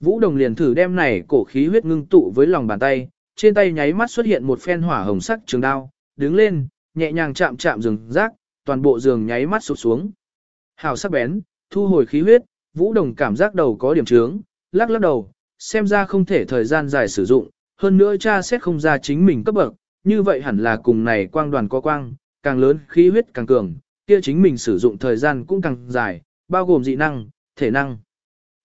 Vũ Đồng liền thử đem này cổ khí huyết ngưng tụ với lòng bàn tay, trên tay nháy mắt xuất hiện một phen hỏa hồng sắc trường đao, đứng lên, nhẹ nhàng chạm chạm giường rác, toàn bộ giường nháy mắt sụp xuống. Hào sắc bén, thu hồi khí huyết, Vũ Đồng cảm giác đầu có điểm trướng, lắc lắc đầu, xem ra không thể thời gian dài sử dụng, hơn nữa cha xét không ra chính mình cấp bậc, như vậy hẳn là cùng này quang đoàn có quang, càng lớn khí huyết càng cường, kia chính mình sử dụng thời gian cũng càng dài, bao gồm dị năng, thể năng.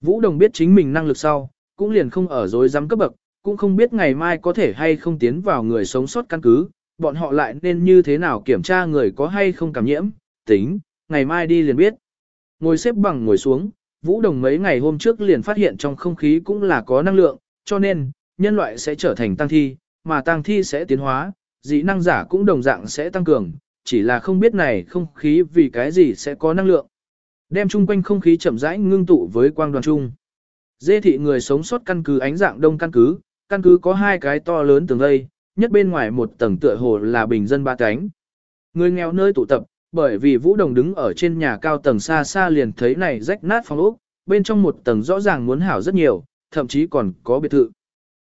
Vũ Đồng biết chính mình năng lực sau, cũng liền không ở dối dám cấp bậc, cũng không biết ngày mai có thể hay không tiến vào người sống sót căn cứ, bọn họ lại nên như thế nào kiểm tra người có hay không cảm nhiễm, tính, ngày mai đi liền biết. Ngồi xếp bằng ngồi xuống, Vũ Đồng mấy ngày hôm trước liền phát hiện trong không khí cũng là có năng lượng, cho nên, nhân loại sẽ trở thành tăng thi, mà tăng thi sẽ tiến hóa, dị năng giả cũng đồng dạng sẽ tăng cường, chỉ là không biết này không khí vì cái gì sẽ có năng lượng. Đem chung quanh không khí chậm rãi ngưng tụ với quang đoàn trung. Dê thị người sống sót căn cứ ánh dạng đông căn cứ, căn cứ có hai cái to lớn tường vây, nhất bên ngoài một tầng tựa hồ là bình dân ba cánh. Người nghèo nơi tụ tập, bởi vì Vũ Đồng đứng ở trên nhà cao tầng xa xa liền thấy này rách nát phòng ốc, bên trong một tầng rõ ràng muốn hảo rất nhiều, thậm chí còn có biệt thự.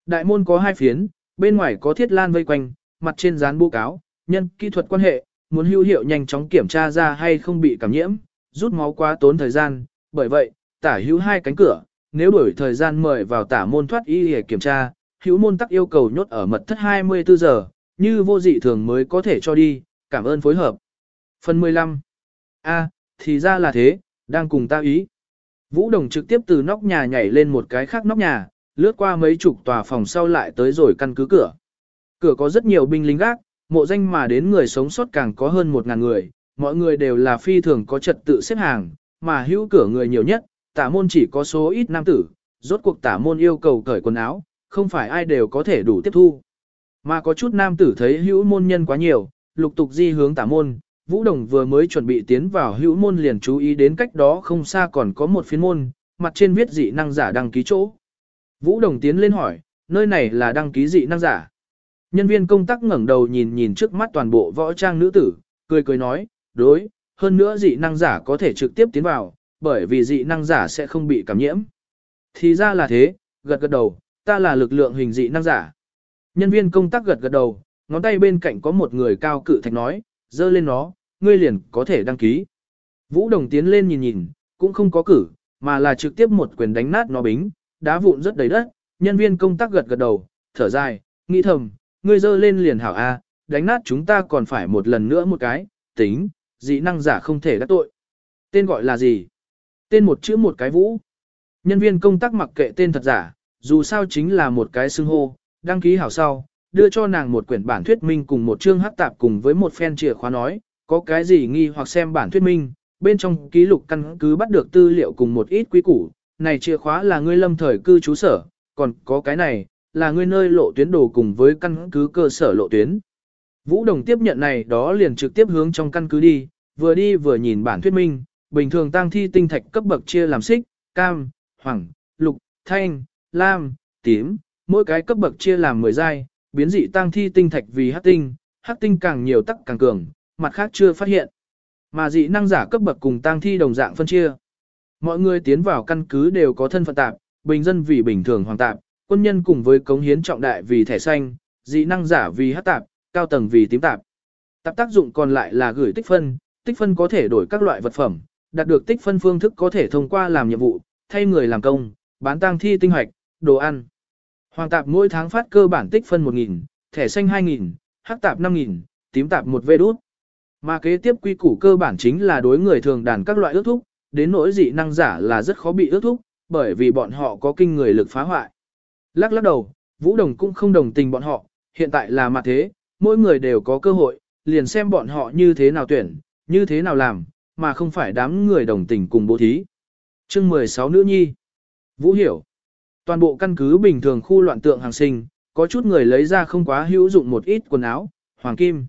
Đại môn có hai phiến, bên ngoài có thiết lan vây quanh, mặt trên dán bố cáo, nhân kỹ thuật quan hệ, muốn hữu hiệu nhanh chóng kiểm tra ra hay không bị cảm nhiễm, rút máu quá tốn thời gian, bởi vậy, tả hữu hai cánh cửa, nếu đổi thời gian mời vào tả môn thoát y để kiểm tra, hữu môn tắc yêu cầu nhốt ở mật thất 24 giờ, như vô dị thường mới có thể cho đi, cảm ơn phối hợp. Phần 15 A, thì ra là thế, đang cùng ta ý. Vũ Đồng trực tiếp từ nóc nhà nhảy lên một cái khác nóc nhà, lướt qua mấy chục tòa phòng sau lại tới rồi căn cứ cửa. Cửa có rất nhiều binh lính gác, mộ danh mà đến người sống sót càng có hơn một ngàn người, mọi người đều là phi thường có trật tự xếp hàng, mà hữu cửa người nhiều nhất, tả môn chỉ có số ít nam tử, rốt cuộc tả môn yêu cầu cởi quần áo, không phải ai đều có thể đủ tiếp thu. Mà có chút nam tử thấy hữu môn nhân quá nhiều, lục tục di hướng tả môn, Vũ Đồng vừa mới chuẩn bị tiến vào hữu môn liền chú ý đến cách đó không xa còn có một phiên môn, mặt trên viết dị năng giả đăng ký chỗ. Vũ Đồng tiến lên hỏi, nơi này là đăng ký dị năng giả. Nhân viên công tác ngẩng đầu nhìn nhìn trước mắt toàn bộ võ trang nữ tử, cười cười nói, đối, hơn nữa dị năng giả có thể trực tiếp tiến vào, bởi vì dị năng giả sẽ không bị cảm nhiễm. Thì ra là thế, gật gật đầu, ta là lực lượng hình dị năng giả. Nhân viên công tác gật gật đầu, ngón tay bên cạnh có một người cao cự thạch nói, dơ lên nó, ngươi liền có thể đăng ký. Vũ Đồng tiến lên nhìn nhìn, cũng không có cử, mà là trực tiếp một quyền đánh nát nó bính, đá vụn rất đầy đất, nhân viên công tác gật gật đầu, thở dài, nghĩ thầm, ngươi dơ lên liền hảo A, đánh nát chúng ta còn phải một lần nữa một cái, tính, dị năng giả không thể đắc tội. Tên gọi là gì? Tên một chữ một cái vũ. Nhân viên công tác mặc kệ tên thật giả, dù sao chính là một cái xưng hô, đăng ký hảo sau, đưa cho nàng một quyển bản thuyết minh cùng một chương hắc tạp cùng với một phen chìa khóa nói, có cái gì nghi hoặc xem bản thuyết minh, bên trong ký lục căn cứ bắt được tư liệu cùng một ít quý củ, này chìa khóa là ngươi lâm thời cư trú sở, còn có cái này, là ngươi nơi lộ tuyến đồ cùng với căn cứ cơ sở lộ tuyến. Vũ Đồng tiếp nhận này đó liền trực tiếp hướng trong căn cứ đi, vừa đi vừa nhìn bản thuyết minh, bình thường tăng thi tinh thạch cấp bậc chia làm xích, cam, hoàng, lục, thanh, lam, tím, mỗi cái cấp bậc chia làm 10 giai, biến dị tăng thi tinh thạch vì hắc tinh, hắc tinh càng nhiều tắc càng cường, mặt khác chưa phát hiện. Mà dị năng giả cấp bậc cùng tăng thi đồng dạng phân chia. Mọi người tiến vào căn cứ đều có thân phận tạp, bình dân vì bình thường hoàng tạp, quân nhân cùng với cống hiến trọng đại vì thẻ xanh, dị năng giả vì hắc tạp, cao tầng vì tím tạp. Tạp tác dụng còn lại là gửi tích phân, tích phân có thể đổi các loại vật phẩm, đạt được tích phân phương thức có thể thông qua làm nhiệm vụ, thay người làm công, bán tang thi tinh hoạch, đồ ăn. Hoàng tạp mỗi tháng phát cơ bản tích phân 1.000, thẻ xanh 2.000, hắc tạp 5.000, tím tạp một vê đút. Mà kế tiếp quy củ cơ bản chính là đối người thường đàn các loại ước thúc, đến nỗi dị năng giả là rất khó bị ước thúc, bởi vì bọn họ có kinh người lực phá hoại. Lắc lắc đầu, Vũ Đồng cũng không đồng tình bọn họ, hiện tại là mặt thế, mỗi người đều có cơ hội, liền xem bọn họ như thế nào tuyển, như thế nào làm, mà không phải đám người đồng tình cùng bố thí. Chương 16 nữ nhi. Vũ hiểu. Toàn bộ căn cứ bình thường khu loạn tượng hàng sinh, có chút người lấy ra không quá hữu dụng một ít quần áo, hoàng kim.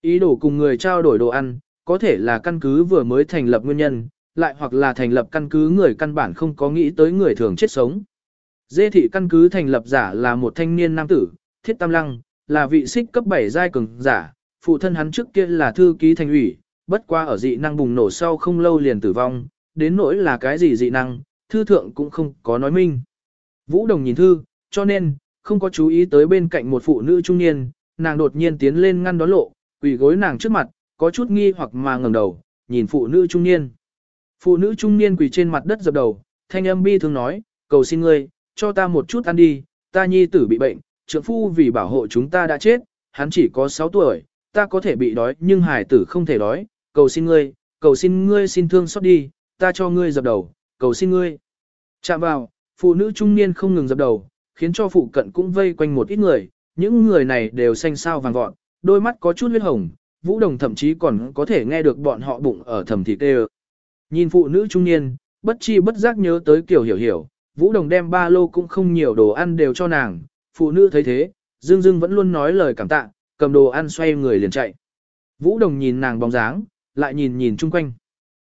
Ý đồ cùng người trao đổi đồ ăn, có thể là căn cứ vừa mới thành lập nguyên nhân, lại hoặc là thành lập căn cứ người căn bản không có nghĩ tới người thường chết sống. Dê thị căn cứ thành lập giả là một thanh niên nam tử, thiết tam lăng, là vị xích cấp 7 giai cường giả, phụ thân hắn trước kia là thư ký thành ủy, bất qua ở dị năng bùng nổ sau không lâu liền tử vong, đến nỗi là cái gì dị năng, thư thượng cũng không có nói minh. Vũ Đồng nhìn thư, cho nên, không có chú ý tới bên cạnh một phụ nữ trung niên, nàng đột nhiên tiến lên ngăn đón lộ, quỳ gối nàng trước mặt, có chút nghi hoặc mà ngẩng đầu, nhìn phụ nữ trung niên. Phụ nữ trung niên quỳ trên mặt đất dập đầu, thanh âm bi thương nói, cầu xin ngươi, cho ta một chút ăn đi, ta nhi tử bị bệnh, trượng phu vì bảo hộ chúng ta đã chết, hắn chỉ có 6 tuổi, ta có thể bị đói nhưng hải tử không thể đói, cầu xin ngươi, cầu xin ngươi xin thương xót đi, ta cho ngươi dập đầu, cầu xin ngươi. Chạm vào, phụ nữ trung niên không ngừng dập đầu, khiến cho phụ cận cũng vây quanh một ít người, những người này đều xanh sao vàng vọt, đôi mắt có chút huyết hồng, Vũ Đồng thậm chí còn có thể nghe được bọn họ bụng ở thầm thịt tê Nhìn phụ nữ trung niên, bất chi bất giác nhớ tới kiểu hiểu hiểu, Vũ Đồng đem ba lô cũng không nhiều đồ ăn đều cho nàng, phụ nữ thấy thế, Dương Dương vẫn luôn nói lời cảm tạ, cầm đồ ăn xoay người liền chạy. Vũ Đồng nhìn nàng bóng dáng, lại nhìn nhìn chung quanh.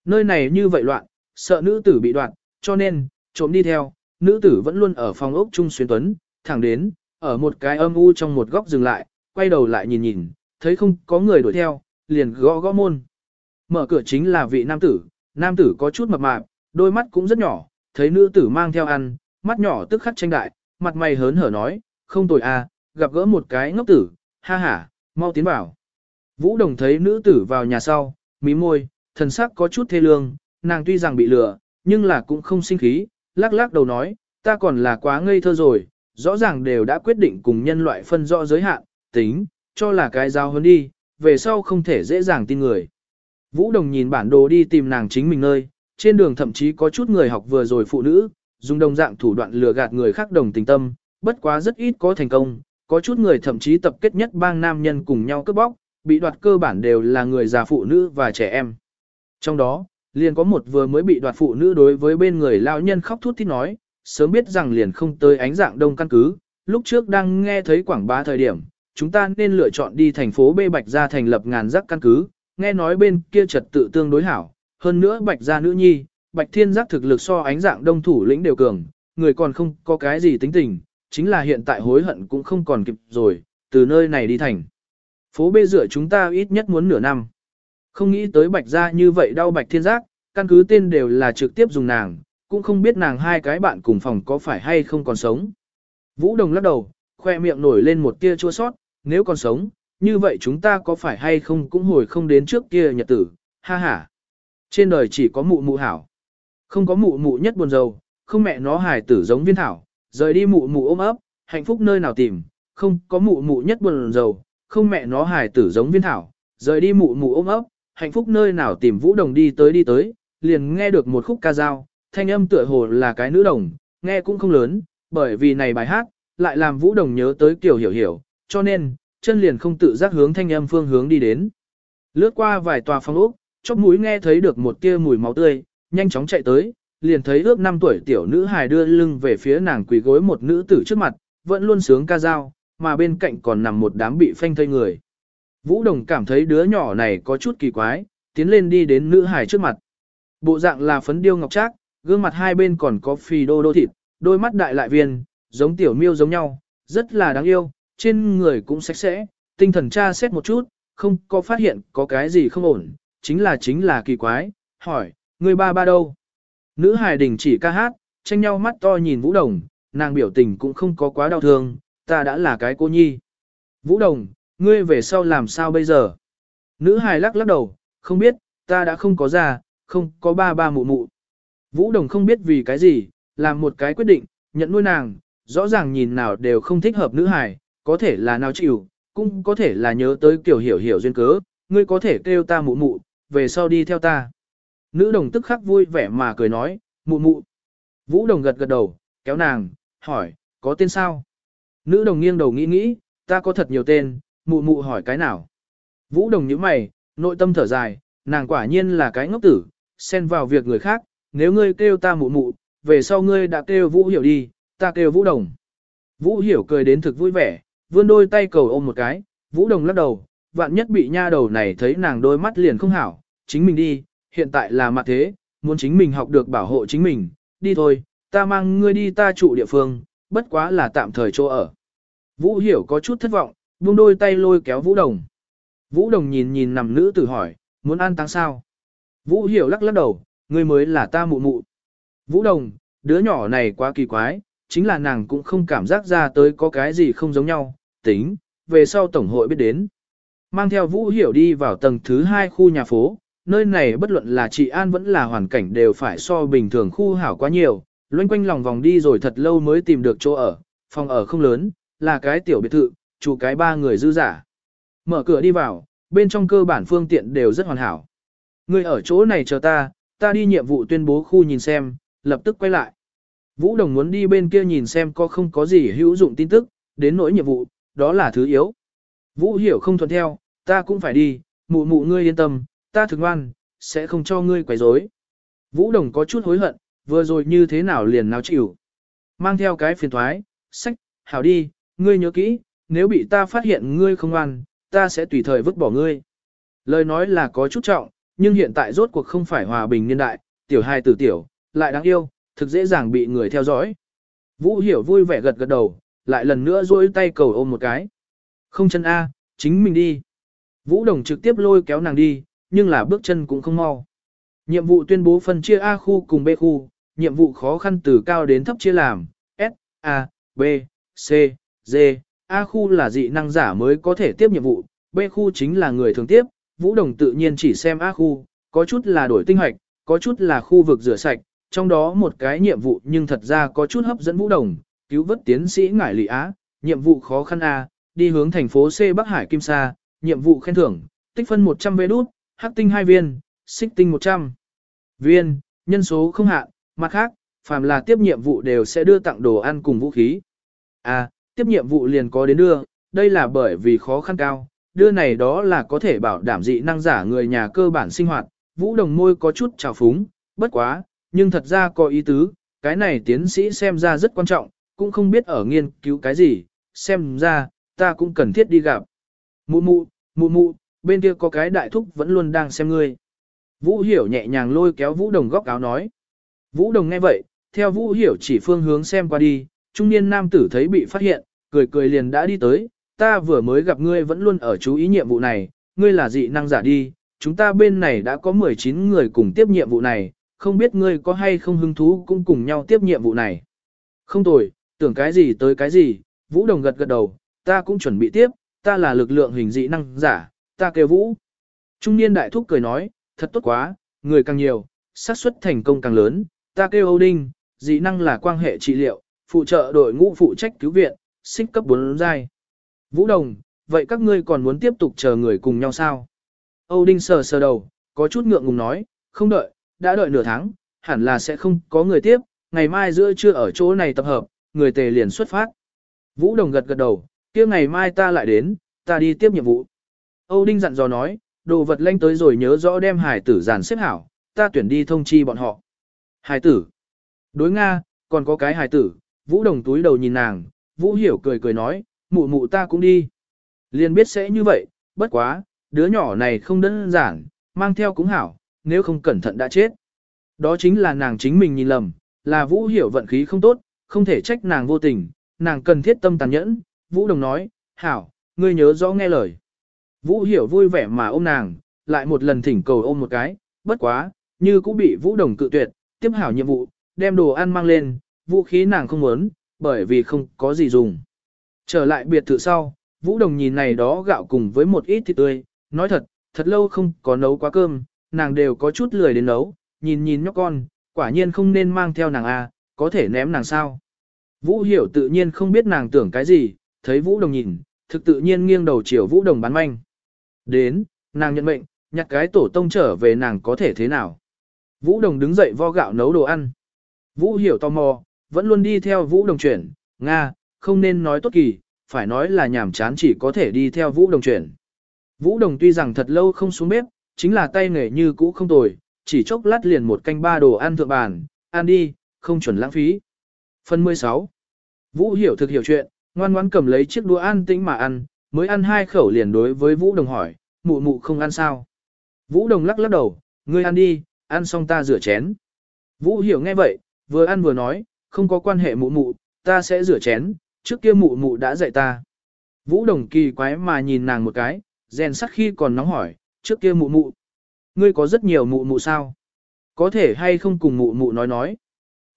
Nơi này như vậy loạn, sợ nữ tử bị đoạn, cho nên, trộm đi theo, nữ tử vẫn luôn ở phòng ốc trung xuyên tuấn, thẳng đến, ở một cái âm u trong một góc dừng lại, quay đầu lại nhìn nhìn, thấy không có người đuổi theo, liền gõ gõ môn. Mở cửa chính là vị nam tử, nam tử có chút mập mạp, đôi mắt cũng rất nhỏ, thấy nữ tử mang theo ăn, mắt nhỏ tức khắc tranh đại, mặt mày hớn hở nói, không tồi à, gặp gỡ một cái ngốc tử, ha ha, mau tiến vào. Vũ Đồng thấy nữ tử vào nhà sau, mí môi, thần sắc có chút thê lương, nàng tuy rằng bị lừa, nhưng là cũng không sinh khí, lắc lắc đầu nói, ta còn là quá ngây thơ rồi, rõ ràng đều đã quyết định cùng nhân loại phân rõ giới hạn, tính, cho là cái giao hơn đi, về sau không thể dễ dàng tin người. Vũ Đồng nhìn bản đồ đi tìm nàng chính mình nơi, trên đường thậm chí có chút người học vừa rồi phụ nữ, dùng đồng dạng thủ đoạn lừa gạt người khác đồng tình tâm, bất quá rất ít có thành công, có chút người thậm chí tập kết nhất bang nam nhân cùng nhau cướp bóc, bị đoạt cơ bản đều là người già phụ nữ và trẻ em. Trong đó, liền có một vừa mới bị đoạt phụ nữ đối với bên người lao nhân khóc thút thít nói, sớm biết rằng liền không tới ánh dạng đông căn cứ, lúc trước đang nghe thấy quảng bá thời điểm, chúng ta nên lựa chọn đi thành phố B Bạch Gia thành lập ngàn giác căn cứ, nghe nói bên kia trật tự tương đối hảo, hơn nữa Bạch Gia nữ nhi, Bạch Thiên giác thực lực so ánh dạng đông thủ lĩnh đều cường, người còn không có cái gì tính tình, chính là hiện tại hối hận cũng không còn kịp rồi, từ nơi này đi thành. Phố bê rửa chúng ta ít nhất muốn nửa năm. Không nghĩ tới Bạch ra như vậy đau Bạch Thiên giác, căn cứ tên đều là trực tiếp dùng nàng, cũng không biết nàng hai cái bạn cùng phòng có phải hay không còn sống. Vũ Đồng lắc đầu, khoe miệng nổi lên một tia chua sót, nếu còn sống, như vậy chúng ta có phải hay không cũng hồi không đến trước kia nhật tử, ha ha. Trên đời chỉ có mụ mụ hảo. Không có mụ mụ nhất buồn rầu, không mẹ nó hài tử giống viên thảo, rời đi mụ mụ ôm ấp, hạnh phúc nơi nào tìm, không có mụ mụ nhất buồn rầu, không mẹ nó hài tử giống viên thảo, rời đi mụ mụ ôm ấp, hạnh phúc nơi nào tìm vũ đồng đi tới đi tới, liền nghe được một khúc ca dao, thanh âm tựa hồ là cái nữ đồng, nghe cũng không lớn, bởi vì này bài hát, lại làm vũ đồng nhớ tới kiểu hiểu hiểu, cho nên, chân liền không tự giác hướng thanh âm phương hướng đi đến. Lướt qua vài tòa phòng ốc, chóp mũi nghe thấy được một tia mùi máu tươi, nhanh chóng chạy tới, liền thấy ước năm tuổi tiểu nữ hài đưa lưng về phía nàng quỳ gối một nữ tử trước mặt, vẫn luôn sướng ca dao, mà bên cạnh còn nằm một đám bị phanh thây người. Vũ Đồng cảm thấy đứa nhỏ này có chút kỳ quái, tiến lên đi đến nữ hài trước mặt. Bộ dạng là phấn điêu ngọc trác, gương mặt hai bên còn có phì đô đô thịt, đôi mắt đại lại viên, giống tiểu miêu giống nhau, rất là đáng yêu, trên người cũng sạch sẽ, tinh thần tra xét một chút, không có phát hiện có cái gì không ổn, chính là chính là kỳ quái, hỏi, người ba ba đâu? Nữ hài đình chỉ ca hát, tranh nhau mắt to nhìn Vũ Đồng, nàng biểu tình cũng không có quá đau thương, ta đã là cái cô nhi. Vũ Đồng, ngươi về sau làm sao bây giờ? Nữ hài lắc lắc đầu, không biết, ta đã không có già, không có ba ba mụ mụ. Vũ Đồng không biết vì cái gì, làm một cái quyết định, nhận nuôi nàng, rõ ràng nhìn nào đều không thích hợp nữ hài, có thể là nào chịu, cũng có thể là nhớ tới kiểu hiểu hiểu duyên cớ, ngươi có thể kêu ta mụ mụ, về sau đi theo ta. Nữ đồng tức khắc vui vẻ mà cười nói, mụ mụ. Vũ đồng gật gật đầu, kéo nàng, hỏi, có tên sao? Nữ đồng nghiêng đầu nghĩ nghĩ, ta có thật nhiều tên, mụ mụ hỏi cái nào? Vũ đồng nhíu mày, nội tâm thở dài, nàng quả nhiên là cái ngốc tử, xen vào việc người khác, nếu ngươi kêu ta mụ mụ, về sau ngươi đã kêu Vũ hiểu đi, ta kêu Vũ đồng. Vũ hiểu cười đến thực vui vẻ, vươn đôi tay cầu ôm một cái, Vũ đồng lắc đầu, vạn nhất bị nha đầu này thấy nàng đôi mắt liền không hảo, chính mình đi, hiện tại là mặt thế, muốn chính mình học được bảo hộ chính mình, đi thôi, ta mang ngươi đi ta trụ địa phương, bất quá là tạm thời chỗ ở. Vũ hiểu có chút thất vọng, buông đôi tay lôi kéo Vũ Đồng. Vũ Đồng nhìn nhìn nằm nữ tử hỏi, muốn an táng sao? Vũ hiểu lắc lắc đầu, người mới là ta mụ mụ. Vũ Đồng, đứa nhỏ này quá kỳ quái, chính là nàng cũng không cảm giác ra tới có cái gì không giống nhau, tính, về sau tổng hội biết đến. Mang theo Vũ Hiểu đi vào tầng thứ hai khu nhà phố, nơi này bất luận là trị an vẫn là hoàn cảnh đều phải so bình thường khu hảo quá nhiều, loanh quanh lòng vòng đi rồi thật lâu mới tìm được chỗ ở, phòng ở không lớn, là cái tiểu biệt thự, chủ cái ba người dư giả. Mở cửa đi vào, bên trong cơ bản phương tiện đều rất hoàn hảo. Người ở chỗ này chờ ta, ta đi nhiệm vụ tuyên bố khu nhìn xem, lập tức quay lại. Vũ Đồng muốn đi bên kia nhìn xem có không có gì hữu dụng tin tức, đến nỗi nhiệm vụ, đó là thứ yếu. Vũ hiểu không thuận theo, ta cũng phải đi, mụ mụ ngươi yên tâm, ta thực ngoan, sẽ không cho ngươi quấy rối. Vũ Đồng có chút hối hận, vừa rồi như thế nào liền nào chịu. Mang theo cái phiền thoái, sách, hảo đi, ngươi nhớ kỹ, nếu bị ta phát hiện ngươi không ăn ta sẽ tùy thời vứt bỏ ngươi. Lời nói là có chút trọng, nhưng hiện tại rốt cuộc không phải hòa bình niên đại, tiểu hai tử tiểu, lại đáng yêu, thực dễ dàng bị người theo dõi. Vũ hiểu vui vẻ gật gật đầu, lại lần nữa duỗi tay cầu ôm một cái. Không chân A, chính mình đi. Vũ Đồng trực tiếp lôi kéo nàng đi, nhưng là bước chân cũng không mau. Nhiệm vụ tuyên bố phân chia A khu cùng B khu, nhiệm vụ khó khăn từ cao đến thấp chia làm S, A, B, C, D. A khu là dị năng giả mới có thể tiếp nhiệm vụ, B khu chính là người thường tiếp, Vũ Đồng tự nhiên chỉ xem A khu, có chút là đổi tinh hoạch, có chút là khu vực rửa sạch, trong đó một cái nhiệm vụ nhưng thật ra có chút hấp dẫn Vũ Đồng, cứu vớt tiến sĩ ngải lị Á, nhiệm vụ khó khăn A, đi hướng thành phố C Bắc Hải Kim Sa, nhiệm vụ khen thưởng, tích phân 100 vé đút, hắc tinh 2 viên, xích tinh 100 viên, nhân số không hạn, mặt khác, phàm là tiếp nhiệm vụ đều sẽ đưa tặng đồ ăn cùng vũ khí. À, tiếp nhiệm vụ liền có đến đưa, đây là bởi vì khó khăn cao, đưa này đó là có thể bảo đảm dị năng giả người nhà cơ bản sinh hoạt, vũ đồng môi có chút trào phúng, bất quá, nhưng thật ra có ý tứ, cái này tiến sĩ xem ra rất quan trọng, cũng không biết ở nghiên cứu cái gì, xem ra, ta cũng cần thiết đi gặp. Mụ mụ, mụ mụ, bên kia có cái đại thúc vẫn luôn đang xem ngươi. Vũ Hiểu nhẹ nhàng lôi kéo Vũ Đồng góc áo nói. Vũ Đồng nghe vậy, theo Vũ Hiểu chỉ phương hướng xem qua đi, trung niên nam tử thấy bị phát hiện, cười cười liền đã đi tới, ta vừa mới gặp ngươi vẫn luôn ở chú ý nhiệm vụ này, ngươi là dị năng giả đi, chúng ta bên này đã có 19 người cùng tiếp nhiệm vụ này, không biết ngươi có hay không hứng thú cũng cùng nhau tiếp nhiệm vụ này. Không tồi, tưởng cái gì tới cái gì, Vũ Đồng gật gật đầu, ta cũng chuẩn bị tiếp, ta là lực lượng hình dị năng giả, ta kêu Vũ. Trung niên đại thúc cười nói, thật tốt quá, người càng nhiều, xác suất thành công càng lớn, ta kêu Âu Đinh, dị năng là quan hệ trị liệu, phụ trợ đội ngũ phụ trách cứu viện, xích cấp 4 giai. Vũ Đồng, vậy các ngươi còn muốn tiếp tục chờ người cùng nhau sao? Âu Đinh sờ sờ đầu, có chút ngượng ngùng nói, không đợi, đã đợi nửa tháng, hẳn là sẽ không có người tiếp, ngày mai giữa trưa ở chỗ này tập hợp, người tề liền xuất phát. Vũ Đồng gật gật đầu, kia ngày mai ta lại đến, ta đi tiếp nhiệm vụ. Âu Đinh dặn dò nói, đồ vật lanh tới rồi nhớ rõ đem hải tử giàn xếp hảo, ta tuyển đi thông chi bọn họ. Hải tử. Đối Nga, còn có cái hải tử, Vũ Đồng túi đầu nhìn nàng, Vũ Hiểu cười cười nói, mụ mụ ta cũng đi. Liền biết sẽ như vậy, bất quá, đứa nhỏ này không đơn giản, mang theo cũng hảo, nếu không cẩn thận đã chết. Đó chính là nàng chính mình nhìn lầm, là Vũ Hiểu vận khí không tốt, không thể trách nàng vô tình, nàng cần thiết tâm tàn nhẫn. Vũ Đồng nói, hảo, ngươi nhớ rõ nghe lời. Vũ Hiểu vui vẻ mà ôm nàng, lại một lần thỉnh cầu ôm một cái, bất quá, như cũng bị Vũ Đồng cự tuyệt, tiếp hảo nhiệm vụ, đem đồ ăn mang lên, vũ khí nàng không muốn, bởi vì không có gì dùng. Trở lại biệt thự sau, Vũ Đồng nhìn này đó gạo cùng với một ít thịt tươi, nói thật, thật lâu không có nấu quá cơm, nàng đều có chút lười đến nấu, nhìn nhìn nhóc con, quả nhiên không nên mang theo nàng a, có thể ném nàng sao. Vũ Hiểu tự nhiên không biết nàng tưởng cái gì, thấy Vũ Đồng nhìn, thực tự nhiên nghiêng đầu chiều Vũ Đồng bán manh. Đến, nàng nhận mệnh, nhặt cái tổ tông trở về nàng có thể thế nào. Vũ Đồng đứng dậy vo gạo nấu đồ ăn. Vũ Hiểu tò mò, vẫn luôn đi theo Vũ Đồng chuyển, Nga, không nên nói tốt kỳ, phải nói là nhảm chán chỉ có thể đi theo Vũ Đồng chuyển. Vũ Đồng tuy rằng thật lâu không xuống bếp, chính là tay nghề như cũ không tồi, chỉ chốc lát liền một canh ba đồ ăn thượng bàn, ăn đi, không chuẩn lãng phí. Phần 16 Vũ hiểu thực hiểu chuyện, ngoan ngoãn cầm lấy chiếc đũa ăn tĩnh mà ăn, mới ăn hai khẩu liền đối với Vũ Đồng hỏi, mụ mụ không ăn sao. Vũ Đồng lắc lắc đầu, ngươi ăn đi, ăn xong ta rửa chén. Vũ hiểu nghe vậy, vừa ăn vừa nói, không có quan hệ mụ mụ, ta sẽ rửa chén, trước kia mụ mụ đã dạy ta. Vũ Đồng kỳ quái mà nhìn nàng một cái, rèn sắc khi còn nóng hỏi, trước kia mụ mụ. Ngươi có rất nhiều mụ mụ sao? Có thể hay không cùng mụ mụ nói nói.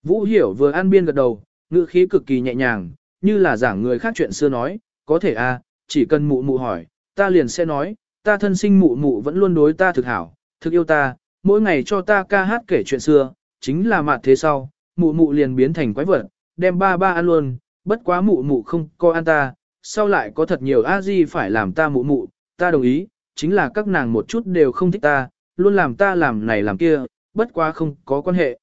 Vũ hiểu vừa ăn biên gật đầu, ngữ khí cực kỳ nhẹ nhàng, như là giảng người khác chuyện xưa nói, có thể a, chỉ cần mụ mụ hỏi, ta liền sẽ nói, ta thân sinh mụ mụ vẫn luôn đối ta thực hảo, thực yêu ta, mỗi ngày cho ta ca hát kể chuyện xưa, chính là mặt thế sau, mụ mụ liền biến thành quái vật, đem ba ba ăn luôn, bất quá mụ mụ không coi ăn ta, sau lại có thật nhiều a di phải làm ta mụ mụ, ta đồng ý, chính là các nàng một chút đều không thích ta, luôn làm ta làm này làm kia, bất quá không có quan hệ.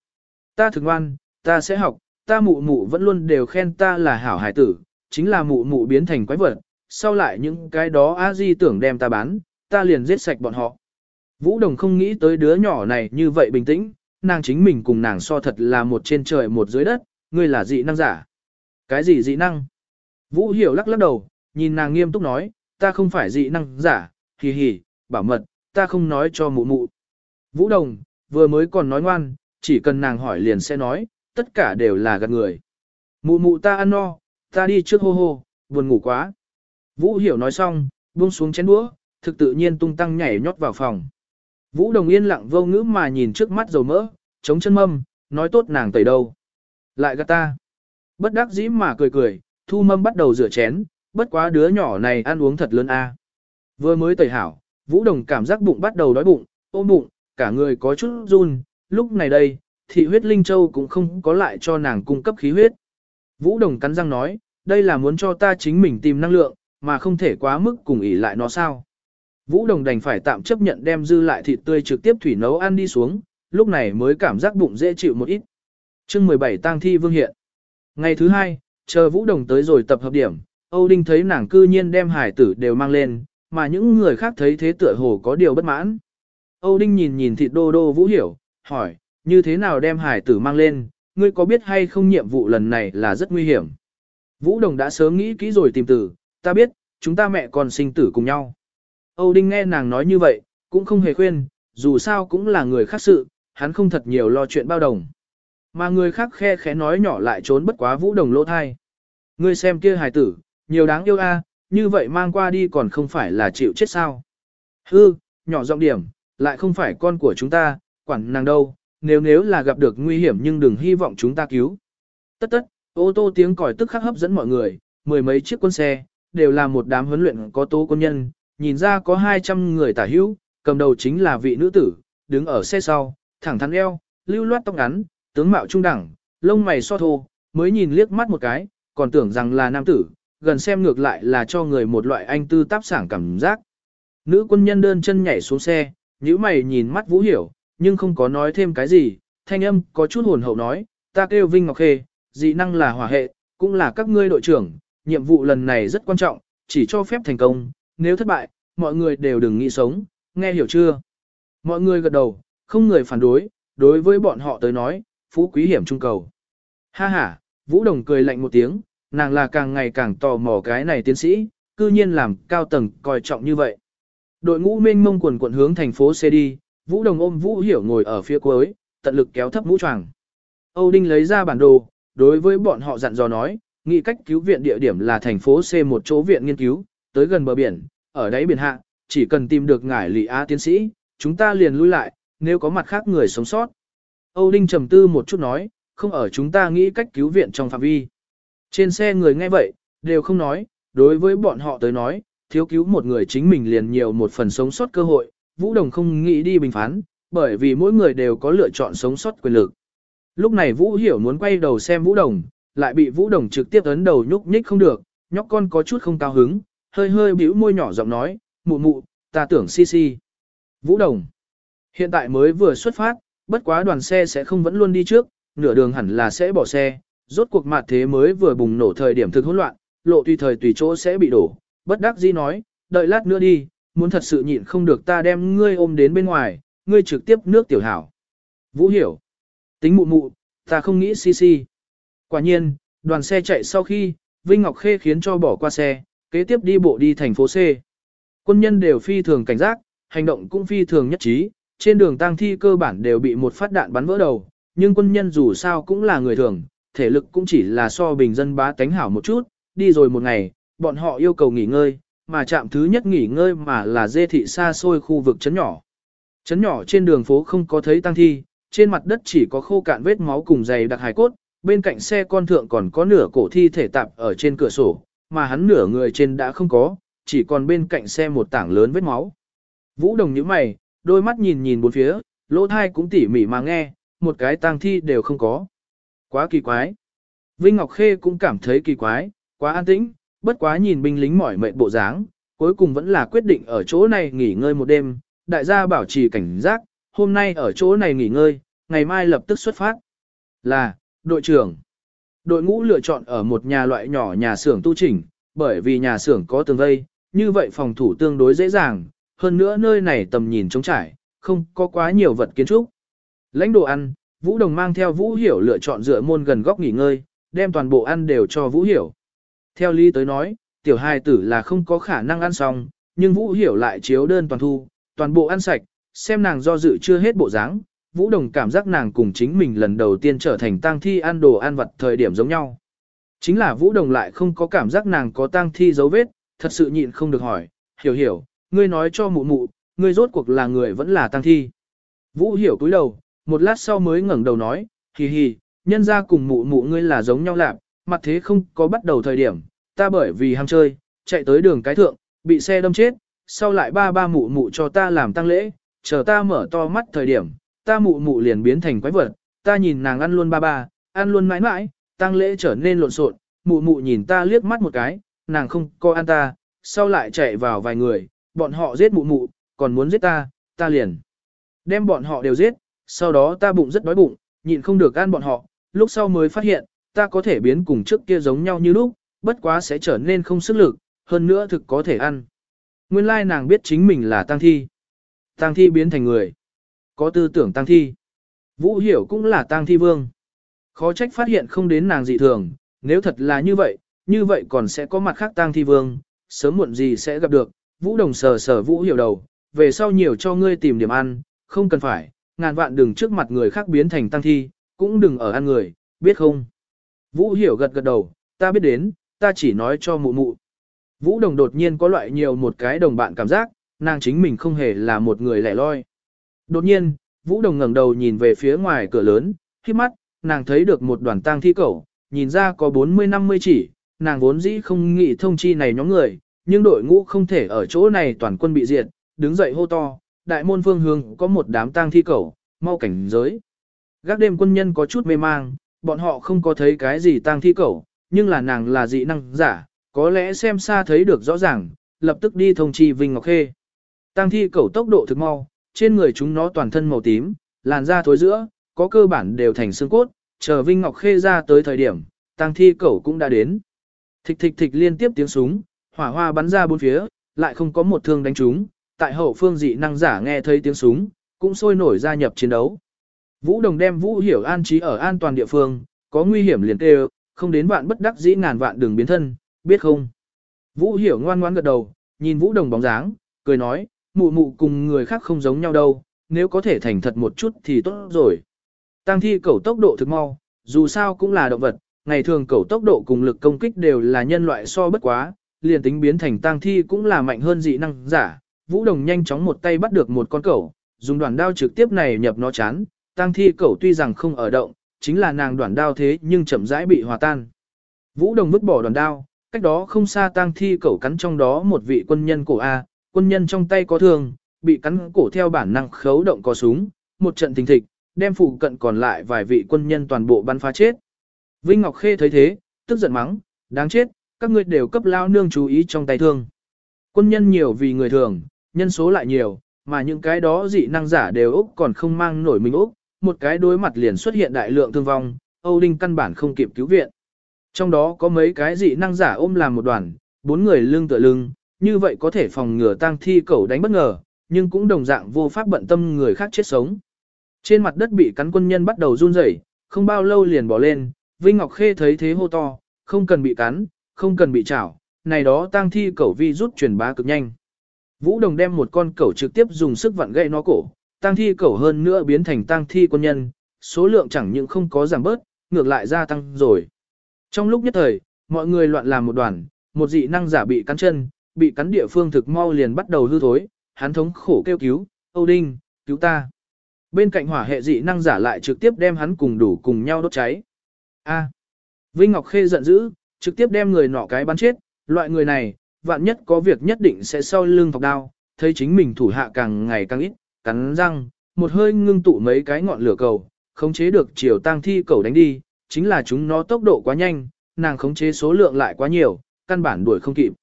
Ta thường ngoan, ta sẽ học, ta mụ mụ vẫn luôn đều khen ta là hảo hải tử, chính là mụ mụ biến thành quái vật, sau lại những cái đó a di tưởng đem ta bán, ta liền giết sạch bọn họ. Vũ Đồng không nghĩ tới đứa nhỏ này như vậy bình tĩnh, nàng chính mình cùng nàng so thật là một trên trời một dưới đất, ngươi là dị năng giả. Cái gì dị năng? Vũ Hiểu lắc lắc đầu, nhìn nàng nghiêm túc nói, ta không phải dị năng giả, hì hì, bảo mật, ta không nói cho mụ mụ. Vũ Đồng, vừa mới còn nói ngoan, chỉ cần nàng hỏi liền sẽ nói, tất cả đều là gạt người. Mụ mụ ta ăn no, ta đi trước hô hô, buồn ngủ quá. Vũ Hiểu nói xong, buông xuống chén đũa, thực tự nhiên tung tăng nhảy nhót vào phòng. Vũ Đồng yên lặng vô ngữ mà nhìn trước mắt dầu mỡ, chống chân mâm, nói tốt nàng tẩy đâu. Lại gạt ta. Bất đắc dĩ mà cười cười, thu mâm bắt đầu rửa chén, bất quá đứa nhỏ này ăn uống thật lớn a. Vừa mới tẩy hảo, Vũ Đồng cảm giác bụng bắt đầu đói bụng, ôm bụng, cả người có chút run, lúc này đây, thị huyết linh châu cũng không có lại cho nàng cung cấp khí huyết. Vũ Đồng cắn răng nói, đây là muốn cho ta chính mình tìm năng lượng, mà không thể quá mức cùng ỉ lại nó sao. Vũ Đồng đành phải tạm chấp nhận đem dư lại thịt tươi trực tiếp thủy nấu ăn đi xuống, lúc này mới cảm giác bụng dễ chịu một ít. chương 17 tang thi vương hiện. Ngày thứ hai, chờ Vũ Đồng tới rồi tập hợp điểm, Âu Đinh thấy nàng cư nhiên đem hải tử đều mang lên, mà những người khác thấy thế tựa hồ có điều bất mãn. Âu Đinh nhìn nhìn thịt đô đô Vũ hiểu, hỏi, như thế nào đem hải tử mang lên, ngươi có biết hay không nhiệm vụ lần này là rất nguy hiểm. Vũ Đồng đã sớm nghĩ kỹ rồi tìm tử, ta biết, chúng ta mẹ con sinh tử cùng nhau. Âu Đinh nghe nàng nói như vậy, cũng không hề khuyên, dù sao cũng là người khác sự, hắn không thật nhiều lo chuyện bao đồng. Mà người khác khe khẽ nói nhỏ lại trốn bất quá Vũ Đồng lỗ thai. Ngươi xem kia hài tử, nhiều đáng yêu a, như vậy mang qua đi còn không phải là chịu chết sao. Hư, nhỏ giọng điểm, lại không phải con của chúng ta, quản nàng đâu, nếu nếu là gặp được nguy hiểm nhưng đừng hy vọng chúng ta cứu. Tất tất, ô tô tiếng còi tức khắc hấp dẫn mọi người, mười mấy chiếc quân xe, đều là một đám huấn luyện có tố quân nhân, nhìn ra có 200 người tả hữu, cầm đầu chính là vị nữ tử, đứng ở xe sau, thẳng thắn eo, lưu loát tóc ngắn, tướng mạo trung đẳng, lông mày so thô, mới nhìn liếc mắt một cái, còn tưởng rằng là nam tử, gần xem ngược lại là cho người một loại anh tư táp sảng cảm giác. Nữ quân nhân đơn chân nhảy xuống xe, nhíu mày nhìn mắt Vũ Hiểu, nhưng không có nói thêm cái gì, thanh âm có chút hồn hậu nói, ta kêu Vinh Ngọc Khê, dị năng là hỏa hệ, cũng là các ngươi đội trưởng, nhiệm vụ lần này rất quan trọng, chỉ cho phép thành công, nếu thất bại, mọi người đều đừng nghĩ sống, nghe hiểu chưa? Mọi người gật đầu, không người phản đối, đối với bọn họ tới nói, phú quý hiểm trung cầu. Ha ha, Vũ Đồng cười lạnh một tiếng, nàng là càng ngày càng tò mò cái này tiến sĩ, cư nhiên làm cao tầng coi trọng như vậy. Đội ngũ mênh mông quần quận hướng thành phố C đi, Vũ Đồng ôm Vũ Hiểu ngồi ở phía cuối, tận lực kéo thấp mũ choàng. Âu Đinh lấy ra bản đồ, đối với bọn họ dặn dò nói, nghĩ cách cứu viện địa điểm là thành phố C một chỗ viện nghiên cứu, tới gần bờ biển, ở đáy biển hạ, chỉ cần tìm được ngải lì A tiến sĩ, chúng ta liền lui lại, nếu có mặt khác người sống sót. Âu Đinh trầm tư một chút nói, không ở chúng ta nghĩ cách cứu viện trong phạm vi. Trên xe người nghe vậy, đều không nói, đối với bọn họ tới nói, thiếu cứu một người chính mình liền nhiều một phần sống sót cơ hội, Vũ Đồng không nghĩ đi bình phán, bởi vì mỗi người đều có lựa chọn sống sót quyền lực. Lúc này Vũ Hiểu muốn quay đầu xem Vũ Đồng, lại bị Vũ Đồng trực tiếp ấn đầu nhúc nhích không được, nhóc con có chút không cao hứng, hơi hơi bĩu môi nhỏ giọng nói, mụ mụ, ta tưởng si si. Vũ Đồng, hiện tại mới vừa xuất phát, bất quá đoàn xe sẽ không vẫn luôn đi trước, nửa đường hẳn là sẽ bỏ xe, rốt cuộc mặt thế mới vừa bùng nổ thời điểm thực hỗn loạn, lộ tùy thời tùy chỗ sẽ bị đổ, bất đắc dĩ nói, đợi lát nữa đi, muốn thật sự nhịn không được ta đem ngươi ôm đến bên ngoài, ngươi trực tiếp nước tiểu hảo. Vũ hiểu, tính mụ mụ, ta không nghĩ si si. Quả nhiên, đoàn xe chạy sau khi, Vinh Ngọc Khê khiến cho bỏ qua xe, kế tiếp đi bộ đi thành phố C. Quân nhân đều phi thường cảnh giác, hành động cũng phi thường nhất trí, trên đường tang thi cơ bản đều bị một phát đạn bắn vỡ đầu, nhưng quân nhân dù sao cũng là người thường, thể lực cũng chỉ là so bình dân bá tánh hảo một chút, đi rồi một ngày, bọn họ yêu cầu nghỉ ngơi, mà chạm thứ nhất nghỉ ngơi mà là dê thị xa xôi khu vực chấn nhỏ. Chấn nhỏ trên đường phố không có thấy tang thi, trên mặt đất chỉ có khô cạn vết máu cùng dày đặc hài cốt, bên cạnh xe con thượng còn có nửa cổ thi thể tạp ở trên cửa sổ, mà hắn nửa người trên đã không có, chỉ còn bên cạnh xe một tảng lớn vết máu. Vũ Đồng nhíu mày, đôi mắt nhìn nhìn bốn phía, lỗ thai cũng tỉ mỉ mà nghe, một cái tang thi đều không có. Quá kỳ quái. Vinh Ngọc Khê cũng cảm thấy kỳ quái, quá an tĩnh, bất quá nhìn binh lính mỏi mệt bộ dáng, cuối cùng vẫn là quyết định ở chỗ này nghỉ ngơi một đêm, đại gia bảo trì cảnh giác, hôm nay ở chỗ này nghỉ ngơi, ngày mai lập tức xuất phát. Là, đội trưởng. Đội ngũ lựa chọn ở một nhà loại nhỏ nhà xưởng tu chỉnh, bởi vì nhà xưởng có tường vây, như vậy phòng thủ tương đối dễ dàng, hơn nữa nơi này tầm nhìn trống trải, không có quá nhiều vật kiến trúc. Lãnh đồ ăn, Vũ Đồng mang theo Vũ Hiểu lựa chọn dựa môn gần góc nghỉ ngơi, đem toàn bộ ăn đều cho Vũ Hiểu. Theo lý tới nói, tiểu hài tử là không có khả năng ăn xong, nhưng Vũ Hiểu lại chiếu đơn toàn thu, toàn bộ ăn sạch, xem nàng do dự chưa hết bộ dáng, Vũ Đồng cảm giác nàng cùng chính mình lần đầu tiên trở thành tang thi ăn đồ ăn vặt thời điểm giống nhau. Chính là Vũ Đồng lại không có cảm giác nàng có tang thi dấu vết, thật sự nhịn không được hỏi, hiểu hiểu, ngươi nói cho mụ mụ, ngươi rốt cuộc là người vẫn là tang thi. Vũ hiểu cúi đầu, một lát sau mới ngẩng đầu nói, hì hì, nhân ra cùng mụ mụ ngươi là giống nhau lạc, mặt thế không có bắt đầu thời điểm, ta bởi vì ham chơi, chạy tới đường cái thượng, bị xe đâm chết, sau lại ba ba mụ mụ cho ta làm tăng lễ, chờ ta mở to mắt thời điểm, ta mụ mụ liền biến thành quái vật, ta nhìn nàng ăn luôn ba ba, ăn luôn mãi mãi, tang lễ trở nên lộn xộn, mụ mụ nhìn ta liếc mắt một cái, nàng không coi ăn ta, sau lại chạy vào vài người, bọn họ giết mụ mụ, còn muốn giết ta, ta liền. Đem bọn họ đều giết, sau đó ta bụng rất đói bụng, nhịn không được ăn bọn họ, lúc sau mới phát hiện, ta có thể biến cùng trước kia giống nhau như lúc, bất quá sẽ trở nên không sức lực, hơn nữa thực có thể ăn. Nguyên lai nàng biết chính mình là tang thi. tang thi biến thành người. Có tư tưởng tăng thi. Vũ hiểu cũng là tăng thi vương. Khó trách phát hiện không đến nàng dị thường, nếu thật là như vậy, như vậy còn sẽ có mặt khác tăng thi vương, sớm muộn gì sẽ gặp được. Vũ đồng sờ sờ vũ hiểu đầu, về sau nhiều cho ngươi tìm điểm ăn, không cần phải, ngàn vạn đừng trước mặt người khác biến thành tăng thi, cũng đừng ở ăn người, biết không? Vũ hiểu gật gật đầu, ta biết đến, ta chỉ nói cho mụ mụ. Vũ đồng đột nhiên có loại nhiều một cái đồng bạn cảm giác, nàng chính mình không hề là một người lẻ loi. Đột nhiên, Vũ đồng ngẩng đầu nhìn về phía ngoài cửa lớn, khi mắt, nàng thấy được một đoàn tang thi cẩu, nhìn ra có 40-50 chỉ, nàng vốn dĩ không nghĩ thông chi này nhóm người, nhưng đội ngũ không thể ở chỗ này toàn quân bị diệt, đứng dậy hô to, đại môn phương hướng có một đám tang thi cẩu, mau cảnh giới. Gác đêm quân nhân có chút mê mang, bọn họ không có thấy cái gì tang thi cẩu, nhưng là nàng là dị năng giả, có lẽ xem xa thấy được rõ ràng, lập tức đi thông chi Vinh Ngọc Khê. Tang thi cẩu tốc độ thực mau, trên người chúng nó toàn thân màu tím, làn da thối giữa, có cơ bản đều thành xương cốt, chờ Vinh Ngọc Khê ra tới thời điểm, tang thi cẩu cũng đã đến. Thịch thịch thịch liên tiếp tiếng súng, hỏa hoa bắn ra bốn phía, lại không có một thương đánh trúng, tại hậu phương dị năng giả nghe thấy tiếng súng, cũng sôi nổi gia nhập chiến đấu. Vũ Đồng đem Vũ Hiểu an trí ở an toàn địa phương, có nguy hiểm liền kêu, không đến vạn bất đắc dĩ ngàn vạn đường biến thân, biết không? Vũ Hiểu ngoan ngoãn gật đầu, nhìn Vũ Đồng bóng dáng, cười nói, mụ mụ cùng người khác không giống nhau đâu, nếu có thể thành thật một chút thì tốt rồi. Tăng thi cẩu tốc độ thực mau, dù sao cũng là động vật, ngày thường cẩu tốc độ cùng lực công kích đều là nhân loại so bất quá, liền tính biến thành tăng thi cũng là mạnh hơn dị năng giả. Vũ Đồng nhanh chóng một tay bắt được một con cẩu, dùng đoạn đao trực tiếp này nhập nó chán, tăng thi cẩu tuy rằng không ở động, chính là nàng đoạn đao thế nhưng chậm rãi bị hòa tan. Vũ Đồng vứt bỏ đoạn đao, cách đó không xa tăng thi cẩu cắn trong đó một vị quân nhân cổ A, quân nhân trong tay có thương, bị cắn cổ theo bản năng khấu động có súng, một trận tình thịch, đem phụ cận còn lại vài vị quân nhân toàn bộ bắn phá chết. Vinh Ngọc Khê thấy thế, tức giận mắng, đáng chết, các ngươi đều cấp lao nương chú ý trong tay thương. Quân nhân nhiều vì người thường, nhân số lại nhiều, mà những cái đó dị năng giả đều Úc còn không mang nổi mình Úc, một cái đối mặt liền xuất hiện đại lượng thương vong, Âu Đinh căn bản không kịp cứu viện. Trong đó có mấy cái dị năng giả ôm làm một đoàn, bốn người lưng tựa lưng, như vậy có thể phòng ngừa tang thi cẩu đánh bất ngờ, nhưng cũng đồng dạng vô pháp bận tâm người khác chết sống. Trên mặt đất bị cắn quân nhân bắt đầu run rẩy, không bao lâu liền bỏ lên, Vinh Ngọc Khê thấy thế hô to, không cần bị cắn, không cần bị chảo, này đó tang thi cẩu vi rút truyền bá cực nhanh. Vũ Đồng đem một con cẩu trực tiếp dùng sức vặn gãy nó cổ, tang thi cẩu hơn nữa biến thành tang thi quân nhân, số lượng chẳng những không có giảm bớt, ngược lại gia tăng rồi. Trong lúc nhất thời, mọi người loạn làm một đoàn, một dị năng giả bị cắn chân, bị cắn địa phương thực mau liền bắt đầu hư thối, hắn thống khổ kêu cứu, Âu Đinh, cứu ta. Bên cạnh hỏa hệ dị năng giả lại trực tiếp đem hắn cùng đủ cùng nhau đốt cháy. A. Vinh Ngọc Khê giận dữ, trực tiếp đem người nọ cái bắn chết, loại người này, vạn nhất có việc nhất định sẽ sau lưng thọc đao, thấy chính mình thủ hạ càng ngày càng ít, cắn răng, một hơi ngưng tụ mấy cái ngọn lửa cầu, khống chế được chiều tang thi cầu đánh đi, chính là chúng nó tốc độ quá nhanh, nàng khống chế số lượng lại quá nhiều, căn bản đuổi không kịp.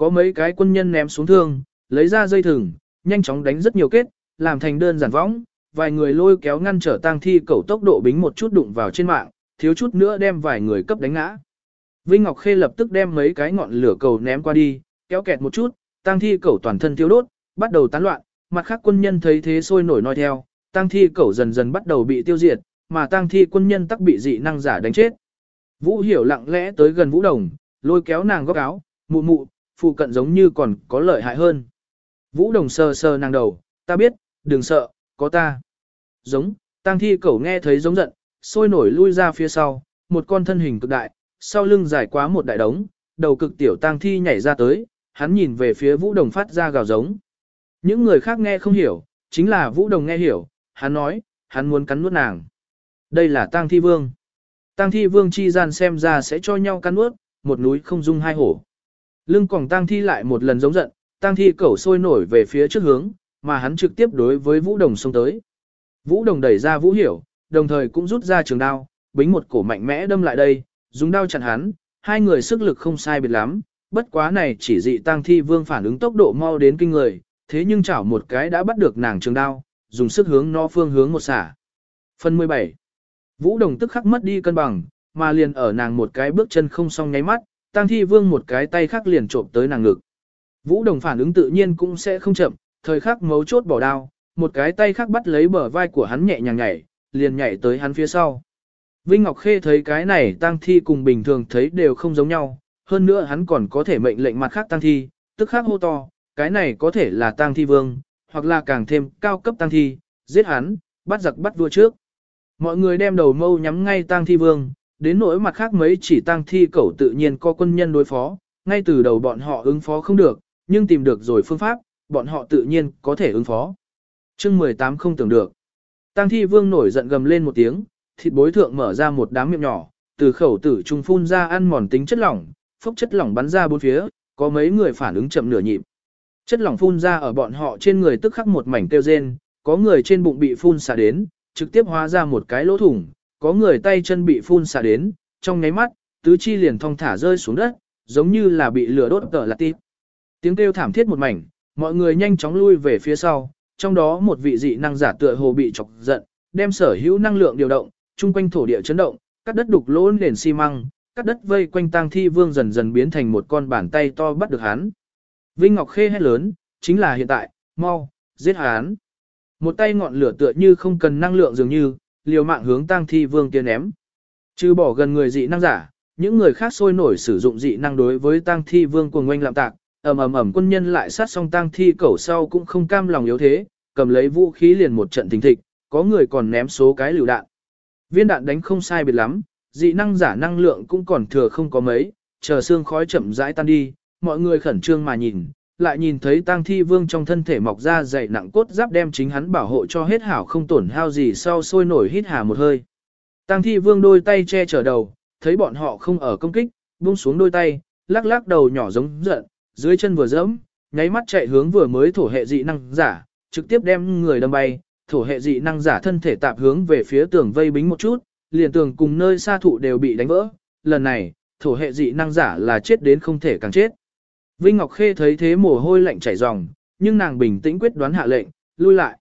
Có mấy cái quân nhân ném xuống thương, lấy ra dây thừng, nhanh chóng đánh rất nhiều kết, làm thành đơn giản võng, vài người lôi kéo ngăn trở tang thi cầu tốc độ bính một chút đụng vào trên mạng, thiếu chút nữa đem vài người cấp đánh ngã. Vinh Ngọc Khê lập tức đem mấy cái ngọn lửa cầu ném qua đi, kéo kẹt một chút, tang thi cầu toàn thân thiếu đốt, bắt đầu tán loạn, mặt khác quân nhân thấy thế sôi nổi nói theo, tang thi cầu dần dần bắt đầu bị tiêu diệt, mà tang thi quân nhân tắc bị dị năng giả đánh chết. Vũ Hiểu lặng lẽ tới gần Vũ Đồng, lôi kéo nàng góc áo, mụ mụ, phụ cận giống như còn có lợi hại hơn. Vũ Đồng sờ sờ nàng đầu, ta biết, đừng sợ, có ta. Giống, tang thi cẩu nghe thấy giống giận, sôi nổi lui ra phía sau, một con thân hình cực đại, sau lưng dài quá một đại đống, đầu cực tiểu tang thi nhảy ra tới, hắn nhìn về phía Vũ Đồng phát ra gào giống. Những người khác nghe không hiểu, chính là Vũ Đồng nghe hiểu, hắn nói, hắn muốn cắn nuốt nàng. Đây là tang thi vương. Tang thi vương chi gian xem ra sẽ cho nhau cắn nuốt, một núi không dung hai hổ. Lưng còng tang thi lại một lần giống giận, tang thi cẩu sôi nổi về phía trước hướng, mà hắn trực tiếp đối với Vũ Đồng xông tới. Vũ Đồng đẩy ra Vũ Hiểu, đồng thời cũng rút ra trường đao, bính một cổ mạnh mẽ đâm lại đây, dùng đao chặn hắn, hai người sức lực không sai biệt lắm, bất quá này chỉ dị tang thi vương phản ứng tốc độ mau đến kinh người, thế nhưng chảo một cái đã bắt được nàng trường đao, dùng sức hướng nó phương hướng một xả. Phần 17 Vũ Đồng tức khắc mất đi cân bằng, mà liền ở nàng một cái bước chân không song nháy mắt, tang thi vương một cái tay khác liền trộm tới nàng ngực. Vũ Đồng phản ứng tự nhiên cũng sẽ không chậm, thời khắc mấu chốt bỏ đao, một cái tay khác bắt lấy bờ vai của hắn nhẹ nhàng nhảy, liền nhảy tới hắn phía sau. Vinh Ngọc Khê thấy cái này tang thi cùng bình thường thấy đều không giống nhau, hơn nữa hắn còn có thể mệnh lệnh mặt khác tang thi, tức khác hô to, cái này có thể là tang thi vương, hoặc là càng thêm cao cấp tang thi, giết hắn, bắt giặc bắt vua trước. Mọi người đem đầu mâu nhắm ngay tang thi vương, đến nỗi mặt khác mấy chỉ tang thi cẩu tự nhiên có quân nhân đối phó, ngay từ đầu bọn họ ứng phó không được, nhưng tìm được rồi phương pháp, bọn họ tự nhiên có thể ứng phó. chương 18 không tưởng được. Tang thi vương nổi giận gầm lên một tiếng, thịt bối thượng mở ra một đám miệng nhỏ, từ khẩu tử trung phun ra ăn mòn tính chất lỏng, phốc chất lỏng bắn ra bốn phía, có mấy người phản ứng chậm nửa nhịp. Chất lỏng phun ra ở bọn họ trên người tức khắc một mảnh tiêu rên, có người trên bụng bị phun xả đến, trực tiếp hóa ra một cái lỗ thủng, có người tay chân bị phun xả đến, trong nháy mắt, tứ chi liền thong thả rơi xuống đất, giống như là bị lửa đốt tở là tịp. Tiếng kêu thảm thiết một mảnh, mọi người nhanh chóng lui về phía sau, trong đó một vị dị năng giả tựa hồ bị chọc giận, đem sở hữu năng lượng điều động, chung quanh thổ địa chấn động, cắt đất đục lỗ nền xi măng, cắt đất vây quanh tang thi vương dần dần biến thành một con bàn tay to bắt được hắn. Vinh Ngọc Khê hét lớn, chính là hiện tại, mau, giết hắn. Một tay ngọn lửa tựa như không cần năng lượng dường như, liều mạng hướng tang thi vương kia ném. Trừ bỏ gần người dị năng giả, những người khác sôi nổi sử dụng dị năng đối với tang thi vương cuồng ngoanh lạm tạc, ầm ầm ầm quân nhân lại sát xong tang thi cẩu sau cũng không cam lòng yếu thế, cầm lấy vũ khí liền một trận thình thịch, có người còn ném số cái lựu đạn. Viên đạn đánh không sai biệt lắm, dị năng giả năng lượng cũng còn thừa không có mấy, chờ xương khói chậm rãi tan đi, mọi người khẩn trương mà nhìn, lại nhìn thấy tang thi vương trong thân thể mọc ra dày nặng cốt giáp đem chính hắn bảo hộ cho hết hảo không tổn hao gì sau sôi nổi hít hà một hơi. Tang thi vương đôi tay che chở đầu, thấy bọn họ không ở công kích, buông xuống đôi tay, lắc lắc đầu nhỏ giống giận, dưới chân vừa dẫm, nháy mắt chạy hướng vừa mới thổ hệ dị năng giả, trực tiếp đem người đâm bay, thổ hệ dị năng giả thân thể tạp hướng về phía tường vây bính một chút, liền tường cùng nơi xa thụ đều bị đánh vỡ, lần này, thổ hệ dị năng giả là chết đến không thể càng chết. Vinh Ngọc Khê thấy thế mồ hôi lạnh chảy ròng, nhưng nàng bình tĩnh quyết đoán hạ lệnh, lui lại.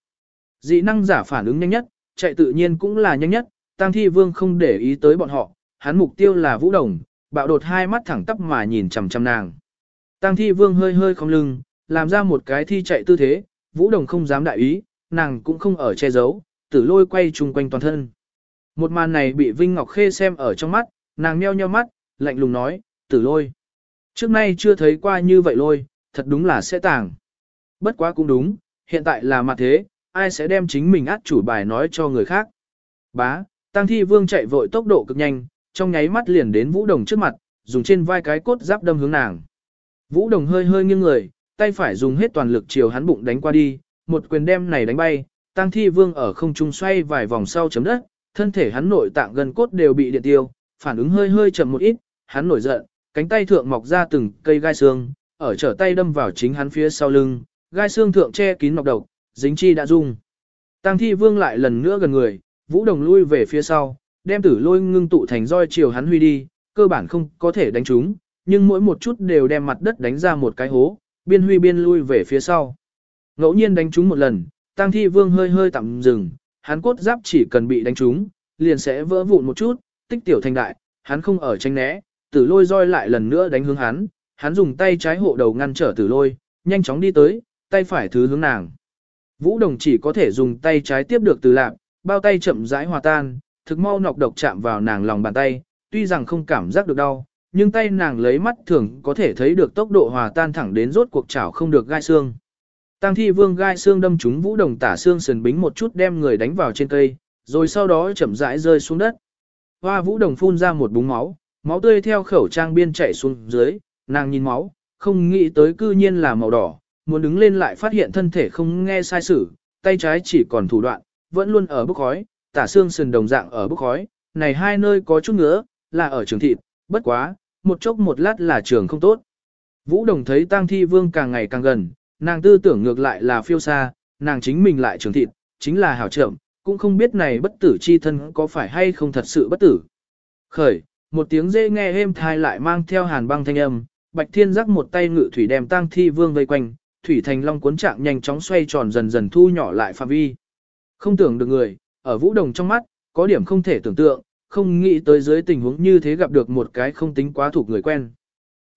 Dị năng giả phản ứng nhanh nhất, chạy tự nhiên cũng là nhanh nhất, Tăng Thi Vương không để ý tới bọn họ, hắn mục tiêu là Vũ Đồng, bạo đột hai mắt thẳng tắp mà nhìn chằm chằm nàng. Tăng Thi Vương hơi hơi không lưng, làm ra một cái thi chạy tư thế, Vũ Đồng không dám đại ý, nàng cũng không ở che giấu, tử lôi quay chung quanh toàn thân. Một màn này bị Vinh Ngọc Khê xem ở trong mắt, nàng nheo nheo mắt, lạnh lùng nói, tử lôi. Trước nay chưa thấy qua như vậy lôi, thật đúng là sẽ tàng. Bất quá cũng đúng, hiện tại là mặt thế, ai sẽ đem chính mình át chủ bài nói cho người khác. Bá, Tăng Thi Vương chạy vội tốc độ cực nhanh, trong nháy mắt liền đến Vũ Đồng trước mặt, dùng trên vai cái cốt giáp đâm hướng nàng. Vũ Đồng hơi hơi nghiêng người, tay phải dùng hết toàn lực chiều hắn bụng đánh qua đi, một quyền đem này đánh bay, Tăng Thi Vương ở không trung xoay vài vòng sau chấm đất, thân thể hắn nội tạng gần cốt đều bị điện tiêu, phản ứng hơi hơi chậm một ít, hắn nổi giận, cánh tay thượng mọc ra từng cây gai xương, ở trở tay đâm vào chính hắn phía sau lưng, gai xương thượng che kín nọc độc, dính chi đã dung. Tăng thi vương lại lần nữa gần người, vũ đồng lui về phía sau, đem tử lôi ngưng tụ thành roi chiều hắn huy đi, cơ bản không có thể đánh trúng, nhưng mỗi một chút đều đem mặt đất đánh ra một cái hố, biên huy biên lui về phía sau. Ngẫu nhiên đánh trúng một lần, tăng thi vương hơi hơi tạm dừng, hắn cốt giáp chỉ cần bị đánh trúng, liền sẽ vỡ vụn một chút, tích tiểu thành đại, hắn không ở tranh né, tử lôi roi lại lần nữa đánh hướng hắn, hắn dùng tay trái hộ đầu ngăn trở tử lôi, nhanh chóng đi tới, tay phải thứ hướng nàng. Vũ đồng chỉ có thể dùng tay trái tiếp được từ lạc, bao tay chậm rãi hòa tan, thực mau nọc độc chạm vào nàng lòng bàn tay, tuy rằng không cảm giác được đau, nhưng tay nàng lấy mắt thường có thể thấy được tốc độ hòa tan thẳng đến rốt cuộc chảo không được gai xương. Tăng thi vương gai xương đâm trúng vũ đồng tả xương sườn bính một chút đem người đánh vào trên cây, rồi sau đó chậm rãi rơi xuống đất. Hoa vũ đồng phun ra một búng máu, máu tươi theo khẩu trang biên chảy xuống dưới, nàng nhìn máu, không nghĩ tới cư nhiên là màu đỏ, muốn đứng lên lại phát hiện thân thể không nghe sai sử, tay trái chỉ còn thủ đoạn, vẫn luôn ở bức khói, tả xương sườn đồng dạng ở bức khói, này hai nơi có chút nữa, là ở trường thịt, bất quá, một chốc một lát là trường không tốt. Vũ đồng thấy tang thi vương càng ngày càng gần, nàng tư tưởng ngược lại là phiêu xa, nàng chính mình lại trường thịt, chính là hảo trợm, cũng không biết này bất tử chi thân có phải hay không thật sự bất tử. Khởi, một tiếng dê nghe êm thai lại mang theo hàn băng thanh âm, bạch thiên giác một tay ngự thủy đem tang thi vương vây quanh, thủy thành long cuốn trạng nhanh chóng xoay tròn dần dần thu nhỏ lại phạm vi. Không tưởng được người, ở vũ đồng trong mắt, có điểm không thể tưởng tượng, không nghĩ tới dưới tình huống như thế gặp được một cái không tính quá thuộc người quen.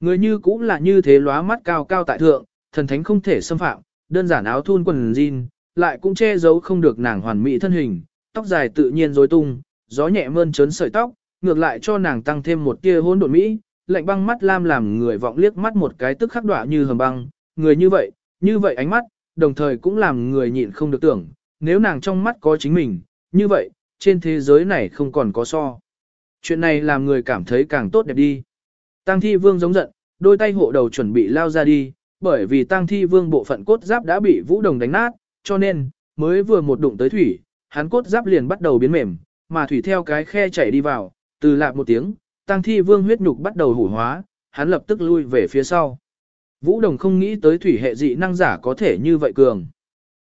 Người như cũng là như thế lóa mắt cao cao tại thượng, thần thánh không thể xâm phạm, đơn giản áo thun quần jean, lại cũng che giấu không được nàng hoàn mỹ thân hình, tóc dài tự nhiên rối tung, gió nhẹ mơn trớn sợi tóc, ngược lại cho nàng tăng thêm một tia hỗn độn mỹ, lạnh băng mắt lam làm người vọng liếc mắt một cái tức khắc đọa như hầm băng, người như vậy, như vậy ánh mắt, đồng thời cũng làm người nhịn không được tưởng, nếu nàng trong mắt có chính mình, như vậy, trên thế giới này không còn có so. Chuyện này làm người cảm thấy càng tốt đẹp đi. Tăng thi vương giống giận, đôi tay hộ đầu chuẩn bị lao ra đi, bởi vì tăng thi vương bộ phận cốt giáp đã bị vũ đồng đánh nát, cho nên, mới vừa một đụng tới thủy, hắn cốt giáp liền bắt đầu biến mềm, mà thủy theo cái khe chảy đi vào, từ lạc một tiếng, tăng thi vương huyết nhục bắt đầu hủ hóa, hắn lập tức lui về phía sau. Vũ Đồng không nghĩ tới thủy hệ dị năng giả có thể như vậy cường.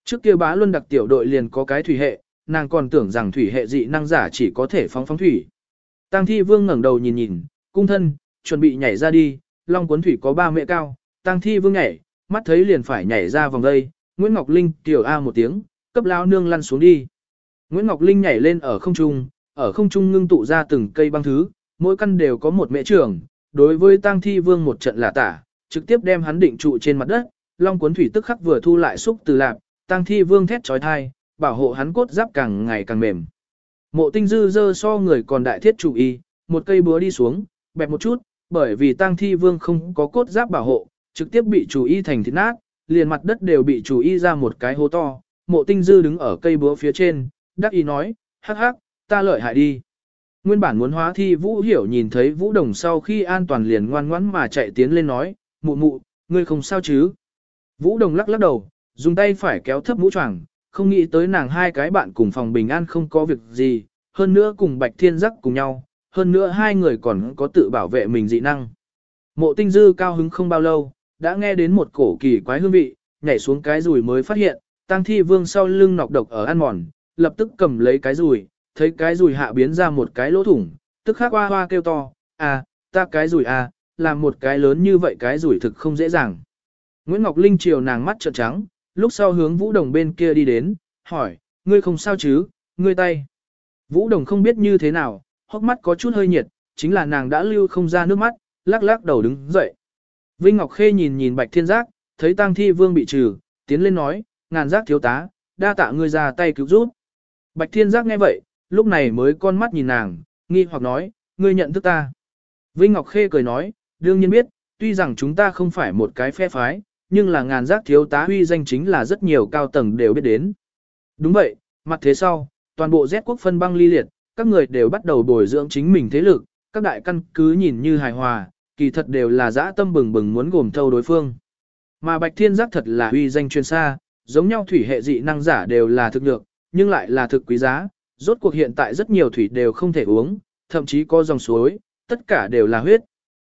Trước kia bá luân đặc tiểu đội liền có cái thủy hệ, nàng còn tưởng rằng thủy hệ dị năng giả chỉ có thể phóng phóng thủy. Tăng thi vương ngẩng đầu nhìn nhìn, cung thân, chuẩn bị nhảy ra đi, long cuốn thủy có ba mẹ cao, tăng thi vương nhảy, mắt thấy liền phải nhảy ra vòng đây, Nguyễn Ngọc Linh tiểu A một tiếng, cấp lao nương lăn xuống đi. Nguyễn Ngọc Linh nhảy lên ở không trung, ở không trung ngưng tụ ra từng cây băng thứ, mỗi căn đều có một mẹ trưởng, đối với tăng thi vương một trận là tả, trực tiếp đem hắn định trụ trên mặt đất, long cuốn thủy tức khắc vừa thu lại xúc từ lạp, tăng thi vương thét trói thai, bảo hộ hắn cốt giáp càng ngày càng mềm. Mộ tinh dư dơ so người còn đại thiết chủ y, một cây búa đi xuống, bẹp một chút, bởi vì tăng thi vương không có cốt giáp bảo hộ, trực tiếp bị chủ y thành thịt nát, liền mặt đất đều bị chủ y ra một cái hố to. Mộ tinh dư đứng ở cây búa phía trên, đắc ý nói, hắc hắc, ta lợi hại đi. Nguyên bản muốn hóa thi vũ hiểu nhìn thấy vũ đồng sau khi an toàn liền ngoan ngoãn mà chạy tiến lên nói, mụ mụ, ngươi không sao chứ. Vũ đồng lắc lắc đầu, dùng tay phải kéo thấp mũ choàng, không nghĩ tới nàng hai cái bạn cùng phòng bình an không có việc gì, hơn nữa cùng bạch thiên giác cùng nhau, hơn nữa hai người còn có tự bảo vệ mình dị năng. Mộ tinh dư cao hứng không bao lâu, đã nghe đến một cổ kỳ quái hương vị, nhảy xuống cái rùi mới phát hiện, tăng thi vương sau lưng nọc độc ở ăn mòn, lập tức cầm lấy cái rùi, thấy cái rùi hạ biến ra một cái lỗ thủng, tức khắc hoa hoa kêu to, à, ta cái rùi à, làm một cái lớn như vậy cái rủi thực không dễ dàng. Nguyễn Ngọc Linh chiều nàng mắt trợn trắng, lúc sau hướng Vũ Đồng bên kia đi đến, hỏi, ngươi không sao chứ, ngươi tay. Vũ Đồng không biết như thế nào, hốc mắt có chút hơi nhiệt, chính là nàng đã lưu không ra nước mắt, lắc lắc đầu đứng dậy. Vinh Ngọc Khê nhìn nhìn Bạch Thiên Giác, thấy Tăng Thi Vương bị trừ, tiến lên nói, ngàn giác thiếu tá, đa tạ ngươi ra tay cứu giúp. Bạch Thiên Giác nghe vậy, lúc này mới con mắt nhìn nàng, nghi hoặc nói, ngươi nhận thức ta. Vinh Ngọc Khê cười nói, đương nhiên biết, tuy rằng chúng ta không phải một cái phe phái, nhưng là ngàn giác thiếu tá huy danh chính là rất nhiều cao tầng đều biết đến. Đúng vậy, mặt thế sau, toàn bộ Z quốc phân băng ly liệt, các người đều bắt đầu bồi dưỡng chính mình thế lực, các đại căn cứ nhìn như hài hòa, kỳ thật đều là dã tâm bừng bừng muốn gồm thâu đối phương. Mà Bạch Thiên Giác thật là huy danh chuyên xa, giống nhau thủy hệ dị năng giả đều là thực lực, nhưng lại là thực quý giá, rốt cuộc hiện tại rất nhiều thủy đều không thể uống, thậm chí có dòng suối, tất cả đều là huyết.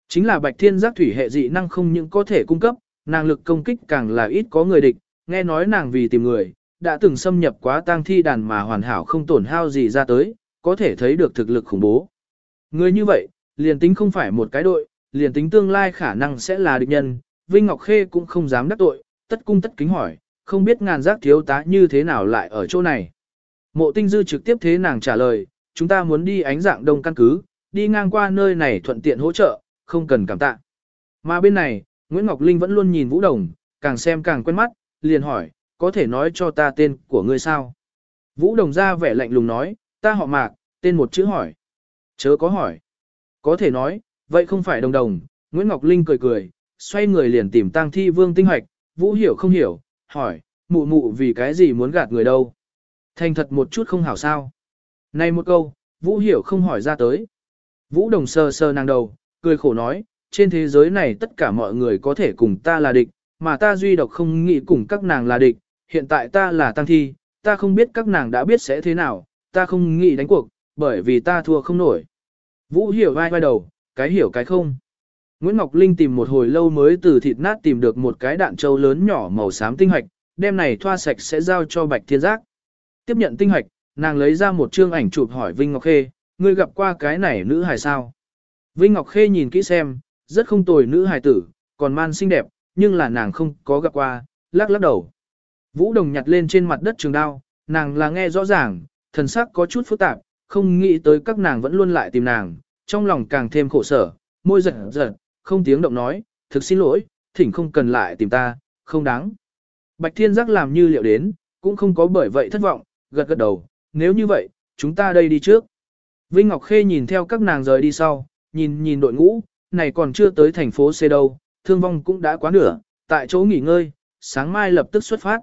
Chính là bạch thiên giác thủy hệ dị năng không những có thể cung cấp, nàng lực công kích càng là ít có người địch, nghe nói nàng vì tìm người, đã từng xâm nhập quá tang thi đàn mà hoàn hảo không tổn hao gì ra tới, có thể thấy được thực lực khủng bố. Người như vậy, liền tính không phải một cái đội, liền tính tương lai khả năng sẽ là địch nhân, Vinh Ngọc Khê cũng không dám đắc tội, tất cung tất kính hỏi, không biết ngàn giác thiếu tá như thế nào lại ở chỗ này. Mộ tinh dư trực tiếp thế nàng trả lời, chúng ta muốn đi ánh dạng đông căn cứ, đi ngang qua nơi này thuận tiện hỗ trợ, không cần cảm tạ. Mà bên này, Nguyễn Ngọc Linh vẫn luôn nhìn Vũ Đồng, càng xem càng quen mắt, liền hỏi, có thể nói cho ta tên của ngươi sao? Vũ Đồng ra vẻ lạnh lùng nói, ta họ mạc, tên một chữ hỏi. Chớ có hỏi. Có thể nói, vậy không phải đồng đồng, Nguyễn Ngọc Linh cười cười, xoay người liền tìm tang thi vương tinh hoạch, Vũ hiểu không hiểu, hỏi, mụ mụ vì cái gì muốn gạt người đâu? Thành thật một chút không hảo sao? Này một câu, Vũ hiểu không hỏi ra tới. Vũ đồng sờ sờ nàng đầu, cười khổ nói, trên thế giới này tất cả mọi người có thể cùng ta là địch, mà ta duy độc không nghĩ cùng các nàng là địch, hiện tại ta là tăng thi, ta không biết các nàng đã biết sẽ thế nào, ta không nghĩ đánh cuộc, bởi vì ta thua không nổi. Vũ hiểu vai vai đầu, cái hiểu cái không. Nguyễn Ngọc Linh tìm một hồi lâu mới từ thịt nát tìm được một cái đạn trâu lớn nhỏ màu xám tinh hoạch, đem này thoa sạch sẽ giao cho Bạch Thiên Giác. Tiếp nhận tinh hoạch, nàng lấy ra một chương ảnh chụp hỏi Vinh Ngọc Khê, ngươi gặp qua cái này nữ hài sao? Vinh Ngọc Khê nhìn kỹ xem, rất không tồi nữ hài tử, còn man xinh đẹp, nhưng là nàng không có gặp qua, lắc lắc đầu. Vũ Đồng nhặt lên trên mặt đất trường đao, nàng là nghe rõ ràng, thần sắc có chút phức tạp, không nghĩ tới các nàng vẫn luôn lại tìm nàng, trong lòng càng thêm khổ sở, môi giật giật, không tiếng động nói, thực xin lỗi, thỉnh không cần lại tìm ta, không đáng. Bạch Thiên Giác làm như liệu đến, cũng không có bởi vậy thất vọng, gật gật đầu, nếu như vậy, chúng ta đây đi trước. Vinh Ngọc Khê nhìn theo các nàng rời đi sau, nhìn nhìn đội ngũ, này còn chưa tới thành phố C đâu, thương vong cũng đã quá nửa, tại chỗ nghỉ ngơi, sáng mai lập tức xuất phát.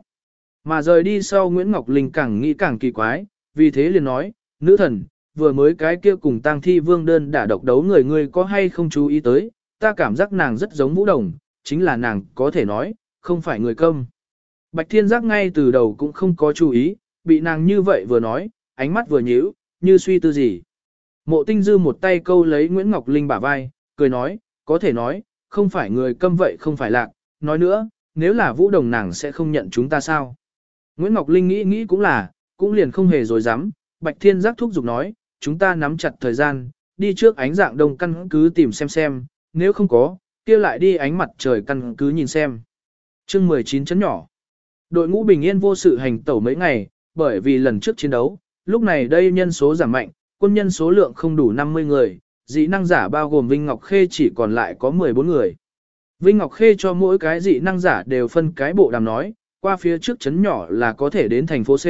Mà rời đi sau Nguyễn Ngọc Linh càng nghĩ càng kỳ quái, vì thế liền nói, nữ thần, vừa mới cái kia cùng tang thi vương đơn đã độc đấu người ngươi có hay không chú ý tới, ta cảm giác nàng rất giống vũ đồng, chính là nàng có thể nói, không phải người công. Bạch Thiên Giác ngay từ đầu cũng không có chú ý, bị nàng như vậy vừa nói, ánh mắt vừa nhíu, như suy tư gì. Mộ tinh dư một tay câu lấy Nguyễn Ngọc Linh bả vai, cười nói, có thể nói, không phải người câm vậy không phải lạc, nói nữa, nếu là vũ đồng nàng sẽ không nhận chúng ta sao. Nguyễn Ngọc Linh nghĩ nghĩ cũng là, cũng liền không hề dối dám, Bạch Thiên Giác thúc giục nói, chúng ta nắm chặt thời gian, đi trước ánh dạng đông căn cứ tìm xem xem, nếu không có, kia lại đi ánh mặt trời căn cứ nhìn xem. chương 19 chấn nhỏ. Đội ngũ bình yên vô sự hành tẩu mấy ngày, bởi vì lần trước chiến đấu, lúc này đây nhân số giảm mạnh, quân nhân số lượng không đủ 50 người, dị năng giả bao gồm Vinh Ngọc Khê chỉ còn lại có 14 người. Vinh Ngọc Khê cho mỗi cái dị năng giả đều phân cái bộ đàm nói, qua phía trước chấn nhỏ là có thể đến thành phố C,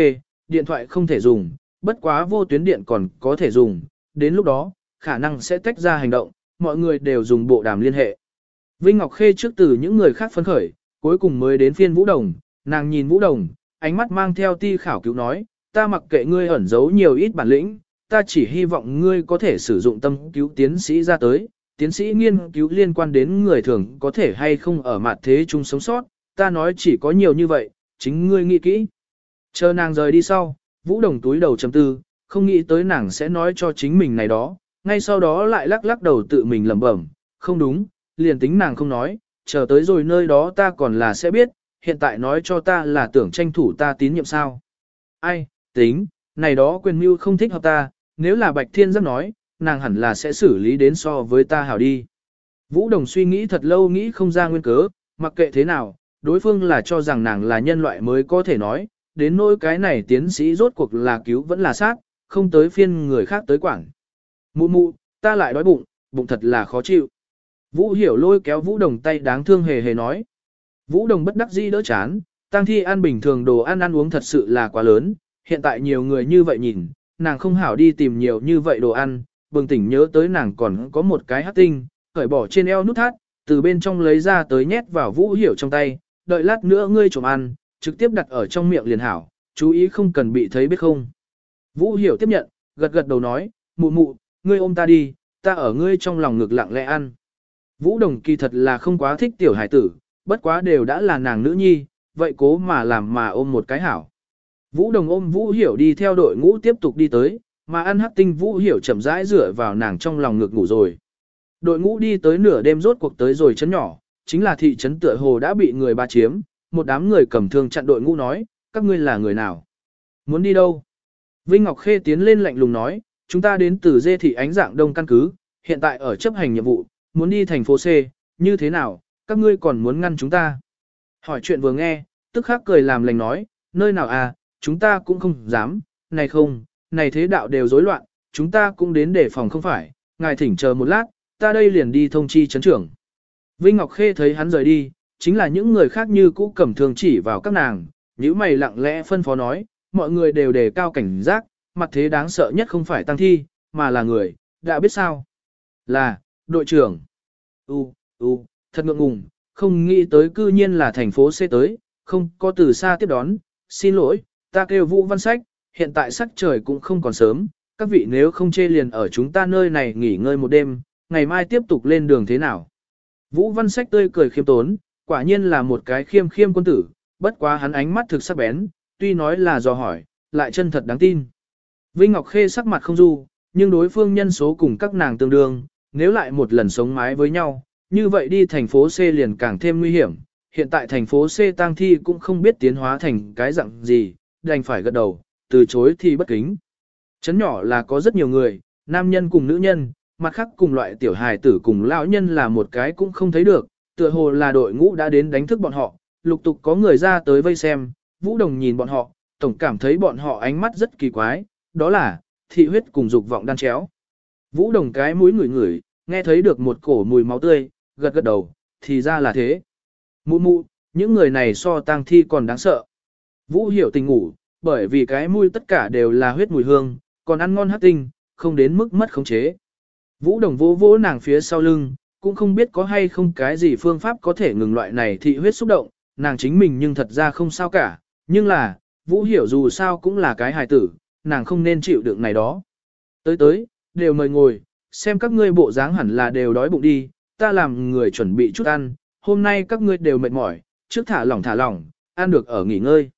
điện thoại không thể dùng, bất quá vô tuyến điện còn có thể dùng, đến lúc đó, khả năng sẽ tách ra hành động, mọi người đều dùng bộ đàm liên hệ. Vinh Ngọc Khê trước từ những người khác phấn khởi, cuối cùng mới đến phiên Vũ Đồng, nàng nhìn Vũ Đồng, ánh mắt mang theo ti khảo cứu nói, ta mặc kệ ngươi ẩn giấu nhiều ít bản lĩnh, ta chỉ hy vọng ngươi có thể sử dụng tâm cứu tiến sĩ ra tới, tiến sĩ nghiên cứu liên quan đến người thường có thể hay không ở mặt thế chung sống sót, ta nói chỉ có nhiều như vậy, chính ngươi nghĩ kỹ. Chờ nàng rời đi sau, Vũ Đồng túi đầu chấm tư, không nghĩ tới nàng sẽ nói cho chính mình này đó, ngay sau đó lại lắc lắc đầu tự mình lẩm bẩm, không đúng, liền tính nàng không nói, chờ tới rồi nơi đó ta còn là sẽ biết, hiện tại nói cho ta là tưởng tranh thủ ta tín nhiệm sao. Ai, tính, này đó quyền mưu không thích hợp ta, nếu là Bạch Thiên Giáp nói, nàng hẳn là sẽ xử lý đến so với ta hảo đi. Vũ Đồng suy nghĩ thật lâu nghĩ không ra nguyên cớ, mặc kệ thế nào, đối phương là cho rằng nàng là nhân loại mới có thể nói, đến nỗi cái này tiến sĩ rốt cuộc là cứu vẫn là sát, không tới phiên người khác tới quảng. Mụ mụ, ta lại đói bụng, bụng thật là khó chịu. Vũ hiểu lôi kéo Vũ Đồng tay đáng thương hề hề nói. Vũ Đồng bất đắc dĩ đỡ chán, tang thi ăn bình thường đồ ăn ăn uống thật sự là quá lớn, hiện tại nhiều người như vậy nhìn, nàng không hảo đi tìm nhiều như vậy đồ ăn, bừng tỉnh nhớ tới nàng còn có một cái hát tinh, cởi bỏ trên eo nút thắt, từ bên trong lấy ra tới nhét vào Vũ hiểu trong tay, đợi lát nữa ngươi trộm ăn, trực tiếp đặt ở trong miệng liền hảo, chú ý không cần bị thấy biết không. Vũ hiểu tiếp nhận, gật gật đầu nói, mụ mụ, ngươi ôm ta đi, ta ở ngươi trong lòng ngực lặng lẽ ăn. Vũ đồng kỳ thật là không quá thích tiểu hải tử, bất quá đều đã là nàng nữ nhi, vậy cố mà làm mà ôm một cái hảo. Vũ đồng ôm Vũ hiểu đi theo đội ngũ tiếp tục đi tới, Mà ăn hắc tinh vũ hiểu chậm rãi dựa vào nàng trong lòng ngực ngủ rồi. Đội ngũ đi tới nửa đêm rốt cuộc tới rồi chấn nhỏ, chính là thị trấn tựa hồ đã bị người ba chiếm, một đám người cầm thương chặn đội ngũ nói, các ngươi là người nào? Muốn đi đâu? Vinh Ngọc Khê tiến lên lạnh lùng nói, chúng ta đến từ dê thị ánh dạng đông căn cứ, hiện tại ở chấp hành nhiệm vụ, muốn đi thành phố C, như thế nào, các ngươi còn muốn ngăn chúng ta? Hỏi chuyện vừa nghe, tức khắc cười làm lành nói, nơi nào à, chúng ta cũng không dám, này không, này thế đạo đều rối loạn, chúng ta cũng đến để phòng không phải, ngài thỉnh chờ một lát, ta đây liền đi thông chi chấn trưởng. Vinh Ngọc Khê thấy hắn rời đi, chính là những người khác như cũ cầm thường chỉ vào các nàng, những mày lặng lẽ phân phó nói, mọi người đều đề cao cảnh giác, mặt thế đáng sợ nhất không phải tăng thi, mà là người, đã biết sao? Là, đội trưởng. U, u, thật ngượng ngùng, không nghĩ tới cư nhiên là thành phố C tới, không có từ xa tiếp đón, xin lỗi, ta kêu Vũ Văn Sách, hiện tại sắc trời cũng không còn sớm, các vị nếu không chê liền ở chúng ta nơi này nghỉ ngơi một đêm, ngày mai tiếp tục lên đường thế nào. Vũ Văn Sách tươi cười khiêm tốn, quả nhiên là một cái khiêm khiêm quân tử, bất quá hắn ánh mắt thực sắc bén, tuy nói là do hỏi, lại chân thật đáng tin. Vinh Ngọc Khê sắc mặt không du, nhưng đối phương nhân số cùng các nàng tương đương, nếu lại một lần sống mái với nhau, như vậy đi thành phố C liền càng thêm nguy hiểm. Hiện tại thành phố C tang thi cũng không biết tiến hóa thành cái dạng gì, đành phải gật đầu, từ chối thì bất kính. Chấn nhỏ là có rất nhiều người, nam nhân cùng nữ nhân, mặt khác cùng loại tiểu hài tử cùng lão nhân là một cái cũng không thấy được, tựa hồ là đội ngũ đã đến đánh thức bọn họ, lục tục có người ra tới vây xem, Vũ Đồng nhìn bọn họ, tổng cảm thấy bọn họ ánh mắt rất kỳ quái, đó là, thị huyết cùng dục vọng đan chéo. Vũ Đồng cái mũi ngửi ngửi, nghe thấy được một cổ mùi máu tươi, gật gật đầu, thì ra là thế. Mụ mụ, những người này so tang thi còn đáng sợ. Vũ hiểu tình ngủ, bởi vì cái mũi tất cả đều là huyết mùi hương, còn ăn ngon hát tinh, không đến mức mất khống chế. Vũ Đồng vô vỗ nàng phía sau lưng, cũng không biết có hay không cái gì phương pháp có thể ngừng loại này thị huyết xúc động, nàng chính mình nhưng thật ra không sao cả, nhưng là, Vũ hiểu dù sao cũng là cái hài tử, nàng không nên chịu đựng này đó. Tới tới, đều mời ngồi, xem các ngươi bộ dáng hẳn là đều đói bụng đi, ta làm người chuẩn bị chút ăn, hôm nay các ngươi đều mệt mỏi, trước thả lỏng thả lỏng, ăn được ở nghỉ ngơi.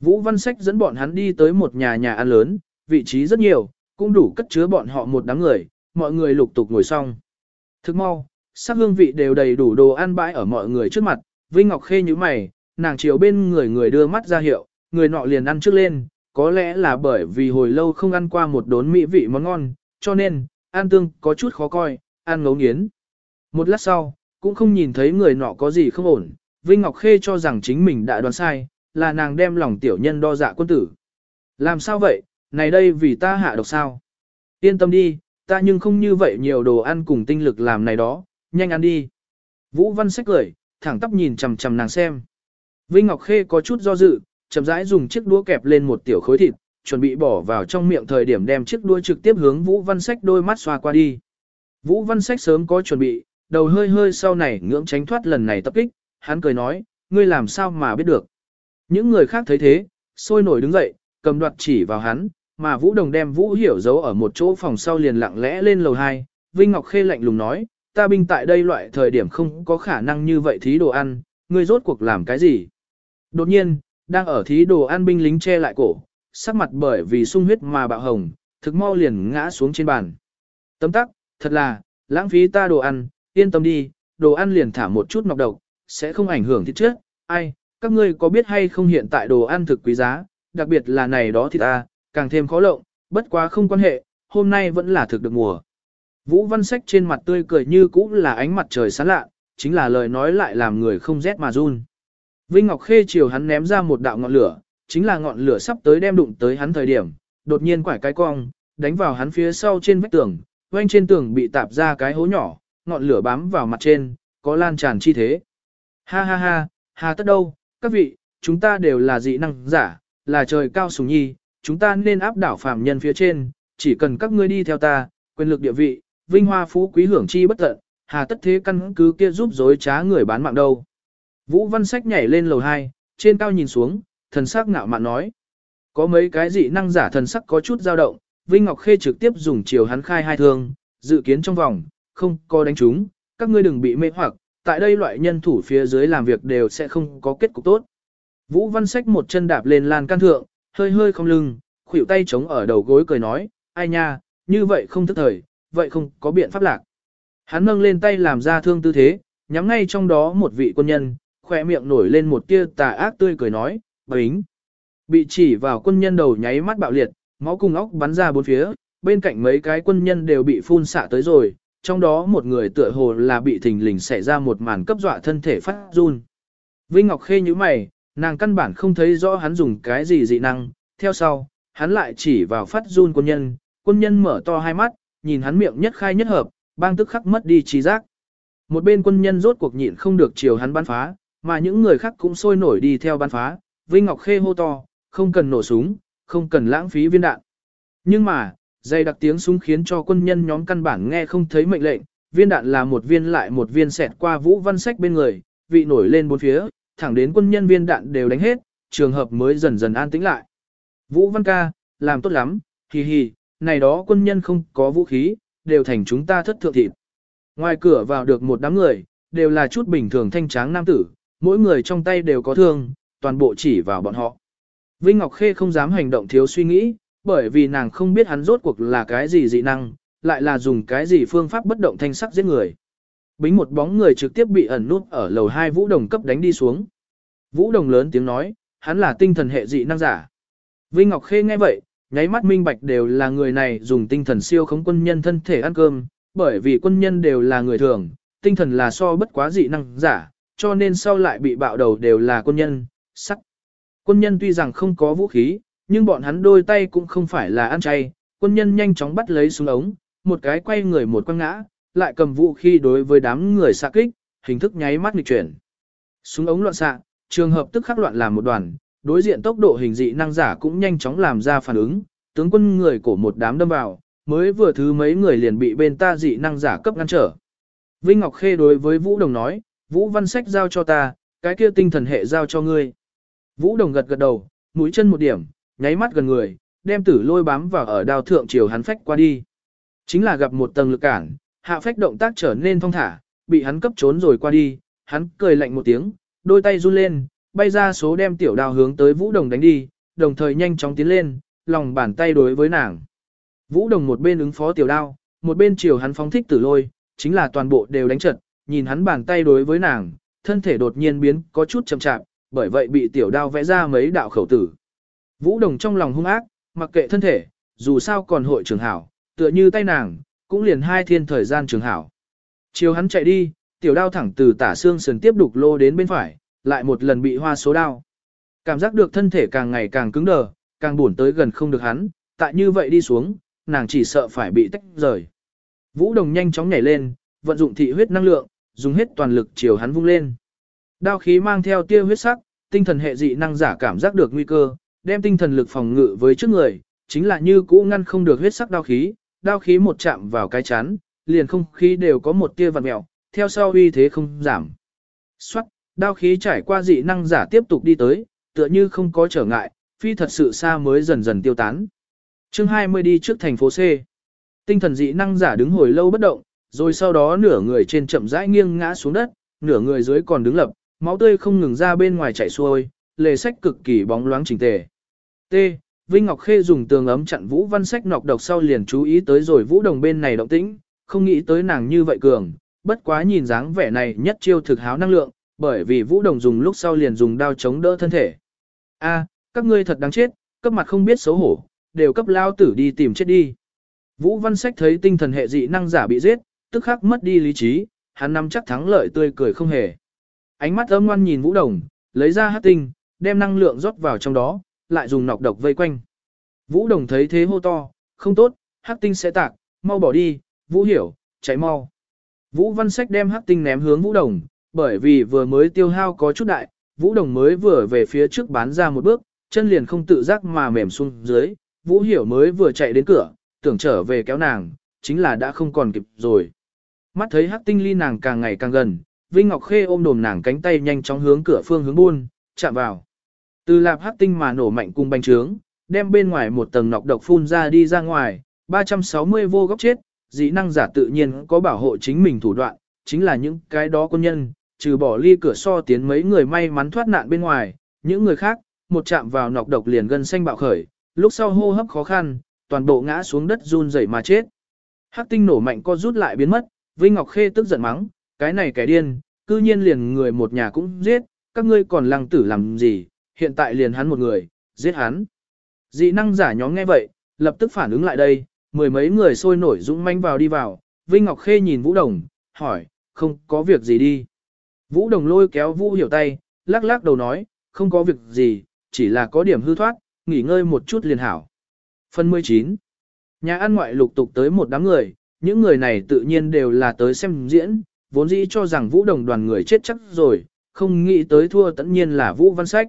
Vũ Văn Sách dẫn bọn hắn đi tới một nhà nhà ăn lớn, vị trí rất nhiều, cũng đủ cất chứa bọn họ một đám người, mọi người lục tục ngồi xong. Thức mau, sắc hương vị đều đầy đủ đồ ăn bãi ở mọi người trước mặt, Vinh Ngọc Khê như mày, nàng chiều bên người người đưa mắt ra hiệu, người nọ liền ăn trước lên, có lẽ là bởi vì hồi lâu không ăn qua một đốn mỹ vị món ngon, cho nên, ăn tương có chút khó coi, ăn ngấu nghiến. Một lát sau, cũng không nhìn thấy người nọ có gì không ổn, Vinh Ngọc Khê cho rằng chính mình đã đoán sai, là nàng đem lòng tiểu nhân đo dạ quân tử. Làm sao vậy, này đây vì ta hạ độc sao? Yên tâm đi, ta nhưng không như vậy nhiều đồ ăn cùng tinh lực làm này đó, nhanh ăn đi. Vũ Văn sách cười, thẳng tắp nhìn chằm chằm nàng xem. Vinh Ngọc Khê có chút do dự, chậm rãi dùng chiếc đũa kẹp lên một tiểu khối thịt, chuẩn bị bỏ vào trong miệng thời điểm đem chiếc đũa trực tiếp hướng Vũ Văn Sách đôi mắt xoa qua đi. Vũ Văn Sách sớm có chuẩn bị, đầu hơi hơi sau này ngưỡng tránh thoát lần này tập kích, hắn cười nói, ngươi làm sao mà biết được. Những người khác thấy thế, sôi nổi đứng dậy, cầm đoạt chỉ vào hắn, mà Vũ Đồng đem Vũ Hiểu giấu ở một chỗ phòng sau liền lặng lẽ lên lầu 2, Vinh Ngọc Khê lạnh lùng nói, ta binh tại đây loại thời điểm không có khả năng như vậy thí đồ ăn, ngươi rốt cuộc làm cái gì. Đột nhiên, đang ở thí đồ ăn binh lính che lại cổ, sắc mặt bởi vì sung huyết mà bạo hồng, thực mau liền ngã xuống trên bàn. Tấm tắc, thật là, lãng phí ta đồ ăn, yên tâm đi, đồ ăn liền thả một chút nọc độc, sẽ không ảnh hưởng thịt trước, ai, các ngươi có biết hay không hiện tại đồ ăn thực quý giá, đặc biệt là này đó thì ta, càng thêm khó lộng, bất quá không quan hệ, hôm nay vẫn là thực được mùa. Vũ Văn Sách trên mặt tươi cười như cũ là ánh mặt trời sáng lạ, chính là lời nói lại làm người không rét mà run. Vinh Ngọc Khê chiều hắn ném ra một đạo ngọn lửa, chính là ngọn lửa sắp tới đem đụng tới hắn thời điểm, đột nhiên quải cái cong, đánh vào hắn phía sau trên vách tường, quanh trên tường bị tạp ra cái hố nhỏ, ngọn lửa bám vào mặt trên, có lan tràn chi thế. Ha ha ha, ha tất đâu, các vị, chúng ta đều là dị năng giả, là trời cao sùng nhi, chúng ta nên áp đảo phàm nhân phía trên, chỉ cần các ngươi đi theo ta, quyền lực địa vị, vinh hoa phú quý hưởng chi bất tận, hà tất thế căn cứ kia giúp dối trá người bán mạng đâu. Vũ Văn Sách nhảy lên lầu 2, trên cao nhìn xuống, thần sắc ngạo mạn nói. Có mấy cái dị năng giả thần sắc có chút dao động, Vinh Ngọc Khê trực tiếp dùng chiều hắn khai hai thương, dự kiến trong vòng, không có đánh chúng, các ngươi đừng bị mê hoặc, tại đây loại nhân thủ phía dưới làm việc đều sẽ không có kết cục tốt. Vũ Văn Sách một chân đạp lên lan can thượng, hơi hơi không lưng, khuỷu tay chống ở đầu gối cười nói, ai nha, như vậy không thức thời, vậy không có biện pháp lạc. Hắn nâng lên tay làm ra thương tư thế, nhắm ngay trong đó một vị quân nhân, khỏe miệng nổi lên một tia tà ác tươi cười nói, bính. Bị chỉ vào quân nhân đầu nháy mắt bạo liệt, máu cùng óc bắn ra bốn phía, bên cạnh mấy cái quân nhân đều bị phun xạ tới rồi, trong đó một người tựa hồ là bị thình lình xảy ra một màn cấp dọa thân thể phát run. Vinh Ngọc Khê như mày, nàng căn bản không thấy rõ hắn dùng cái gì dị năng, theo sau, hắn lại chỉ vào phát run quân nhân, quân nhân mở to hai mắt, nhìn hắn miệng nhất khai nhất hợp, bang tức khắc mất đi trí giác. Một bên quân nhân rốt cuộc nhịn không được chiều hắn bắn phá, mà những người khác cũng sôi nổi đi theo bắn phá, Vinh Ngọc Khê hô to, không cần nổ súng, không cần lãng phí viên đạn. Nhưng mà, dây đặc tiếng súng khiến cho quân nhân nhóm căn bản nghe không thấy mệnh lệnh, viên đạn là một viên lại một viên xẹt qua Vũ Văn Sách bên người, vị nổi lên bốn phía, thẳng đến quân nhân viên đạn đều đánh hết, trường hợp mới dần dần an tĩnh lại. Vũ Văn ca, làm tốt lắm, hì hì, này đó quân nhân không có vũ khí, đều thành chúng ta thất thượng thịt. Ngoài cửa vào được một đám người, đều là chút bình thường thanh tráng nam tử, mỗi người trong tay đều có thương, toàn bộ chỉ vào bọn họ. Vinh Ngọc Khê không dám hành động thiếu suy nghĩ, bởi vì nàng không biết hắn rốt cuộc là cái gì dị năng, lại là dùng cái gì phương pháp bất động thanh sắc giết người. Bính một bóng người trực tiếp bị ẩn nút ở lầu 2 Vũ Đồng cấp đánh đi xuống. Vũ Đồng lớn tiếng nói, hắn là tinh thần hệ dị năng giả. Vinh Ngọc Khê nghe vậy, nháy mắt minh bạch đều là người này dùng tinh thần siêu khống quân nhân thân thể ăn cơm, bởi vì quân nhân đều là người thường, tinh thần là so bất quá dị năng giả, cho nên sau lại bị bạo đầu đều là quân nhân, sắc. Quân nhân tuy rằng không có vũ khí, nhưng bọn hắn đôi tay cũng không phải là ăn chay, quân nhân nhanh chóng bắt lấy súng ống, một cái quay người một quăng ngã, lại cầm vũ khi đối với đám người xạ kích, hình thức nháy mắt nghịch chuyển. Súng ống loạn xạ, trường hợp tức khắc loạn làm một đoàn, đối diện tốc độ hình dị năng giả cũng nhanh chóng làm ra phản ứng, tướng quân người cổ một đám đâm vào, mới vừa thứ mấy người liền bị bên ta dị năng giả cấp ngăn trở. Vinh Ngọc Khê đối với Vũ Đồng nói, Vũ Văn Sách giao cho ta, cái kia tinh thần hệ giao cho ngươi. Vũ Đồng gật gật đầu, mũi chân một điểm, nháy mắt gần người, đem tử lôi bám vào ở đao thượng chiều hắn phách qua đi. Chính là gặp một tầng lực cản, hạ phách động tác trở nên thong thả, bị hắn cấp trốn rồi qua đi, hắn cười lạnh một tiếng, đôi tay run lên, bay ra số đem tiểu đao hướng tới Vũ Đồng đánh đi, đồng thời nhanh chóng tiến lên, lòng bàn tay đối với nàng. Vũ Đồng một bên ứng phó tiểu đao, một bên chiều hắn phóng thích tử lôi, chính là toàn bộ đều đánh trận, nhìn hắn bàn tay đối với nàng, thân thể đột nhiên biến có chút chậm chạp, bởi vậy bị tiểu đao vẽ ra mấy đạo khẩu tử. Vũ Đồng trong lòng hung ác, mặc kệ thân thể, dù sao còn hội trường hảo, tựa như tay nàng, cũng liền hai thiên thời gian trường hảo. Chiều hắn chạy đi, tiểu đao thẳng từ tả xương sườn tiếp đục lô đến bên phải, lại một lần bị hoa số đao. Cảm giác được thân thể càng ngày càng cứng đờ, càng buồn tới gần không được hắn, tại như vậy đi xuống, nàng chỉ sợ phải bị tách rời. Vũ Đồng nhanh chóng nhảy lên, vận dụng thị huyết năng lượng, dùng hết toàn lực chiều hắn vung lên. Đao khí mang theo tia huyết sắc, tinh thần hệ dị năng giả cảm giác được nguy cơ, đem tinh thần lực phòng ngự với trước người, chính là như cũ ngăn không được huyết sắc đao khí, đao khí một chạm vào cái chán, liền không khí đều có một tia vặn mèo, theo sau uy thế không giảm. Xoát, đao khí trải qua dị năng giả tiếp tục đi tới, tựa như không có trở ngại, phi thật sự xa mới dần dần tiêu tán. chương 20 đi trước thành phố C. Tinh thần dị năng giả đứng hồi lâu bất động, rồi sau đó nửa người trên chậm rãi nghiêng ngã xuống đất, nửa người dưới còn đứng lập, máu tươi không ngừng ra bên ngoài chảy xuôi, lề sách cực kỳ bóng loáng chỉnh tề. T. Vinh Ngọc Khê dùng tường ấm chặn Vũ Văn Sách nọc độc sau liền chú ý tới rồi Vũ Đồng bên này động tĩnh, không nghĩ tới nàng như vậy cường, bất quá nhìn dáng vẻ này nhất chiêu thực háo năng lượng, bởi vì Vũ Đồng dùng lúc sau liền dùng đao chống đỡ thân thể. A, các ngươi thật đáng chết, cấp mặt không biết xấu hổ, đều cấp lao tử đi tìm chết đi. Vũ Văn Sách thấy tinh thần hệ dị năng giả bị giết, tức khắc mất đi lý trí, hắn nắm chắc thắng lợi tươi cười không hề. Ánh mắt âm ngoan nhìn Vũ Đồng, lấy ra hắc tinh, đem năng lượng rót vào trong đó, lại dùng nọc độc vây quanh. Vũ Đồng thấy thế hô to, không tốt, hắc tinh sẽ tạc, mau bỏ đi, Vũ hiểu, chạy mau. Vũ Văn Sách đem hắc tinh ném hướng Vũ Đồng, bởi vì vừa mới tiêu hao có chút đại, Vũ Đồng mới vừa về phía trước bán ra một bước, chân liền không tự giác mà mềm xuống dưới, Vũ Hiểu mới vừa chạy đến cửa, tưởng trở về kéo nàng, chính là đã không còn kịp rồi. Mắt thấy hắc tinh ly nàng càng ngày càng gần, Vinh Ngọc Khê ôm đồm nàng cánh tay nhanh chóng hướng cửa phương hướng buôn, chạm vào. Từ lạp hắc tinh mà nổ mạnh cùng bánh trướng, đem bên ngoài một tầng nọc độc phun ra đi ra ngoài, 360 vô góc chết, dĩ năng giả tự nhiên có bảo hộ chính mình thủ đoạn, chính là những cái đó quân nhân, trừ bỏ ly cửa so tiến mấy người may mắn thoát nạn bên ngoài, những người khác, một chạm vào nọc độc liền gân xanh bạo khởi, lúc sau hô hấp khó khăn, toàn bộ ngã xuống đất run rẩy mà chết. Hắc tinh nổ mạnh co rút lại biến mất, Vinh Ngọc Khê tức giận mắng, cái này kẻ điên, cư nhiên liền người một nhà cũng giết, các ngươi còn lăng tử làm gì, hiện tại liền hắn một người, giết hắn. Dị năng giả nhóm nghe vậy, lập tức phản ứng lại đây, mười mấy người sôi nổi dũng manh vào đi vào, Vinh Ngọc Khê nhìn Vũ Đồng, hỏi, không có việc gì đi. Vũ Đồng lôi kéo Vũ Hiểu tay, lắc lắc đầu nói, không có việc gì, chỉ là có điểm hư thoát, nghỉ ngơi một chút liền hảo. Phần 19 Nhà ăn ngoại lục tục tới một đám người, những người này tự nhiên đều là tới xem diễn, vốn dĩ cho rằng Vũ Đồng đoàn người chết chắc rồi, không nghĩ tới thua tất nhiên là Vũ Văn Sách.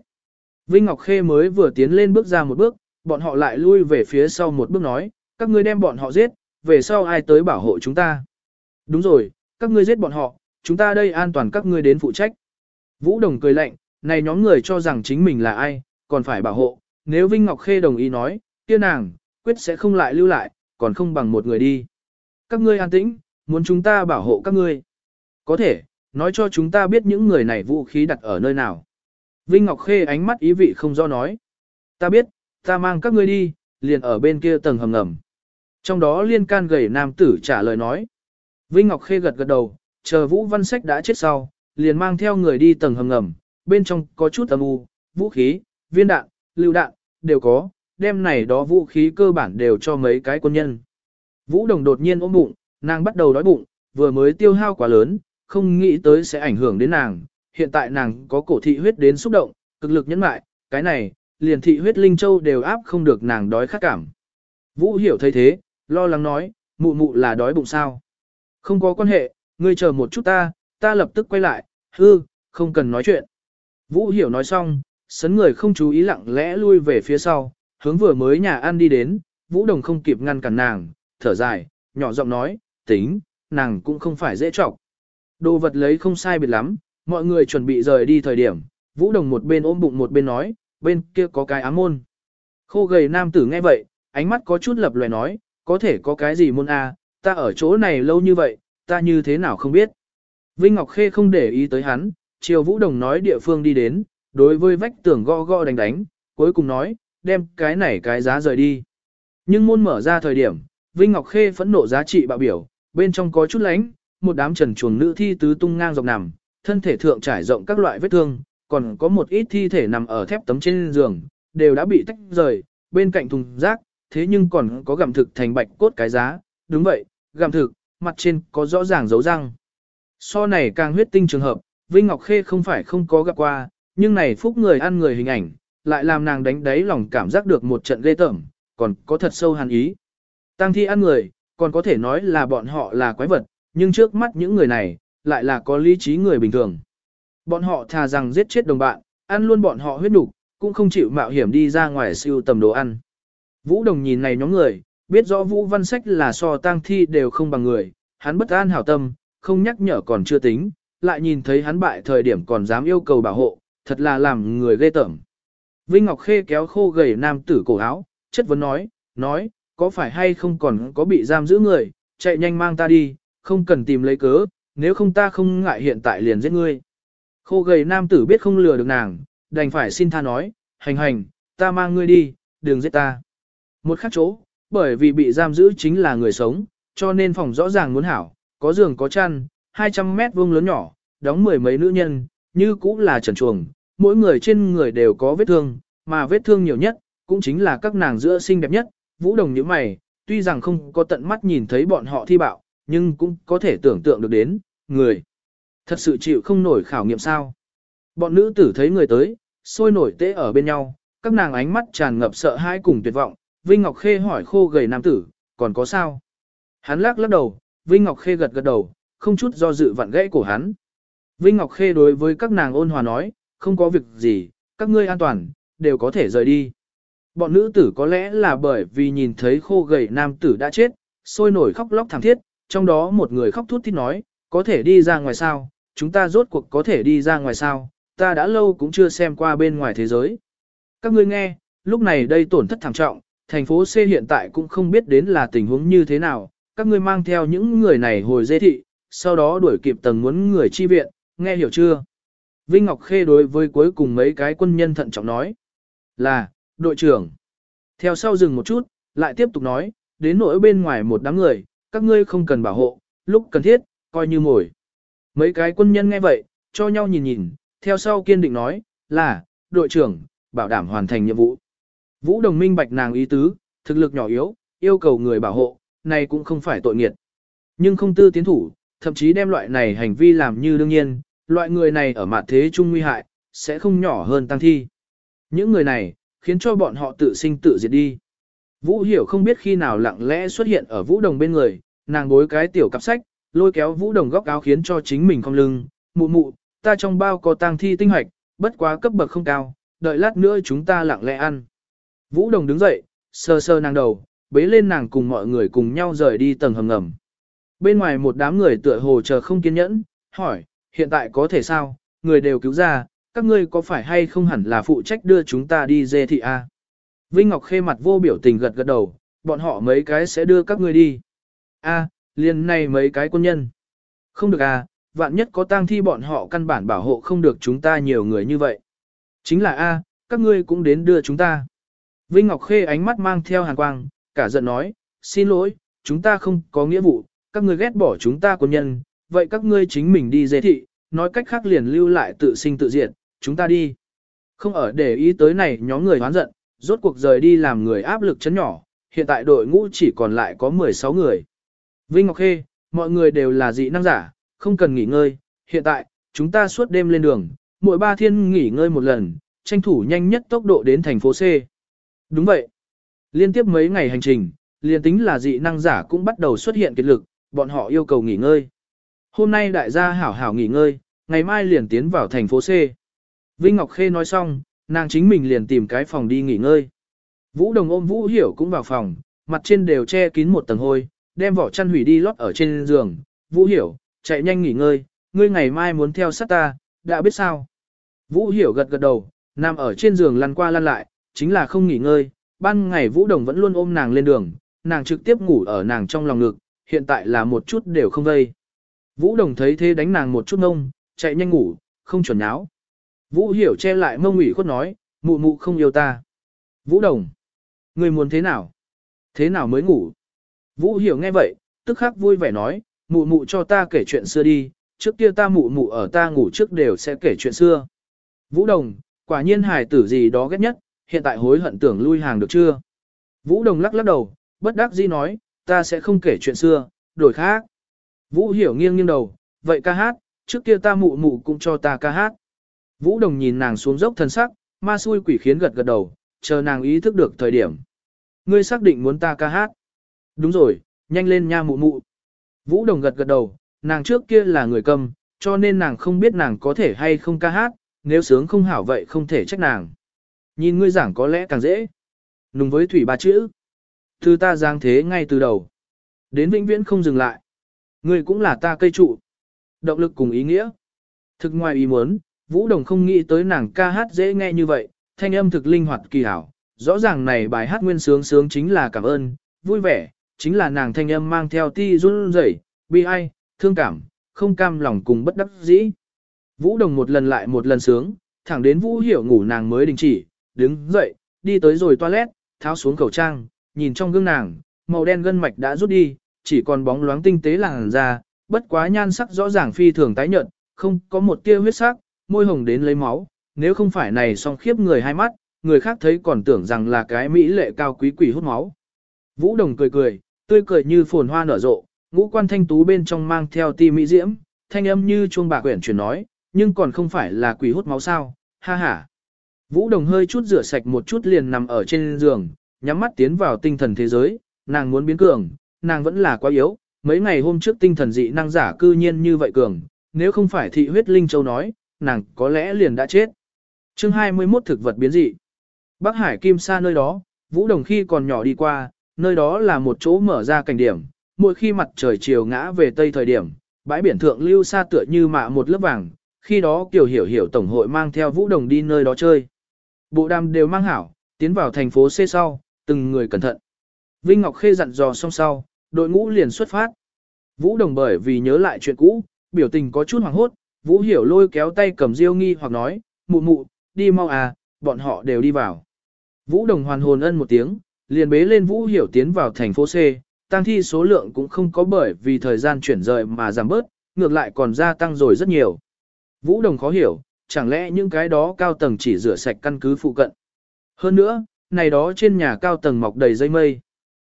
Vinh Ngọc Khê mới vừa tiến lên bước ra một bước, bọn họ lại lui về phía sau một bước nói, các ngươi đem bọn họ giết, về sau ai tới bảo hộ chúng ta. Đúng rồi, các ngươi giết bọn họ, chúng ta đây an toàn các ngươi đến phụ trách. Vũ Đồng cười lạnh, này nhóm người cho rằng chính mình là ai, còn phải bảo hộ, nếu Vinh Ngọc Khê đồng ý nói, kia nàng, quyết sẽ không lại lưu lại, còn không bằng một người đi. Các ngươi an tĩnh, muốn chúng ta bảo hộ các ngươi. Có thể, nói cho chúng ta biết những người này vũ khí đặt ở nơi nào. Vinh Ngọc Khê ánh mắt ý vị không do nói. Ta biết, ta mang các ngươi đi, liền ở bên kia tầng hầm ngầm. Trong đó liên can gầy nam tử trả lời nói. Vinh Ngọc Khê gật gật đầu, chờ Vũ Văn Sách đã chết sau, liền mang theo người đi tầng hầm ngầm, bên trong có chút âm u, vũ khí, viên đạn, lưu đạn, đều có, đem này đó vũ khí cơ bản đều cho mấy cái quân nhân. Vũ Đồng đột nhiên ôm bụng, nàng bắt đầu đói bụng, vừa mới tiêu hao quá lớn, không nghĩ tới sẽ ảnh hưởng đến nàng, hiện tại nàng có cổ thị huyết đến xúc động, cực lực nhẫn mại, cái này, liền thị huyết linh châu đều áp không được nàng đói khát cảm. Vũ hiểu thấy thế, lo lắng nói, mụ mụ là đói bụng sao. Không có quan hệ, ngươi chờ một chút ta, ta lập tức quay lại, hư, không cần nói chuyện. Vũ hiểu nói xong, sấn người không chú ý lặng lẽ lui về phía sau, hướng vừa mới nhà ăn đi đến, Vũ Đồng không kịp ngăn cản nàng, thở dài, nhỏ giọng nói, tính, nàng cũng không phải dễ trọc. Đồ vật lấy không sai biệt lắm, mọi người chuẩn bị rời đi thời điểm, Vũ Đồng một bên ôm bụng một bên nói, bên kia có cái ám môn. Khô gầy nam tử nghe vậy, ánh mắt có chút lập lòe nói, có thể có cái gì môn a? À, ta ở chỗ này lâu như vậy, ta như thế nào không biết. Vinh Ngọc Khê không để ý tới hắn, chiều Vũ Đồng nói địa phương đi đến, đối với vách tường gõ gõ đánh đánh, cuối cùng nói, đem cái này cái giá rời đi. Nhưng môn mở ra thời điểm, Vinh Ngọc Khê phẫn nộ giá trị bạo biểu, bên trong có chút lánh, một đám trần chuồng nữ thi tứ tung ngang dọc nằm, thân thể thượng trải rộng các loại vết thương, còn có một ít thi thể nằm ở thép tấm trên giường, đều đã bị tách rời, bên cạnh thùng rác, thế nhưng còn có gặm thực thành bạch cốt cái giá, đúng vậy, gặm thực, mặt trên có rõ ràng dấu răng. So này càng huyết tinh trường hợp, Vinh Ngọc Khê không phải không có gặp qua, nhưng này phúc người ăn người hình ảnh, lại làm nàng đánh đáy lòng cảm giác được một trận ghê tởm, còn có thật sâu hàn ý. Tăng thi ăn người, còn có thể nói là bọn họ là quái vật, nhưng trước mắt những người này, lại là có lý trí người bình thường. Bọn họ thà rằng giết chết đồng bạn, ăn luôn bọn họ huyết nục, cũng không chịu mạo hiểm đi ra ngoài siêu tầm đồ ăn. Vũ Đồng nhìn này nhóm người, biết rõ Vũ Văn Sách là so tang thi đều không bằng người, hắn bất an hảo tâm, không nhắc nhở còn chưa tính, lại nhìn thấy hắn bại thời điểm còn dám yêu cầu bảo hộ, thật là làm người ghê tởm. Vinh Ngọc Khê kéo khô gầy nam tử cổ áo, chất vấn nói, nói, có phải hay không còn có bị giam giữ người, chạy nhanh mang ta đi, không cần tìm lấy cớ, nếu không ta không ngại hiện tại liền giết ngươi. Khô gầy nam tử biết không lừa được nàng, đành phải xin tha nói, hành hành, ta mang ngươi đi, đừng giết ta. Một khắc chỗ, bởi vì bị giam giữ chính là người sống, cho nên phòng rõ ràng muốn hảo, có giường có chăn, 200 mét vuông lớn nhỏ, đóng mười mấy nữ nhân, như cũng là trần chuồng, mỗi người trên người đều có vết thương, mà vết thương nhiều nhất, cũng chính là các nàng giữa xinh đẹp nhất, vũ đồng như mày, tuy rằng không có tận mắt nhìn thấy bọn họ thi bạo, nhưng cũng có thể tưởng tượng được đến, người. Thật sự chịu không nổi khảo nghiệm sao. Bọn nữ tử thấy người tới, sôi nổi tễ ở bên nhau, các nàng ánh mắt tràn ngập sợ hãi cùng tuyệt vọng, Vinh Ngọc Khê hỏi khô gầy nam tử, còn có sao? Hắn lắc lắc đầu, Vinh Ngọc Khê gật gật đầu, không chút do dự vặn gãy của hắn. Vinh Ngọc Khê đối với các nàng ôn hòa nói, không có việc gì, các ngươi an toàn, đều có thể rời đi. Bọn nữ tử có lẽ là bởi vì nhìn thấy khô gầy nam tử đã chết, sôi nổi khóc lóc thảm thiết, trong đó một người khóc thút thít nói, có thể đi ra ngoài sao, chúng ta rốt cuộc có thể đi ra ngoài sao, ta đã lâu cũng chưa xem qua bên ngoài thế giới. Các ngươi nghe, lúc này đây tổn thất thảm trọng, thành phố C hiện tại cũng không biết đến là tình huống như thế nào, các ngươi mang theo những người này hồi dê thị, sau đó đuổi kịp tầng muốn người chi viện, nghe hiểu chưa? Vinh Ngọc Khê đối với cuối cùng mấy cái quân nhân thận trọng nói là, đội trưởng. Theo sau dừng một chút, lại tiếp tục nói, đến nỗi bên ngoài một đám người, các ngươi không cần bảo hộ, lúc cần thiết, coi như mồi. Mấy cái quân nhân nghe vậy, cho nhau nhìn nhìn, theo sau kiên định nói, là, đội trưởng, bảo đảm hoàn thành nhiệm vụ. Vũ đồng minh bạch nàng ý tứ, thực lực nhỏ yếu, yêu cầu người bảo hộ, này cũng không phải tội nghiệt. Nhưng không tư tiến thủ, thậm chí đem loại này hành vi làm như đương nhiên, loại người này ở mặt thế trung nguy hại, sẽ không nhỏ hơn tăng thi. Những người này, khiến cho bọn họ tự sinh tự diệt đi. Vũ hiểu không biết khi nào lặng lẽ xuất hiện ở vũ đồng bên người, nàng bối cái tiểu cặp sách, lôi kéo vũ đồng góc áo khiến cho chính mình không lưng, mụ mụ, ta trong bao có tang thi tinh hoạch, bất quá cấp bậc không cao, đợi lát nữa chúng ta lặng lẽ ăn. Vũ đồng đứng dậy, sờ sờ nàng đầu, bế lên nàng cùng mọi người cùng nhau rời đi tầng hầm ngầm. Bên ngoài một đám người tựa hồ chờ không kiên nhẫn, hỏi, hiện tại có thể sao, người đều cứu ra, các ngươi có phải hay không hẳn là phụ trách đưa chúng ta đi dê thị A. Vinh Ngọc khê mặt vô biểu tình gật gật đầu, bọn họ mấy cái sẽ đưa các ngươi đi. A, liền này mấy cái quân nhân. Không được à, vạn nhất có tang thi bọn họ căn bản bảo hộ không được chúng ta nhiều người như vậy. Chính là A, các ngươi cũng đến đưa chúng ta. Vinh Ngọc Khê ánh mắt mang theo hàn quang, cả giận nói, xin lỗi, chúng ta không có nghĩa vụ, các ngươi ghét bỏ chúng ta quân nhân, vậy các ngươi chính mình đi dê thị, nói cách khác liền lưu lại tự sinh tự diệt, chúng ta đi. Không ở để ý tới này nhóm người hoán giận, rốt cuộc rời đi làm người áp lực chấn nhỏ, hiện tại đội ngũ chỉ còn lại có 16 người. Vinh Ngọc Khê, mọi người đều là dị năng giả, không cần nghỉ ngơi, hiện tại, chúng ta suốt đêm lên đường, mỗi ba thiên nghỉ ngơi một lần, tranh thủ nhanh nhất tốc độ đến thành phố C. Đúng vậy. Liên tiếp mấy ngày hành trình, liền tính là dị năng giả cũng bắt đầu xuất hiện kiệt lực, bọn họ yêu cầu nghỉ ngơi. Hôm nay đại gia hảo hảo nghỉ ngơi, ngày mai liền tiến vào thành phố C. Vinh Ngọc Khê nói xong, nàng chính mình liền tìm cái phòng đi nghỉ ngơi. Vũ Đồng ôm Vũ Hiểu cũng vào phòng, mặt trên đều che kín một tầng hôi, đem vỏ chăn hủy đi lót ở trên giường. Vũ Hiểu, chạy nhanh nghỉ ngơi, ngươi ngày mai muốn theo sát ta, đã biết sao. Vũ Hiểu gật gật đầu, nằm ở trên giường lăn qua lăn lại, chính là không nghỉ ngơi. Ban ngày Vũ Đồng vẫn luôn ôm nàng lên đường, nàng trực tiếp ngủ ở nàng trong lòng ngực, hiện tại là một chút đều không vây. Vũ Đồng thấy thế đánh nàng một chút ngông, chạy nhanh ngủ, không chuẩn nháo. Vũ Hiểu che lại mông ủy khuất nói, mụ mụ không yêu ta. Vũ Đồng, người muốn thế nào? Thế nào mới ngủ? Vũ Hiểu nghe vậy, tức khắc vui vẻ nói, mụ mụ cho ta kể chuyện xưa đi, trước kia ta mụ mụ ở ta ngủ trước đều sẽ kể chuyện xưa. Vũ Đồng, quả nhiên hài tử gì đó ghét nhất, hiện tại hối hận tưởng lui hàng được chưa? Vũ Đồng lắc lắc đầu, bất đắc dĩ nói, ta sẽ không kể chuyện xưa, đổi khác. Vũ Hiểu nghiêng nghiêng đầu, vậy ca hát, trước kia ta mụ mụ cũng cho ta ca hát. Vũ Đồng nhìn nàng xuống dốc thân sắc, ma xui quỷ khiến gật gật đầu, chờ nàng ý thức được thời điểm. Ngươi xác định muốn ta ca hát. Đúng rồi, nhanh lên nha mụ mụ. Vũ Đồng gật gật đầu, nàng trước kia là người cầm, cho nên nàng không biết nàng có thể hay không ca hát, nếu sướng không hảo vậy không thể trách nàng. Nhìn ngươi giảng có lẽ càng dễ. Nùng với thủy ba chữ. Thư ta giang thế ngay từ đầu. Đến vĩnh viễn không dừng lại. Ngươi cũng là ta cây trụ. Động lực cùng ý nghĩa. Thực ngoài ý muốn, Vũ Đồng không nghĩ tới nàng ca hát dễ nghe như vậy, thanh âm thực linh hoạt kỳ hảo. Rõ ràng này bài hát nguyên sướng sướng chính là cảm ơn, vui vẻ, chính là nàng thanh âm mang theo ti run rẩy, bi ai, thương cảm, không cam lòng cùng bất đắc dĩ. Vũ Đồng một lần lại một lần sướng, thẳng đến Vũ Hiểu ngủ nàng mới đình chỉ, đứng dậy, đi tới rồi toilet, tháo xuống khẩu trang, nhìn trong gương nàng, màu đen gân mạch đã rút đi, chỉ còn bóng loáng tinh tế làn da, bất quá nhan sắc rõ ràng phi thường tái nhợt, không có một tia huyết sắc, môi hồng đến lấy máu, nếu không phải này song khiếp người hai mắt, người khác thấy còn tưởng rằng là cái mỹ lệ cao quý quỷ hút máu. Vũ Đồng cười cười, tươi cười như phồn hoa nở rộ, ngũ quan thanh tú bên trong mang theo ti mỹ diễm, thanh âm như chuông bạc quyển truyền nói, nhưng còn không phải là quỷ hút máu sao, ha ha. Vũ Đồng hơi chút rửa sạch một chút liền nằm ở trên giường, nhắm mắt tiến vào tinh thần thế giới, nàng muốn biến cường, nàng vẫn là quá yếu, mấy ngày hôm trước tinh thần dị năng giả cư nhiên như vậy cường, nếu không phải thị huyết linh châu nói, nàng có lẽ liền đã chết. Chương 21 thực vật biến dị. Bắc Hải Kim Sa nơi đó, Vũ Đồng khi còn nhỏ đi qua, nơi đó là một chỗ mở ra cảnh điểm, mỗi khi mặt trời chiều ngã về tây thời điểm, bãi biển thượng lưu xa tựa như mạ một lớp vàng, khi đó Kiều Hiểu Hiểu Tổng hội mang theo Vũ Đồng đi nơi đó chơi. Bộ đàm đều mang hảo, tiến vào thành phố C sau, từng người cẩn thận. Vinh Ngọc Khê dặn dò xong sau, đội ngũ liền xuất phát. Vũ Đồng bởi vì nhớ lại chuyện cũ, biểu tình có chút hoảng hốt, Vũ Hiểu lôi kéo tay cầm Diêu Nghi hoặc nói, mụ mụ, đi mau à, bọn họ đều đi vào. Vũ Đồng hoàn hồn ân một tiếng, liền bế lên Vũ Hiểu tiến vào thành phố C, tăng thi số lượng cũng không có bởi vì thời gian chuyển rời mà giảm bớt, ngược lại còn gia tăng rồi rất nhiều. Vũ Đồng khó hiểu, chẳng lẽ những cái đó cao tầng chỉ rửa sạch căn cứ phụ cận. Hơn nữa, này đó trên nhà cao tầng mọc đầy dây mây.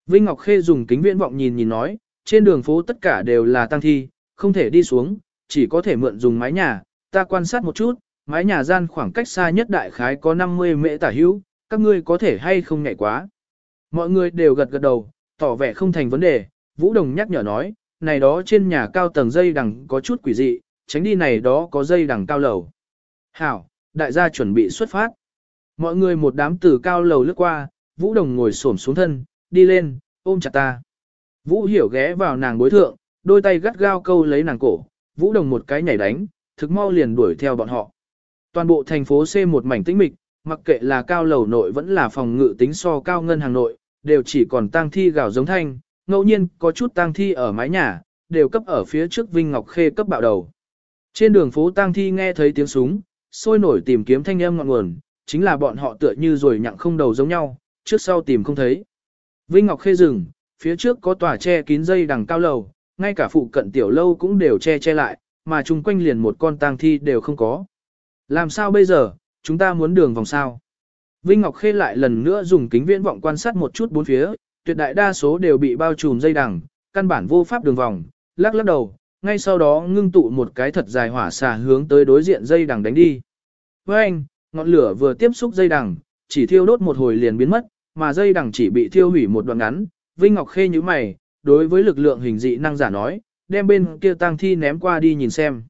Vinh Ngọc Khê dùng kính viễn vọng nhìn nhìn nói, trên đường phố tất cả đều là tăng thi, không thể đi xuống, chỉ có thể mượn dùng mái nhà, ta quan sát một chút, mái nhà gian khoảng cách xa nhất đại khái có 50 mễ tả hữu, các ngươi có thể hay không nhảy quá. Mọi người đều gật gật đầu, tỏ vẻ không thành vấn đề, Vũ Đồng nhắc nhở nói, này đó trên nhà cao tầng dây đằng có chút quỷ dị, tránh đi này đó có dây đằng cao lầu. Hảo, đại gia chuẩn bị xuất phát. Mọi người một đám từ cao lầu lướt qua, Vũ Đồng ngồi xổm xuống thân, đi lên, ôm chặt ta. Vũ Hiểu ghé vào nàng bối thượng, đôi tay gắt gao câu lấy nàng cổ, Vũ Đồng một cái nhảy đánh, thực mau liền đuổi theo bọn họ. Toàn bộ thành phố C một mảnh tĩnh mịch, mặc kệ là cao lầu nội vẫn là phòng ngự tính so cao ngân hàng nội, đều chỉ còn tang thi gào giống thanh, ngẫu nhiên có chút tang thi ở mái nhà, đều cấp ở phía trước Vinh Ngọc Khê cấp bạo đầu. Trên đường phố tang thi nghe thấy tiếng súng, sôi nổi tìm kiếm thanh âm ngọn nguồn, chính là bọn họ tựa như rồi nhặng không đầu giống nhau, trước sau tìm không thấy. Vinh Ngọc Khê dừng, phía trước có tòa che kín dây đằng cao lầu, ngay cả phụ cận tiểu lâu cũng đều che che lại, mà chung quanh liền một con tang thi đều không có. Làm sao bây giờ, chúng ta muốn đường vòng sao? Vinh Ngọc Khê lại lần nữa dùng kính viễn vọng quan sát một chút bốn phía, tuyệt đại đa số đều bị bao trùm dây đằng, căn bản vô pháp đường vòng, lắc lắc đầu, ngay sau đó ngưng tụ một cái thật dài hỏa xà hướng tới đối diện dây đằng đánh đi. Với anh, ngọn lửa vừa tiếp xúc dây đằng, chỉ thiêu đốt một hồi liền biến mất, mà dây đằng chỉ bị thiêu hủy một đoạn ngắn. Vinh Ngọc Khê như mày, đối với lực lượng hình dị năng giả nói, đem bên kia tang thi ném qua đi nhìn xem.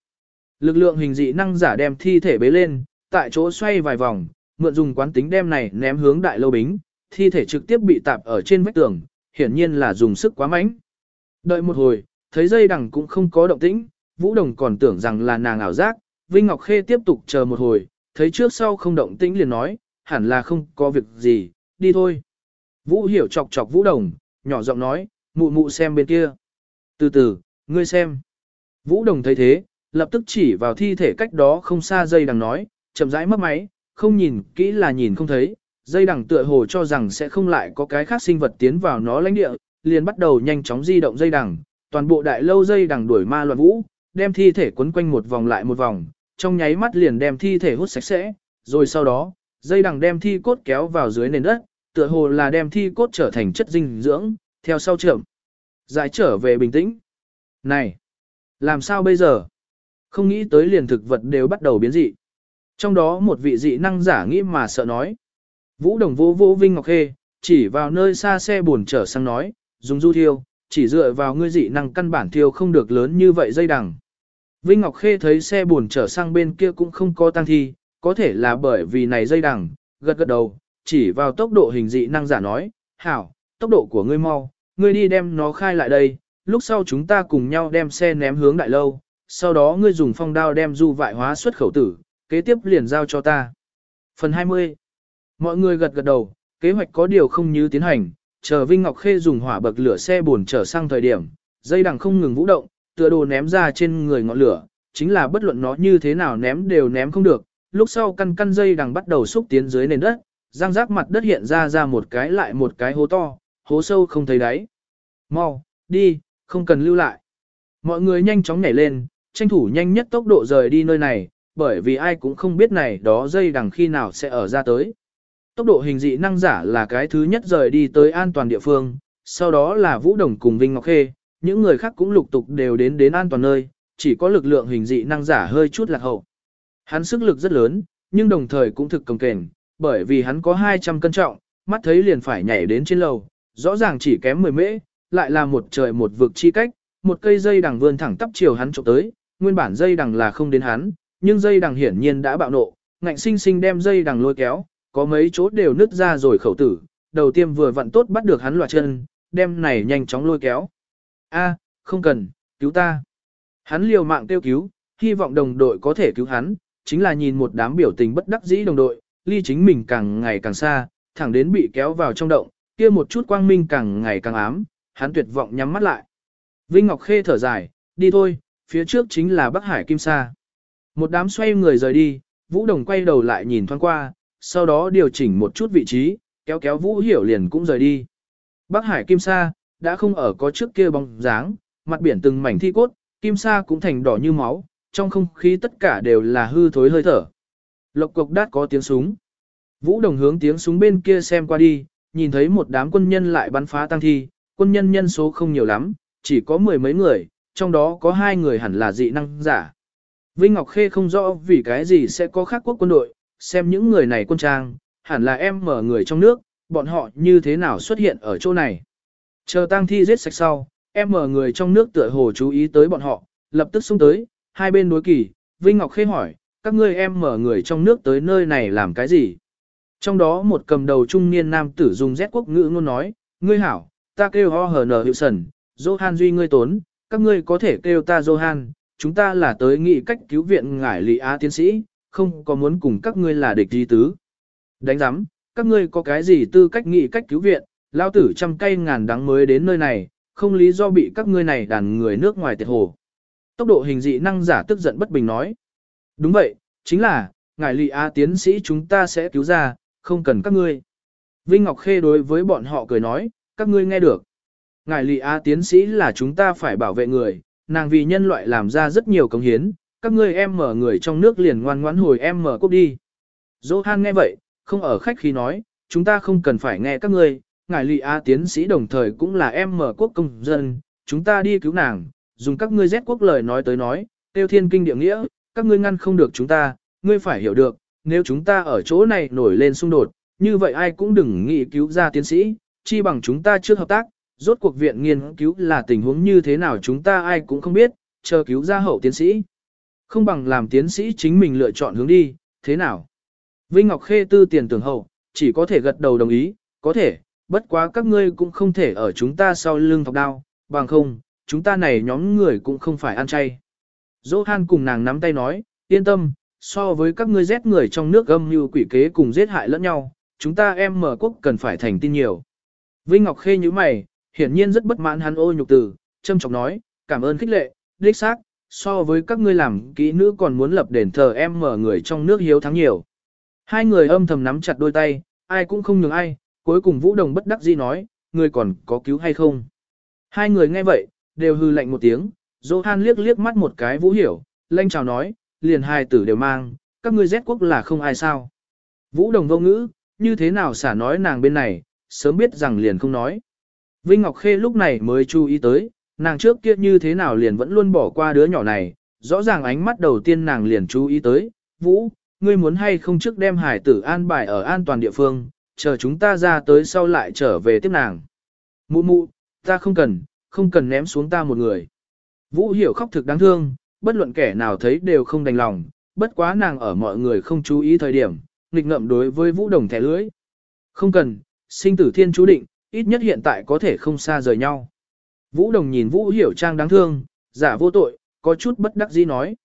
Lực lượng hình dị năng giả đem thi thể bế lên, tại chỗ xoay vài vòng, mượn dùng quán tính đem này ném hướng đại lâu bính, thi thể trực tiếp bị tạp ở trên vách tường, hiển nhiên là dùng sức quá mạnh. Đợi một hồi, thấy dây đằng cũng không có động tĩnh, Vũ Đồng còn tưởng rằng là nàng ảo giác, Vinh Ngọc Khê tiếp tục chờ một hồi, thấy trước sau không động tĩnh liền nói, hẳn là không có việc gì, đi thôi. Vũ Hiểu chọc chọc Vũ Đồng, nhỏ giọng nói, mụ mụ xem bên kia. Từ từ, ngươi xem. Vũ Đồng thấy thế, lập tức chỉ vào thi thể cách đó không xa dây đằng nói, chậm rãi mất máy, không nhìn kỹ là nhìn không thấy, dây đằng tựa hồ cho rằng sẽ không lại có cái khác sinh vật tiến vào nó lãnh địa, liền bắt đầu nhanh chóng di động dây đằng, toàn bộ đại lâu dây đằng đuổi ma loạn vũ, đem thi thể quấn quanh một vòng lại một vòng, trong nháy mắt liền đem thi thể hút sạch sẽ, rồi sau đó, dây đằng đem thi cốt kéo vào dưới nền đất, tựa hồ là đem thi cốt trở thành chất dinh dưỡng, theo sau trưởng. Giải trở về bình tĩnh. Này, làm sao bây giờ? Không nghĩ tới liền thực vật đều bắt đầu biến dị. Trong đó một vị dị năng giả nghĩ mà sợ nói. Vũ đồng vô vô Vinh Ngọc Khê, chỉ vào nơi xa xe buồn trở sang nói, dùng du thiêu, chỉ dựa vào ngươi dị năng căn bản thiêu không được lớn như vậy dây đằng. Vinh Ngọc Khê thấy xe buồn trở sang bên kia cũng không có tăng thi, có thể là bởi vì này dây đằng, gật gật đầu, chỉ vào tốc độ hình dị năng giả nói, hảo, tốc độ của ngươi mau, ngươi đi đem nó khai lại đây, lúc sau chúng ta cùng nhau đem xe ném hướng đại lâu, sau đó ngươi dùng phong đao đem du vại hóa xuất khẩu tử, kế tiếp liền giao cho ta. Phần 20 Mọi người gật gật đầu, kế hoạch có điều không như tiến hành, chờ Vinh Ngọc Khê dùng hỏa bậc lửa xe buồn trở sang thời điểm, dây đằng không ngừng vũ động, tựa đồ ném ra trên người ngọn lửa, chính là bất luận nó như thế nào ném đều ném không được, lúc sau căn căn dây đằng bắt đầu xúc tiến dưới nền đất, răng rác mặt đất hiện ra ra một cái lại một cái hố to, hố sâu không thấy đáy. Mau, đi, không cần lưu lại. Mọi người nhanh chóng nhảy lên, tranh thủ nhanh nhất tốc độ rời đi nơi này, bởi vì ai cũng không biết này đó dây đằng khi nào sẽ ở ra tới. Tốc độ hình dị năng giả là cái thứ nhất rời đi tới an toàn địa phương, sau đó là Vũ Đồng cùng Vinh Ngọc Khê, những người khác cũng lục tục đều đến đến an toàn nơi, chỉ có lực lượng hình dị năng giả hơi chút lạc hậu. Hắn sức lực rất lớn, nhưng đồng thời cũng thực cồng kềnh, bởi vì hắn có 200 cân trọng, mắt thấy liền phải nhảy đến trên lầu, rõ ràng chỉ kém 10 mễ, lại là một trời một vực chi cách, một cây dây đằng vươn thẳng tắp chiều hắn chụp tới, nguyên bản dây đằng là không đến hắn, nhưng dây đằng hiển nhiên đã bạo nộ, ngạnh sinh sinh đem dây đằng lôi kéo, có mấy chỗ đều nứt ra rồi khẩu tử, đầu tiên vừa vặn tốt bắt được hắn loạt chân, đem này nhanh chóng lôi kéo. A, không cần, cứu ta. Hắn liều mạng kêu cứu, hy vọng đồng đội có thể cứu hắn, chính là nhìn một đám biểu tình bất đắc dĩ đồng đội, ly chính mình càng ngày càng xa, thẳng đến bị kéo vào trong động, kia một chút quang minh càng ngày càng ám, hắn tuyệt vọng nhắm mắt lại. Vinh Ngọc Khê thở dài, đi thôi, phía trước chính là Bắc Hải Kim Sa. Một đám xoay người rời đi, Vũ Đồng quay đầu lại nhìn thoáng qua, sau đó điều chỉnh một chút vị trí, kéo kéo Vũ Hiểu liền cũng rời đi. Bắc Hải Kim Sa, đã không ở có trước kia bóng dáng, mặt biển từng mảnh thi cốt, Kim Sa cũng thành đỏ như máu, trong không khí tất cả đều là hư thối hơi thở. Lộc cục đát có tiếng súng. Vũ Đồng hướng tiếng súng bên kia xem qua đi, nhìn thấy một đám quân nhân lại bắn phá tăng thi, quân nhân nhân số không nhiều lắm, chỉ có mười mấy người, trong đó có hai người hẳn là dị năng giả. Vinh Ngọc Khê không rõ vì cái gì sẽ có khác quốc quân đội, xem những người này quân trang, hẳn là em mở người trong nước, bọn họ như thế nào xuất hiện ở chỗ này. Chờ tang thi giết sạch sau, em mở người trong nước tựa hồ chú ý tới bọn họ, lập tức xung tới, hai bên đối kỳ, Vinh Ngọc Khê hỏi, các ngươi em mở người trong nước tới nơi này làm cái gì? Trong đó một cầm đầu trung niên nam tử dùng Z quốc ngữ ngôn nói, ngươi hảo, ta kêu ho hờ nở hiệu sần, Johan duy ngươi tốn, các ngươi có thể kêu ta Johan, chúng ta là tới nghị cách cứu viện ngải lị á tiến sĩ, không có muốn cùng các ngươi là địch di tứ. Đánh giám, các ngươi có cái gì tư cách nghị cách cứu viện, lao tử trăm cây ngàn đắng mới đến nơi này, không lý do bị các ngươi này đàn người nước ngoài tiệt hồ. Tốc độ hình dị năng giả tức giận bất bình nói. Đúng vậy, chính là, ngài lị á tiến sĩ chúng ta sẽ cứu ra, không cần các ngươi. Vinh Ngọc Khê đối với bọn họ cười nói, các ngươi nghe được. Ngài lị á tiến sĩ là chúng ta phải bảo vệ người, nàng vì nhân loại làm ra rất nhiều công hiến, các ngươi em mở người trong nước liền ngoan ngoãn hồi em mở cốc đi. Johan nghe vậy, không ở khách khi nói, chúng ta không cần phải nghe các ngươi, ngài lị a tiến sĩ đồng thời cũng là em mở quốc công dân, chúng ta đi cứu nàng, dùng các ngươi rét quốc lời nói tới nói, tiêu thiên kinh địa nghĩa, các ngươi ngăn không được chúng ta, ngươi phải hiểu được, nếu chúng ta ở chỗ này nổi lên xung đột, như vậy ai cũng đừng nghĩ cứu ra tiến sĩ, chi bằng chúng ta trước hợp tác, rốt cuộc viện nghiên cứu là tình huống như thế nào chúng ta ai cũng không biết, chờ cứu ra hậu tiến sĩ. Không bằng làm tiến sĩ chính mình lựa chọn hướng đi, thế nào? Vinh Ngọc Khê tư tiền tưởng hậu, chỉ có thể gật đầu đồng ý, có thể, bất quá các ngươi cũng không thể ở chúng ta sau lưng thọc đao, bằng không, chúng ta này nhóm người cũng không phải ăn chay. Johan cùng nàng nắm tay nói, yên tâm, so với các ngươi giết người trong nước gâm như quỷ kế cùng giết hại lẫn nhau, chúng ta em mở quốc cần phải thành tin nhiều. Vinh Ngọc Khê như mày, hiển nhiên rất bất mãn hắn ô nhục từ, châm chọc nói, cảm ơn khích lệ, đích xác, so với các ngươi làm kỹ nữ còn muốn lập đền thờ em mở người trong nước hiếu thắng nhiều. Hai người âm thầm nắm chặt đôi tay, ai cũng không nhường ai, cuối cùng Vũ Đồng bất đắc dĩ nói, người còn có cứu hay không. Hai người nghe vậy, đều hư lạnh một tiếng, Johan liếc liếc mắt một cái Vũ Hiểu, lanh chào nói, liền hai tử đều mang, các ngươi rét quốc là không ai sao. Vũ Đồng vô ngữ, như thế nào xả nói nàng bên này, sớm biết rằng liền không nói. Vinh Ngọc Khê lúc này mới chú ý tới, nàng trước kia như thế nào liền vẫn luôn bỏ qua đứa nhỏ này, rõ ràng ánh mắt đầu tiên nàng liền chú ý tới, Vũ, ngươi muốn hay không trước đem hải tử an bài ở an toàn địa phương, chờ chúng ta ra tới sau lại trở về tiếp nàng. Mụ mụ, ta không cần, không cần ném xuống ta một người. Vũ hiểu khóc thực đáng thương, bất luận kẻ nào thấy đều không đành lòng, bất quá nàng ở mọi người không chú ý thời điểm, nghịch ngậm đối với Vũ Đồng thẻ lưới. Không cần, sinh tử thiên chú định, ít nhất hiện tại có thể không xa rời nhau. Vũ Đồng nhìn Vũ Hiểu Trang đáng thương, giả vô tội, có chút bất đắc dĩ nói.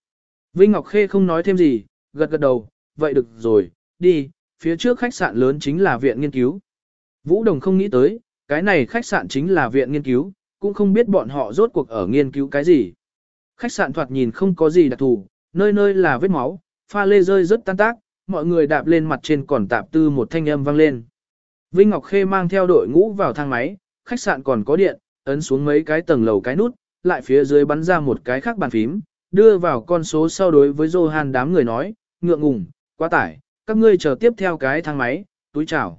Vinh Ngọc Khê không nói thêm gì, gật gật đầu, vậy được rồi, đi, phía trước khách sạn lớn chính là viện nghiên cứu. Vũ Đồng không nghĩ tới, cái này khách sạn chính là viện nghiên cứu, cũng không biết bọn họ rốt cuộc ở nghiên cứu cái gì. Khách sạn thoạt nhìn không có gì đặc thù, nơi nơi là vết máu, pha lê rơi rất tan tác, mọi người đạp lên mặt trên còn tạp tư một thanh âm vang lên. Vinh Ngọc Khê mang theo đội ngũ vào thang máy, khách sạn còn có điện, ấn xuống mấy cái tầng lầu cái nút, lại phía dưới bắn ra một cái khác bàn phím, đưa vào con số sau đối với Johan đám người nói, ngượng ngùng, quá tải, các ngươi chờ tiếp theo cái thang máy, túi chào.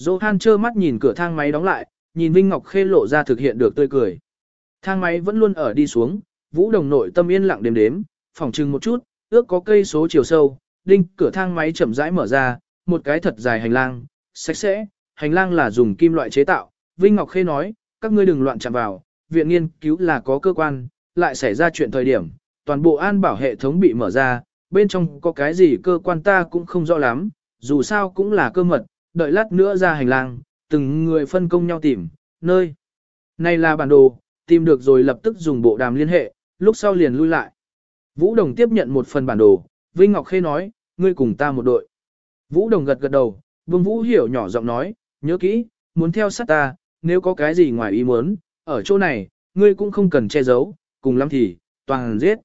Johan trơ mắt nhìn cửa thang máy đóng lại, nhìn Vinh Ngọc Khê lộ ra thực hiện được tươi cười. Thang máy vẫn luôn ở đi xuống, Vũ Đồng nội tâm yên lặng đếm đếm, phòng trưng một chút, ước có cây số chiều sâu, đinh cửa thang máy chậm rãi mở ra, một cái thật dài hành lang, sạch sẽ, hành lang là dùng kim loại chế tạo. Vinh Ngọc Khê nói, các ngươi đừng loạn chạm vào, viện nghiên cứu là có cơ quan, lại xảy ra chuyện thời điểm, toàn bộ an bảo hệ thống bị mở ra, bên trong có cái gì cơ quan ta cũng không rõ lắm, dù sao cũng là cơ mật, đợi lát nữa ra hành lang, từng người phân công nhau tìm, nơi. Này là bản đồ, tìm được rồi lập tức dùng bộ đàm liên hệ, lúc sau liền lui lại. Vũ Đồng tiếp nhận một phần bản đồ, Vinh Ngọc Khê nói, ngươi cùng ta một đội. Vũ Đồng gật gật đầu, Vương Vũ hiểu nhỏ giọng nói, nhớ kỹ, muốn theo sát ta, nếu có cái gì ngoài ý muốn, ở chỗ này, ngươi cũng không cần che giấu, cùng lắm thì, toàn giết.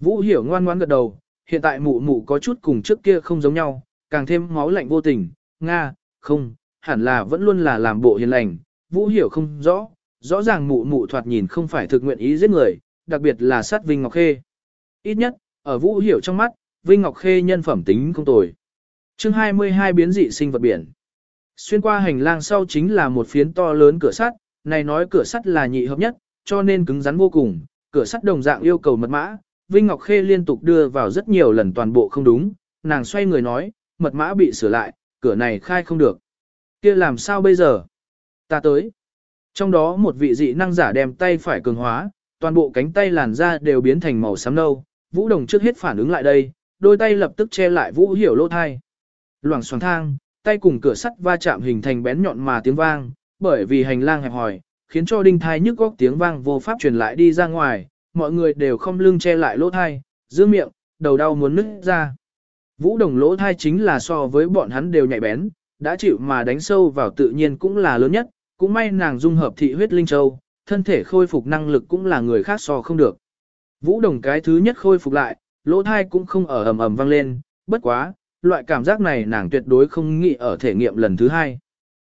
Vũ hiểu ngoan ngoãn gật đầu, hiện tại mụ mụ có chút cùng trước kia không giống nhau, càng thêm máu lạnh vô tình, Nga, không, hẳn là vẫn luôn là làm bộ hiền lành, Vũ hiểu không rõ, rõ ràng mụ mụ thoạt nhìn không phải thực nguyện ý giết người, đặc biệt là sát Vinh Ngọc Khê. Ít nhất, ở Vũ hiểu trong mắt, Vinh Ngọc Khê nhân phẩm tính không tồi. chương 22 biến dị sinh vật biển. Xuyên qua hành lang sau chính là một phiến to lớn cửa sắt, này nói cửa sắt là nhị hợp nhất, cho nên cứng rắn vô cùng, cửa sắt đồng dạng yêu cầu mật mã, Vinh Ngọc Khê liên tục đưa vào rất nhiều lần toàn bộ không đúng, nàng xoay người nói, mật mã bị sửa lại, cửa này khai không được. kia làm sao bây giờ? Ta tới. Trong đó một vị dị năng giả đem tay phải cường hóa, toàn bộ cánh tay làn da đều biến thành màu xám nâu, Vũ Đồng trước hết phản ứng lại đây, đôi tay lập tức che lại Vũ Hiểu lỗ thai. Loảng xoảng thang, tay cùng cửa sắt va chạm hình thành bén nhọn mà tiếng vang, bởi vì hành lang hẹp hòi, khiến cho đinh thai nhức góc tiếng vang vô pháp truyền lại đi ra ngoài, mọi người đều không lưng che lại lỗ thai, giữ miệng, đầu đau muốn nứt ra. Vũ đồng lỗ thai chính là so với bọn hắn đều nhạy bén, đã chịu mà đánh sâu vào tự nhiên cũng là lớn nhất, cũng may nàng dung hợp thị huyết linh châu, thân thể khôi phục năng lực cũng là người khác so không được. Vũ đồng cái thứ nhất khôi phục lại, lỗ thai cũng không ở ầm ầm vang lên, bất quá, loại cảm giác này nàng tuyệt đối không nghĩ ở thể nghiệm lần thứ hai.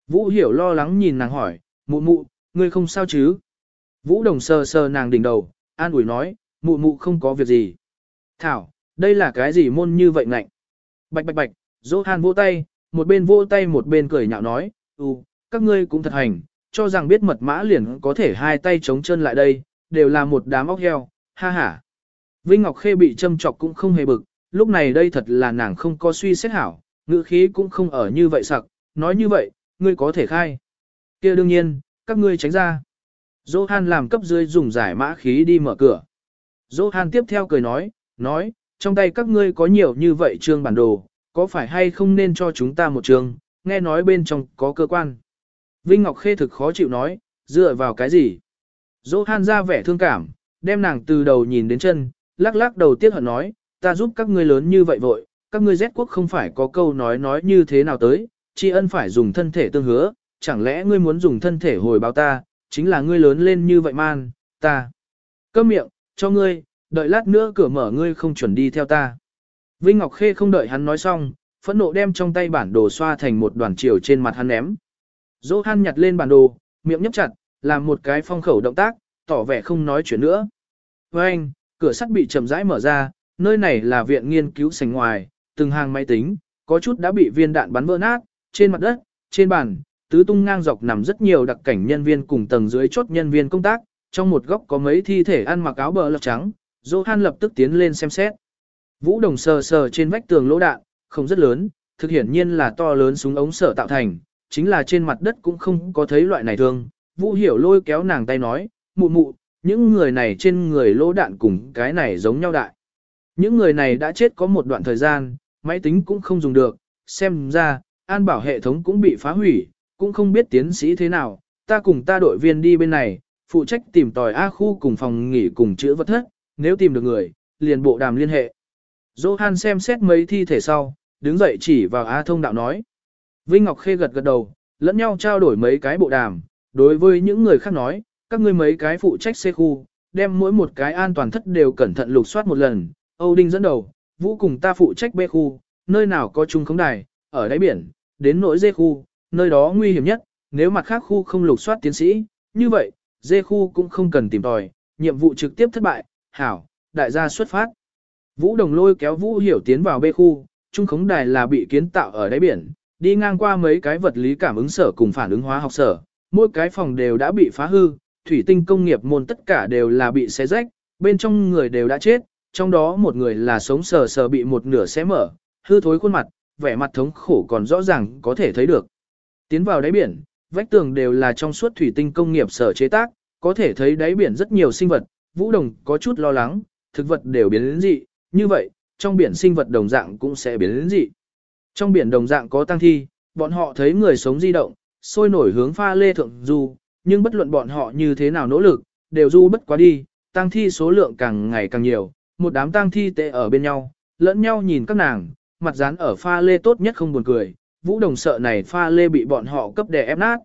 Vũ hiểu lo lắng nhìn nàng hỏi, mụ mụ, ngươi không sao chứ? Vũ đồng sờ sờ nàng đỉnh đầu, an ủi nói, mụ mụ không có việc gì. Thảo, đây là cái gì môn như vậy ngạnh? Bạch bạch bạch, dỗ hàn vỗ tay, một bên vỗ tay một bên cười nhạo nói, ừ, các ngươi cũng thật hành, cho rằng biết mật mã liền có thể hai tay chống chân lại đây, đều là một đám óc heo, ha ha. Vinh Ngọc Khê bị châm chọc cũng không hề bực, lúc này đây thật là nàng không có suy xét hảo, ngữ khí cũng không ở như vậy sặc, nói như vậy, ngươi có thể khai. kia đương nhiên, các ngươi tránh ra. Johan làm cấp dưới dùng giải mã khí đi mở cửa. Johan tiếp theo cười nói, nói, trong tay các ngươi có nhiều như vậy trương bản đồ, có phải hay không nên cho chúng ta một trương, nghe nói bên trong có cơ quan. Vinh Ngọc Khê thực khó chịu nói, dựa vào cái gì? Johan ra vẻ thương cảm, đem nàng từ đầu nhìn đến chân, lắc lắc đầu tiếc hận nói, ta giúp các ngươi lớn như vậy vội, các ngươi rét quốc không phải có câu nói nói như thế nào tới, tri ân phải dùng thân thể tương hứa, chẳng lẽ ngươi muốn dùng thân thể hồi báo ta, chính là ngươi lớn lên như vậy man, ta. Câm miệng, cho ngươi, đợi lát nữa cửa mở ngươi không chuẩn đi theo ta. Vinh Ngọc Khê không đợi hắn nói xong, phẫn nộ đem trong tay bản đồ xoa thành một đoàn chiều trên mặt hắn ném. Dỗ hắn nhặt lên bản đồ, miệng nhấp chặt, làm một cái phong khẩu động tác, tỏ vẻ không nói chuyện nữa. Với anh, cửa sắt bị chậm rãi mở ra, nơi này là viện nghiên cứu sành ngoài, từng hàng máy tính, có chút đã bị viên đạn bắn vỡ nát, trên mặt đất, trên bàn, tứ tung ngang dọc nằm rất nhiều đặc cảnh nhân viên cùng tầng dưới chốt nhân viên công tác, trong một góc có mấy thi thể ăn mặc áo bờ lọc trắng, Johan lập tức tiến lên xem xét. Vũ đồng sờ sờ trên vách tường lỗ đạn, không rất lớn, thực hiển nhiên là to lớn súng ống sở tạo thành, chính là trên mặt đất cũng không có thấy loại này thương. Vũ hiểu lôi kéo nàng tay nói, mụ mụ, những người này trên người lỗ đạn cùng cái này giống nhau đại. Những người này đã chết có một đoạn thời gian, máy tính cũng không dùng được, xem ra, an bảo hệ thống cũng bị phá hủy, cũng không biết tiến sĩ thế nào, ta cùng ta đội viên đi bên này, phụ trách tìm tòi A khu cùng phòng nghỉ cùng chữa vật thất, nếu tìm được người, liền bộ đàm liên hệ. Johan xem xét mấy thi thể sau, đứng dậy chỉ vào A thông đạo nói. Vinh Ngọc Khê gật gật đầu, lẫn nhau trao đổi mấy cái bộ đàm, đối với những người khác nói, các ngươi mấy cái phụ trách xe khu, đem mỗi một cái an toàn thất đều cẩn thận lục soát một lần, Âu Đinh dẫn đầu, Vũ cùng ta phụ trách Bê khu, nơi nào có trung khống đài, ở đáy biển, đến nỗi dê khu, nơi đó nguy hiểm nhất, nếu mặt khác khu không lục soát tiến sĩ, như vậy, dê khu cũng không cần tìm tòi, nhiệm vụ trực tiếp thất bại, hảo, đại gia xuất phát. Vũ Đồng lôi kéo Vũ Hiểu tiến vào bê khu, trung khống đài là bị kiến tạo ở đáy biển, đi ngang qua mấy cái vật lý cảm ứng sở cùng phản ứng hóa học sở, mỗi cái phòng đều đã bị phá hư, thủy tinh công nghiệp môn tất cả đều là bị xé rách, bên trong người đều đã chết, trong đó một người là sống sờ sờ bị một nửa xé mở, hư thối khuôn mặt, vẻ mặt thống khổ còn rõ ràng có thể thấy được. Tiến vào đáy biển, vách tường đều là trong suốt thủy tinh công nghiệp sở chế tác, có thể thấy đáy biển rất nhiều sinh vật, Vũ Đồng có chút lo lắng, thực vật đều biến đến dị, như vậy, trong biển sinh vật đồng dạng cũng sẽ biến đến dị. Trong biển đồng dạng có tăng thi, bọn họ thấy người sống di động, sôi nổi hướng pha lê thượng du, nhưng bất luận bọn họ như thế nào nỗ lực, đều du bất quá đi, tăng thi số lượng càng ngày càng nhiều, một đám tang thi tệ ở bên nhau, lẫn nhau nhìn các nàng, mặt dán ở pha lê tốt nhất không buồn cười, vũ đồng sợ này pha lê bị bọn họ cấp đè ép nát.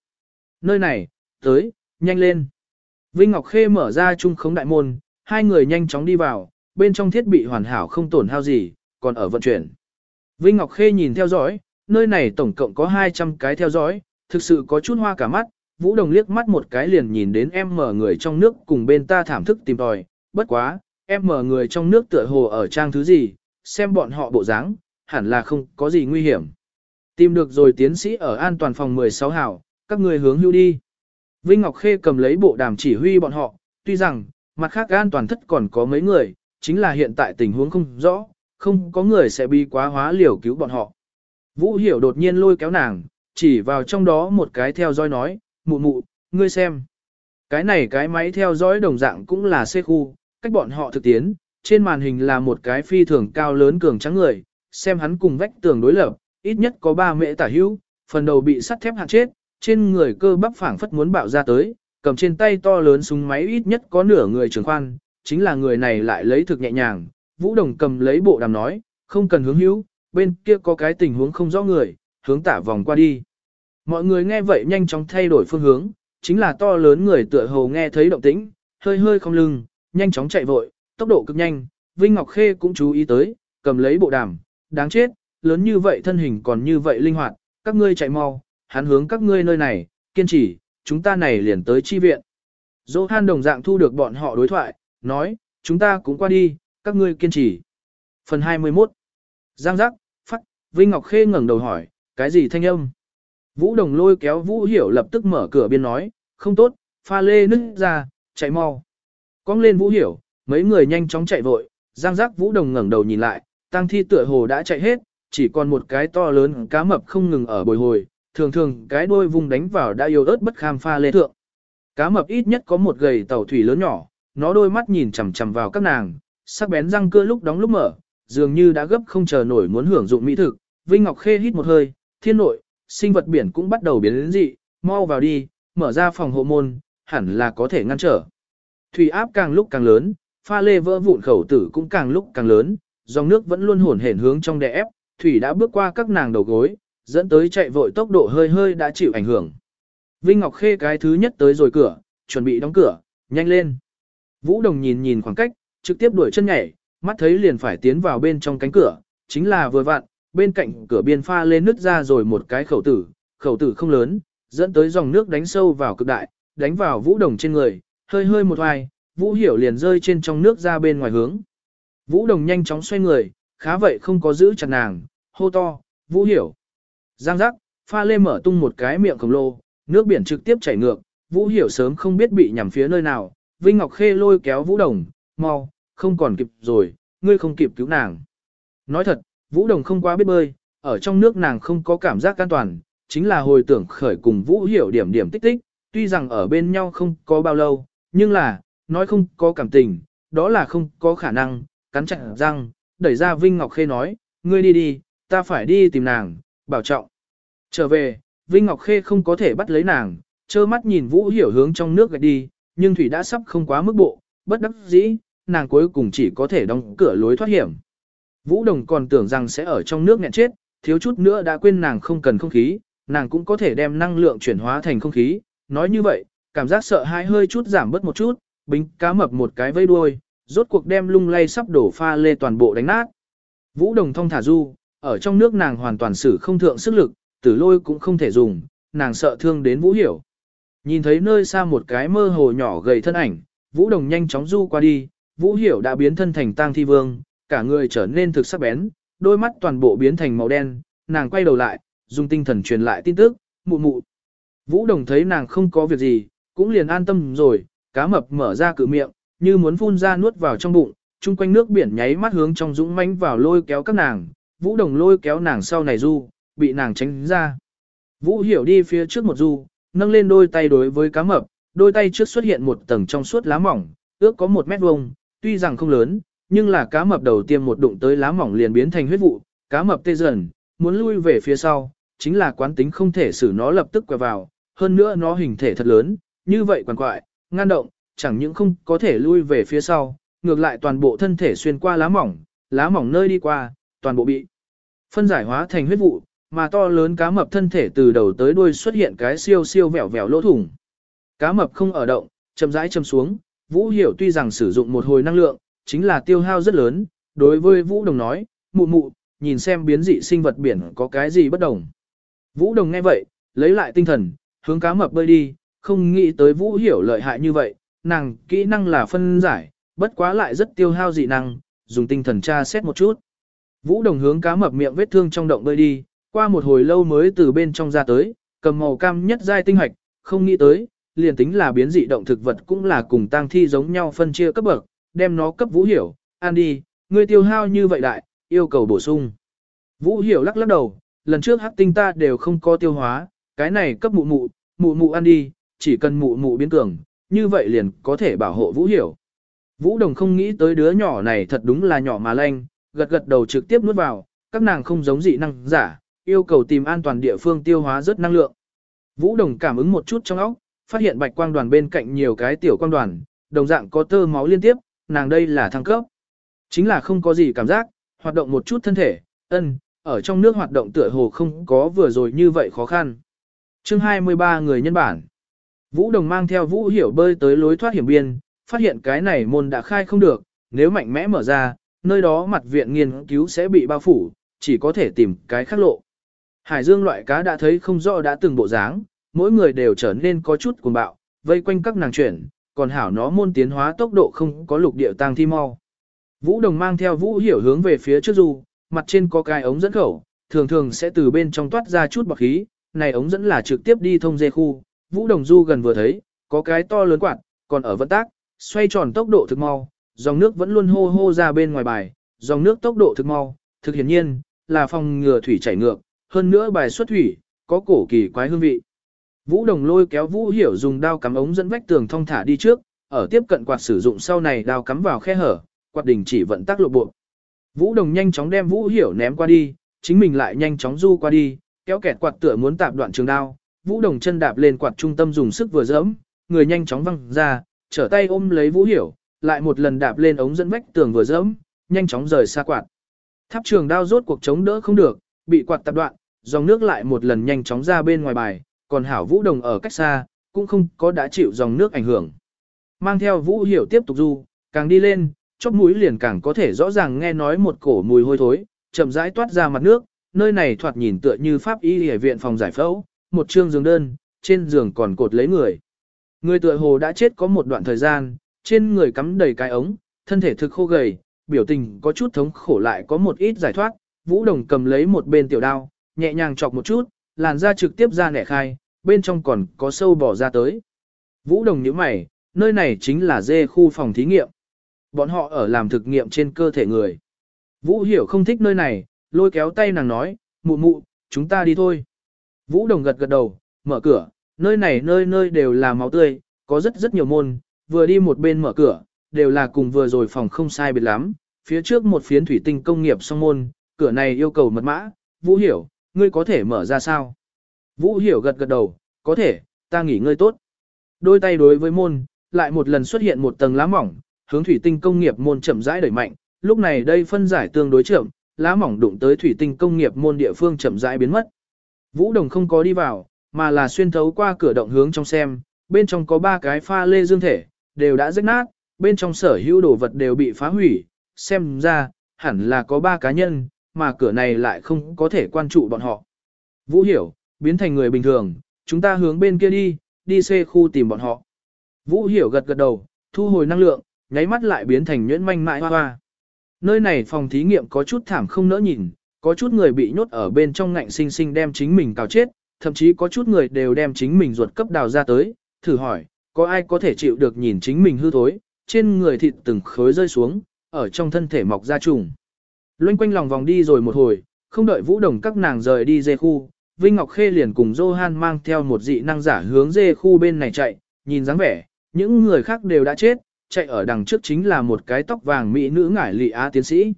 Nơi này, tới, nhanh lên. Vinh Ngọc Khê mở ra trung khống đại môn, hai người nhanh chóng đi vào, bên trong thiết bị hoàn hảo không tổn hao gì, còn ở vận chuyển. Vinh Ngọc Khê nhìn theo dõi, nơi này tổng cộng có 200 cái theo dõi, Thực sự có chút hoa cả mắt, Vũ Đồng liếc mắt một cái liền nhìn đến em mở người trong nước cùng bên ta thảm thức tìm tòi, bất quá, em mở người trong nước tựa hồ ở trang thứ gì, xem bọn họ bộ dáng, hẳn là không có gì nguy hiểm. Tìm được rồi tiến sĩ ở an toàn phòng 16 hảo, các người hướng hưu đi. Vinh Ngọc Khê cầm lấy bộ đàm chỉ huy bọn họ, tuy rằng, mặt khác an toàn thất còn có mấy người, chính là hiện tại tình huống không rõ, không có người sẽ bị quá hóa liều cứu bọn họ. Vũ Hiểu đột nhiên lôi kéo nàng, chỉ vào trong đó một cái theo dõi nói, mụ mụ, ngươi xem. Cái này cái máy theo dõi đồng dạng cũng là xe khu, cách bọn họ thực tiến, trên màn hình là một cái phi thường cao lớn cường trắng người, xem hắn cùng vách tường đối lập, ít nhất có 3 mễ tả hữu, phần đầu bị sắt thép hạn chết, trên người cơ bắp phảng phất muốn bạo ra tới, cầm trên tay to lớn súng máy ít nhất có nửa người trường khoan, chính là người này lại lấy thực nhẹ nhàng, Vũ Đồng cầm lấy bộ đàm nói, không cần hướng hữu, bên kia có cái tình huống không rõ người, hướng tả vòng qua đi. Mọi người nghe vậy nhanh chóng thay đổi phương hướng, chính là to lớn người tựa hồ nghe thấy động tĩnh, hơi hơi không lưng, nhanh chóng chạy vội, tốc độ cực nhanh, Vinh Ngọc Khê cũng chú ý tới, cầm lấy bộ đàm, đáng chết, lớn như vậy thân hình còn như vậy linh hoạt, các ngươi chạy mau, hắn hướng các ngươi nơi này, kiên trì, chúng ta này liền tới chi viện. Dỗ Han đồng dạng thu được bọn họ đối thoại, nói, chúng ta cũng qua đi, các ngươi kiên trì. Phần 21 Giang giác, phát, Vinh Ngọc Khê ngẩng đầu hỏi, cái gì thanh âm? Vũ Đồng lôi kéo Vũ Hiểu lập tức mở cửa biên nói, không tốt, pha lê nứt ra, chạy mau. Cong lên Vũ Hiểu, mấy người nhanh chóng chạy vội, Giang giác Vũ Đồng ngẩng đầu nhìn lại, tăng thi tựa hồ đã chạy hết, chỉ còn một cái to lớn cá mập không ngừng ở bồi hồi, thường thường cái đuôi vùng đánh vào đã yếu ớt bất kham pha lê thượng. Cá mập ít nhất có một gầy tàu thủy lớn nhỏ, nó đôi mắt nhìn chằm chằm vào các nàng, sắc bén răng cưa lúc đóng lúc mở, dường như đã gấp không chờ nổi muốn hưởng dụng mỹ thực. Vinh Ngọc Khê hít một hơi, thiên nội, sinh vật biển cũng bắt đầu biến đến dị, mau vào đi, mở ra phòng hộ môn, hẳn là có thể ngăn trở. Thủy áp càng lúc càng lớn, pha lê vỡ vụn khẩu tử cũng càng lúc càng lớn, dòng nước vẫn luôn hồn hển hướng trong đè ép, thủy đã bước qua các nàng đầu gối, dẫn tới chạy vội tốc độ hơi hơi đã chịu ảnh hưởng. Vinh Ngọc Khê cái thứ nhất tới rồi cửa, chuẩn bị đóng cửa, nhanh lên. Vũ Đồng nhìn nhìn khoảng cách, trực tiếp đuổi chân nhảy, mắt thấy liền phải tiến vào bên trong cánh cửa, chính là vừa vặn, bên cạnh cửa biên pha lên nứt ra rồi một cái khẩu tử, khẩu tử không lớn, dẫn tới dòng nước đánh sâu vào cực đại, đánh vào Vũ Đồng trên người, hơi hơi một hoài, Vũ Hiểu liền rơi trên trong nước ra bên ngoài hướng. Vũ Đồng nhanh chóng xoay người, khá vậy không có giữ chặt nàng, hô to, Vũ Hiểu. Giang giác, pha lê mở tung một cái miệng khổng lồ, nước biển trực tiếp chảy ngược, Vũ Hiểu sớm không biết bị nhằm phía nơi nào, Vinh Ngọc Khê lôi kéo Vũ Đồng, mau, không còn kịp rồi, ngươi không kịp cứu nàng. Nói thật, Vũ Đồng không quá biết bơi, ở trong nước nàng không có cảm giác an toàn, chính là hồi tưởng khởi cùng Vũ Hiểu điểm điểm tích tích, tuy rằng ở bên nhau không có bao lâu, nhưng là, nói không có cảm tình, đó là không có khả năng, cắn chặt răng, đẩy ra Vinh Ngọc Khê nói, ngươi đi đi, ta phải đi tìm nàng, bảo trọng. Trở về, Vinh Ngọc Khê không có thể bắt lấy nàng, trơ mắt nhìn Vũ Hiểu hướng trong nước gạch đi, nhưng thủy đã sắp không quá mức bộ, bất đắc dĩ, nàng cuối cùng chỉ có thể đóng cửa lối thoát hiểm. Vũ Đồng còn tưởng rằng sẽ ở trong nước nghẹn chết, thiếu chút nữa đã quên nàng không cần không khí, nàng cũng có thể đem năng lượng chuyển hóa thành không khí, nói như vậy, cảm giác sợ hãi hơi chút giảm bớt một chút, bính cá mập một cái vây đuôi, rốt cuộc đem lung lay sắp đổ pha lê toàn bộ đánh nát. Vũ Đồng thông thả du, ở trong nước nàng hoàn toàn sử không thượng sức lực, tử lôi cũng không thể dùng, nàng sợ thương đến Vũ Hiểu. Nhìn thấy nơi xa một cái mơ hồ nhỏ gầy thân ảnh, Vũ Đồng nhanh chóng du qua đi, Vũ Hiểu đã biến thân thành tang thi vương, cả người trở nên thực sắc bén, đôi mắt toàn bộ biến thành màu đen, nàng quay đầu lại, dùng tinh thần truyền lại tin tức, mụ mụ. Vũ Đồng thấy nàng không có việc gì, cũng liền an tâm rồi, cá mập mở ra cự miệng, như muốn phun ra nuốt vào trong bụng, chung quanh nước biển nháy mắt hướng trong dũng mãnh vào lôi kéo các nàng, Vũ Đồng lôi kéo nàng sau này du, bị nàng tránh ra. Vũ Hiểu đi phía trước một du, nâng lên đôi tay đối với cá mập, đôi tay trước xuất hiện một tầng trong suốt lá mỏng, ước có một mét vuông, tuy rằng không lớn, nhưng là cá mập đầu tiên một đụng tới lá mỏng liền biến thành huyết vụ, cá mập tê dần, muốn lui về phía sau, chính là quán tính không thể xử nó lập tức quẹo vào, hơn nữa nó hình thể thật lớn, như vậy quằn quại, ngăn động, chẳng những không có thể lui về phía sau, ngược lại toàn bộ thân thể xuyên qua lá mỏng, lá mỏng nơi đi qua, toàn bộ bị phân giải hóa thành huyết vụ, mà to lớn cá mập thân thể từ đầu tới đuôi xuất hiện cái siêu siêu vẹo vẹo lỗ thủng. Cá mập không ở động, chậm rãi châm xuống, Vũ Hiểu tuy rằng sử dụng một hồi năng lượng, chính là tiêu hao rất lớn, đối với Vũ Đồng nói, mụ mụ, nhìn xem biến dị sinh vật biển có cái gì bất đồng. Vũ Đồng nghe vậy, lấy lại tinh thần, hướng cá mập bơi đi, không nghĩ tới Vũ Hiểu lợi hại như vậy, nàng kỹ năng là phân giải, bất quá lại rất tiêu hao dị năng, dùng tinh thần tra xét một chút. Vũ Đồng hướng cá mập miệng vết thương trong động bơi đi, qua một hồi lâu mới từ bên trong ra tới, cầm màu cam nhất giai tinh hạch, không nghĩ tới, liền tính là biến dị động thực vật cũng là cùng tang thi giống nhau phân chia cấp bậc, đem nó cấp Vũ Hiểu, ăn đi, ngươi tiêu hao như vậy đại, yêu cầu bổ sung. Vũ Hiểu lắc lắc đầu, lần trước hắc tinh ta đều không có tiêu hóa, cái này cấp mụ mụ, mụ mụ ăn đi, chỉ cần mụ mụ biến cường, như vậy liền có thể bảo hộ Vũ Hiểu. Vũ Đồng không nghĩ tới đứa nhỏ này thật đúng là nhỏ mà lanh, gật gật đầu trực tiếp nuốt vào, các nàng không giống dị năng giả, yêu cầu tìm an toàn địa phương tiêu hóa rất năng lượng. Vũ Đồng cảm ứng một chút trong óc, phát hiện bạch quang đoàn bên cạnh nhiều cái tiểu quang đoàn, đồng dạng có tơ máu liên tiếp, nàng đây là thăng cấp. Chính là không có gì cảm giác, hoạt động một chút thân thể, ân, ở trong nước hoạt động tựa hồ không có vừa rồi như vậy khó khăn. chương 23 người nhân bản. Vũ Đồng mang theo Vũ Hiểu bơi tới lối thoát hiểm biên, phát hiện cái này môn đã khai không được, nếu mạnh mẽ mở ra, nơi đó mặt viện nghiên cứu sẽ bị bao phủ, chỉ có thể tìm cái khác lộ. Hải dương loại cá đã thấy không rõ đã từng bộ dáng, mỗi người đều trở nên có chút cuồng bạo, vây quanh các nàng chuyển, còn hảo nó môn tiến hóa tốc độ không có lục địa tăng thi mau. Vũ Đồng mang theo Vũ Hiểu hướng về phía trước du, mặt trên có cái ống dẫn khẩu, thường thường sẽ từ bên trong toát ra chút bọc khí, này ống dẫn là trực tiếp đi thông dê khu, Vũ Đồng du gần vừa thấy, có cái to lớn quạt, còn ở vận tác, xoay tròn tốc độ thực mau, dòng nước vẫn luôn hô hô ra bên ngoài bài, dòng nước tốc độ thực mau, thực hiển nhiên, là phòng ngừa thủy chảy ngược, hơn nữa bài xuất thủy, có cổ kỳ quái hương vị. Vũ Đồng lôi kéo Vũ Hiểu dùng đao cắm ống dẫn vách tường thông thả đi trước, ở tiếp cận quạt sử dụng sau này đao cắm vào khe hở, quạt đình chỉ vận tác lộ bộ. Vũ Đồng nhanh chóng đem Vũ Hiểu ném qua đi, chính mình lại nhanh chóng du qua đi, kéo kẹt quạt tựa muốn tạp đoạn trường đao. Vũ Đồng chân đạp lên quạt trung tâm dùng sức vừa giẫm, người nhanh chóng văng ra, trở tay ôm lấy Vũ Hiểu, lại một lần đạp lên ống dẫn vách tường vừa giẫm, nhanh chóng rời xa quạt. Tháp trường đao rốt cuộc chống đỡ không được, bị quạt tạp đoạn, dòng nước lại một lần nhanh chóng ra bên ngoài bài, còn hảo Vũ Đồng ở cách xa, cũng không có đã chịu dòng nước ảnh hưởng. Mang theo Vũ Hiểu tiếp tục du, càng đi lên, chóp mũi liền càng có thể rõ ràng nghe nói một cổ mùi hôi thối, chậm rãi toát ra mặt nước, nơi này thoạt nhìn tựa như pháp y y viện phòng giải phẫu, một trương giường đơn, trên giường còn cột lấy người. Người tựa hồ đã chết có một đoạn thời gian, trên người cắm đầy cái ống, thân thể thực khô gầy, biểu tình có chút thống khổ lại có một ít giải thoát, Vũ Đồng cầm lấy một bên tiểu đao, nhẹ nhàng chọc một chút, làn da trực tiếp ra nẻ khai, bên trong còn có sâu bỏ ra tới. Vũ Đồng nhíu mày, nơi này chính là dê khu phòng thí nghiệm. Bọn họ ở làm thực nghiệm trên cơ thể người. Vũ Hiểu không thích nơi này, lôi kéo tay nàng nói, mụ mụ, chúng ta đi thôi. Vũ Đồng gật gật đầu, mở cửa, nơi này nơi nơi đều là máu tươi, có rất rất nhiều môn, vừa đi một bên mở cửa, đều là cùng vừa rồi phòng không sai biệt lắm, phía trước một phiến thủy tinh công nghiệp song môn, cửa này yêu cầu mật mã, Vũ Hiểu, ngươi có thể mở ra sao? Vũ Hiểu gật gật đầu, có thể, ta nghỉ ngơi tốt. Đôi tay đối với môn, lại một lần xuất hiện một tầng lá mỏng, hướng thủy tinh công nghiệp môn chậm rãi đẩy mạnh, lúc này đây phân giải tương đối chậm, lá mỏng đụng tới thủy tinh công nghiệp môn địa phương chậm rãi biến mất. Vũ Đồng không có đi vào, mà là xuyên thấu qua cửa động hướng trong xem, bên trong có ba cái pha lê dương thể, đều đã rách nát, bên trong sở hữu đồ vật đều bị phá hủy, xem ra, hẳn là có ba cá nhân, mà cửa này lại không có thể quan trụ bọn họ. Vũ hiểu, biến thành người bình thường, chúng ta hướng bên kia đi, đi xe khu tìm bọn họ. Vũ hiểu gật gật đầu, thu hồi năng lượng, nháy mắt lại biến thành nhuyễn manh mại hoa hoa. Nơi này phòng thí nghiệm có chút thảm không nỡ nhìn, có chút người bị nhốt ở bên trong ngạnh sinh sinh đem chính mình cào chết, thậm chí có chút người đều đem chính mình ruột cấp đào ra tới, thử hỏi, có ai có thể chịu được nhìn chính mình hư thối, trên người thịt từng khối rơi xuống, ở trong thân thể mọc ra trùng. Loanh quanh lòng vòng đi rồi một hồi, không đợi vũ đồng các nàng rời đi dê khu, Vinh Ngọc Khê liền cùng Johan mang theo một dị năng giả hướng dê khu bên này chạy, nhìn dáng vẻ, những người khác đều đã chết, chạy ở đằng trước chính là một cái tóc vàng mỹ nữ ngải lị á tiến sĩ.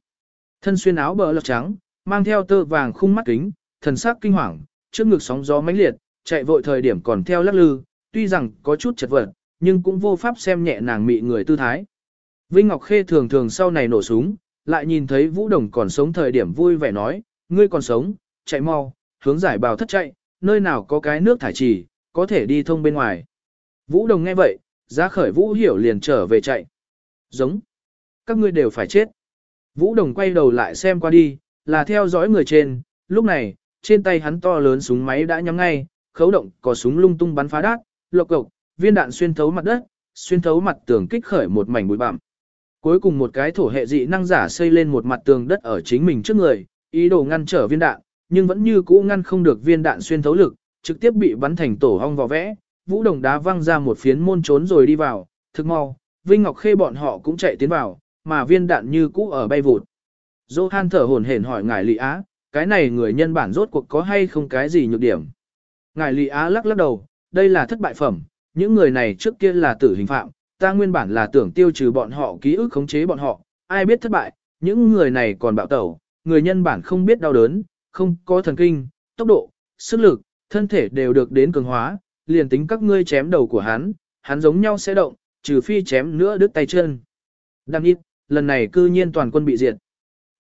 Thân xuyên áo bờ lọc trắng, mang theo tơ vàng khung mắt kính, thần sắc kinh hoàng, trước ngực sóng gió mãnh liệt, chạy vội thời điểm còn theo lắc lư, tuy rằng có chút chật vật, nhưng cũng vô pháp xem nhẹ nàng mị người tư thái. Vinh Ngọc Khê thường thường sau này nổ súng, lại nhìn thấy Vũ Đồng còn sống thời điểm vui vẻ nói, ngươi còn sống, chạy mau, hướng giải bào thất chạy, nơi nào có cái nước thải trì, có thể đi thông bên ngoài. Vũ Đồng nghe vậy, ra khởi Vũ Hiểu liền trở về chạy. Giống. Các ngươi đều phải chết. Vũ Đồng quay đầu lại xem qua đi, là theo dõi người trên, lúc này, trên tay hắn to lớn súng máy đã nhắm ngay, khấu động có súng lung tung bắn phá đát, lộc cộc, viên đạn xuyên thấu mặt đất, xuyên thấu mặt tường kích khởi một mảnh bụi bặm. Cuối cùng một cái thổ hệ dị năng giả xây lên một mặt tường đất ở chính mình trước người, ý đồ ngăn trở viên đạn, nhưng vẫn như cũ ngăn không được viên đạn xuyên thấu lực, trực tiếp bị bắn thành tổ hong vò vẽ, vũ đồng đá văng ra một phiến môn trốn rồi đi vào, thực mau, Vinh Ngọc Khê bọn họ cũng chạy tiến vào, mà viên đạn như cũ ở bay vụt. Johan thở hổn hển hỏi ngài Lý Á, cái này người nhân bản rốt cuộc có hay không cái gì nhược điểm. Ngài Lý Á lắc lắc đầu, đây là thất bại phẩm, những người này trước kia là tử hình phạm, ta nguyên bản là tưởng tiêu trừ bọn họ ký ức khống chế bọn họ, ai biết thất bại, những người này còn bạo tẩu, người nhân bản không biết đau đớn, không có thần kinh, tốc độ, sức lực, thân thể đều được đến cường hóa, liền tính các ngươi chém đầu của hắn, hắn giống nhau sẽ động, trừ phi chém nữa đứt tay chân. Đăng ít, lần này cư nhiên toàn quân bị diệt.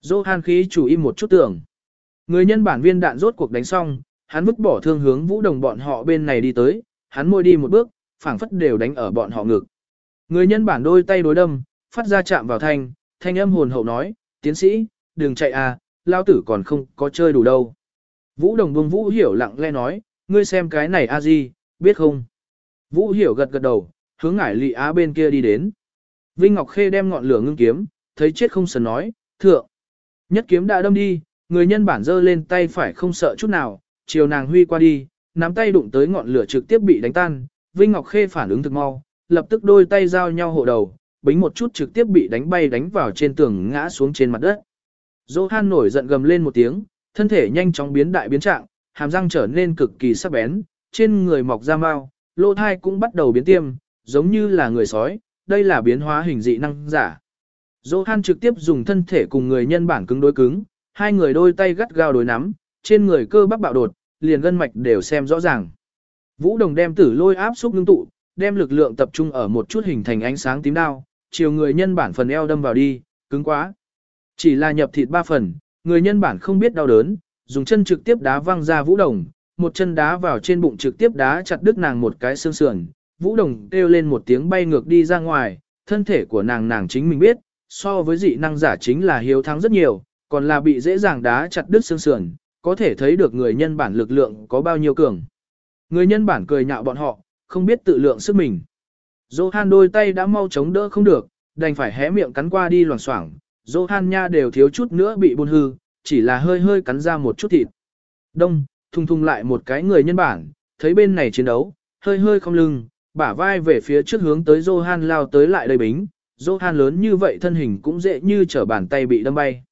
Johan khí chủ im một chút tưởng. Người nhân bản viên đạn rốt cuộc đánh xong, hắn vứt bỏ thương hướng vũ đồng bọn họ bên này đi tới, hắn môi đi một bước, phảng phất đều đánh ở bọn họ ngực. Người nhân bản đôi tay đối đâm, phát ra chạm vào thanh, thanh âm hồn hậu nói, tiến sĩ, đừng chạy à, lao tử còn không có chơi đủ đâu. Vũ đồng buông vũ hiểu lặng lẽ nói, ngươi xem cái này a di, biết không? Vũ hiểu gật gật đầu, hướng ngải lị á bên kia đi đến. Vinh Ngọc Khê đem ngọn lửa ngưng kiếm, thấy chết không sần nói, thượng. Nhất kiếm đã đâm đi, người nhân bản giơ lên tay phải không sợ chút nào, chiều nàng huy qua đi, nắm tay đụng tới ngọn lửa trực tiếp bị đánh tan. Vinh Ngọc Khê phản ứng thực mau, lập tức đôi tay giao nhau hộ đầu, bính một chút trực tiếp bị đánh bay đánh vào trên tường ngã xuống trên mặt đất. Johan nổi giận gầm lên một tiếng, thân thể nhanh chóng biến đại biến trạng, hàm răng trở nên cực kỳ sắc bén, trên người mọc da mao, lỗ thai cũng bắt đầu biến tiêm, giống như là người sói, đây là biến hóa hình dị năng giả. Johan trực tiếp dùng thân thể cùng người nhân bản cứng đối cứng, hai người đôi tay gắt gao đối nắm, trên người cơ bắp bạo đột, liền gân mạch đều xem rõ ràng. Vũ Đồng đem tử lôi áp xúc ngưng tụ, đem lực lượng tập trung ở một chút hình thành ánh sáng tím đao, chiều người nhân bản phần eo đâm vào đi, cứng quá. Chỉ là nhập thịt ba phần, người nhân bản không biết đau đớn, dùng chân trực tiếp đá văng ra Vũ Đồng, một chân đá vào trên bụng trực tiếp đá chặt đứt nàng một cái xương sườn, Vũ Đồng kêu lên một tiếng bay ngược đi ra ngoài, thân thể của nàng nàng chính mình biết, so với dị năng giả chính là hiếu thắng rất nhiều, còn là bị dễ dàng đá chặt đứt xương sườn, có thể thấy được người nhân bản lực lượng có bao nhiêu cường. Người nhân bản cười nhạo bọn họ, không biết tự lượng sức mình. Johan đôi tay đã mau chống đỡ không được, đành phải hé miệng cắn qua đi loảng xoảng. Johan nha đều thiếu chút nữa bị buôn hư, chỉ là hơi hơi cắn ra một chút thịt. Đông, thung thung lại một cái người nhân bản, thấy bên này chiến đấu, hơi hơi không lưng, bả vai về phía trước hướng tới Johan lao tới lại đầy bính. Johan lớn như vậy thân hình cũng dễ như trở bàn tay bị đâm bay.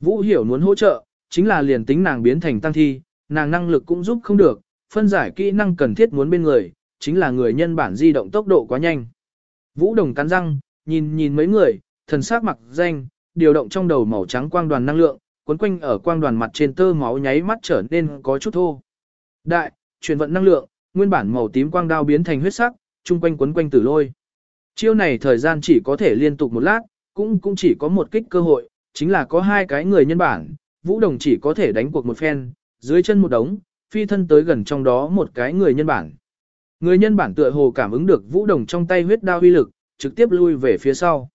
Vũ hiểu muốn hỗ trợ, chính là liền tính nàng biến thành tăng thi, nàng năng lực cũng giúp không được, phân giải kỹ năng cần thiết muốn bên người, chính là người nhân bản di động tốc độ quá nhanh. Vũ Đồng cắn răng, nhìn nhìn mấy người, thần sắc mặc danh, điều động trong đầu màu trắng quang đoàn năng lượng, quấn quanh ở quang đoàn mặt trên tơ máu nháy mắt trở nên có chút thô. Đại, truyền vận năng lượng, nguyên bản màu tím quang đao biến thành huyết sắc, trung quanh quấn quanh tử lôi. Chiêu này thời gian chỉ có thể liên tục một lát, cũng cũng chỉ có một kích cơ hội, chính là có hai cái người nhân bản, Vũ Đồng chỉ có thể đánh cuộc một phen, dưới chân một đống, phi thân tới gần trong đó một cái người nhân bản. Người nhân bản tựa hồ cảm ứng được Vũ Đồng trong tay huyết đao uy lực, trực tiếp lui về phía sau.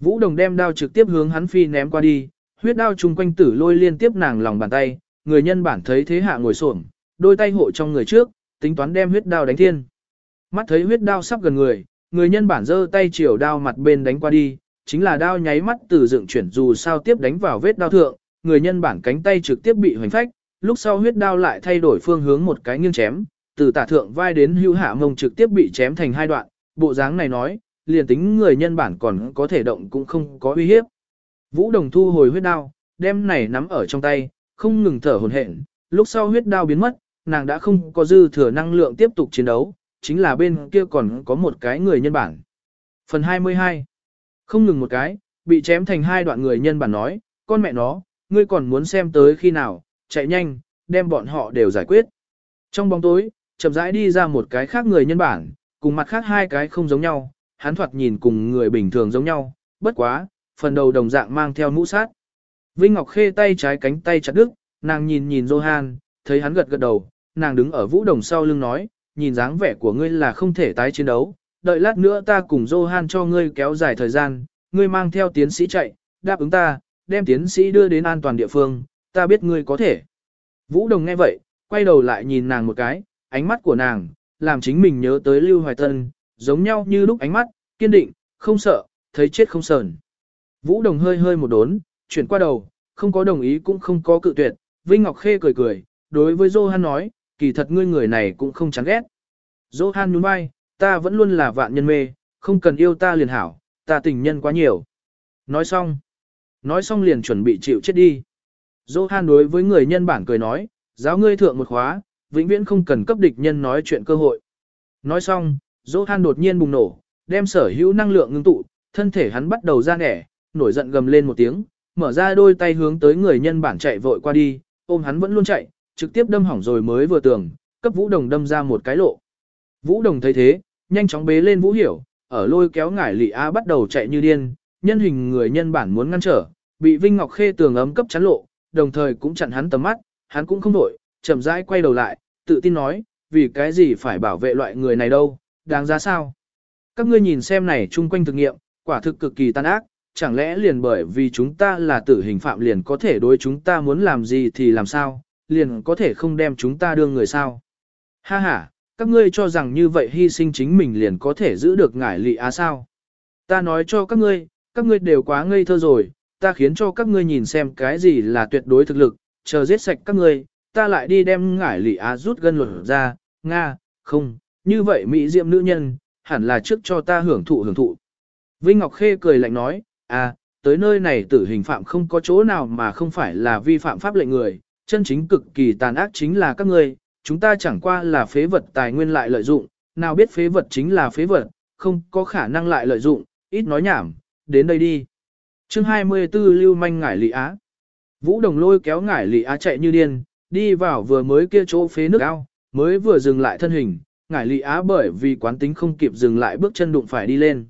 Vũ Đồng đem đao trực tiếp hướng hắn phi ném qua đi, huyết đao chung quanh tử lôi liên tiếp nàng lòng bàn tay, người nhân bản thấy thế hạ ngồi xổm, đôi tay hộ trong người trước, tính toán đem huyết đao đánh thiên. Mắt thấy huyết đao sắp gần người, người nhân bản giơ tay chiều đao mặt bên đánh qua đi, chính là đao nháy mắt từ dựng chuyển dù sao tiếp đánh vào vết đao thượng, người nhân bản cánh tay trực tiếp bị hoành phách, lúc sau huyết đao lại thay đổi phương hướng một cái nghiêng chém, từ tả thượng vai đến hưu hạ mông trực tiếp bị chém thành hai đoạn, bộ dáng này nói, liền tính người nhân bản còn có thể động cũng không có uy hiếp. Vũ Đồng thu hồi huyết đao, đem này nắm ở trong tay, không ngừng thở hổn hển, lúc sau huyết đao biến mất, nàng đã không có dư thừa năng lượng tiếp tục chiến đấu, chính là bên kia còn có một cái người nhân bản. Phần 22 Không ngừng một cái, bị chém thành hai đoạn người nhân bản nói, con mẹ nó, ngươi còn muốn xem tới khi nào, chạy nhanh, đem bọn họ đều giải quyết. Trong bóng tối, chậm rãi đi ra một cái khác người nhân bản, cùng mặt khác hai cái không giống nhau, hắn thoạt nhìn cùng người bình thường giống nhau, bất quá, phần đầu đồng dạng mang theo mũ sát. Vinh Ngọc Khê tay trái cánh tay chặt đứt, nàng nhìn nhìn Johan, thấy hắn gật gật đầu, nàng đứng ở vũ đồng sau lưng nói, nhìn dáng vẻ của ngươi là không thể tái chiến đấu, đợi lát nữa ta cùng Johan cho ngươi kéo dài thời gian, ngươi mang theo tiến sĩ chạy, đáp ứng ta, đem tiến sĩ đưa đến an toàn địa phương, ta biết ngươi có thể. Vũ đồng nghe vậy, quay đầu lại nhìn nàng một cái, ánh mắt của nàng, làm chính mình nhớ tới Lưu Hoài Tân, giống nhau như lúc ánh mắt, kiên định, không sợ, thấy chết không sờn. Vũ Đồng hơi hơi một đốn, chuyển qua đầu, không có đồng ý cũng không có cự tuyệt, Vinh Ngọc Khê cười cười, đối với Johan nói, kỳ thật ngươi người này cũng không chán ghét. Dỗ Han nhún vai, ta vẫn luôn là vạn nhân mê, không cần yêu ta liền hảo, ta tình nhân quá nhiều. Nói xong, nói xong liền chuẩn bị chịu chết đi. Dỗ Han đối với người nhân bản cười nói, giáo ngươi thượng một khóa, vĩnh viễn không cần cấp địch nhân nói chuyện cơ hội. Nói xong, Dỗ Han đột nhiên bùng nổ, đem sở hữu năng lượng ngưng tụ, thân thể hắn bắt đầu ra nẻ, nổi giận gầm lên một tiếng, mở ra đôi tay hướng tới người nhân bản chạy vội qua đi, ôm hắn vẫn luôn chạy, trực tiếp đâm hỏng rồi mới vừa tường, cấp Vũ Đồng đâm ra một cái lộ. Vũ Đồng thấy thế, nhanh chóng bế lên Vũ Hiểu, ở lôi kéo ngải lị A bắt đầu chạy như điên, nhân hình người nhân bản muốn ngăn trở, bị Vinh Ngọc Khê tường ấm cấp chắn lộ, đồng thời cũng chặn hắn tầm mắt, hắn cũng không đổi, chậm rãi quay đầu lại, tự tin nói, vì cái gì phải bảo vệ loại người này đâu, đáng giá sao? Các ngươi nhìn xem này chung quanh thực nghiệm, quả thực cực kỳ tàn ác, chẳng lẽ liền bởi vì chúng ta là tử hình phạm liền có thể đối chúng ta muốn làm gì thì làm sao, liền có thể không đem chúng ta đưa người sao? Ha ha, các ngươi cho rằng như vậy hy sinh chính mình liền có thể giữ được ngải lị á sao? Ta nói cho các ngươi, các ngươi đều quá ngây thơ rồi, ta khiến cho các ngươi nhìn xem cái gì là tuyệt đối thực lực, chờ giết sạch các ngươi, ta lại đi đem ngải lị á rút gân luật ra, Nga, không, như vậy Mỹ diệm nữ nhân, hẳn là trước cho ta hưởng thụ hưởng thụ. Vinh Ngọc Khê cười lạnh nói, à, tới nơi này tử hình phạm không có chỗ nào mà không phải là vi phạm pháp lệnh người, chân chính cực kỳ tàn ác chính là các ngươi, chúng ta chẳng qua là phế vật tài nguyên lại lợi dụng, nào biết phế vật chính là phế vật, không có khả năng lại lợi dụng, ít nói nhảm, đến đây đi. chương 24 Lưu Manh Ngải Lị Á Vũ Đồng lôi kéo Ngải Lị Á chạy như điên, đi vào vừa mới kia chỗ phế nước ao, mới vừa dừng lại thân hình, Ngải Lị Á bởi vì quán tính không kịp dừng lại bước chân đụng phải đi lên.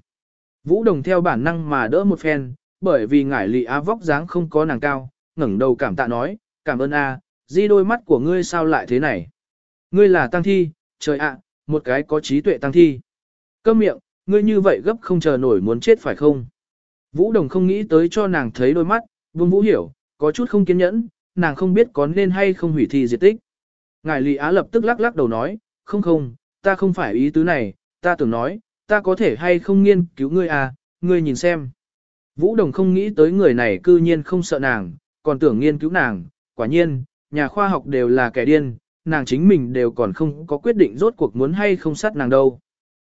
Vũ Đồng theo bản năng mà đỡ một phen, bởi vì Ngải Lị Á vóc dáng không có nàng cao, ngẩng đầu cảm tạ nói, cảm ơn a, di đôi mắt của ngươi sao lại thế này. Ngươi là tăng thi, trời ạ, một cái có trí tuệ tăng thi. Câm miệng, ngươi như vậy gấp không chờ nổi muốn chết phải không? Vũ Đồng không nghĩ tới cho nàng thấy đôi mắt, Vương Vũ hiểu, có chút không kiên nhẫn, nàng không biết có nên hay không hủy thi diệt tích. Ngài Lý Á lập tức lắc lắc đầu nói, không không, ta không phải ý tứ này, ta tưởng nói, ta có thể hay không nghiên cứu ngươi à, ngươi nhìn xem. Vũ Đồng không nghĩ tới người này cư nhiên không sợ nàng, còn tưởng nghiên cứu nàng, quả nhiên, nhà khoa học đều là kẻ điên, nàng chính mình đều còn không có quyết định rốt cuộc muốn hay không sát nàng đâu.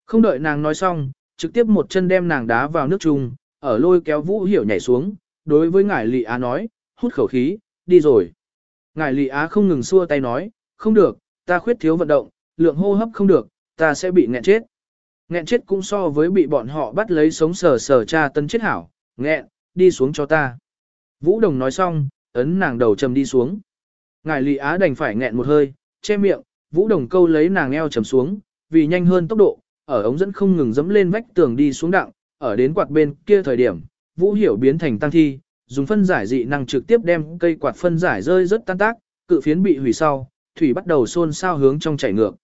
Không đợi nàng nói xong, trực tiếp một chân đem nàng đá vào nước chung, ở lôi kéo Vũ Hiểu nhảy xuống, đối với ngải Lị Á nói, hút khẩu khí, đi rồi. Ngải Lị Á không ngừng xua tay nói, không được, ta khuyết thiếu vận động, lượng hô hấp không được, ta sẽ bị nghẹn chết. Nghẹn chết cũng so với bị bọn họ bắt lấy sống sờ sờ cha tân chết hảo, nghẹn, đi xuống cho ta. Vũ Đồng nói xong, ấn nàng đầu chầm đi xuống. Ngài Lị Á đành phải nghẹn một hơi, che miệng, Vũ Đồng câu lấy nàng eo chầm xuống, vì nhanh hơn tốc độ, ở ống dẫn không ngừng dẫm lên vách tường đi xuống đặng, ở đến quạt bên kia thời điểm, Vũ Hiểu biến thành tăng thi, dùng phân giải dị năng trực tiếp đem cây quạt phân giải rơi rất tan tác, cự phiến bị hủy sau, thủy bắt đầu xôn xao hướng trong chảy ngược.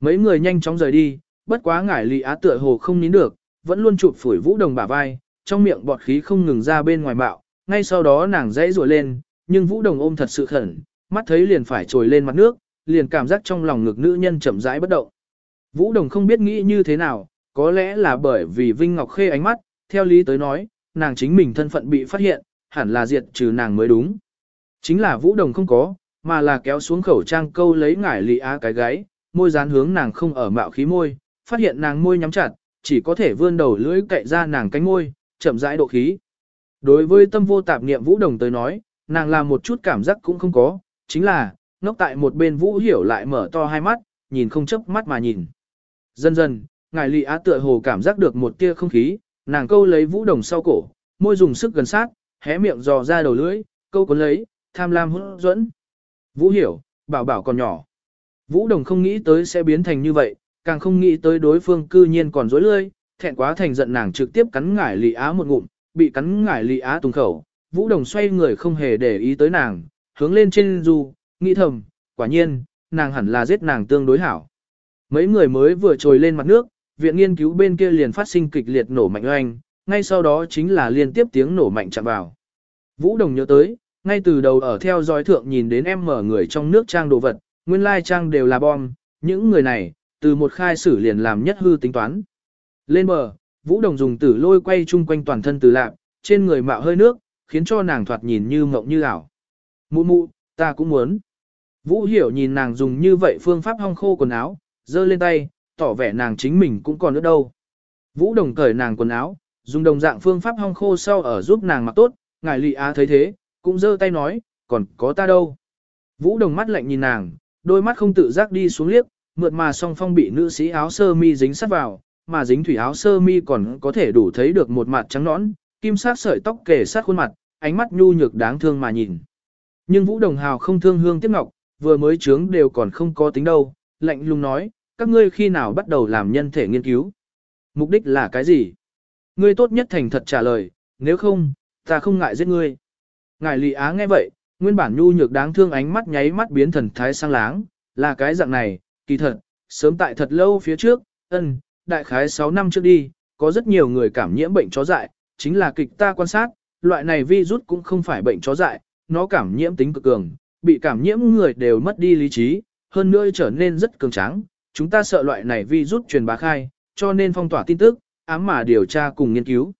Mấy người nhanh chóng rời đi, bất quá ngải lị á tựa hồ không nín được, vẫn luôn chụp phủi Vũ Đồng bả vai, trong miệng bọt khí không ngừng ra bên ngoài bạo, ngay sau đó nàng dãy rủa lên, nhưng Vũ Đồng ôm thật sự khẩn, mắt thấy liền phải trồi lên mặt nước, liền cảm giác trong lòng ngực nữ nhân chậm rãi bất động. Vũ Đồng không biết nghĩ như thế nào, có lẽ là bởi vì Vinh Ngọc Khê ánh mắt, theo lý tới nói, nàng chính mình thân phận bị phát hiện, hẳn là diệt trừ nàng mới đúng. Chính là Vũ Đồng không có, mà là kéo xuống khẩu trang câu lấy ngải lì á cái gáy, môi dán hướng nàng không ở mạo khí môi, phát hiện nàng môi nhắm chặt, chỉ có thể vươn đầu lưỡi cậy ra nàng cánh môi, chậm rãi độ khí. Đối với tâm vô tạp niệm Vũ Đồng tới nói, nàng làm một chút cảm giác cũng không có, chính là, ngốc tại một bên Vũ Hiểu lại mở to hai mắt, nhìn không chớp mắt mà nhìn. Dần dần, ngài lị á tựa hồ cảm giác được một tia không khí, nàng câu lấy Vũ Đồng sau cổ, môi dùng sức gần sát, hé miệng dò ra đầu lưỡi, câu cuốn lấy, tham lam hút dẫn. Vũ Hiểu, bảo bảo còn nhỏ. Vũ Đồng không nghĩ tới sẽ biến thành như vậy, càng không nghĩ tới đối phương cư nhiên còn dối lươi, thẹn quá thành giận nàng trực tiếp cắn ngải lị á một ngụm, bị cắn ngải lị á tùng khẩu. Vũ Đồng xoay người không hề để ý tới nàng, hướng lên trên du, nghĩ thầm, quả nhiên, nàng hẳn là giết nàng tương đối hảo. Mấy người mới vừa trồi lên mặt nước, viện nghiên cứu bên kia liền phát sinh kịch liệt nổ mạnh oanh, ngay sau đó chính là liên tiếp tiếng nổ mạnh chạm vào. Vũ Đồng nhớ tới, ngay từ đầu ở theo dõi thượng nhìn đến em mở người trong nước trang đồ vật, nguyên lai trang đều là bom, Những người này, từ một khai sử liền làm nhất hư tính toán. Lên bờ, Vũ Đồng dùng tử lôi quay chung quanh toàn thân từ lạp, trên người mạo hơi nước, khiến cho nàng thoạt nhìn như mộng như ảo. Mụ mụ, ta cũng muốn. Vũ Hiểu nhìn nàng dùng như vậy phương pháp hong khô quần áo, giơ lên tay, tỏ vẻ nàng chính mình cũng còn nữa đâu. Vũ Đồng cởi nàng quần áo, dùng đồng dạng phương pháp hong khô sau ở giúp nàng mặc tốt, ngài lị á thấy thế, cũng giơ tay nói, còn có ta đâu. Vũ Đồng mắt lạnh nhìn nàng, đôi mắt không tự giác đi xuống liếc, mượt mà song phong bị nữ sĩ áo sơ mi dính sát vào, mà dính thủy áo sơ mi còn có thể đủ thấy được một mặt trắng nõn, kim sát sợi tóc kề sát khuôn mặt, ánh mắt nhu nhược đáng thương mà nhìn. Nhưng Vũ Đồng Hào không thương hương tiếp ngọc, vừa mới trướng đều còn không có tính đâu, lạnh lùng nói, các ngươi khi nào bắt đầu làm nhân thể nghiên cứu? Mục đích là cái gì? Ngươi tốt nhất thành thật trả lời, nếu không, ta không ngại giết ngươi. Ngài Lị Á nghe vậy, nguyên bản nhu nhược đáng thương ánh mắt nháy mắt biến thần thái sang láng, là cái dạng này, kỳ thật, sớm tại thật lâu phía trước, ân, đại khái 6 năm trước đi, có rất nhiều người cảm nhiễm bệnh chó dại, chính là kịch ta quan sát, loại này virus cũng không phải bệnh chó dại, nó cảm nhiễm tính cực cường, bị cảm nhiễm người đều mất đi lý trí, hơn nữa trở nên rất cường tráng. Chúng ta sợ loại này virus truyền bá khai, cho nên phong tỏa tin tức, ám mà điều tra cùng nghiên cứu.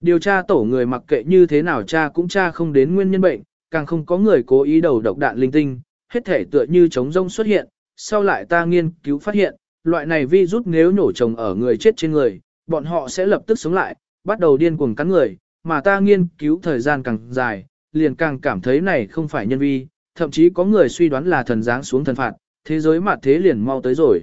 Điều tra tổ người mặc kệ như thế nào cha cũng cha không đến nguyên nhân bệnh, càng không có người cố ý đầu độc đạn linh tinh, hết thể tựa như chống rông xuất hiện, sau lại ta nghiên cứu phát hiện, loại này virus nếu nổ trồng ở người chết trên người, bọn họ sẽ lập tức sống lại, bắt đầu điên cuồng cắn người, mà ta nghiên cứu thời gian càng dài, liền càng cảm thấy này không phải nhân vi, thậm chí có người suy đoán là thần giáng xuống thần phạt, thế giới mặt thế liền mau tới rồi.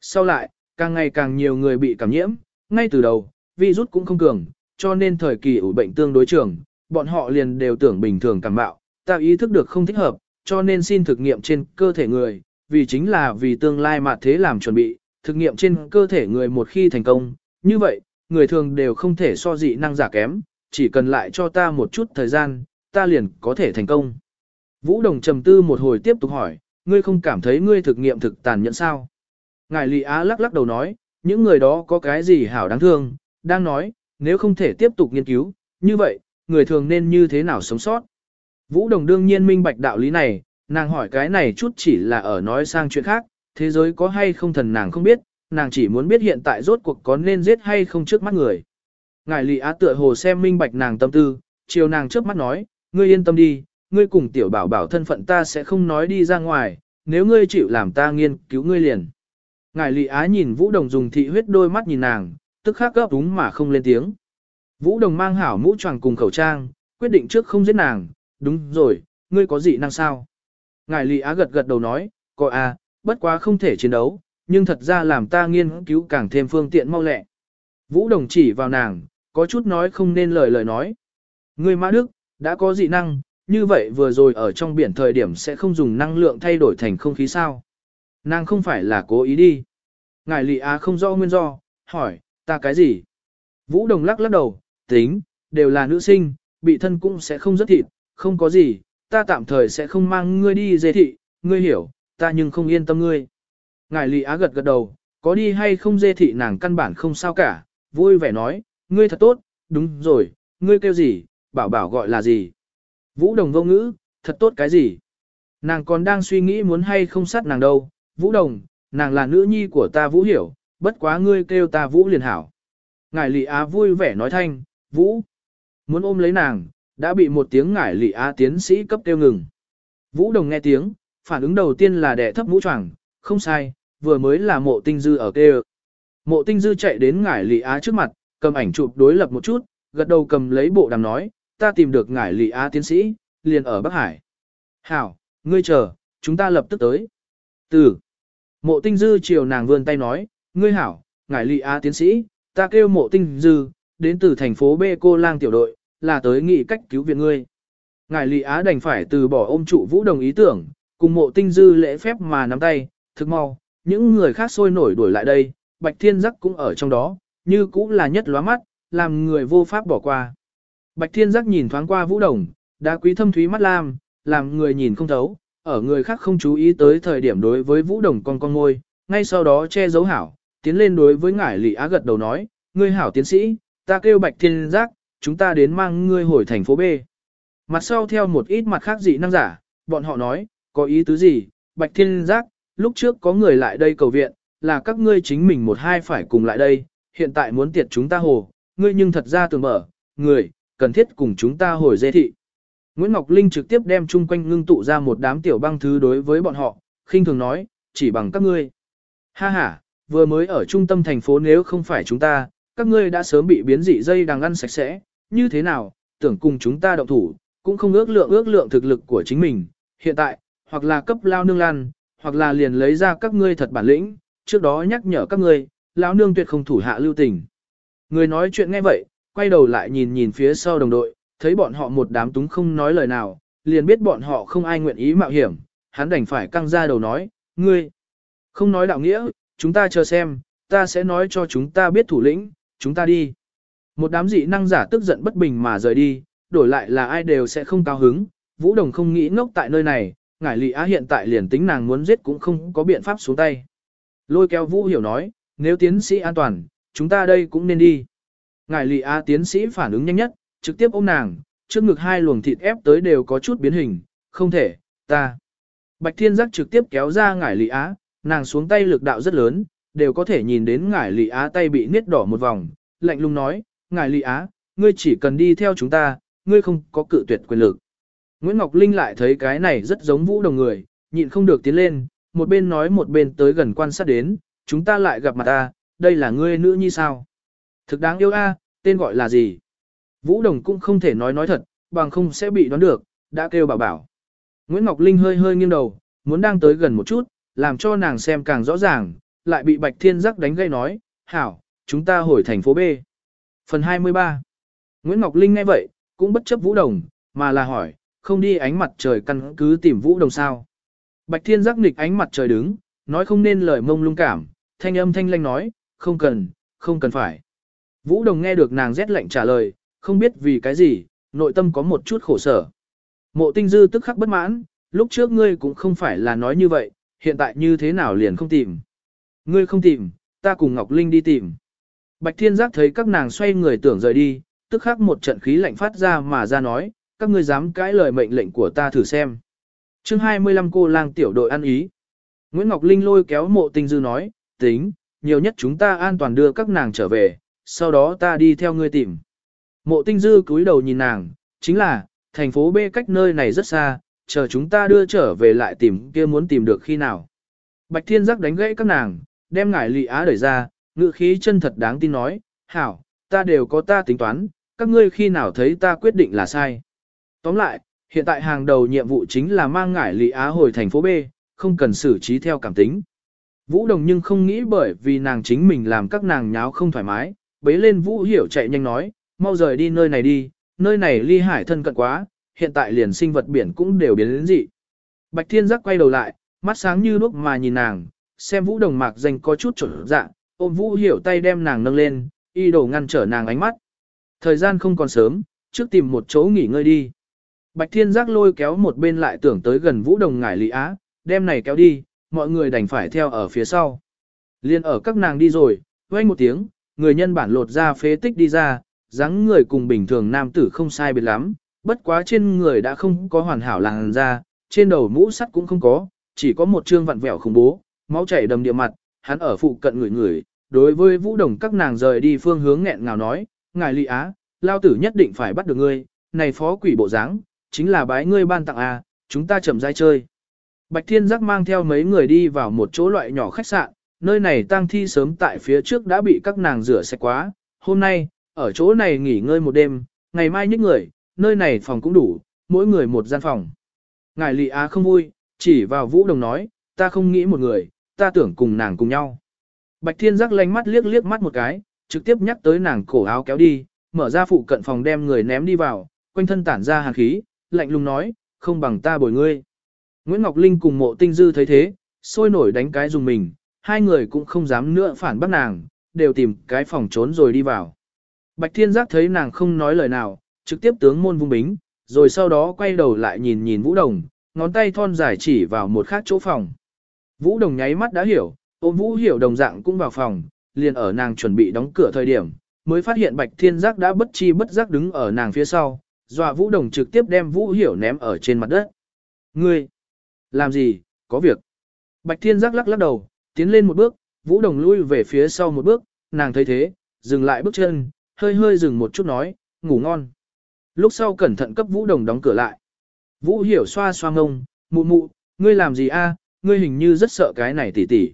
Sau lại, càng ngày càng nhiều người bị cảm nhiễm, ngay từ đầu, virus cũng không cường, cho nên thời kỳ ủ bệnh tương đối trường, bọn họ liền đều tưởng bình thường cảm bạo, ta ý thức được không thích hợp, cho nên xin thực nghiệm trên cơ thể người, vì chính là vì tương lai mà thế làm chuẩn bị, thực nghiệm trên cơ thể người một khi thành công, như vậy, người thường đều không thể so dị năng giả kém, chỉ cần lại cho ta một chút thời gian, ta liền có thể thành công. Vũ Đồng trầm tư một hồi tiếp tục hỏi, ngươi không cảm thấy ngươi thực nghiệm thực tàn nhẫn sao? Ngài Lý Á lắc lắc đầu nói, những người đó có cái gì hảo đáng thương, đang nói, nếu không thể tiếp tục nghiên cứu, như vậy, người thường nên như thế nào sống sót? Vũ Đồng đương nhiên minh bạch đạo lý này, nàng hỏi cái này chút chỉ là ở nói sang chuyện khác, thế giới có hay không thần nàng không biết, nàng chỉ muốn biết hiện tại rốt cuộc có nên giết hay không trước mắt người. Ngài lì Á tựa hồ xem minh bạch nàng tâm tư, chiều nàng trước mắt nói, ngươi yên tâm đi, ngươi cùng tiểu bảo bảo thân phận ta sẽ không nói đi ra ngoài, nếu ngươi chịu làm ta nghiên cứu ngươi liền. Ngài lì Á nhìn Vũ Đồng dùng thị huyết đôi mắt nhìn nàng, tức khắc gấp đúng mà không lên tiếng. Vũ Đồng mang hảo mũ choàng cùng khẩu trang, quyết định trước không giết nàng, đúng rồi, ngươi có dị năng sao? Ngài Lị Á gật gật đầu nói, có à, bất quá không thể chiến đấu, nhưng thật ra làm ta nghiên cứu càng thêm phương tiện mau lẹ. Vũ Đồng chỉ vào nàng, có chút nói không nên lời lời nói. Ngươi Mã Đức, đã có dị năng, như vậy vừa rồi ở trong biển thời điểm sẽ không dùng năng lượng thay đổi thành không khí sao. Nàng không phải là cố ý đi. Ngài Lị Á không rõ nguyên do, hỏi, ta cái gì? Vũ Đồng lắc lắc đầu, tính, đều là nữ sinh, bị thân cũng sẽ không rất thịt, không có gì, ta tạm thời sẽ không mang ngươi đi dê thị, ngươi hiểu, ta nhưng không yên tâm ngươi. Ngài Lị Á gật gật đầu, có đi hay không dê thị nàng căn bản không sao cả, vui vẻ nói, ngươi thật tốt, đúng rồi, ngươi kêu gì, bảo bảo gọi là gì. Vũ Đồng vô ngữ, thật tốt cái gì. Nàng còn đang suy nghĩ muốn hay không sát nàng đâu, Vũ Đồng, nàng là nữ nhi của ta Vũ hiểu, bất quá ngươi kêu ta Vũ liền hảo. Ngải Lị Á vui vẻ nói thanh, Vũ, muốn ôm lấy nàng, đã bị một tiếng ngải Lị Á tiến sĩ cấp tiêu ngừng. Vũ Đồng nghe tiếng, phản ứng đầu tiên là đẻ thấp mũ choàng, không sai, vừa mới là mộ tinh dư ở kêu. Mộ tinh dư chạy đến ngải Lị Á trước mặt, cầm ảnh chụp đối lập một chút, gật đầu cầm lấy bộ đàm nói, ta tìm được ngải Lị Á tiến sĩ, liền ở Bắc Hải. Hảo, ngươi chờ, chúng ta lập tức tới. Từ mộ tinh dư chiều nàng vươn tay nói, ngươi hảo, ngải Lị Á tiến sĩ, ta kêu mộ tinh dư, đến từ thành phố B cô lang tiểu đội, là tới nghị cách cứu viện ngươi. Ngài Lý Á đành phải từ bỏ ôm trụ vũ đồng ý tưởng, cùng mộ tinh dư lễ phép mà nắm tay, thực mau, những người khác sôi nổi đuổi lại đây, Bạch Thiên Giác cũng ở trong đó, như cũng là nhất lóa mắt, làm người vô pháp bỏ qua. Bạch Thiên Giác nhìn thoáng qua vũ đồng, đã quý thâm thúy mắt lam, làm người nhìn không thấu, ở người khác không chú ý tới thời điểm đối với vũ đồng con con ngôi, ngay sau đó che giấu hảo, tiến lên đối với ngải Lý á gật đầu nói, ngươi hảo tiến sĩ, ta kêu bạch thiên giác, chúng ta đến mang ngươi hồi thành phố B. Mặt sau theo một ít mặt khác dị năng giả, bọn họ nói, có ý tứ gì, bạch thiên giác, lúc trước có người lại đây cầu viện, là các ngươi chính mình một hai phải cùng lại đây, hiện tại muốn tiệt chúng ta hồ, ngươi nhưng thật ra tưởng mở, người, cần thiết cùng chúng ta hồi dê thị. Nguyễn Ngọc Linh trực tiếp đem chung quanh ngưng tụ ra một đám tiểu băng thứ đối với bọn họ, khinh thường nói, chỉ bằng các ngươi. Ha ha, vừa mới ở trung tâm thành phố nếu không phải chúng ta, các ngươi đã sớm bị biến dị dây đang ăn sạch sẽ, như thế nào, tưởng cùng chúng ta động thủ, cũng không ước lượng ước lượng thực lực của chính mình, hiện tại, hoặc là cấp lao nương lan, hoặc là liền lấy ra các ngươi thật bản lĩnh, trước đó nhắc nhở các ngươi, lão nương tuyệt không thủ hạ lưu tình. Người nói chuyện nghe vậy, quay đầu lại nhìn nhìn phía sau đồng đội, thấy bọn họ một đám túng không nói lời nào, liền biết bọn họ không ai nguyện ý mạo hiểm, hắn đành phải căng ra đầu nói, ngươi, không nói đạo nghĩa, chúng ta chờ xem, ta sẽ nói cho chúng ta biết thủ lĩnh, chúng ta đi. Một đám dị năng giả tức giận bất bình mà rời đi, đổi lại là ai đều sẽ không cao hứng, Vũ Đồng không nghĩ ngốc tại nơi này, ngải lị á hiện tại liền tính nàng muốn giết cũng không có biện pháp xuống tay. Lôi kéo Vũ hiểu nói, nếu tiến sĩ an toàn, chúng ta đây cũng nên đi. Ngải lị á tiến sĩ phản ứng nhanh nhất, trực tiếp ôm nàng, trước ngực hai luồng thịt ép tới đều có chút biến hình, không thể, ta. Bạch Thiên Giác trực tiếp kéo ra ngải lị á, nàng xuống tay lực đạo rất lớn, đều có thể nhìn đến ngải lị á tay bị niết đỏ một vòng, lạnh lùng nói, Ngài lị á, ngươi chỉ cần đi theo chúng ta, ngươi không có cự tuyệt quyền lực. Nguyễn Ngọc Linh lại thấy cái này rất giống vũ đồng người, nhịn không được tiến lên, một bên nói một bên tới gần quan sát đến, chúng ta lại gặp mặt ta, đây là ngươi nữ nhi sao? Thực đáng yêu a, tên gọi là gì? Vũ đồng cũng không thể nói nói thật, bằng không sẽ bị đoán được, đã kêu bảo bảo. Nguyễn Ngọc Linh hơi hơi nghiêng đầu, muốn đang tới gần một chút, làm cho nàng xem càng rõ ràng, lại bị Bạch Thiên Giác đánh gây nói, hảo, chúng ta hồi thành phố B. Phần 23 Nguyễn Ngọc Linh nghe vậy, cũng bất chấp Vũ Đồng, mà là hỏi, không đi ánh mặt trời căn cứ tìm Vũ Đồng sao. Bạch Thiên Giác nghịch ánh mặt trời đứng, nói không nên lời mông lung cảm, thanh âm thanh lanh nói, không cần, không cần phải. Vũ Đồng nghe được nàng rét lạnh trả lời, không biết vì cái gì, nội tâm có một chút khổ sở. Mộ tinh dư tức khắc bất mãn, lúc trước ngươi cũng không phải là nói như vậy, hiện tại như thế nào liền không tìm. Ngươi không tìm, ta cùng Ngọc Linh đi tìm. Bạch Thiên Giác thấy các nàng xoay người tưởng rời đi, tức khắc một trận khí lạnh phát ra mà ra nói, các ngươi dám cãi lời mệnh lệnh của ta thử xem. chương 25 cô lang tiểu đội ăn ý. Nguyễn Ngọc Linh lôi kéo mộ tinh dư nói, tính, nhiều nhất chúng ta an toàn đưa các nàng trở về, sau đó ta đi theo ngươi tìm. Mộ tinh dư cúi đầu nhìn nàng, chính là, thành phố B cách nơi này rất xa, chờ chúng ta đưa trở về lại tìm kia muốn tìm được khi nào. Bạch Thiên Giác đánh gãy các nàng, đem ngải lị á đẩy ra, ngự khí chân thật đáng tin nói, hảo, ta đều có ta tính toán, các ngươi khi nào thấy ta quyết định là sai. Tóm lại, hiện tại hàng đầu nhiệm vụ chính là mang ngải lị á hồi thành phố B, không cần xử trí theo cảm tính. Vũ Đồng nhưng không nghĩ bởi vì nàng chính mình làm các nàng nháo không thoải mái, bế lên Vũ Hiểu chạy nhanh nói, mau rời đi nơi này đi, nơi này ly hải thân cận quá, hiện tại liền sinh vật biển cũng đều biến đến dị. Bạch Thiên Giác quay đầu lại, mắt sáng như đuốc mà nhìn nàng, xem Vũ Đồng mạc danh có chút trở dạng, ôm Vũ Hiểu tay đem nàng nâng lên, y đồ ngăn trở nàng ánh mắt. Thời gian không còn sớm, trước tìm một chỗ nghỉ ngơi đi. Bạch Thiên Giác lôi kéo một bên lại tưởng tới gần Vũ Đồng ngải Lý Á, đem này kéo đi, mọi người đành phải theo ở phía sau. Liên ở các nàng đi rồi, vang một tiếng, người nhân bản lột ra phế tích đi ra, dáng người cùng bình thường nam tử không sai biệt lắm, bất quá trên người đã không có hoàn hảo làn da, trên đầu mũ sắt cũng không có, chỉ có một trương vặn vẹo khủng bố, máu chảy đầm địa mặt, hắn ở phụ cận người người, đối với vũ đồng các nàng rời đi phương hướng nghẹn ngào nói, ngài lị á, lao tử nhất định phải bắt được ngươi, này phó quỷ bộ dáng, chính là bái ngươi ban tặng a, chúng ta chậm rãi chơi. Bạch Thiên Giác mang theo mấy người đi vào một chỗ loại nhỏ khách sạn, nơi này tang thi sớm tại phía trước đã bị các nàng rửa sạch quá, hôm nay, ở chỗ này nghỉ ngơi một đêm, ngày mai nhích người, nơi này phòng cũng đủ, mỗi người một gian phòng. Ngài lị á không vui, chỉ vào vũ đồng nói, ta không nghĩ một người, ta tưởng cùng nàng cùng nhau. Bạch Thiên Giác lanh mắt liếc liếc mắt một cái, trực tiếp nhắc tới nàng cổ áo kéo đi, mở ra phụ cận phòng đem người ném đi vào, quanh thân tản ra hàn khí, lạnh lùng nói, không bằng ta bồi ngươi. Nguyễn Ngọc Linh cùng mộ tinh dư thấy thế, sôi nổi đánh cái dùng mình, hai người cũng không dám nữa phản bác nàng, đều tìm cái phòng trốn rồi đi vào. Bạch Thiên Giác thấy nàng không nói lời nào, trực tiếp tướng môn vung bính, rồi sau đó quay đầu lại nhìn nhìn Vũ Đồng, ngón tay thon dài chỉ vào một khác chỗ phòng. Vũ Đồng nháy mắt đã hiểu, ôm Vũ hiểu đồng dạng cũng vào phòng, liền ở nàng chuẩn bị đóng cửa thời điểm, mới phát hiện Bạch Thiên Giác đã bất chi bất giác đứng ở nàng phía sau, dọa Vũ Đồng trực tiếp đem Vũ hiểu ném ở trên mặt đất. Ngươi, làm gì, có việc. Bạch Thiên Giác lắc lắc đầu, tiến lên một bước, Vũ Đồng lui về phía sau một bước, nàng thấy thế, dừng lại bước chân, hơi hơi dừng một chút nói, ngủ ngon. Lúc sau cẩn thận cấp Vũ Đồng đóng cửa lại. Vũ Hiểu xoa xoa ngông, mụ mụ, ngươi làm gì a? Ngươi hình như rất sợ cái này tỷ tỷ.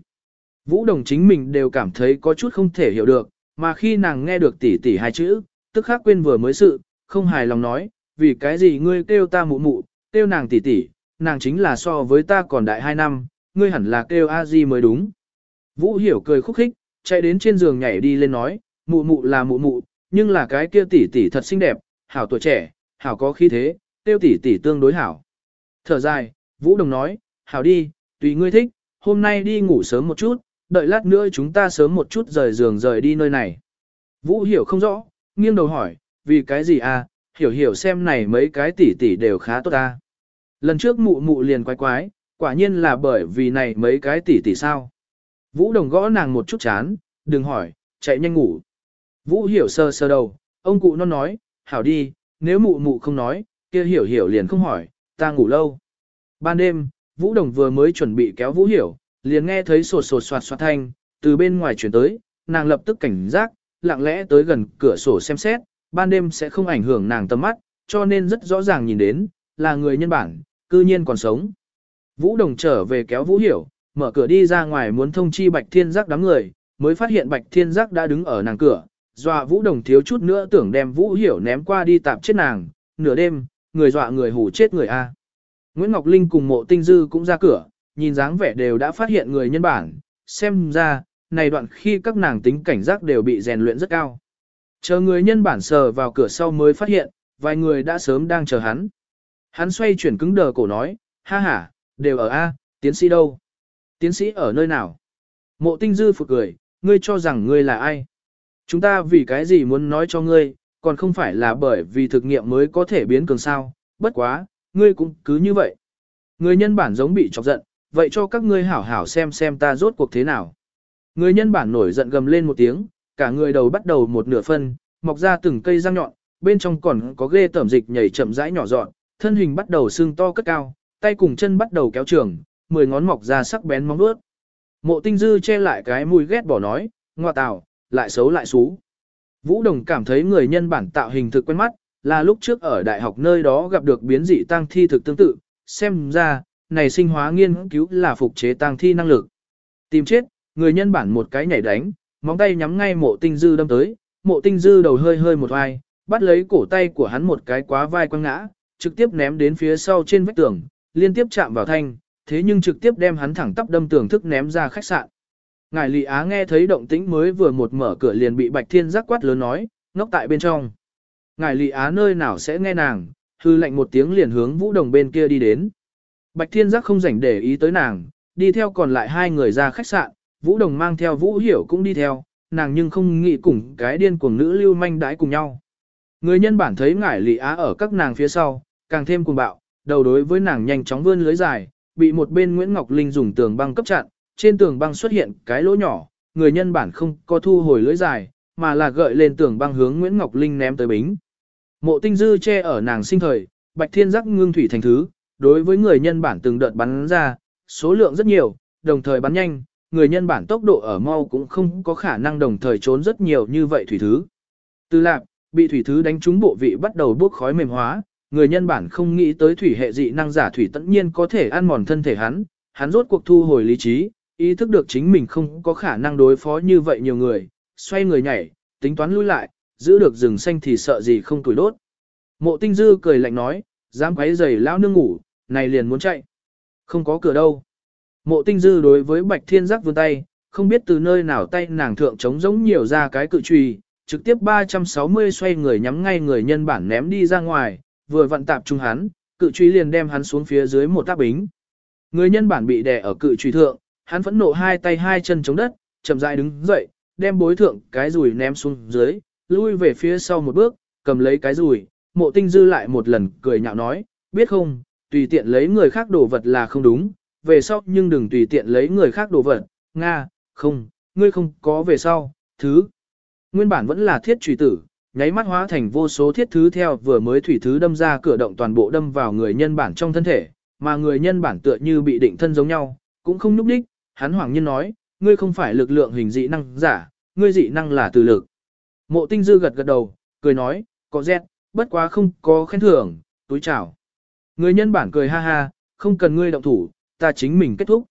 Vũ Đồng chính mình đều cảm thấy có chút không thể hiểu được, mà khi nàng nghe được tỷ tỷ hai chữ, tức khắc quên vừa mới sự, không hài lòng nói, vì cái gì ngươi kêu ta mụ mụ, kêu nàng tỷ tỷ, nàng chính là so với ta còn đại hai năm, ngươi hẳn là kêu a di mới đúng. Vũ Hiểu cười khúc khích, chạy đến trên giường nhảy đi lên nói, mụ mụ là mụ mụ, nhưng là cái kia tỷ tỷ thật xinh đẹp, hảo tuổi trẻ, hảo có khí thế, tiêu tỷ tỷ tương đối hảo. Thở dài, Vũ Đồng nói, hảo đi, tùy ngươi thích, hôm nay đi ngủ sớm một chút, đợi lát nữa chúng ta sớm một chút rời giường rời đi nơi này. Vũ hiểu không rõ, nghiêng đầu hỏi, vì cái gì à, hiểu hiểu xem này mấy cái tỷ tỷ đều khá tốt à? Lần trước mụ mụ liền quái quái, quả nhiên là bởi vì này mấy cái tỷ tỷ sao. Vũ đồng gõ nàng một chút chán, đừng hỏi, chạy nhanh ngủ. Vũ hiểu sơ sơ đầu, ông cụ nó nói, hảo đi, nếu mụ mụ không nói, kia hiểu hiểu liền không hỏi, ta ngủ lâu. Ban đêm, Vũ Đồng vừa mới chuẩn bị kéo Vũ Hiểu, liền nghe thấy sột sột soạt soạt thanh, từ bên ngoài chuyển tới, nàng lập tức cảnh giác, lặng lẽ tới gần cửa sổ xem xét, ban đêm sẽ không ảnh hưởng nàng tầm mắt, cho nên rất rõ ràng nhìn đến, là người nhân bản, cư nhiên còn sống. Vũ Đồng trở về kéo Vũ Hiểu, mở cửa đi ra ngoài muốn thông chi Bạch Thiên Giác đám người, mới phát hiện Bạch Thiên Giác đã đứng ở nàng cửa, dọa Vũ Đồng thiếu chút nữa tưởng đem Vũ Hiểu ném qua đi tạp chết nàng, nửa đêm, người dọa người hù chết người A. Nguyễn Ngọc Linh cùng mộ tinh dư cũng ra cửa, nhìn dáng vẻ đều đã phát hiện người nhân bản, xem ra, này đoạn khi các nàng tính cảnh giác đều bị rèn luyện rất cao. Chờ người nhân bản sờ vào cửa sau mới phát hiện, vài người đã sớm đang chờ hắn. Hắn xoay chuyển cứng đờ cổ nói, ha ha, đều ở A, tiến sĩ đâu? Tiến sĩ ở nơi nào? Mộ tinh dư phục cười, ngươi cho rằng ngươi là ai? Chúng ta vì cái gì muốn nói cho ngươi, còn không phải là bởi vì thực nghiệm mới có thể biến cường sao, bất quá, ngươi cũng cứ như vậy. Người nhân bản giống bị chọc giận, vậy cho các ngươi hảo hảo xem xem ta rốt cuộc thế nào. Người nhân bản nổi giận gầm lên một tiếng, cả người đầu bắt đầu một nửa phân, mọc ra từng cây răng nhọn, bên trong còn có ghê tẩm dịch nhảy chậm rãi nhỏ dọn, thân hình bắt đầu xương to cất cao, tay cùng chân bắt đầu kéo trường, mười ngón mọc ra sắc bén móng vuốt. Mộ tinh dư che lại cái mùi ghét bỏ nói, ngoa tào, lại xấu lại xú. Vũ Đồng cảm thấy người nhân bản tạo hình thực quen mắt, là lúc trước ở đại học nơi đó gặp được biến dị tăng thi thực tương tự, xem ra, này sinh hóa nghiên cứu là phục chế tăng thi năng lực. Tìm chết, người nhân bản một cái nhảy đánh, móng tay nhắm ngay mộ tinh dư đâm tới, mộ tinh dư đầu hơi hơi một vai, bắt lấy cổ tay của hắn một cái quá vai quăng ngã, trực tiếp ném đến phía sau trên vách tường, liên tiếp chạm vào thanh, thế nhưng trực tiếp đem hắn thẳng tắp đâm tường thức ném ra khách sạn. Ngài Lị Á nghe thấy động tĩnh mới vừa một mở cửa liền bị Bạch Thiên giác quát lớn nói, ngốc tại bên trong. Ngài Lị Á nơi nào sẽ nghe nàng, hư lệnh một tiếng liền hướng Vũ Đồng bên kia đi đến. Bạch Thiên Giác không rảnh để ý tới nàng, đi theo còn lại hai người ra khách sạn, Vũ Đồng mang theo Vũ Hiểu cũng đi theo, nàng nhưng không nghĩ cùng cái điên cuồng nữ lưu manh đãi cùng nhau. Người nhân bản thấy ngải lị á ở các nàng phía sau, càng thêm cuồng bạo, đầu đối với nàng nhanh chóng vươn lưới dài, bị một bên Nguyễn Ngọc Linh dùng tường băng cấp chặn, trên tường băng xuất hiện cái lỗ nhỏ, người nhân bản không có thu hồi lưới dài, mà là gợi lên tường băng hướng Nguyễn Ngọc Linh ném tới bính. Mộ tinh dư che ở nàng sinh thời, bạch thiên giác ngưng thủy thành thứ, đối với người nhân bản từng đợt bắn ra, số lượng rất nhiều, đồng thời bắn nhanh, người nhân bản tốc độ ở mau cũng không có khả năng đồng thời trốn rất nhiều như vậy thủy thứ. Từ lạc, bị thủy thứ đánh trúng bộ vị bắt đầu bốc khói mềm hóa, người nhân bản không nghĩ tới thủy hệ dị năng giả thủy tất nhiên có thể ăn mòn thân thể hắn, hắn rốt cuộc thu hồi lý trí, ý thức được chính mình không có khả năng đối phó như vậy nhiều người, xoay người nhảy, tính toán lui lại, giữ được rừng xanh thì sợ gì không tuổi đốt. Mộ tinh dư cười lạnh nói, dám quấy giày lão nương ngủ, này liền muốn chạy. Không có cửa đâu. Mộ tinh dư đối với bạch thiên giác vươn tay, không biết từ nơi nào tay nàng thượng trống giống nhiều ra cái cự trùy, trực tiếp 360 xoay người nhắm ngay người nhân bản ném đi ra ngoài, vừa vận tạp trung hắn, cự trùy liền đem hắn xuống phía dưới một tác bính. Người nhân bản bị đè ở cự trùy thượng, hắn phẫn nộ hai tay hai chân chống đất, chậm rãi đứng dậy, đem bối thượng cái rùi ném xuống dưới, lui về phía sau một bước, cầm lấy cái rùi, mộ tinh dư lại một lần cười nhạo nói, biết không, tùy tiện lấy người khác đồ vật là không đúng, về sau nhưng đừng tùy tiện lấy người khác đồ vật, Nga, không, ngươi không có về sau, thứ. Nguyên bản vẫn là thiết trùy tử, nháy mắt hóa thành vô số thiết thứ theo vừa mới thủy thứ đâm ra cửa động toàn bộ đâm vào người nhân bản trong thân thể, mà người nhân bản tựa như bị định thân giống nhau, cũng không núp đích, hắn hoảng nhiên nói, ngươi không phải lực lượng hình dị năng giả, ngươi dị năng là từ lực. Mộ tinh dư gật gật đầu, cười nói, có dẹt, bất quá không có khen thưởng, túi chào. Người nhân bản cười ha ha, không cần ngươi động thủ, ta chính mình kết thúc.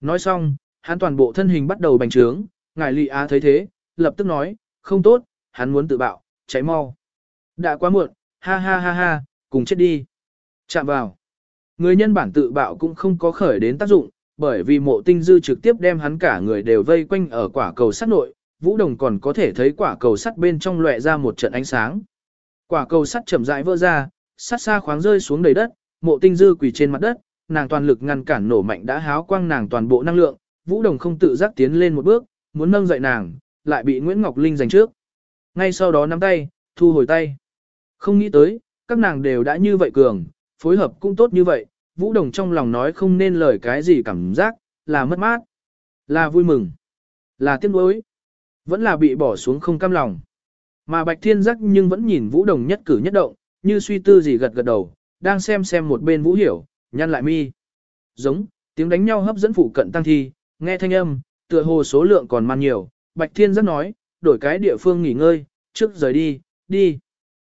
Nói xong, hắn toàn bộ thân hình bắt đầu bành trướng, ngài lị á thấy thế, lập tức nói, không tốt, hắn muốn tự bạo, cháy mau. Đã quá muộn, ha ha ha ha, cùng chết đi. Chạm vào. Người nhân bản tự bạo cũng không có khởi đến tác dụng, bởi vì mộ tinh dư trực tiếp đem hắn cả người đều vây quanh ở quả cầu sắt nội, Vũ Đồng còn có thể thấy quả cầu sắt bên trong lóe ra một trận ánh sáng. Quả cầu sắt chậm rãi vỡ ra, sắt xa khoáng rơi xuống đầy đất, mộ tinh dư quỳ trên mặt đất, nàng toàn lực ngăn cản nổ mạnh đã háo quang nàng toàn bộ năng lượng, Vũ Đồng không tự giác tiến lên một bước, muốn nâng dậy nàng, lại bị Nguyễn Ngọc Linh giành trước. Ngay sau đó nắm tay, thu hồi tay. Không nghĩ tới, các nàng đều đã như vậy cường, phối hợp cũng tốt như vậy, Vũ Đồng trong lòng nói không nên lời cái gì cảm giác, là mất mát, là vui mừng, là tiếc nuối, vẫn là bị bỏ xuống không cam lòng. Mà Bạch Thiên Giác nhưng vẫn nhìn Vũ Đồng nhất cử nhất động, như suy tư gì gật gật đầu, đang xem xem một bên Vũ Hiểu, nhăn lại mi. Giống, tiếng đánh nhau hấp dẫn phụ cận tăng thi, nghe thanh âm, tựa hồ số lượng còn man nhiều, Bạch Thiên Giác nói, đổi cái địa phương nghỉ ngơi, trước rời đi, đi.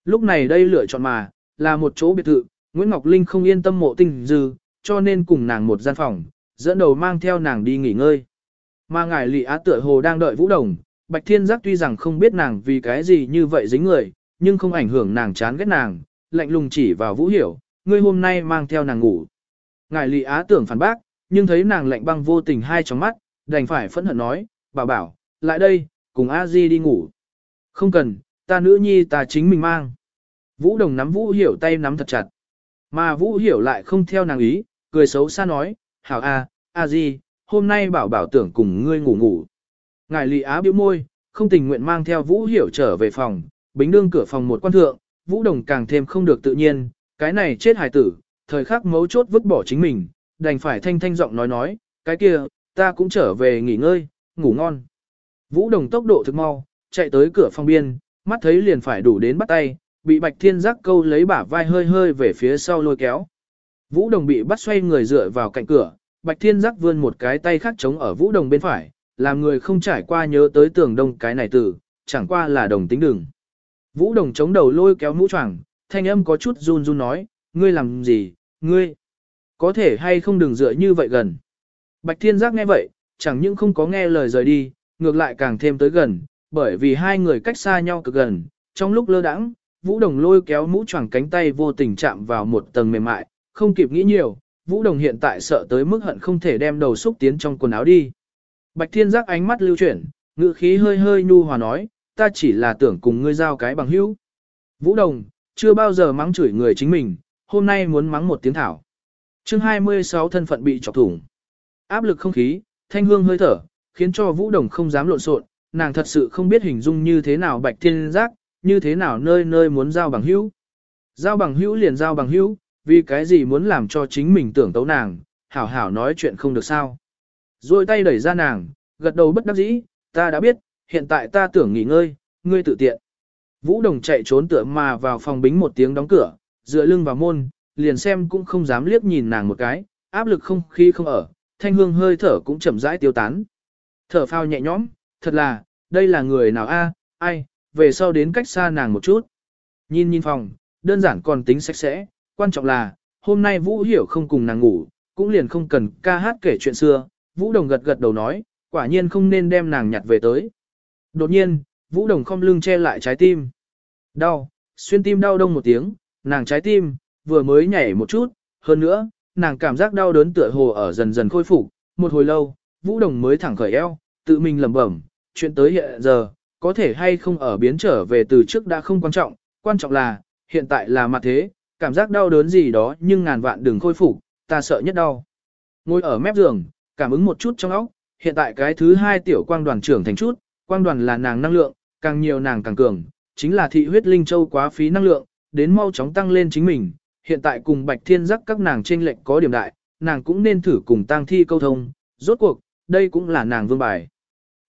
Lúc này đây lựa chọn mà, là một chỗ biệt thự, Nguyễn Ngọc Linh không yên tâm mộ tinh dư, cho nên cùng nàng một gian phòng, dẫn đầu mang theo nàng đi nghỉ ngơi. Mà ngài lị á tựa hồ đang đợi Vũ Đồng, Bạch Thiên Giác tuy rằng không biết nàng vì cái gì như vậy dính người, nhưng không ảnh hưởng nàng chán ghét nàng, lạnh lùng chỉ vào Vũ Hiểu, ngươi hôm nay mang theo nàng ngủ. Ngài Lý á tưởng phản bác, nhưng thấy nàng lạnh băng vô tình hai trong mắt, đành phải phẫn hận nói, bảo bảo, lại đây, cùng a di đi ngủ. Không cần, ta nữ nhi ta chính mình mang. Vũ Đồng nắm Vũ Hiểu tay nắm thật chặt. Mà Vũ Hiểu lại không theo nàng ý, cười xấu xa nói, hảo a, a di, hôm nay bảo bảo tưởng cùng ngươi ngủ ngủ. Ngài lì á bĩu môi, không tình nguyện mang theo Vũ Hiểu trở về phòng, bính đương cửa phòng một quan thượng, Vũ Đồng càng thêm không được tự nhiên, cái này chết hài tử, thời khắc mấu chốt vứt bỏ chính mình, đành phải thanh thanh giọng nói nói, cái kia, ta cũng trở về nghỉ ngơi, ngủ ngon. Vũ Đồng tốc độ thực mau, chạy tới cửa phòng biên, mắt thấy liền phải đủ đến bắt tay, bị Bạch Thiên Giác câu lấy bả vai hơi hơi về phía sau lôi kéo. Vũ Đồng bị bắt xoay người dựa vào cạnh cửa, Bạch Thiên Giác vươn một cái tay khác chống ở Vũ Đồng bên phải, làm người không trải qua nhớ tới tường đông cái này tử, chẳng qua là đồng tính đường. Vũ Đồng chống đầu lôi kéo mũ choàng, thanh âm có chút run run nói, ngươi làm gì, ngươi, có thể hay không đừng dựa như vậy gần. Bạch Thiên Giác nghe vậy, chẳng những không có nghe lời rời đi, ngược lại càng thêm tới gần, bởi vì hai người cách xa nhau cực gần, trong lúc lơ đãng, Vũ Đồng lôi kéo mũ choàng cánh tay vô tình chạm vào một tầng mềm mại, không kịp nghĩ nhiều, Vũ Đồng hiện tại sợ tới mức hận không thể đem đầu xúc tiến trong quần áo đi. Bạch Thiên Giác ánh mắt lưu chuyển, ngữ khí hơi hơi nhu hòa nói, ta chỉ là tưởng cùng ngươi giao cái bằng hữu. Vũ Đồng, chưa bao giờ mắng chửi người chính mình, hôm nay muốn mắng một tiếng thảo. chương 26 thân phận bị chọc thủng. Áp lực không khí, thanh hương hơi thở, khiến cho Vũ Đồng không dám lộn xộn, nàng thật sự không biết hình dung như thế nào Bạch Thiên Giác, như thế nào nơi nơi muốn giao bằng hữu. Giao bằng hữu liền giao bằng hữu, vì cái gì muốn làm cho chính mình tưởng tấu nàng, hảo hảo nói chuyện không được sao. Rồi tay đẩy ra nàng, gật đầu bất đắc dĩ, ta đã biết, hiện tại ta tưởng nghỉ ngơi, ngươi tự tiện. Vũ Đồng chạy trốn tựa mà vào phòng bính một tiếng đóng cửa, dựa lưng vào môn, liền xem cũng không dám liếc nhìn nàng một cái, áp lực không khí không ở, thanh hương hơi thở cũng chậm rãi tiêu tán. Thở phao nhẹ nhõm, thật là, đây là người nào a, ai, về sau đến cách xa nàng một chút. Nhìn nhìn phòng, đơn giản còn tính sạch sẽ, quan trọng là, hôm nay Vũ Hiểu không cùng nàng ngủ, cũng liền không cần ca hát kể chuyện xưa, Vũ Đồng gật gật đầu nói, quả nhiên không nên đem nàng nhặt về tới. Đột nhiên, Vũ Đồng không lưng che lại trái tim. Đau, xuyên tim đau đông một tiếng, nàng trái tim, vừa mới nhảy một chút, hơn nữa, nàng cảm giác đau đớn tựa hồ ở dần dần khôi phục, một hồi lâu, Vũ Đồng mới thẳng khởi eo, tự mình lẩm bẩm, chuyện tới hiện giờ, có thể hay không ở biến trở về từ trước đã không quan trọng, quan trọng là, hiện tại là mặt thế, cảm giác đau đớn gì đó nhưng ngàn vạn đừng khôi phục, ta sợ nhất đau. Ngồi ở mép giường, cảm ứng một chút trong óc, hiện tại cái thứ hai tiểu quang đoàn trưởng thành chút, quang đoàn là nàng năng lượng, càng nhiều nàng càng cường, chính là thị huyết linh châu quá phí năng lượng, đến mau chóng tăng lên chính mình, hiện tại cùng bạch thiên giác các nàng trên lệnh có điểm đại, nàng cũng nên thử cùng tăng thi câu thông, rốt cuộc, đây cũng là nàng vương bài.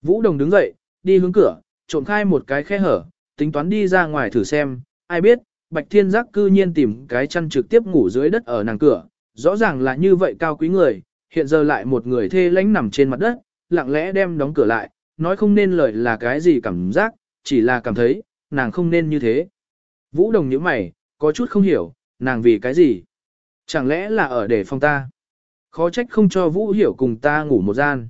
Vũ Đồng đứng dậy, đi hướng cửa, trộm khai một cái khe hở, tính toán đi ra ngoài thử xem, ai biết, Bạch Thiên Giác cư nhiên tìm cái chăn trực tiếp ngủ dưới đất ở nàng cửa, rõ ràng là như vậy cao quý người, hiện giờ lại một người thê lánh nằm trên mặt đất, lặng lẽ đem đóng cửa lại, nói không nên lời là cái gì cảm giác, chỉ là cảm thấy, nàng không nên như thế. Vũ đồng nhíu mày, có chút không hiểu, nàng vì cái gì? Chẳng lẽ là ở để phòng ta? Khó trách không cho Vũ hiểu cùng ta ngủ một gian.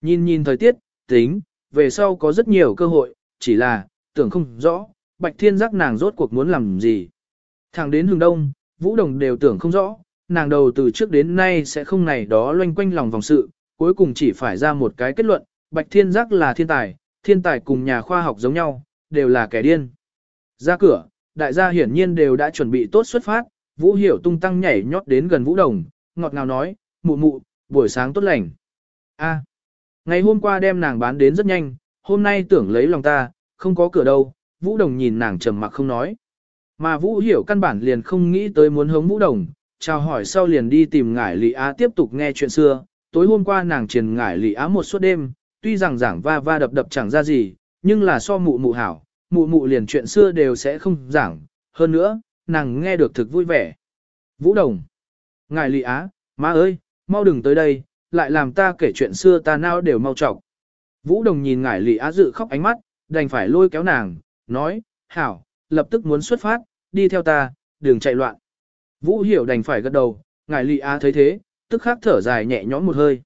Nhìn nhìn thời tiết, tính, về sau có rất nhiều cơ hội, chỉ là, tưởng không rõ, Bạch Thiên giác nàng rốt cuộc muốn làm gì. Thẳng đến hướng đông, Vũ Đồng đều tưởng không rõ, nàng đầu từ trước đến nay sẽ không này đó loanh quanh lòng vòng sự, cuối cùng chỉ phải ra một cái kết luận, Bạch Thiên giác là thiên tài, thiên tài cùng nhà khoa học giống nhau, đều là kẻ điên. Ra cửa, đại gia hiển nhiên đều đã chuẩn bị tốt xuất phát, Vũ Hiểu tung tăng nhảy nhót đến gần Vũ Đồng, ngọt ngào nói, mụ mụ, buổi sáng tốt lành. A, ngày hôm qua đem nàng bán đến rất nhanh, hôm nay tưởng lấy lòng ta, không có cửa đâu, Vũ Đồng nhìn nàng trầm mặc không nói. Mà Vũ Hiểu căn bản liền không nghĩ tới muốn hống Vũ Đồng, chào hỏi sau liền đi tìm ngải lị Á tiếp tục nghe chuyện xưa. Tối hôm qua nàng truyền ngải lị Á một suốt đêm, tuy rằng giảng va va đập đập chẳng ra gì, nhưng là so mụ mụ hảo, mụ mụ liền chuyện xưa đều sẽ không giảng. Hơn nữa, nàng nghe được thực vui vẻ. Vũ Đồng. Ngài lị Á, má ơi, mau đừng tới đây, lại làm ta kể chuyện xưa ta nào đều mau trọc. Vũ Đồng nhìn ngải lị Á dự khóc ánh mắt, đành phải lôi kéo nàng, nói, hảo, lập tức muốn xuất phát, đi theo ta, đừng chạy loạn. Vũ Hiểu đành phải gật đầu, ngài Lị Á thấy thế, tức khắc thở dài nhẹ nhõm một hơi.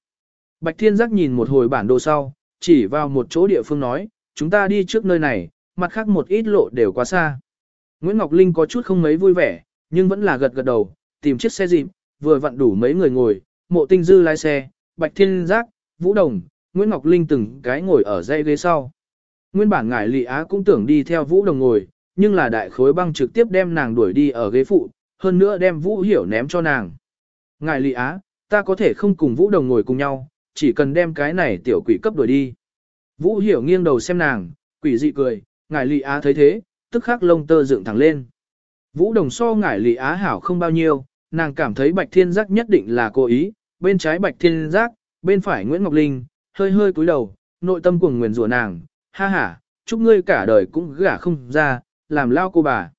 Bạch Thiên Giác nhìn một hồi bản đồ sau, chỉ vào một chỗ địa phương nói, chúng ta đi trước nơi này, mặt khác một ít lộ đều quá xa. Nguyễn Ngọc Linh có chút không mấy vui vẻ, nhưng vẫn là gật gật đầu, tìm chiếc xe dịp, vừa vặn đủ mấy người ngồi, mộ tinh dư lái xe, Bạch Thiên Giác, Vũ Đồng, Nguyễn Ngọc Linh từng cái ngồi ở dây ghế sau. Nguyên bản ngải Lị Á cũng tưởng đi theo Vũ Đồng ngồi, nhưng là đại khối băng trực tiếp đem nàng đuổi đi ở ghế phụ, hơn nữa đem Vũ Hiểu ném cho nàng. Ngài Lý Á, ta có thể không cùng Vũ Đồng ngồi cùng nhau, chỉ cần đem cái này tiểu quỷ cấp đuổi đi. Vũ Hiểu nghiêng đầu xem nàng, quỷ dị cười, ngài Lý Á thấy thế, tức khắc lông tơ dựng thẳng lên. Vũ Đồng so ngải Lý Á hảo không bao nhiêu, nàng cảm thấy Bạch Thiên Giác nhất định là cố ý, bên trái Bạch Thiên Giác, bên phải Nguyễn Ngọc Linh, hơi hơi cúi đầu, nội tâm cuồng nguyền rủa nàng, ha ha, chúc ngươi cả đời cũng gả không ra, làm lao cô bà.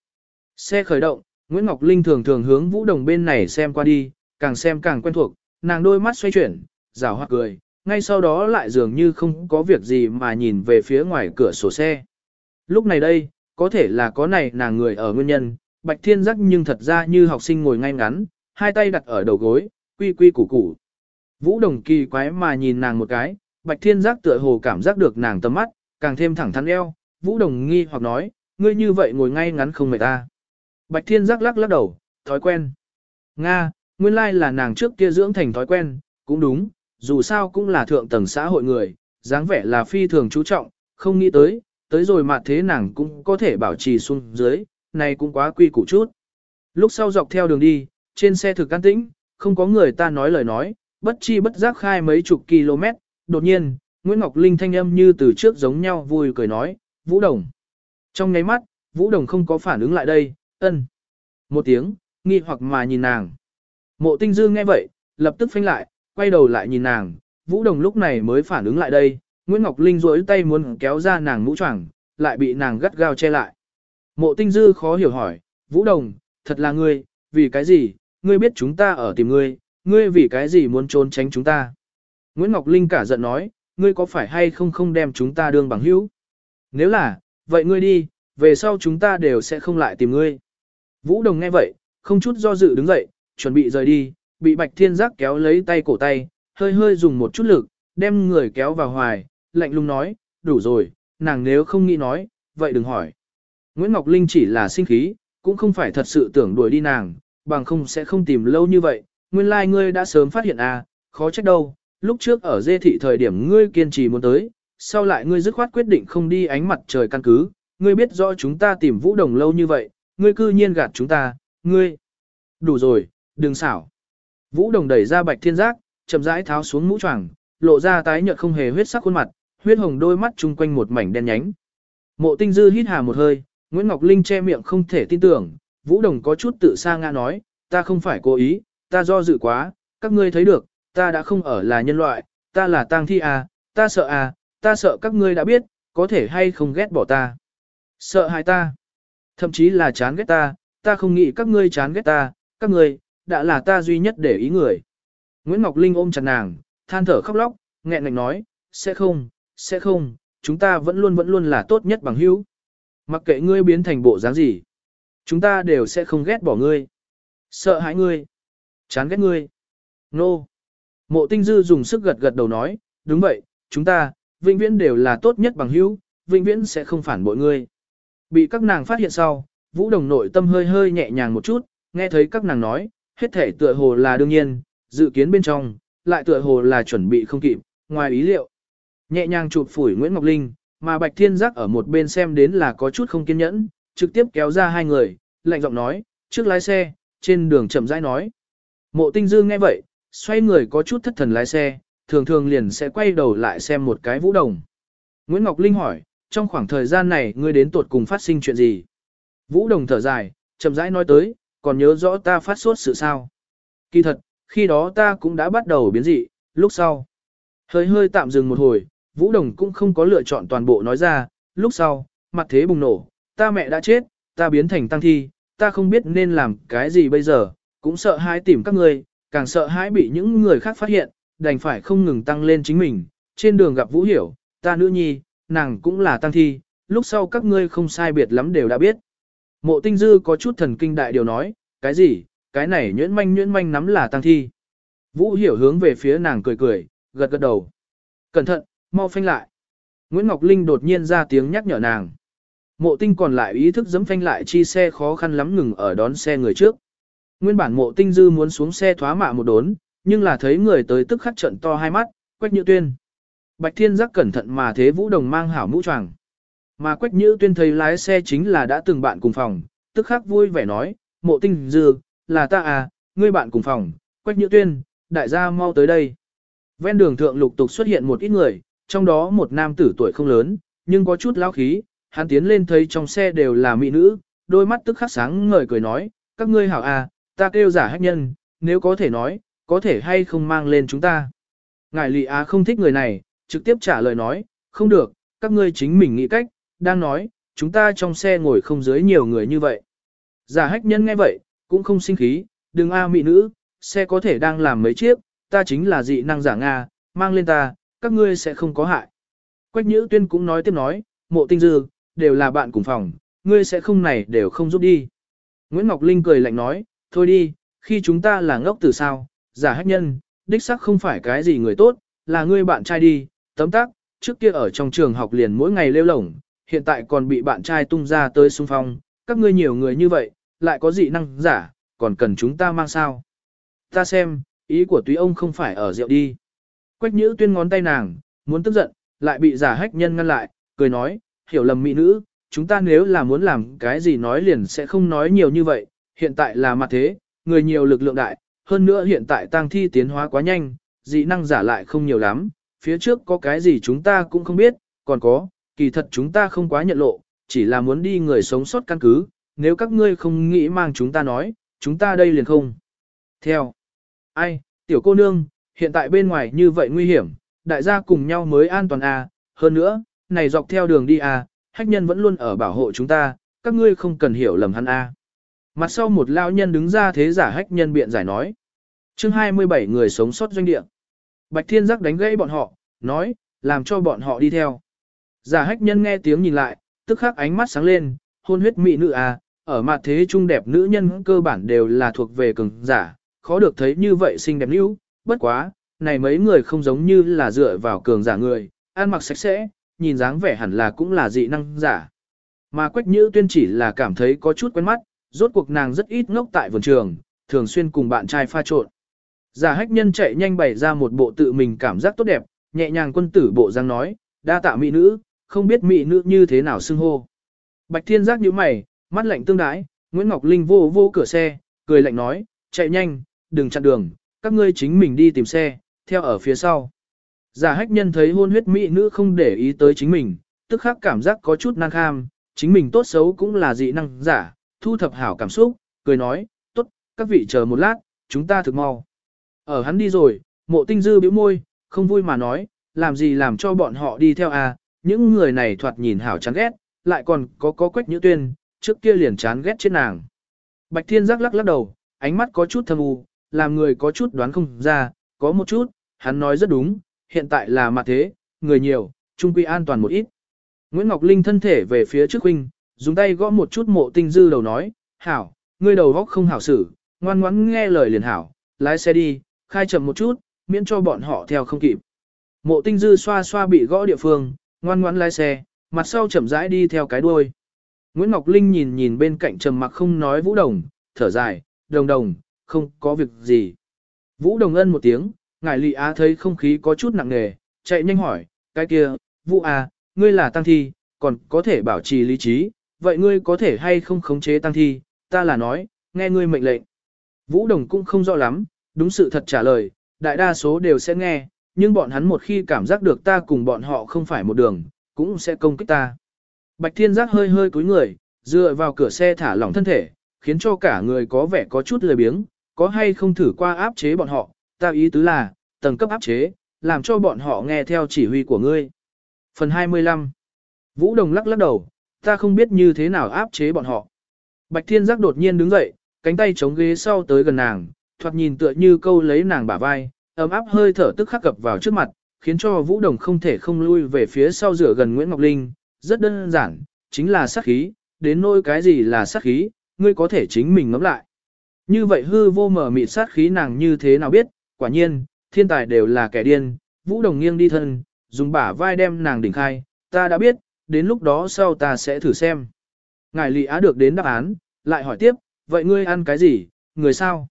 Xe khởi động, Nguyễn Ngọc Linh thường thường hướng Vũ Đồng bên này xem qua đi, càng xem càng quen thuộc, nàng đôi mắt xoay chuyển, rào hoặc cười, ngay sau đó lại dường như không có việc gì mà nhìn về phía ngoài cửa sổ xe. Lúc này đây, có thể là có này nàng người ở nguyên nhân, Bạch Thiên giác nhưng thật ra như học sinh ngồi ngay ngắn, hai tay đặt ở đầu gối, quy quy củ củ. Vũ Đồng kỳ quái mà nhìn nàng một cái, Bạch Thiên giác tựa hồ cảm giác được nàng tầm mắt, càng thêm thẳng thắn eo, Vũ Đồng nghi hoặc nói, ngươi như vậy ngồi ngay ngắn không mệt ta. Bạch Thiên giác lắc lắc đầu, thói quen. Nga, nguyên lai là nàng trước kia dưỡng thành thói quen, cũng đúng, dù sao cũng là thượng tầng xã hội người, dáng vẻ là phi thường chú trọng, không nghĩ tới, tới rồi mà thế nàng cũng có thể bảo trì xuống dưới, này cũng quá quy củ chút. Lúc sau dọc theo đường đi, trên xe thực can tĩnh, không có người ta nói lời nói, bất chi bất giác khai mấy chục km, đột nhiên, Nguyễn Ngọc Linh thanh âm như từ trước giống nhau vui cười nói, Vũ Đồng. Trong ngáy mắt, Vũ Đồng không có phản ứng lại đây, ân. Một tiếng, nghi hoặc mà nhìn nàng. Mộ tinh dư nghe vậy, lập tức phanh lại, quay đầu lại nhìn nàng, Vũ Đồng lúc này mới phản ứng lại đây, Nguyễn Ngọc Linh duỗi tay muốn kéo ra nàng mũ choàng, lại bị nàng gắt gao che lại. Mộ tinh dư khó hiểu hỏi, Vũ Đồng, thật là ngươi, vì cái gì, ngươi biết chúng ta ở tìm ngươi, ngươi vì cái gì muốn trốn tránh chúng ta. Nguyễn Ngọc Linh cả giận nói, ngươi có phải hay không không đem chúng ta đương bằng hữu? Nếu là, vậy ngươi đi, về sau chúng ta đều sẽ không lại tìm ngươi. Vũ Đồng nghe vậy, không chút do dự đứng dậy, chuẩn bị rời đi, bị Bạch Thiên Giác kéo lấy tay cổ tay, hơi hơi dùng một chút lực, đem người kéo vào hoài, lạnh lùng nói, đủ rồi, nàng nếu không nghĩ nói, vậy đừng hỏi. Nguyễn Ngọc Linh chỉ là sinh khí, cũng không phải thật sự tưởng đuổi đi nàng, bằng không sẽ không tìm lâu như vậy, nguyên lai like ngươi đã sớm phát hiện à, khó trách đâu, lúc trước ở dê thị thời điểm ngươi kiên trì muốn tới, sau lại ngươi dứt khoát quyết định không đi ánh mặt trời căn cứ, ngươi biết rõ chúng ta tìm Vũ Đồng lâu như vậy, ngươi cư nhiên gạt chúng ta, ngươi. Đủ rồi, đừng xảo. Vũ Đồng đẩy ra Bạch Thiên Giác, chậm rãi tháo xuống mũ choàng, lộ ra tái nhợt không hề huyết sắc khuôn mặt, huyết hồng đôi mắt chung quanh một mảnh đen nhánh. Mộ Tinh Dư hít hà một hơi, Nguyễn Ngọc Linh che miệng không thể tin tưởng, Vũ Đồng có chút tự sa ngã nói, ta không phải cố ý, ta do dự quá, các ngươi thấy được, ta đã không ở là nhân loại, ta là tang thi à, ta sợ à, ta sợ các ngươi đã biết, có thể hay không ghét bỏ ta. Sợ hại ta. Thậm chí là chán ghét ta, ta không nghĩ các ngươi chán ghét ta, các ngươi, đã là ta duy nhất để ý người. Nguyễn Ngọc Linh ôm chặt nàng, than thở khóc lóc, nghẹn ngạnh nói, sẽ không, sẽ không, chúng ta vẫn luôn vẫn luôn là tốt nhất bằng hữu. Mặc kệ ngươi biến thành bộ dáng gì, chúng ta đều sẽ không ghét bỏ ngươi. Sợ hãi ngươi, chán ghét ngươi. Nô. No. Mộ tinh dư dùng sức gật gật đầu nói, đúng vậy, chúng ta, vĩnh viễn đều là tốt nhất bằng hữu, vĩnh viễn sẽ không phản bội ngươi. Bị các nàng phát hiện sau, Vũ Đồng nội tâm hơi hơi nhẹ nhàng một chút, nghe thấy các nàng nói, hết thể tựa hồ là đương nhiên, dự kiến bên trong, lại tựa hồ là chuẩn bị không kịp, ngoài ý liệu. Nhẹ nhàng chụp phủi Nguyễn Ngọc Linh, mà Bạch Thiên Giác ở một bên xem đến là có chút không kiên nhẫn, trực tiếp kéo ra hai người, lạnh giọng nói, trước lái xe, trên đường chậm rãi nói. Mộ Tinh Dương nghe vậy, xoay người có chút thất thần lái xe, thường thường liền sẽ quay đầu lại xem một cái vũ đồng. Nguyễn Ngọc Linh hỏi, trong khoảng thời gian này ngươi đến tuột cùng phát sinh chuyện gì? Vũ đồng thở dài, chậm rãi nói tới, còn nhớ rõ ta phát sốt sự sao? Kỳ thật, khi đó ta cũng đã bắt đầu biến dị, lúc sau. Hơi hơi tạm dừng một hồi, Vũ Đồng cũng không có lựa chọn toàn bộ nói ra, lúc sau, mặt thế bùng nổ, ta mẹ đã chết, ta biến thành tăng thi, ta không biết nên làm cái gì bây giờ, cũng sợ hãi tìm các ngươi, càng sợ hãi bị những người khác phát hiện, đành phải không ngừng tăng lên chính mình, trên đường gặp Vũ Hiểu, ta nữ nhi, nàng cũng là tăng thi, lúc sau các ngươi không sai biệt lắm đều đã biết. Mộ tinh dư có chút thần kinh đại điều nói, cái gì, cái này nhuyễn manh nhuyễn manh nắm là tăng thi. Vũ Hiểu hướng về phía nàng cười cười, gật gật đầu. Cẩn thận, mau phanh lại. Nguyễn Ngọc Linh đột nhiên ra tiếng nhắc nhở nàng. Mộ tinh còn lại ý thức dẫm phanh lại chi xe khó khăn lắm ngừng ở đón xe người trước. Nguyên bản mộ tinh dư muốn xuống xe thoá mạ một đốn, nhưng là thấy người tới tức khắc trận to hai mắt, quách như tuyên. Bạch thiên giác cẩn thận mà thế vũ đồng mang hảo mũ choàng. Mà quách nhữ tuyên thấy lái xe chính là đã từng bạn cùng phòng, tức khắc vui vẻ nói, mộ tinh dư, là ta à, ngươi bạn cùng phòng, quách nhữ tuyên, đại gia mau tới đây. Ven đường thượng lục tục xuất hiện một ít người, trong đó một nam tử tuổi không lớn, nhưng có chút lão khí, hắn tiến lên thấy trong xe đều là mỹ nữ, đôi mắt tức khắc sáng ngời cười nói, các ngươi hảo à, ta kêu giả hách nhân, nếu có thể nói, có thể hay không mang lên chúng ta. Ngài Lệ á không thích người này, trực tiếp trả lời nói, không được, các ngươi chính mình nghĩ cách, đang nói, chúng ta trong xe ngồi không dưới nhiều người như vậy. Giả hách nhân nghe vậy, cũng không sinh khí, đừng a mị nữ, xe có thể đang làm mấy chiếc, ta chính là dị năng giả Nga, mang lên ta, các ngươi sẽ không có hại. Quách Nhữ Tuyên cũng nói tiếp nói, mộ tinh dư, đều là bạn cùng phòng, ngươi sẽ không này đều không giúp đi. Nguyễn Ngọc Linh cười lạnh nói, thôi đi, khi chúng ta là ngốc từ sao, giả hách nhân, đích sắc không phải cái gì người tốt, là ngươi bạn trai đi, tấm tắc, trước kia ở trong trường học liền mỗi ngày lêu lổng, hiện tại còn bị bạn trai tung ra tới xung phong, các ngươi nhiều người như vậy, lại có dị năng giả, còn cần chúng ta mang sao. Ta xem, ý của túy ông không phải ở rượu đi. Quách nhữ tuyên ngón tay nàng, muốn tức giận, lại bị giả hách nhân ngăn lại, cười nói, hiểu lầm mỹ nữ, chúng ta nếu là muốn làm cái gì nói liền sẽ không nói nhiều như vậy, hiện tại là mặt thế, người nhiều lực lượng đại, hơn nữa hiện tại tang thi tiến hóa quá nhanh, dị năng giả lại không nhiều lắm, phía trước có cái gì chúng ta cũng không biết, còn có, kỳ thật chúng ta không quá nhận lộ, chỉ là muốn đi người sống sót căn cứ, nếu các ngươi không nghĩ mang chúng ta nói, chúng ta đây liền không. Theo. Ai, tiểu cô nương, hiện tại bên ngoài như vậy nguy hiểm, đại gia cùng nhau mới an toàn à, hơn nữa, này dọc theo đường đi à, hách nhân vẫn luôn ở bảo hộ chúng ta, các ngươi không cần hiểu lầm hắn à. Mặt sau một lão nhân đứng ra thế giả hách nhân biện giải nói. chương 27 người sống sót doanh địa. Bạch Thiên Giác đánh gãy bọn họ, nói, làm cho bọn họ đi theo. Giả hách nhân nghe tiếng nhìn lại, tức khắc ánh mắt sáng lên, hôn huyết mỹ nữ à, ở mặt thế trung đẹp nữ nhân cơ bản đều là thuộc về cường giả, khó được thấy như vậy xinh đẹp nữ, bất quá, này mấy người không giống như là dựa vào cường giả người, ăn mặc sạch sẽ, nhìn dáng vẻ hẳn là cũng là dị năng giả. Mà Quách Nhữ Tuyên chỉ là cảm thấy có chút quen mắt, rốt cuộc nàng rất ít ngốc tại vườn trường, thường xuyên cùng bạn trai pha trộn. Giả hách nhân chạy nhanh bày ra một bộ tự mình cảm giác tốt đẹp, nhẹ nhàng quân tử bộ giang nói, đa tạ mỹ nữ, không biết mỹ nữ như thế nào xưng hô. Bạch thiên giác như mày, mắt lạnh tương đái, Nguyễn Ngọc Linh vô vô cửa xe, cười lạnh nói, chạy nhanh, đừng chặn đường, các ngươi chính mình đi tìm xe, theo ở phía sau. Giả hách nhân thấy hôn huyết mỹ nữ không để ý tới chính mình, tức khắc cảm giác có chút năng kham, chính mình tốt xấu cũng là dị năng giả, thu thập hảo cảm xúc, cười nói, tốt, các vị chờ một lát, chúng ta thực mau. Ở hắn đi rồi, mộ tinh dư bĩu môi, không vui mà nói, làm gì làm cho bọn họ đi theo à, những người này thoạt nhìn hảo chán ghét, lại còn có có quách nhữ tuyên, trước kia liền chán ghét chết nàng. Bạch thiên giác lắc lắc đầu, ánh mắt có chút thâm u, làm người có chút đoán không ra, có một chút, hắn nói rất đúng, hiện tại là mặt thế, người nhiều, trung quy an toàn một ít. Nguyễn Ngọc Linh thân thể về phía trước huynh, dùng tay gõ một chút mộ tinh dư đầu nói, hảo, ngươi đầu góc không hảo xử, ngoan ngoãn nghe lời liền hảo, lái xe đi, khai chậm một chút, miễn cho bọn họ theo không kịp. Mộ tinh dư xoa xoa bị gõ địa phương, ngoan ngoãn lái xe, mặt sau chậm rãi đi theo cái đuôi. Nguyễn Ngọc Linh nhìn nhìn bên cạnh trầm mặc không nói Vũ Đồng, thở dài, đồng đồng, không có việc gì. Vũ Đồng ân một tiếng, ngài lị á thấy không khí có chút nặng nề, chạy nhanh hỏi, cái kia, Vũ à, ngươi là tăng thi, còn có thể bảo trì lý trí, vậy ngươi có thể hay không khống chế tăng thi, ta là nói, nghe ngươi mệnh lệnh. Vũ Đồng cũng không rõ lắm, đúng sự thật trả lời, đại đa số đều sẽ nghe, nhưng bọn hắn một khi cảm giác được ta cùng bọn họ không phải một đường, cũng sẽ công kích ta. Bạch Thiên Giác hơi hơi cúi người, dựa vào cửa xe thả lỏng thân thể, khiến cho cả người có vẻ có chút lười biếng, có hay không thử qua áp chế bọn họ, ta ý tứ là, tầng cấp áp chế, làm cho bọn họ nghe theo chỉ huy của ngươi. Phần 25 Vũ Đồng lắc lắc đầu, ta không biết như thế nào áp chế bọn họ. Bạch Thiên Giác đột nhiên đứng dậy, cánh tay chống ghế sau tới gần nàng, thoạt nhìn tựa như câu lấy nàng bả vai, ấm áp hơi thở tức khắc cập vào trước mặt, khiến cho Vũ Đồng không thể không lui về phía sau rửa gần Nguyễn Ngọc Linh. Rất đơn giản, chính là sát khí, đến nỗi cái gì là sát khí, ngươi có thể chính mình ngẫm lại. Như vậy hư vô mở mịt sát khí nàng như thế nào biết, quả nhiên, thiên tài đều là kẻ điên, Vũ Đồng nghiêng đi thân, dùng bả vai đem nàng đỉnh khai, ta đã biết, đến lúc đó sau ta sẽ thử xem. Ngài Lị Á được đến đáp án, lại hỏi tiếp, vậy ngươi ăn cái gì, người sao?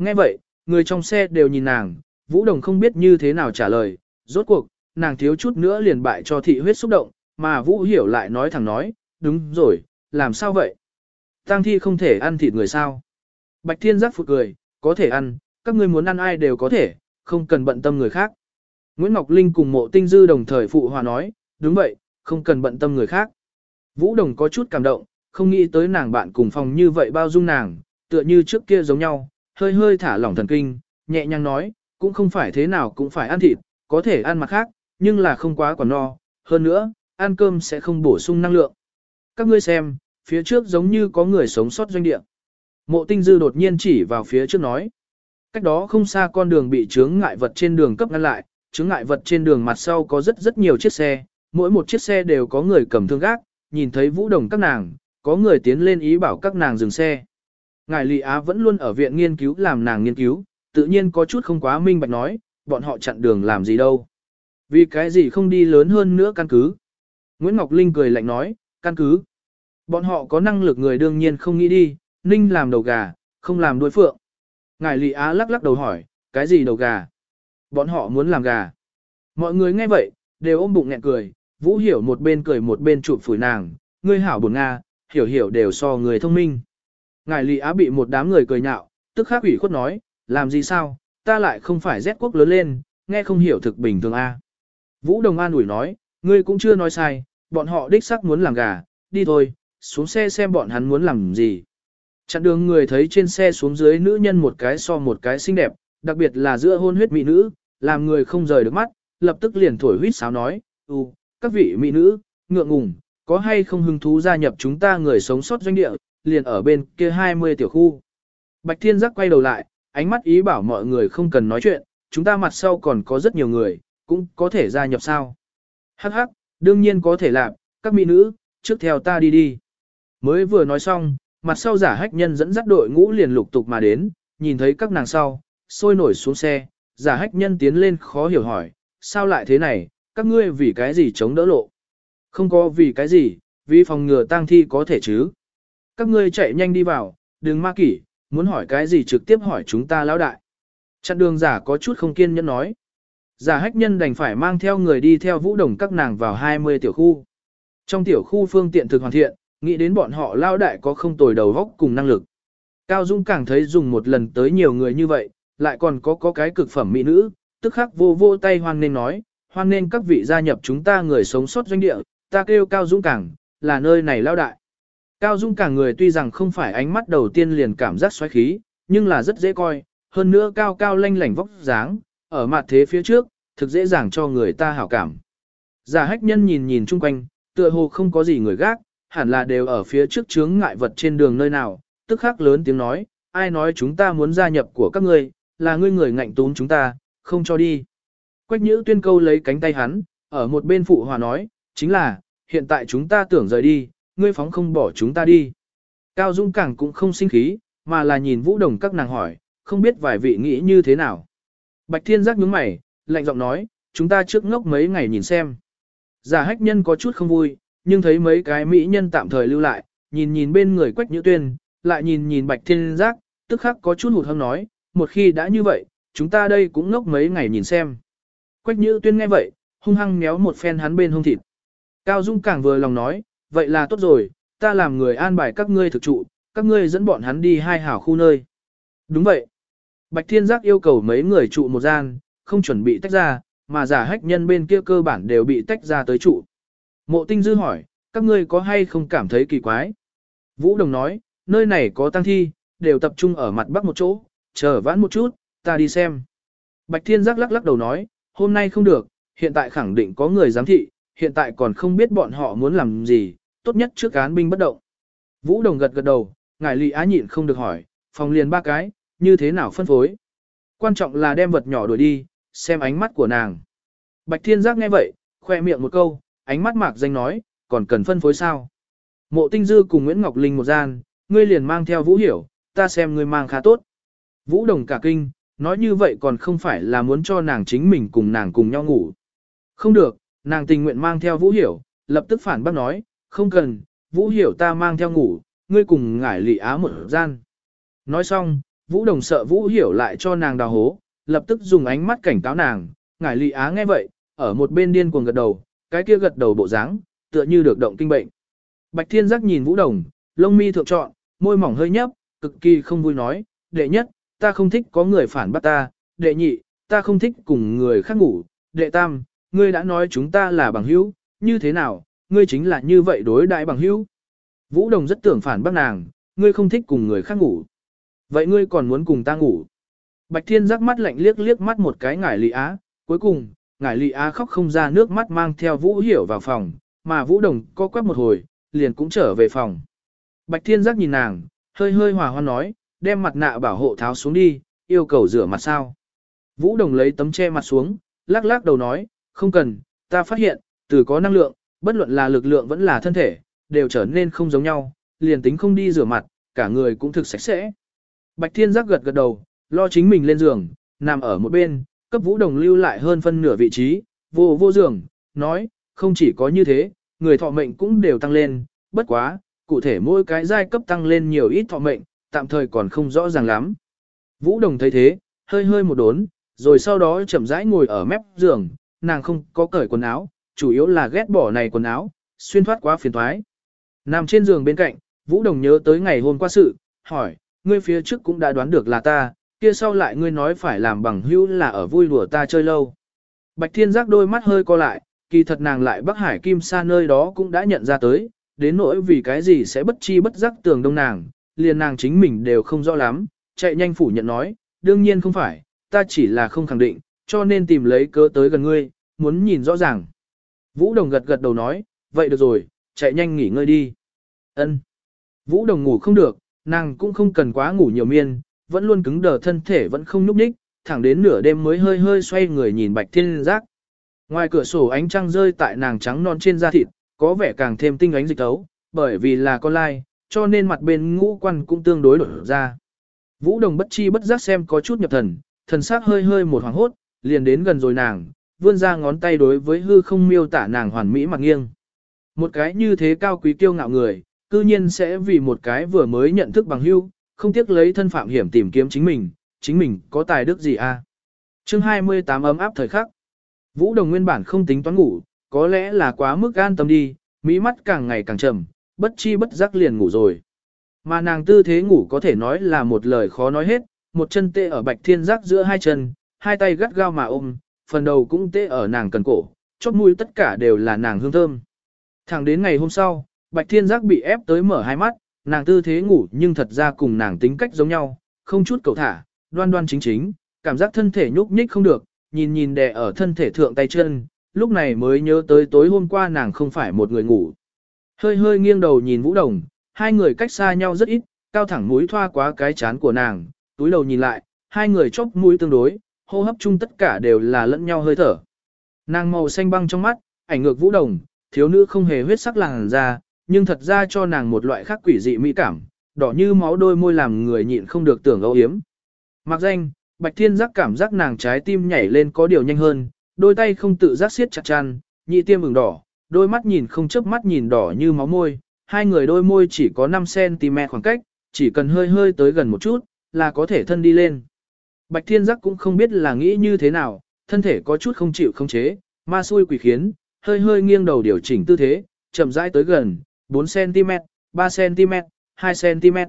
Nghe vậy, người trong xe đều nhìn nàng, Vũ Đồng không biết như thế nào trả lời, rốt cuộc, nàng thiếu chút nữa liền bại cho thị huyết xúc động, mà Vũ hiểu lại nói thẳng nói, đúng rồi, làm sao vậy? Tăng thi không thể ăn thịt người sao? Bạch Thiên giác phụ cười, có thể ăn, các ngươi muốn ăn ai đều có thể, không cần bận tâm người khác. Nguyễn Ngọc Linh cùng mộ tinh dư đồng thời phụ hòa nói, đúng vậy, không cần bận tâm người khác. Vũ Đồng có chút cảm động, không nghĩ tới nàng bạn cùng phòng như vậy bao dung nàng, tựa như trước kia giống nhau, hơi hơi thả lỏng thần kinh, nhẹ nhàng nói, cũng không phải thế nào cũng phải ăn thịt, có thể ăn mặt khác, nhưng là không quá còn no, hơn nữa, ăn cơm sẽ không bổ sung năng lượng. Các ngươi xem, phía trước giống như có người sống sót doanh địa. Mộ tinh dư đột nhiên chỉ vào phía trước nói. Cách đó không xa con đường bị chướng ngại vật trên đường cấp ngăn lại, chướng ngại vật trên đường mặt sau có rất rất nhiều chiếc xe, mỗi một chiếc xe đều có người cầm thương gác, nhìn thấy vũ đồng các nàng, có người tiến lên ý bảo các nàng dừng xe. Ngài Lị Á vẫn luôn ở viện nghiên cứu làm nàng nghiên cứu, tự nhiên có chút không quá minh bạch nói, bọn họ chặn đường làm gì đâu. Vì cái gì không đi lớn hơn nữa căn cứ. Nguyễn Ngọc Linh cười lạnh nói, căn cứ. Bọn họ có năng lực người đương nhiên không nghĩ đi, Ninh làm đầu gà, không làm đuôi phượng. Ngài Lị Á lắc lắc đầu hỏi, cái gì đầu gà? Bọn họ muốn làm gà. Mọi người nghe vậy, đều ôm bụng nghẹn cười, Vũ Hiểu một bên cười một bên chụp phủi nàng, ngươi hảo buồn Nga, hiểu hiểu đều so người thông minh. Ngài Lị Á bị một đám người cười nhạo, tức khắc ủy khuất nói, làm gì sao, ta lại không phải rét quốc lớn lên, nghe không hiểu thực bình thường a. Vũ Đồng An ủi nói, ngươi cũng chưa nói sai, bọn họ đích xác muốn làm gà, đi thôi, xuống xe xem bọn hắn muốn làm gì. Chặn đường người thấy trên xe xuống dưới nữ nhân một cái so một cái xinh đẹp, đặc biệt là giữa hôn huyết mỹ nữ, làm người không rời được mắt, lập tức liền thổi huyết sáo nói, ừ, các vị mỹ nữ, ngượng ngùng, có hay không hứng thú gia nhập chúng ta người sống sót doanh địa, liền ở bên kia 20 tiểu khu. Bạch Thiên Giác quay đầu lại, ánh mắt ý bảo mọi người không cần nói chuyện, chúng ta mặt sau còn có rất nhiều người, cũng có thể gia nhập sao. Hắc hắc, đương nhiên có thể làm, các mỹ nữ, trước theo ta đi đi. Mới vừa nói xong, mặt sau giả hách nhân dẫn dắt đội ngũ liền lục tục mà đến, nhìn thấy các nàng sau, sôi nổi xuống xe, giả hách nhân tiến lên khó hiểu hỏi, sao lại thế này, các ngươi vì cái gì chống đỡ lộ. Không có vì cái gì, vì phòng ngừa tang thi có thể chứ. Các ngươi chạy nhanh đi vào, đừng ma kỷ, muốn hỏi cái gì trực tiếp hỏi chúng ta lão đại. Chặn đường giả có chút không kiên nhẫn nói. Giả hách nhân đành phải mang theo người đi theo vũ đồng các nàng vào 20 tiểu khu. Trong tiểu khu phương tiện thực hoàn thiện, nghĩ đến bọn họ lao đại có không tồi đầu góc cùng năng lực. Cao Dung càng thấy dùng một lần tới nhiều người như vậy, lại còn có có cái cực phẩm mỹ nữ, tức khắc vô vô tay hoan nên nói, hoan nên các vị gia nhập chúng ta người sống sót doanh địa, ta kêu Cao Dung càng, là nơi này lao đại. Cao Dung cả người tuy rằng không phải ánh mắt đầu tiên liền cảm giác xoáy khí, nhưng là rất dễ coi, hơn nữa cao cao lanh lảnh vóc dáng, ở mặt thế phía trước, thực dễ dàng cho người ta hảo cảm. Giả hách nhân nhìn nhìn chung quanh, tựa hồ không có gì người gác, hẳn là đều ở phía trước chướng ngại vật trên đường nơi nào, tức khắc lớn tiếng nói, ai nói chúng ta muốn gia nhập của các ngươi, là ngươi người ngạnh tún chúng ta, không cho đi. Quách nhữ tuyên câu lấy cánh tay hắn, ở một bên phụ hòa nói, chính là, hiện tại chúng ta tưởng rời đi, ngươi phóng không bỏ chúng ta đi. Cao Dung càng cũng không sinh khí, mà là nhìn Vũ Đồng các nàng hỏi, không biết vài vị nghĩ như thế nào. Bạch Thiên giác nhướng mày, lạnh giọng nói, chúng ta trước ngốc mấy ngày nhìn xem. Giả hách nhân có chút không vui, nhưng thấy mấy cái mỹ nhân tạm thời lưu lại, nhìn nhìn bên người quách nhữ tuyên, lại nhìn nhìn Bạch Thiên giác, tức khắc có chút hụt hâm nói, một khi đã như vậy, chúng ta đây cũng ngốc mấy ngày nhìn xem. Quách nhữ tuyên nghe vậy, hung hăng méo một phen hắn bên hông thịt. Cao Dung càng vừa lòng nói, vậy là tốt rồi, ta làm người an bài các ngươi thực trụ, các ngươi dẫn bọn hắn đi hai hảo khu nơi. Đúng vậy. Bạch Thiên Giác yêu cầu mấy người trụ một gian, không chuẩn bị tách ra, mà giả hách nhân bên kia cơ bản đều bị tách ra tới trụ. Mộ tinh dư hỏi, các ngươi có hay không cảm thấy kỳ quái? Vũ Đồng nói, nơi này có tăng thi, đều tập trung ở mặt bắc một chỗ, chờ vãn một chút, ta đi xem. Bạch Thiên Giác lắc lắc đầu nói, hôm nay không được, hiện tại khẳng định có người giám thị, hiện tại còn không biết bọn họ muốn làm gì, tốt nhất trước án binh bất động. Vũ Đồng gật gật đầu, ngài lì á nhịn không được hỏi, phòng liền ba cái, như thế nào phân phối. Quan trọng là đem vật nhỏ đuổi đi, xem ánh mắt của nàng. Bạch Thiên Giác nghe vậy, khoe miệng một câu, ánh mắt mạc danh nói, còn cần phân phối sao. Mộ Tinh Dư cùng Nguyễn Ngọc Linh một gian, ngươi liền mang theo Vũ Hiểu, ta xem ngươi mang khá tốt. Vũ Đồng cả kinh, nói như vậy còn không phải là muốn cho nàng chính mình cùng nàng cùng nhau ngủ. Không được, nàng tình nguyện mang theo Vũ Hiểu, lập tức phản bác nói, không cần, Vũ Hiểu ta mang theo ngủ, ngươi cùng ngải lị á một gian. Nói xong, Vũ Đồng sợ Vũ Hiểu lại cho nàng đào hố, lập tức dùng ánh mắt cảnh cáo nàng, ngải lị á nghe vậy, ở một bên điên cuồng gật đầu, cái kia gật đầu bộ dáng, tựa như được động kinh bệnh. Bạch Thiên Giác nhìn Vũ Đồng, lông mi thượng trọn, môi mỏng hơi nhấp, cực kỳ không vui nói, đệ nhất, ta không thích có người phản bắt ta, đệ nhị, ta không thích cùng người khác ngủ, đệ tam, ngươi đã nói chúng ta là bằng hữu, như thế nào, ngươi chính là như vậy đối đại bằng hữu. Vũ Đồng rất tưởng phản bác nàng, ngươi không thích cùng người khác ngủ. Vậy ngươi còn muốn cùng ta ngủ? Bạch Thiên rắc mắt lạnh liếc liếc mắt một cái ngải lị á, cuối cùng, ngải lị á khóc không ra nước mắt mang theo Vũ Hiểu vào phòng, mà Vũ Đồng co quắp một hồi, liền cũng trở về phòng. Bạch Thiên giác nhìn nàng, hơi hơi hòa hoan nói, đem mặt nạ bảo hộ tháo xuống đi, yêu cầu rửa mặt sao. Vũ Đồng lấy tấm che mặt xuống, lắc lắc đầu nói, không cần, ta phát hiện, từ có năng lượng, bất luận là lực lượng vẫn là thân thể, đều trở nên không giống nhau, liền tính không đi rửa mặt, cả người cũng thực sạch sẽ. Bạch Thiên giác gật gật đầu, lo chính mình lên giường, nằm ở một bên, cấp Vũ Đồng lưu lại hơn phân nửa vị trí, vô vô giường, nói, không chỉ có như thế, người thọ mệnh cũng đều tăng lên, bất quá, cụ thể mỗi cái giai cấp tăng lên nhiều ít thọ mệnh, tạm thời còn không rõ ràng lắm. Vũ Đồng thấy thế, hơi hơi một đốn, rồi sau đó chậm rãi ngồi ở mép giường, nàng không có cởi quần áo, chủ yếu là ghét bỏ này quần áo, xuyên thoát quá phiền toái. Nằm trên giường bên cạnh, Vũ Đồng nhớ tới ngày hôm qua sự, hỏi, ngươi phía trước cũng đã đoán được là ta, kia sau lại ngươi nói phải làm bằng hữu là ở vui đùa ta chơi lâu. Bạch Thiên giác đôi mắt hơi co lại, kỳ thật nàng lại Bắc Hải Kim Sa nơi đó cũng đã nhận ra tới, đến nỗi vì cái gì sẽ bất chi bất giác tường đông nàng, liền nàng chính mình đều không rõ lắm, chạy nhanh phủ nhận nói, đương nhiên không phải, ta chỉ là không khẳng định, cho nên tìm lấy cớ tới gần ngươi, muốn nhìn rõ ràng. Vũ Đồng gật gật đầu nói, vậy được rồi, chạy nhanh nghỉ ngơi đi. Ân. Vũ Đồng ngủ không được, nàng cũng không cần quá ngủ nhiều miên, vẫn luôn cứng đờ thân thể vẫn không nhúc nhích, thẳng đến nửa đêm mới hơi hơi xoay người nhìn Bạch Thiên Giác. Ngoài cửa sổ ánh trăng rơi tại nàng trắng non trên da thịt, có vẻ càng thêm tinh ánh dịch tấu, bởi vì là con lai, cho nên mặt bên ngũ quan cũng tương đối đổi ra. Vũ Đồng bất chi bất giác xem có chút nhập thần, thần sắc hơi hơi một hoàng hốt, liền đến gần rồi nàng, vươn ra ngón tay đối với hư không miêu tả nàng hoàn mỹ mặt nghiêng. Một cái như thế cao quý kiêu ngạo người, cư nhiên sẽ vì một cái vừa mới nhận thức bằng hưu, không tiếc lấy thân phạm hiểm tìm kiếm chính mình, chính mình có tài đức gì a? À? Chương 28 ấm áp thời khắc. Vũ Đồng nguyên bản không tính toán ngủ, có lẽ là quá mức an tâm đi, mỹ mắt càng ngày càng trầm, bất chi bất giác liền ngủ rồi. Mà nàng tư thế ngủ có thể nói là một lời khó nói hết, một chân tê ở bạch thiên giác giữa hai chân, hai tay gắt gao mà ôm, phần đầu cũng tê ở nàng cần cổ, chót mũi tất cả đều là nàng hương thơm. Thẳng đến ngày hôm sau, bạch thiên giác bị ép tới mở hai mắt, nàng tư thế ngủ nhưng thật ra cùng nàng tính cách giống nhau, không chút cầu thả, đoan đoan chính chính, cảm giác thân thể nhúc nhích không được, nhìn nhìn đè ở thân thể thượng tay chân, lúc này mới nhớ tới tối hôm qua nàng không phải một người ngủ. Hơi hơi nghiêng đầu nhìn Vũ Đồng, hai người cách xa nhau rất ít, cao thẳng mũi thoa quá cái chán của nàng, túi đầu nhìn lại, hai người chốc mũi tương đối, hô hấp chung tất cả đều là lẫn nhau hơi thở. Nàng màu xanh băng trong mắt, ảnh ngược vũ đồng, thiếu nữ không hề huyết sắc làn da, nhưng thật ra cho nàng một loại khác quỷ dị mỹ cảm, đỏ như máu đôi môi làm người nhịn không được tưởng âu yếm. Mặc danh, Bạch Thiên giác cảm giác nàng trái tim nhảy lên có điều nhanh hơn, đôi tay không tự giác siết chặt chăn, nhị tiêm ửng đỏ, đôi mắt nhìn không chớp mắt nhìn đỏ như máu môi, hai người đôi môi chỉ có 5cm khoảng cách, chỉ cần hơi hơi tới gần một chút, là có thể thân đi lên. Bạch Thiên Giác cũng không biết là nghĩ như thế nào, thân thể có chút không chịu không chế, ma xui quỷ khiến, hơi hơi nghiêng đầu điều chỉnh tư thế, chậm rãi tới gần, 4cm, 3cm, 2cm.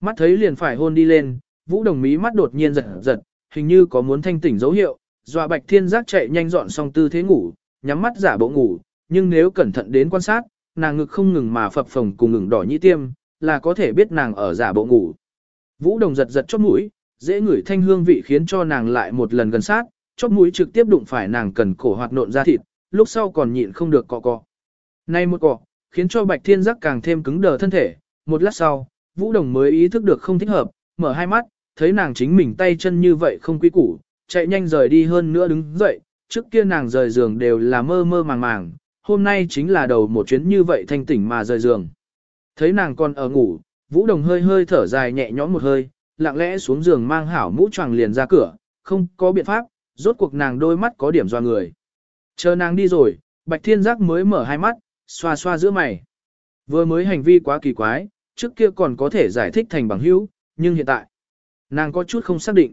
Mắt thấy liền phải hôn đi lên, Vũ Đồng mí mắt đột nhiên giật giật, hình như có muốn thanh tỉnh dấu hiệu, dọa Bạch Thiên Giác chạy nhanh dọn xong tư thế ngủ, nhắm mắt giả bộ ngủ, nhưng nếu cẩn thận đến quan sát, nàng ngực không ngừng mà phập phồng cùng ngừng đỏ nhĩ tiêm, là có thể biết nàng ở giả bộ ngủ. Vũ Đồng giật giật chóp mũi, dễ ngửi thanh hương vị khiến cho nàng lại một lần gần sát, chóp mũi trực tiếp đụng phải nàng cần cổ hoạt nộn ra thịt, lúc sau còn nhịn không được cọ cọ. Nay một cọ, khiến cho Bạch Thiên Giác càng thêm cứng đờ thân thể, một lát sau, Vũ Đồng mới ý thức được không thích hợp, mở hai mắt, thấy nàng chính mình tay chân như vậy không quý củ, chạy nhanh rời đi hơn nữa đứng dậy, trước kia nàng rời giường đều là mơ mơ màng màng, hôm nay chính là đầu một chuyến như vậy thanh tỉnh mà rời giường. Thấy nàng còn ở ngủ, Vũ Đồng hơi hơi thở dài nhẹ nhõm một hơi, lặng lẽ xuống giường mang hảo mũ choàng liền ra cửa, không có biện pháp, rốt cuộc nàng đôi mắt có điểm doa người. Chờ nàng đi rồi, Bạch Thiên Giác mới mở hai mắt, xoa xoa giữa mày. Vừa mới hành vi quá kỳ quái, trước kia còn có thể giải thích thành bằng hữu, nhưng hiện tại, nàng có chút không xác định.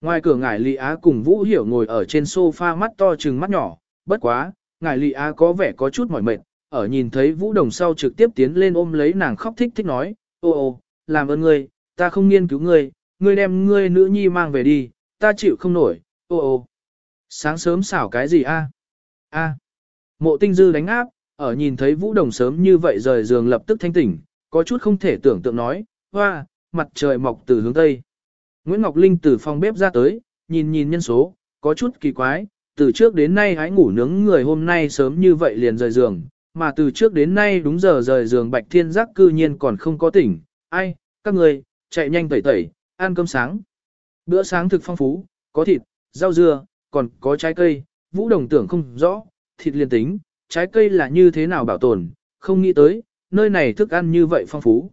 Ngoài cửa ngải Lý Á cùng Vũ Hiểu ngồi ở trên sofa mắt to trừng mắt nhỏ, bất quá, ngải Lý Á có vẻ có chút mỏi mệt, ở nhìn thấy Vũ Đồng sau trực tiếp tiến lên ôm lấy nàng khóc thích thích nói, ô ô, làm ơn ngươi, ta không nghiên cứu ngươi, ngươi đem ngươi nữ nhi mang về đi, ta chịu không nổi, ô ô. Sáng sớm xảo cái gì a? A. Mộ tinh dư đánh áp, ở nhìn thấy Vũ Đồng sớm như vậy rời giường lập tức thanh tỉnh, có chút không thể tưởng tượng nói, hoa, mặt trời mọc từ hướng Tây. Nguyễn Ngọc Linh từ phòng bếp ra tới, nhìn nhìn nhân số, có chút kỳ quái, từ trước đến nay hãy ngủ nướng người hôm nay sớm như vậy liền rời giường, mà từ trước đến nay đúng giờ rời giường Bạch Thiên Giác cư nhiên còn không có tỉnh, ai, các người, chạy nhanh tẩy tẩy, ăn cơm sáng. Bữa sáng thực phong phú, có thịt, rau dưa, còn có trái cây, Vũ Đồng tưởng không rõ, thịt liền tính, trái cây là như thế nào bảo tồn, không nghĩ tới, nơi này thức ăn như vậy phong phú.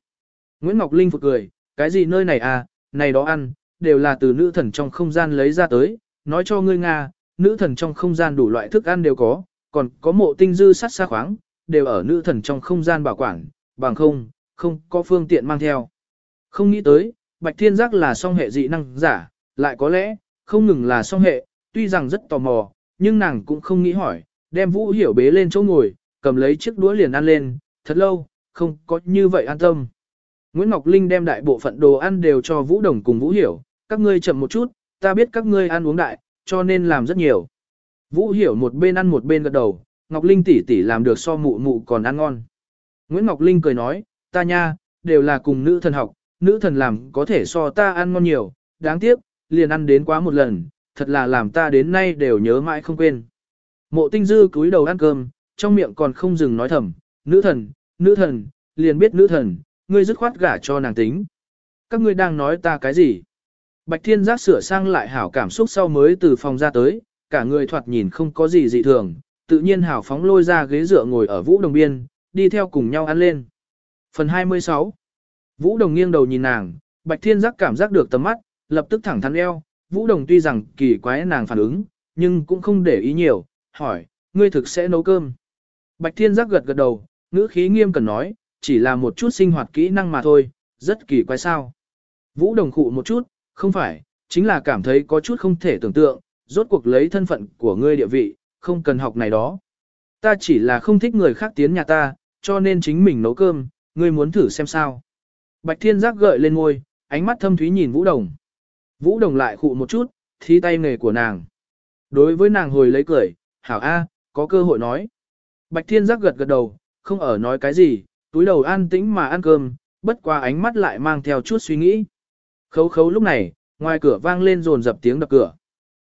Nguyễn Ngọc Linh phục cười, cái gì nơi này à, này đó ăn, đều là từ nữ thần trong không gian lấy ra tới, nói cho ngươi Nga, nữ thần trong không gian đủ loại thức ăn đều có, còn có mộ tinh dư sắt xa khoáng, đều ở nữ thần trong không gian bảo quản, bằng không, không có phương tiện mang theo. Không nghĩ tới, Bạch Thiên Giác là song hệ dị năng giả, lại có lẽ, không ngừng là song hệ, tuy rằng rất tò mò, nhưng nàng cũng không nghĩ hỏi, đem Vũ Hiểu bế lên chỗ ngồi, cầm lấy chiếc đũa liền ăn lên, thật lâu, không có như vậy an tâm. Nguyễn Ngọc Linh đem đại bộ phận đồ ăn đều cho Vũ Đồng cùng Vũ Hiểu, các ngươi chậm một chút, ta biết các ngươi ăn uống đại, cho nên làm rất nhiều. Vũ Hiểu một bên ăn một bên gật đầu, Ngọc Linh tỷ tỷ làm được so mụ mụ còn ăn ngon. Nguyễn Ngọc Linh cười nói, ta nha, đều là cùng nữ thần học, nữ thần làm có thể so ta ăn ngon nhiều, đáng tiếc, liền ăn đến quá một lần, thật là làm ta đến nay đều nhớ mãi không quên. Mộ tinh dư cúi đầu ăn cơm, trong miệng còn không dừng nói thầm, nữ thần, nữ thần, liền biết nữ thần, ngươi dứt khoát gả cho nàng tính. Các ngươi đang nói ta cái gì? Bạch thiên giác sửa sang lại hảo cảm xúc sau mới từ phòng ra tới, cả người thoạt nhìn không có gì dị thường, tự nhiên hảo phóng lôi ra ghế dựa ngồi ở vũ đồng biên, đi theo cùng nhau ăn lên. Phần 26 Vũ đồng nghiêng đầu nhìn nàng, bạch thiên giác cảm giác được tầm mắt, lập tức thẳng thắn eo, vũ đồng tuy rằng kỳ quái nàng phản ứng, nhưng cũng không để ý nhiều, hỏi, ngươi thực sẽ nấu cơm. Bạch thiên giác gật gật đầu, ngữ khí nghiêm cần nói, chỉ là một chút sinh hoạt kỹ năng mà thôi, rất kỳ quái sao. Vũ đồng khụ một chút, không phải, chính là cảm thấy có chút không thể tưởng tượng, rốt cuộc lấy thân phận của ngươi địa vị, không cần học này đó. Ta chỉ là không thích người khác tiến nhà ta, cho nên chính mình nấu cơm, ngươi muốn thử xem sao. Bạch Thiên Giác gợi lên ngôi, ánh mắt thâm thúy nhìn Vũ Đồng. Vũ Đồng lại khụ một chút, thí tay nghề của nàng. Đối với nàng hồi lấy cười, hảo A, có cơ hội nói. Bạch Thiên Giác gật gật đầu, không ở nói cái gì, túi đầu an tĩnh mà ăn cơm, bất qua ánh mắt lại mang theo chút suy nghĩ. Khấu khấu lúc này, ngoài cửa vang lên rồn dập tiếng đập cửa.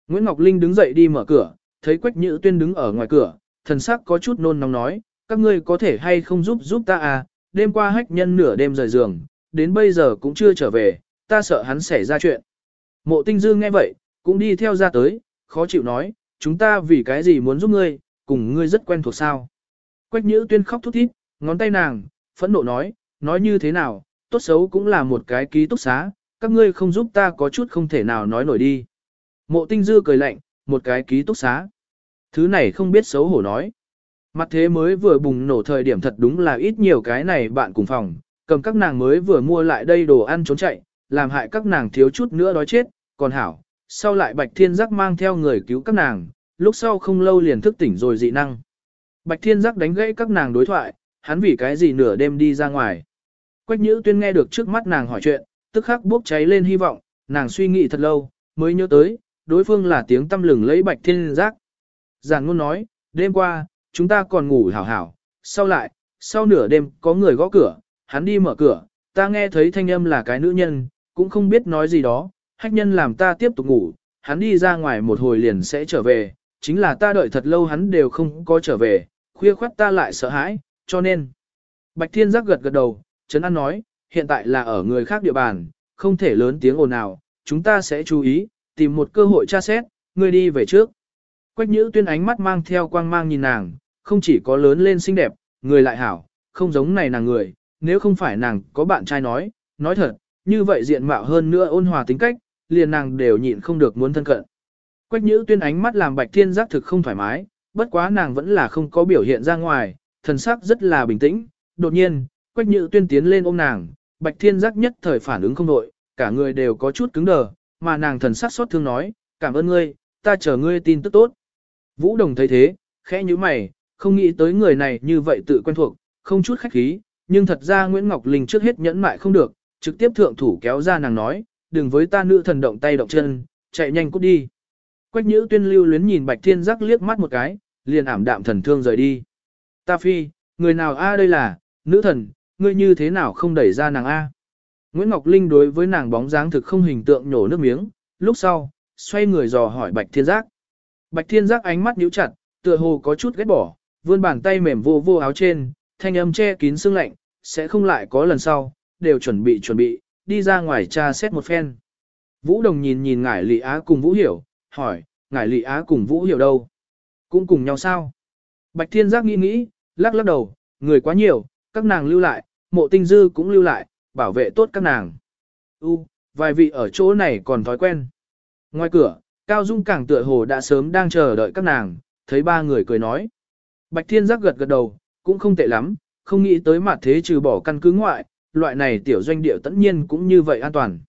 Nguyễn Ngọc Linh đứng dậy đi mở cửa, thấy Quách Nhữ Tuyên đứng ở ngoài cửa, thần sắc có chút nôn nóng nói, các ngươi có thể hay không giúp giúp ta à, đêm qua hách nhân nửa đêm rời giường, đến bây giờ cũng chưa trở về, ta sợ hắn xảy ra chuyện. Mộ Tinh Dương nghe vậy, cũng đi theo ra tới, khó chịu nói, chúng ta vì cái gì muốn giúp ngươi, cùng ngươi rất quen thuộc sao. Quách nhữ tuyên khóc thút thít, ngón tay nàng, phẫn nộ nói, nói như thế nào, tốt xấu cũng là một cái ký túc xá, các ngươi không giúp ta có chút không thể nào nói nổi đi. Mộ tinh dư cười lạnh, một cái ký túc xá. Thứ này không biết xấu hổ nói. Mặt thế mới vừa bùng nổ thời điểm thật đúng là ít nhiều cái này bạn cùng phòng, cầm các nàng mới vừa mua lại đây đồ ăn trốn chạy, làm hại các nàng thiếu chút nữa đói chết, còn hảo, sau lại Bạch Thiên Giác mang theo người cứu các nàng, lúc sau không lâu liền thức tỉnh rồi dị năng. Bạch Thiên Giác đánh gãy các nàng đối thoại, hắn vì cái gì nửa đêm đi ra ngoài. Quách Nhữ Tuyên nghe được trước mắt nàng hỏi chuyện, tức khắc bốc cháy lên hy vọng, nàng suy nghĩ thật lâu, mới nhớ tới, đối phương là tiếng tâm lừng lấy Bạch Thiên Giác. Giản ngôn nói, đêm qua, chúng ta còn ngủ hảo hảo, sau lại, sau nửa đêm có người gõ cửa, hắn đi mở cửa, ta nghe thấy thanh âm là cái nữ nhân, cũng không biết nói gì đó, hách nhân làm ta tiếp tục ngủ, hắn đi ra ngoài một hồi liền sẽ trở về, chính là ta đợi thật lâu hắn đều không có trở về, khuya khoắt ta lại sợ hãi, cho nên. Bạch Thiên Giác gật gật đầu, Trấn An nói, hiện tại là ở người khác địa bàn, không thể lớn tiếng ồn nào, chúng ta sẽ chú ý, tìm một cơ hội tra xét, ngươi đi về trước. Quách Nhữ Tuyên ánh mắt mang theo quang mang nhìn nàng, không chỉ có lớn lên xinh đẹp, người lại hảo, không giống này nàng người, nếu không phải nàng có bạn trai nói, nói thật, như vậy diện mạo hơn nữa ôn hòa tính cách, liền nàng đều nhịn không được muốn thân cận. Quách Nhữ Tuyên ánh mắt làm Bạch Thiên giác thực không thoải mái, bất quá nàng vẫn là không có biểu hiện ra ngoài, thần sắc rất là bình tĩnh. Đột nhiên, Quách Nhữ Tuyên tiến lên ôm nàng, Bạch Thiên giác nhất thời phản ứng không đội, cả người đều có chút cứng đờ, mà nàng thần sắc xót thương nói, cảm ơn ngươi, ta chờ ngươi tin tức tốt. Vũ Đồng thấy thế, khẽ như mày, không nghĩ tới người này như vậy tự quen thuộc, không chút khách khí, nhưng thật ra Nguyễn Ngọc Linh trước hết nhẫn mại không được, trực tiếp thượng thủ kéo ra nàng nói, đừng với ta nữ thần động tay động chân, chạy nhanh cút đi. Quách nhữ tuyên lưu luyến nhìn Bạch Thiên Giác liếc mắt một cái, liền ảm đạm thần thương rời đi. Ta phi, người nào a đây là, nữ thần, ngươi như thế nào không đẩy ra nàng a? Nguyễn Ngọc Linh đối với nàng bóng dáng thực không hình tượng nhổ nước miếng, lúc sau, xoay người dò hỏi Bạch Thiên Giác. Bạch Thiên Giác ánh mắt nhíu chặt, tựa hồ có chút ghét bỏ, vươn bàn tay mềm vô vô áo trên, thanh âm che kín xương lạnh, sẽ không lại có lần sau, đều chuẩn bị chuẩn bị, đi ra ngoài tra xét một phen. Vũ Đồng nhìn nhìn ngải Lị Á cùng Vũ Hiểu, hỏi, ngải Lị Á cùng Vũ Hiểu đâu? Cũng cùng nhau sao? Bạch Thiên Giác nghĩ nghĩ, lắc lắc đầu, người quá nhiều, các nàng lưu lại, mộ tinh dư cũng lưu lại, bảo vệ tốt các nàng. U, vài vị ở chỗ này còn thói quen. Ngoài cửa, Cao Dung Cảng tựa hồ đã sớm đang chờ đợi các nàng, thấy ba người cười nói. Bạch Thiên Giác gật gật đầu, cũng không tệ lắm, không nghĩ tới mặt thế trừ bỏ căn cứ ngoại, loại này tiểu doanh địa tất nhiên cũng như vậy an toàn.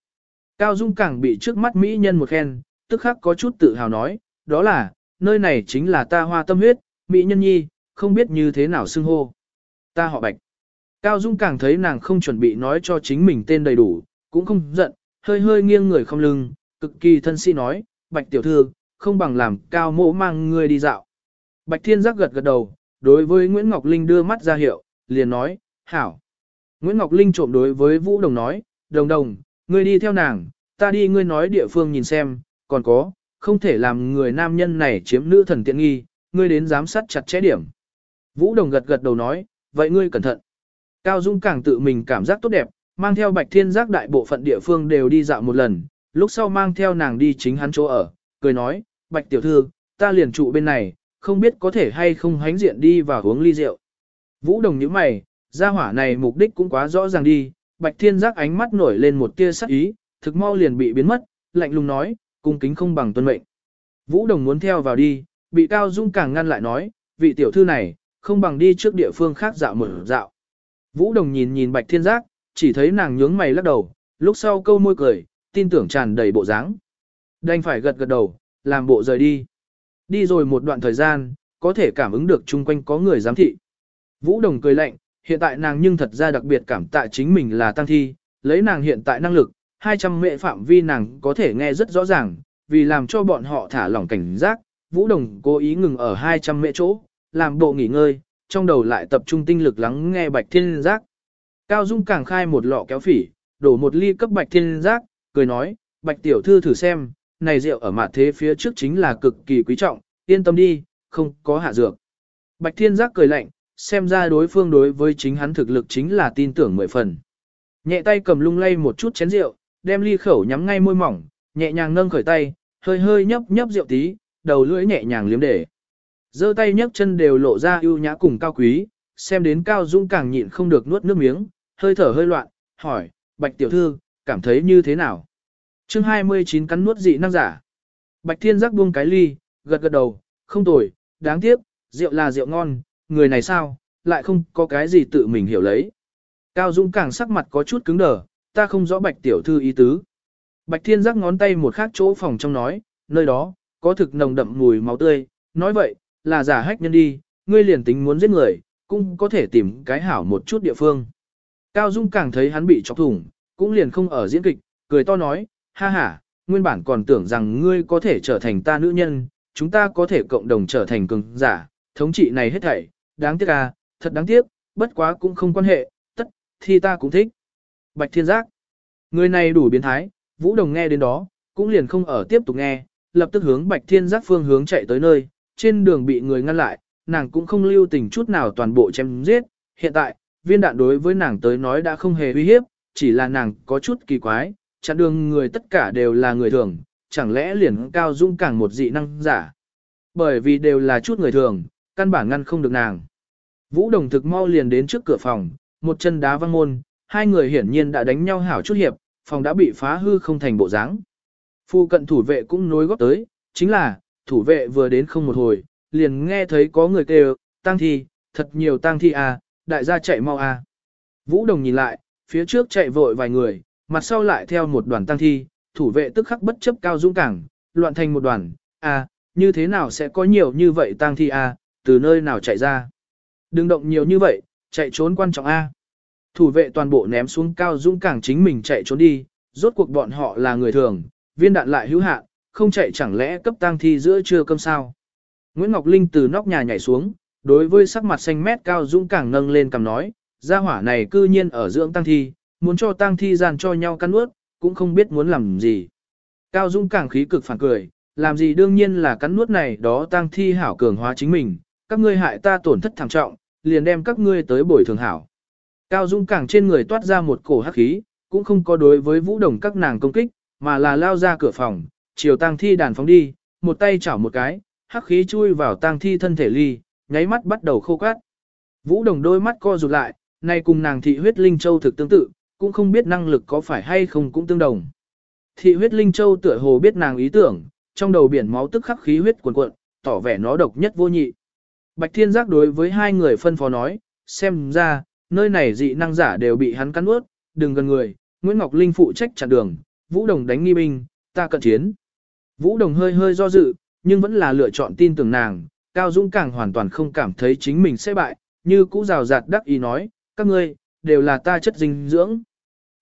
Cao Dung càng bị trước mắt Mỹ nhân một khen, tức khắc có chút tự hào nói, đó là, nơi này chính là ta hoa tâm huyết, Mỹ nhân nhi, không biết như thế nào xưng hô. Ta họ Bạch. Cao Dung càng thấy nàng không chuẩn bị nói cho chính mình tên đầy đủ, cũng không giận, hơi hơi nghiêng người không lưng, cực kỳ thân sĩ nói, Bạch tiểu thư, không bằng làm Cao mộ mang người đi dạo. Bạch Thiên giác gật gật đầu, đối với Nguyễn Ngọc Linh đưa mắt ra hiệu, liền nói, hảo. Nguyễn Ngọc Linh trộm đối với Vũ Đồng nói, đồng đồng, ngươi đi theo nàng, ta đi ngươi nói địa phương nhìn xem, còn có, không thể làm người nam nhân này chiếm nữ thần tiện nghi, ngươi đến giám sát chặt chẽ điểm. Vũ Đồng gật gật đầu nói, vậy ngươi cẩn thận. Cao Dung càng tự mình cảm giác tốt đẹp, mang theo Bạch Thiên giác đại bộ phận địa phương đều đi dạo một lần, lúc sau mang theo nàng đi chính hắn chỗ ở, cười nói, Bạch Tiểu Thư, ta liền trụ bên này, không biết có thể hay không hánh diện đi và uống ly rượu. Vũ Đồng nhíu mày, gia hỏa này mục đích cũng quá rõ ràng đi, Bạch Thiên giác ánh mắt nổi lên một tia sắc ý, thực mau liền bị biến mất, lạnh lùng nói, cung kính không bằng tuân mệnh. Vũ Đồng muốn theo vào đi, bị Cao Dung càng ngăn lại nói, vị tiểu thư này, không bằng đi trước địa phương khác dạo một dạo. Vũ Đồng nhìn nhìn Bạch Thiên Giác, chỉ thấy nàng nhướng mày lắc đầu, lúc sau câu môi cười, tin tưởng tràn đầy bộ dáng. Đành phải gật gật đầu, làm bộ rời đi. Đi rồi một đoạn thời gian, có thể cảm ứng được chung quanh có người giám thị. Vũ Đồng cười lạnh, hiện tại nàng nhưng thật ra đặc biệt cảm tạ chính mình là tăng thi, lấy nàng hiện tại năng lực, 200 mệ phạm vi nàng có thể nghe rất rõ ràng, vì làm cho bọn họ thả lỏng cảnh giác, Vũ Đồng cố ý ngừng ở 200 mệ chỗ, làm bộ nghỉ ngơi, trong đầu lại tập trung tinh lực lắng nghe Bạch Thiên Giác. Cao Dung càng khai một lọ kéo phỉ, đổ một ly cấp Bạch Thiên Giác, cười nói, Bạch Tiểu Thư thử xem, này rượu ở mặt thế phía trước chính là cực kỳ quý trọng, yên tâm đi, không có hạ dược. Bạch Thiên Giác cười lạnh, xem ra đối phương đối với chính hắn thực lực chính là tin tưởng mười phần. Nhẹ tay cầm lung lay một chút chén rượu, đem ly khẩu nhắm ngay môi mỏng, nhẹ nhàng nâng khởi tay, hơi hơi nhấp nhấp rượu tí, đầu lưỡi nhẹ nhàng liếm để. giơ tay nhấc chân đều lộ ra ưu nhã cùng cao quý, xem đến Cao Dung càng nhịn không được nuốt nước miếng, hơi thở hơi loạn, hỏi, Bạch tiểu thư, cảm thấy như thế nào? chương 29 cắn nuốt dị năng giả. Bạch Thiên giác buông cái ly, gật gật đầu, không tồi, đáng tiếc, rượu là rượu ngon, người này sao, lại không có cái gì tự mình hiểu lấy. Cao Dung càng sắc mặt có chút cứng đờ, ta không rõ Bạch tiểu thư ý tứ. Bạch Thiên giác ngón tay một khác chỗ phòng trong nói, nơi đó, có thực nồng đậm mùi máu tươi, nói vậy, là giả hách nhân đi, ngươi liền tính muốn giết người, cũng có thể tìm cái hảo một chút địa phương. Cao Dung càng thấy hắn bị chọc thủng, cũng liền không ở diễn kịch, cười to nói, ha ha, nguyên bản còn tưởng rằng ngươi có thể trở thành ta nữ nhân, chúng ta có thể cộng đồng trở thành cường giả, thống trị này hết thảy, đáng tiếc à, thật đáng tiếc, bất quá cũng không quan hệ, tất, thì ta cũng thích. Bạch Thiên Giác, người này đủ biến thái, Vũ Đồng nghe đến đó, cũng liền không ở tiếp tục nghe, lập tức hướng Bạch Thiên Giác phương hướng chạy tới nơi, trên đường bị người ngăn lại, nàng cũng không lưu tình chút nào toàn bộ chém giết, hiện tại, viên đạn đối với nàng tới nói đã không hề uy hiếp, chỉ là nàng có chút kỳ quái, chặn đường người tất cả đều là người thường, chẳng lẽ liền cao dung càng một dị năng giả. Bởi vì đều là chút người thường, căn bản ngăn không được nàng. Vũ Đồng thực mau liền đến trước cửa phòng, một chân đá văng môn, hai người hiển nhiên đã đánh nhau hảo chút hiệp, phòng đã bị phá hư không thành bộ dáng. Phu cận thủ vệ cũng nối góp tới, chính là, thủ vệ vừa đến không một hồi, liền nghe thấy có người kêu, tang thi, thật nhiều tang thi à, đại gia chạy mau à. Vũ Đồng nhìn lại, phía trước chạy vội vài người, mặt sau lại theo một đoàn tang thi, thủ vệ tức khắc bất chấp cao dũng cảng, loạn thành một đoàn, à, như thế nào sẽ có nhiều như vậy tang thi à, từ nơi nào chạy ra. Đừng động nhiều như vậy, chạy trốn quan trọng a. Thủ vệ toàn bộ ném xuống cao dũng cảng chính mình chạy trốn đi, rốt cuộc bọn họ là người thường, viên đạn lại hữu hạn, không chạy chẳng lẽ cấp tang thi giữa trưa cơm sao. Nguyễn Ngọc Linh từ nóc nhà nhảy xuống, đối với sắc mặt xanh mét cao dũng cảng nâng lên cầm nói, gia hỏa này cư nhiên ở dưỡng tang thi, muốn cho tang thi giàn cho nhau căn ướt, cũng không biết muốn làm gì. Cao Dung càng khí cực phản cười, làm gì đương nhiên là cắn nuốt này đó tang thi hảo cường hóa chính mình, các ngươi hại ta tổn thất thảm trọng, liền đem các ngươi tới bồi thường hảo. Cao Dung càng trên người toát ra một cổ hắc khí, cũng không có đối với vũ đồng các nàng công kích, mà là lao ra cửa phòng, chiều tang thi đàn phóng đi, một tay chảo một cái, hắc khí chui vào tang thi thân thể ly, nháy mắt bắt đầu khô cát. Vũ đồng đôi mắt co rụt lại, nay cùng nàng thị huyết linh châu thực tương tự, cũng không biết năng lực có phải hay không cũng tương đồng. Thị huyết linh châu tựa hồ biết nàng ý tưởng, trong đầu biển máu tức khắc khí huyết cuồn cuộn, tỏ vẻ nó độc nhất vô nhị. Bạch Thiên Giác đối với hai người phân phó nói, xem ra, nơi này dị năng giả đều bị hắn cắn ướt, đừng gần người, Nguyễn Ngọc Linh phụ trách chặn đường, Vũ Đồng đánh nghi binh, ta cận chiến. Vũ Đồng hơi hơi do dự, nhưng vẫn là lựa chọn tin tưởng nàng, Cao Dũng càng hoàn toàn không cảm thấy chính mình sẽ bại, như cũ rào rạt đắc ý nói, các ngươi, đều là ta chất dinh dưỡng.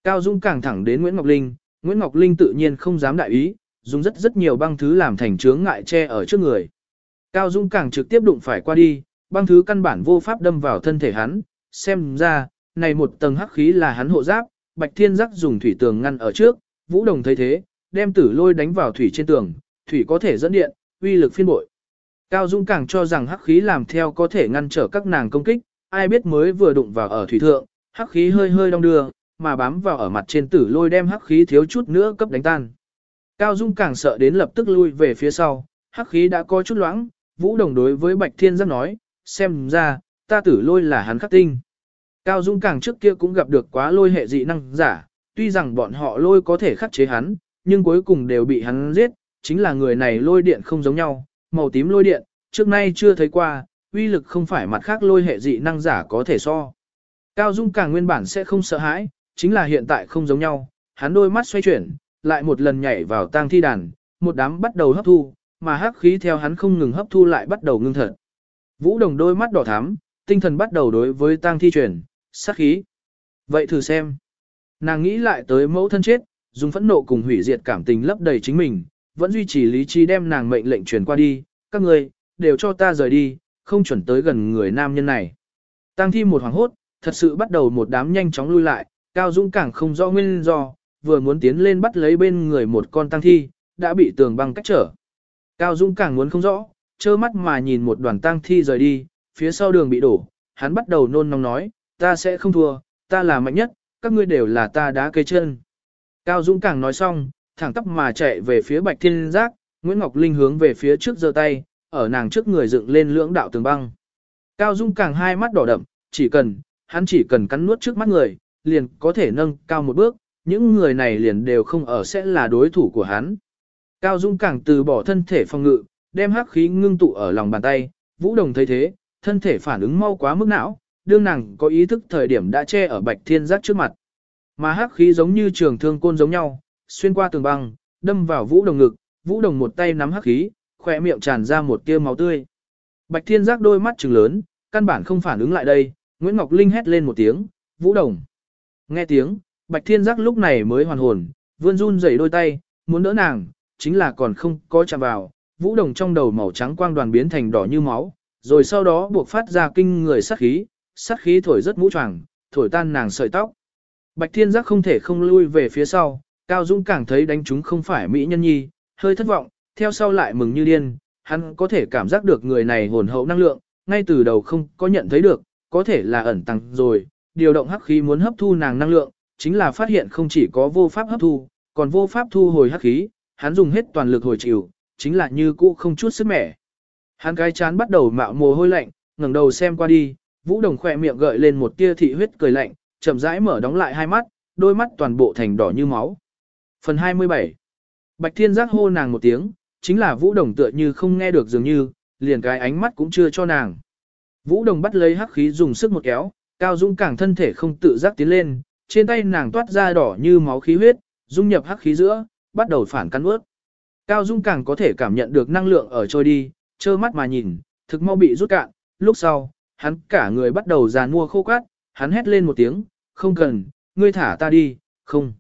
Cao Dung càng thẳng đến Nguyễn Ngọc Linh, Nguyễn Ngọc Linh tự nhiên không dám đại ý, dùng rất rất nhiều băng thứ làm thành chướng ngại che ở trước người. Cao Dung càng trực tiếp đụng phải qua đi, băng thứ căn bản vô pháp đâm vào thân thể hắn, xem ra, này một tầng hắc khí là hắn hộ giáp, Bạch Thiên Giác dùng thủy tường ngăn ở trước, Vũ Đồng thấy thế, đem tử lôi đánh vào thủy trên tường, thủy có thể dẫn điện, uy lực phiên bội. Cao Dung càng cho rằng hắc khí làm theo có thể ngăn trở các nàng công kích, ai biết mới vừa đụng vào ở thủy thượng, hắc khí hơi hơi đong đưa, mà bám vào ở mặt trên tử lôi đem hắc khí thiếu chút nữa cấp đánh tan. Cao Dung càng sợ đến lập tức lui về phía sau, hắc khí đã có chút loãng, Vũ Đồng đối với Bạch Thiên Giác nói, xem ra, ta tử lôi là hắn khắc tinh. Cao Dung càng trước kia cũng gặp được quá lôi hệ dị năng giả, tuy rằng bọn họ lôi có thể khắc chế hắn, nhưng cuối cùng đều bị hắn giết, chính là người này lôi điện không giống nhau, màu tím lôi điện, trước nay chưa thấy qua, uy lực không phải mặt khác lôi hệ dị năng giả có thể so. Cao Dung càng nguyên bản sẽ không sợ hãi, chính là hiện tại không giống nhau, hắn đôi mắt xoay chuyển, lại một lần nhảy vào tang thi đàn, một đám bắt đầu hấp thu, mà hắc khí theo hắn không ngừng hấp thu lại bắt đầu ngưng thật. Vũ Đồng đôi mắt đỏ thắm, tinh thần bắt đầu đối với tang thi chuyển, sát khí. Vậy thử xem. Nàng nghĩ lại tới mẫu thân chết, dùng phẫn nộ cùng hủy diệt cảm tình lấp đầy chính mình, vẫn duy trì lý trí đem nàng mệnh lệnh truyền qua đi, các người, đều cho ta rời đi, không chuẩn tới gần người nam nhân này. Tang thi một hoàng hốt, thật sự bắt đầu một đám nhanh chóng lui lại, Cao Dũng càng không rõ nguyên do, vừa muốn tiến lên bắt lấy bên người một con tang thi, đã bị tường băng cách trở. Cao Dũng càng muốn không rõ, trơ mắt mà nhìn một đoàn tang thi rời đi, phía sau đường bị đổ, hắn bắt đầu nôn nóng nói, ta sẽ không thua, ta là mạnh nhất, các ngươi đều là ta đá cây chân. Cao Dũng càng nói xong, thẳng tắp mà chạy về phía Bạch Thiên Giác, Nguyễn Ngọc Linh hướng về phía trước giơ tay, ở nàng trước người dựng lên lưỡng đạo tường băng. Cao Dung càng hai mắt đỏ đậm, chỉ cần, hắn chỉ cần cắn nuốt trước mắt người, liền có thể nâng cao một bước, những người này liền đều không ở sẽ là đối thủ của hắn. Cao Dung càng từ bỏ thân thể phòng ngự, đem hắc khí ngưng tụ ở lòng bàn tay, Vũ Đồng thấy thế, thân thể phản ứng mau quá mức não, đương nàng có ý thức thời điểm đã che ở Bạch Thiên Giác trước mặt. Mà hắc khí giống như trường thương côn giống nhau, xuyên qua tường băng, đâm vào Vũ Đồng ngực, Vũ Đồng một tay nắm hắc khí, khỏe miệng tràn ra một tia máu tươi. Bạch Thiên Giác đôi mắt trừng lớn, căn bản không phản ứng lại đây, Nguyễn Ngọc Linh hét lên một tiếng, Vũ Đồng. Nghe tiếng, Bạch Thiên Giác lúc này mới hoàn hồn, vươn run rẩy đôi tay, muốn đỡ nàng, chính là còn không có chạm vào, Vũ Đồng trong đầu màu trắng quang đoàn biến thành đỏ như máu, rồi sau đó buộc phát ra kinh người sát khí, sát khí thổi rất mũ choàng, thổi tan nàng sợi tóc. Bạch Thiên Giác không thể không lui về phía sau, Cao Dũng càng thấy đánh chúng không phải mỹ nhân nhi, hơi thất vọng, theo sau lại mừng như điên, hắn có thể cảm giác được người này hồn hậu năng lượng, ngay từ đầu không có nhận thấy được, có thể là ẩn tăng rồi, điều động hắc khí muốn hấp thu nàng năng lượng, chính là phát hiện không chỉ có vô pháp hấp thu, còn vô pháp thu hồi hắc khí, hắn dùng hết toàn lực hồi chịu, chính là như cũ không chút sức mẻ. Hắn cái chán bắt đầu mạo mồ hôi lạnh, ngẩng đầu xem qua đi, Vũ Đồng khỏe miệng gợi lên một tia thị huyết cười lạnh, chậm rãi mở đóng lại hai mắt, đôi mắt toàn bộ thành đỏ như máu. Phần 27 Bạch Thiên giác hô nàng một tiếng, chính là Vũ Đồng tựa như không nghe được dường như, liền cái ánh mắt cũng chưa cho nàng. Vũ Đồng bắt lấy hắc khí dùng sức một kéo, Cao Dung càng thân thể không tự giác tiến lên, trên tay nàng toát ra đỏ như máu khí huyết, dung nhập hắc khí giữa, bắt đầu phản cắn ướt. Cao Dung càng có thể cảm nhận được năng lượng ở trôi đi, trơ mắt mà nhìn, thực mau bị rút cạn, lúc sau, hắn cả người bắt đầu giàn mua khô quát, hắn hét lên một tiếng, không cần, ngươi thả ta đi, không.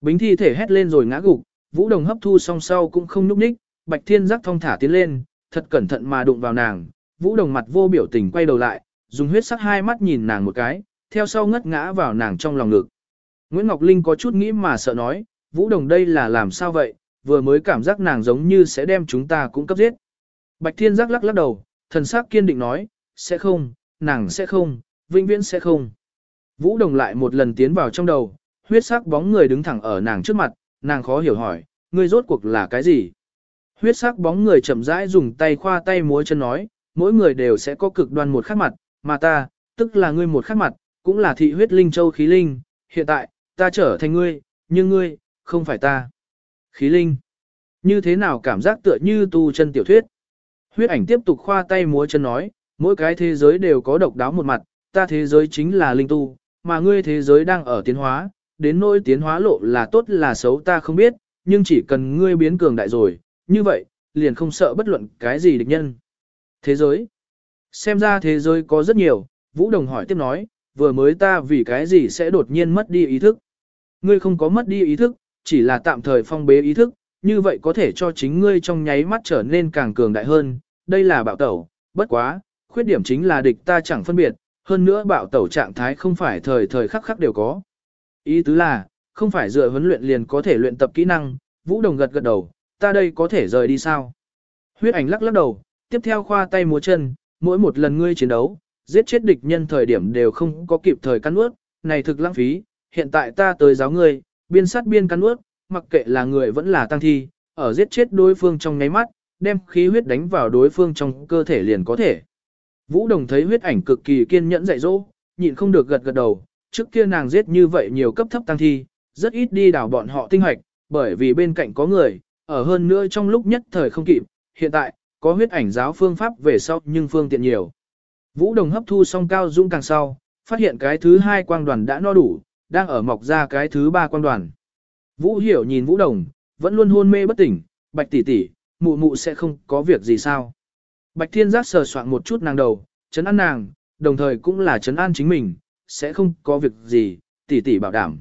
Bính thi thể hét lên rồi ngã gục, Vũ Đồng hấp thu song sau cũng không núp ních, Bạch Thiên giác thong thả tiến lên, thật cẩn thận mà đụng vào nàng, Vũ Đồng mặt vô biểu tình quay đầu lại, dùng huyết sắc hai mắt nhìn nàng một cái, theo sau ngất ngã vào nàng trong lòng ngực. Nguyễn Ngọc Linh có chút nghĩ mà sợ nói, Vũ Đồng đây là làm sao vậy, vừa mới cảm giác nàng giống như sẽ đem chúng ta cũng cấp giết. Bạch Thiên giác lắc lắc đầu, thần sắc kiên định nói, sẽ không, nàng sẽ không, vĩnh viễn sẽ không. Vũ Đồng lại một lần tiến vào trong đầu, huyết sắc bóng người đứng thẳng ở nàng trước mặt, nàng khó hiểu hỏi, ngươi rốt cuộc là cái gì? Huyết sắc bóng người chậm rãi dùng tay khoa tay múa chân nói, mỗi người đều sẽ có cực đoan một khắc mặt, mà ta, tức là ngươi một khắc mặt, cũng là thị huyết linh châu khí linh, hiện tại, ta trở thành ngươi, nhưng ngươi, không phải ta. Khí linh. Như thế nào cảm giác tựa như tu chân tiểu thuyết? Huyết ảnh tiếp tục khoa tay múa chân nói, mỗi cái thế giới đều có độc đáo một mặt, ta thế giới chính là linh tu, mà ngươi thế giới đang ở tiến hóa, đến nỗi tiến hóa lộ là tốt là xấu ta không biết, nhưng chỉ cần ngươi biến cường đại rồi, như vậy, liền không sợ bất luận cái gì địch nhân. Thế giới. Xem ra thế giới có rất nhiều, Vũ Đồng hỏi tiếp nói, vừa mới ta vì cái gì sẽ đột nhiên mất đi ý thức. Ngươi không có mất đi ý thức, chỉ là tạm thời phong bế ý thức, như vậy có thể cho chính ngươi trong nháy mắt trở nên càng cường đại hơn, đây là bạo tẩu, bất quá, khuyết điểm chính là địch ta chẳng phân biệt, hơn nữa bạo tẩu trạng thái không phải thời thời khắc khắc đều có. Ý tứ là, không phải dựa huấn luyện liền có thể luyện tập kỹ năng, Vũ Đồng gật gật đầu, ta đây có thể rời đi sao? Huyết ảnh lắc lắc đầu, tiếp theo khoa tay múa chân, mỗi một lần ngươi chiến đấu, giết chết địch nhân thời điểm đều không có kịp thời cắn ướt, này thực lãng phí, hiện tại ta tới giáo ngươi, biên sát biên cắn ướt, mặc kệ là người vẫn là tăng thi, ở giết chết đối phương trong nháy mắt, đem khí huyết đánh vào đối phương trong cơ thể liền có thể. Vũ Đồng thấy huyết ảnh cực kỳ kiên nhẫn dạy dỗ, nhịn không được gật gật đầu, trước kia nàng giết như vậy nhiều cấp thấp tăng thi, rất ít đi đảo bọn họ tinh hoạch, bởi vì bên cạnh có người, ở hơn nữa trong lúc nhất thời không kịp, hiện tại, có huyết ảnh giáo phương pháp về sau nhưng phương tiện nhiều. Vũ Đồng hấp thu xong cao dũng càng sau, phát hiện cái thứ hai quang đoàn đã no đủ, đang ở mọc ra cái thứ ba quan đoàn. Vũ Hiểu nhìn Vũ Đồng, vẫn luôn hôn mê bất tỉnh, bạch tỷ tỷ, mụ mụ sẽ không có việc gì sao. Bạch Thiên Giác sờ soạn một chút nàng đầu, chấn an nàng, đồng thời cũng là chấn an chính mình, sẽ không có việc gì, tỷ tỷ bảo đảm.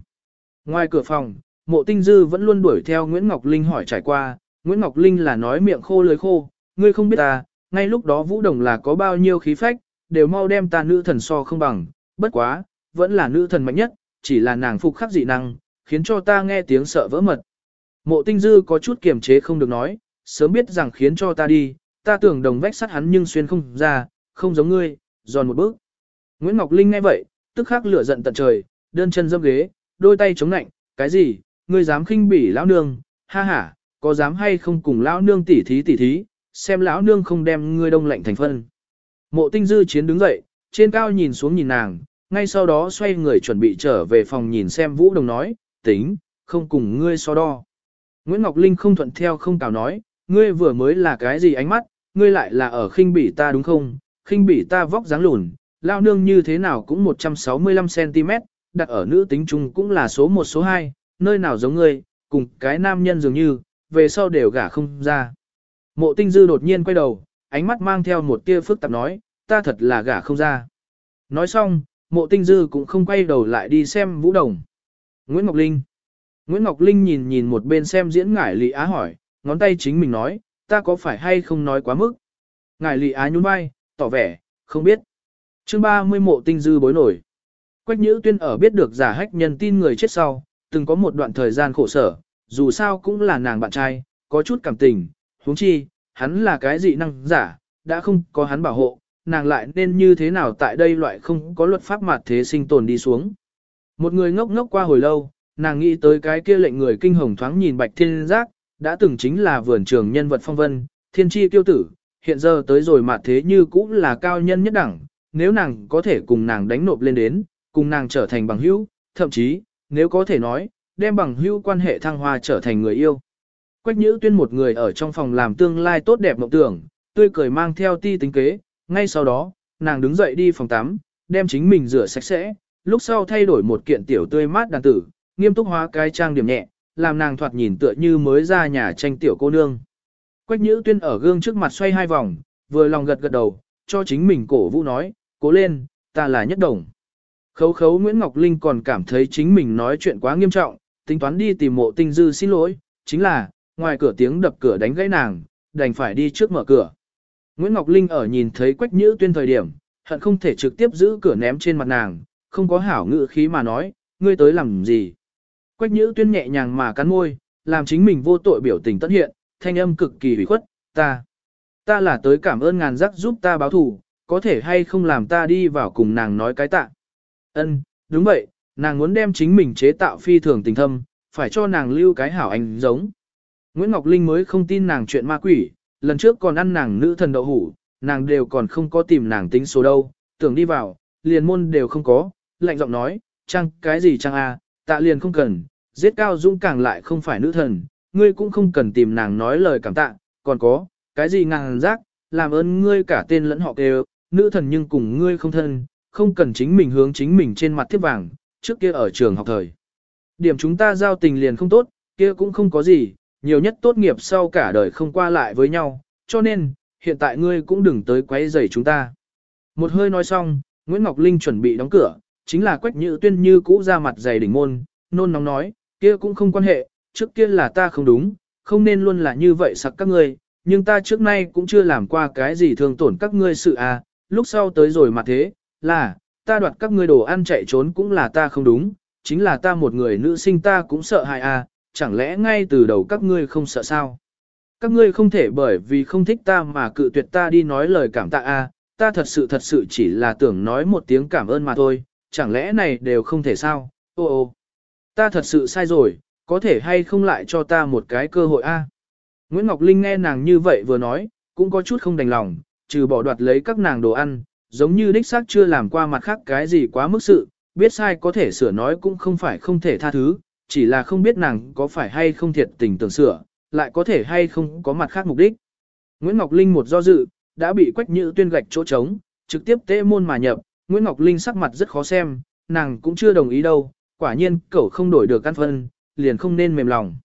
Ngoài cửa phòng, mộ tinh dư vẫn luôn đuổi theo Nguyễn Ngọc Linh hỏi trải qua, Nguyễn Ngọc Linh là nói miệng khô lưỡi khô, ngươi không biết ta, ngay lúc đó Vũ Đồng là có bao nhiêu khí phách, đều mau đem ta nữ thần so không bằng, bất quá, vẫn là nữ thần mạnh nhất, chỉ là nàng phục khắc dị năng, khiến cho ta nghe tiếng sợ vỡ mật. Mộ tinh dư có chút kiềm chế không được nói, sớm biết rằng khiến cho ta đi, ta tưởng đồng vách sắt hắn nhưng xuyên không ra, không giống ngươi, giòn một bước. Nguyễn Ngọc Linh nghe vậy, tức khắc lửa giận tận trời, đơn chân dâm ghế, đôi tay chống nạnh, cái gì, ngươi dám khinh bỉ lão nương, ha ha, có dám hay không cùng lão nương tỉ thí tỉ thí, xem lão nương không đem ngươi đông lạnh thành phân. Mộ tinh dư chiến đứng dậy, trên cao nhìn xuống nhìn nàng, ngay sau đó xoay người chuẩn bị trở về phòng nhìn xem Vũ Đồng nói, tính, không cùng ngươi so đo. Nguyễn Ngọc Linh không thuận theo không cào nói, ngươi vừa mới là cái gì ánh mắt, ngươi lại là ở khinh bỉ ta đúng không, khinh bỉ ta vóc dáng lùn, lao nương như thế nào cũng 165cm, đặt ở nữ tính trung cũng là số 1 số 2, nơi nào giống ngươi, cùng cái nam nhân dường như, về sau đều gả không ra. Mộ tinh dư đột nhiên quay đầu, ánh mắt mang theo một tia phức tạp nói, ta thật là gả không ra. Nói xong, mộ tinh dư cũng không quay đầu lại đi xem Vũ Đồng. Nguyễn Ngọc Linh Nguyễn Ngọc Linh nhìn nhìn một bên xem diễn ngải lị á hỏi, ngón tay chính mình nói, ta có phải hay không nói quá mức. Ngải lị á nhún vai, tỏ vẻ, không biết. chương 30 mộ tinh dư bối nổi. Quách Nhữ Tuyên ở biết được giả hách nhân tin người chết sau, từng có một đoạn thời gian khổ sở, dù sao cũng là nàng bạn trai, có chút cảm tình, huống chi, hắn là cái dị năng giả, đã không có hắn bảo hộ, nàng lại nên như thế nào tại đây loại không có luật pháp mặt thế sinh tồn đi xuống. Một người ngốc ngốc qua hồi lâu, nàng nghĩ tới cái kia lệnh người kinh hồng thoáng nhìn bạch thiên giác, đã từng chính là vườn trường nhân vật phong vân, thiên tri tiêu tử, hiện giờ tới rồi mặt thế như cũng là cao nhân nhất đẳng, nếu nàng có thể cùng nàng đánh nộp lên đến, cùng nàng trở thành bằng hữu, thậm chí, nếu có thể nói, đem bằng hữu quan hệ thăng hoa trở thành người yêu. Quách Nhữ Tuyên một người ở trong phòng làm tương lai tốt đẹp mộng tưởng, tươi cười mang theo ti tính kế, ngay sau đó, nàng đứng dậy đi phòng tắm, đem chính mình rửa sạch sẽ, lúc sau thay đổi một kiện tiểu tươi mát đàn tử, nghiêm túc hóa cái trang điểm nhẹ, làm nàng thoạt nhìn tựa như mới ra nhà tranh tiểu cô nương. Quách Nhữ Tuyên ở gương trước mặt xoay hai vòng, vừa lòng gật gật đầu, cho chính mình cổ vũ nói, cố lên, ta là nhất đồng. Khấu khấu Nguyễn Ngọc Linh còn cảm thấy chính mình nói chuyện quá nghiêm trọng, tính toán đi tìm mộ tinh dư xin lỗi, chính là, ngoài cửa tiếng đập cửa đánh gãy nàng, đành phải đi trước mở cửa. Nguyễn Ngọc Linh ở nhìn thấy Quách Nhữ Tuyên thời điểm, hận không thể trực tiếp giữ cửa ném trên mặt nàng, không có hảo ngữ khí mà nói, ngươi tới làm gì. Quách Nhữ Tuyên nhẹ nhàng mà cắn môi, làm chính mình vô tội biểu tình tất hiện, thanh âm cực kỳ ủy khuất, ta. Ta là tới cảm ơn ngàn giác giúp ta báo thù, có thể hay không làm ta đi vào cùng nàng nói cái tạ. Ân, đúng vậy, nàng muốn đem chính mình chế tạo phi thường tình thâm, phải cho nàng lưu cái hảo anh giống. Nguyễn Ngọc Linh mới không tin nàng chuyện ma quỷ, lần trước còn ăn nàng nữ thần đậu hủ, nàng đều còn không có tìm nàng tính số đâu, tưởng đi vào, liền môn đều không có, lạnh giọng nói, chăng cái gì chăng a, tạ liền không cần, giết cao dũng càng lại không phải nữ thần, ngươi cũng không cần tìm nàng nói lời cảm tạ, còn có, cái gì ngàn giác, làm ơn ngươi cả tên lẫn họ kêu, nữ thần nhưng cùng ngươi không thân, không cần chính mình hướng chính mình trên mặt thiếp vàng, trước kia ở trường học thời. Điểm chúng ta giao tình liền không tốt, kia cũng không có gì, nhiều nhất tốt nghiệp sau cả đời không qua lại với nhau, cho nên, hiện tại ngươi cũng đừng tới quấy rầy chúng ta. Một hơi nói xong, Nguyễn Ngọc Linh chuẩn bị đóng cửa, chính là Quách Nhữ Tuyên như cũ ra mặt dày đỉnh môn, nôn nóng nói, kia cũng không quan hệ, trước kia là ta không đúng, không nên luôn là như vậy sặc các ngươi, nhưng ta trước nay cũng chưa làm qua cái gì thương tổn các ngươi sự à, lúc sau tới rồi mà thế, là, ta đoạt các ngươi đồ ăn chạy trốn cũng là ta không đúng, chính là ta một người nữ sinh ta cũng sợ hại à, chẳng lẽ ngay từ đầu các ngươi không sợ sao? Các ngươi không thể bởi vì không thích ta mà cự tuyệt ta đi nói lời cảm tạ à, ta thật sự thật sự chỉ là tưởng nói một tiếng cảm ơn mà thôi, chẳng lẽ này đều không thể sao? Ô ô, ta thật sự sai rồi, có thể hay không lại cho ta một cái cơ hội a? À? Nguyễn Ngọc Linh nghe nàng như vậy vừa nói, cũng có chút không đành lòng, trừ bỏ đoạt lấy các nàng đồ ăn, giống như đích xác chưa làm qua mặt khác cái gì quá mức sự, biết sai có thể sửa nói cũng không phải không thể tha thứ, chỉ là không biết nàng có phải hay không thiệt tình tưởng sửa, lại có thể hay không có mặt khác mục đích. Nguyễn Ngọc Linh một do dự, đã bị Quách Nhữ tuyên gạch chỗ trống, trực tiếp tế môn mà nhập, Nguyễn Ngọc Linh sắc mặt rất khó xem, nàng cũng chưa đồng ý đâu, quả nhiên cậu không đổi được căn phân, liền không nên mềm lòng.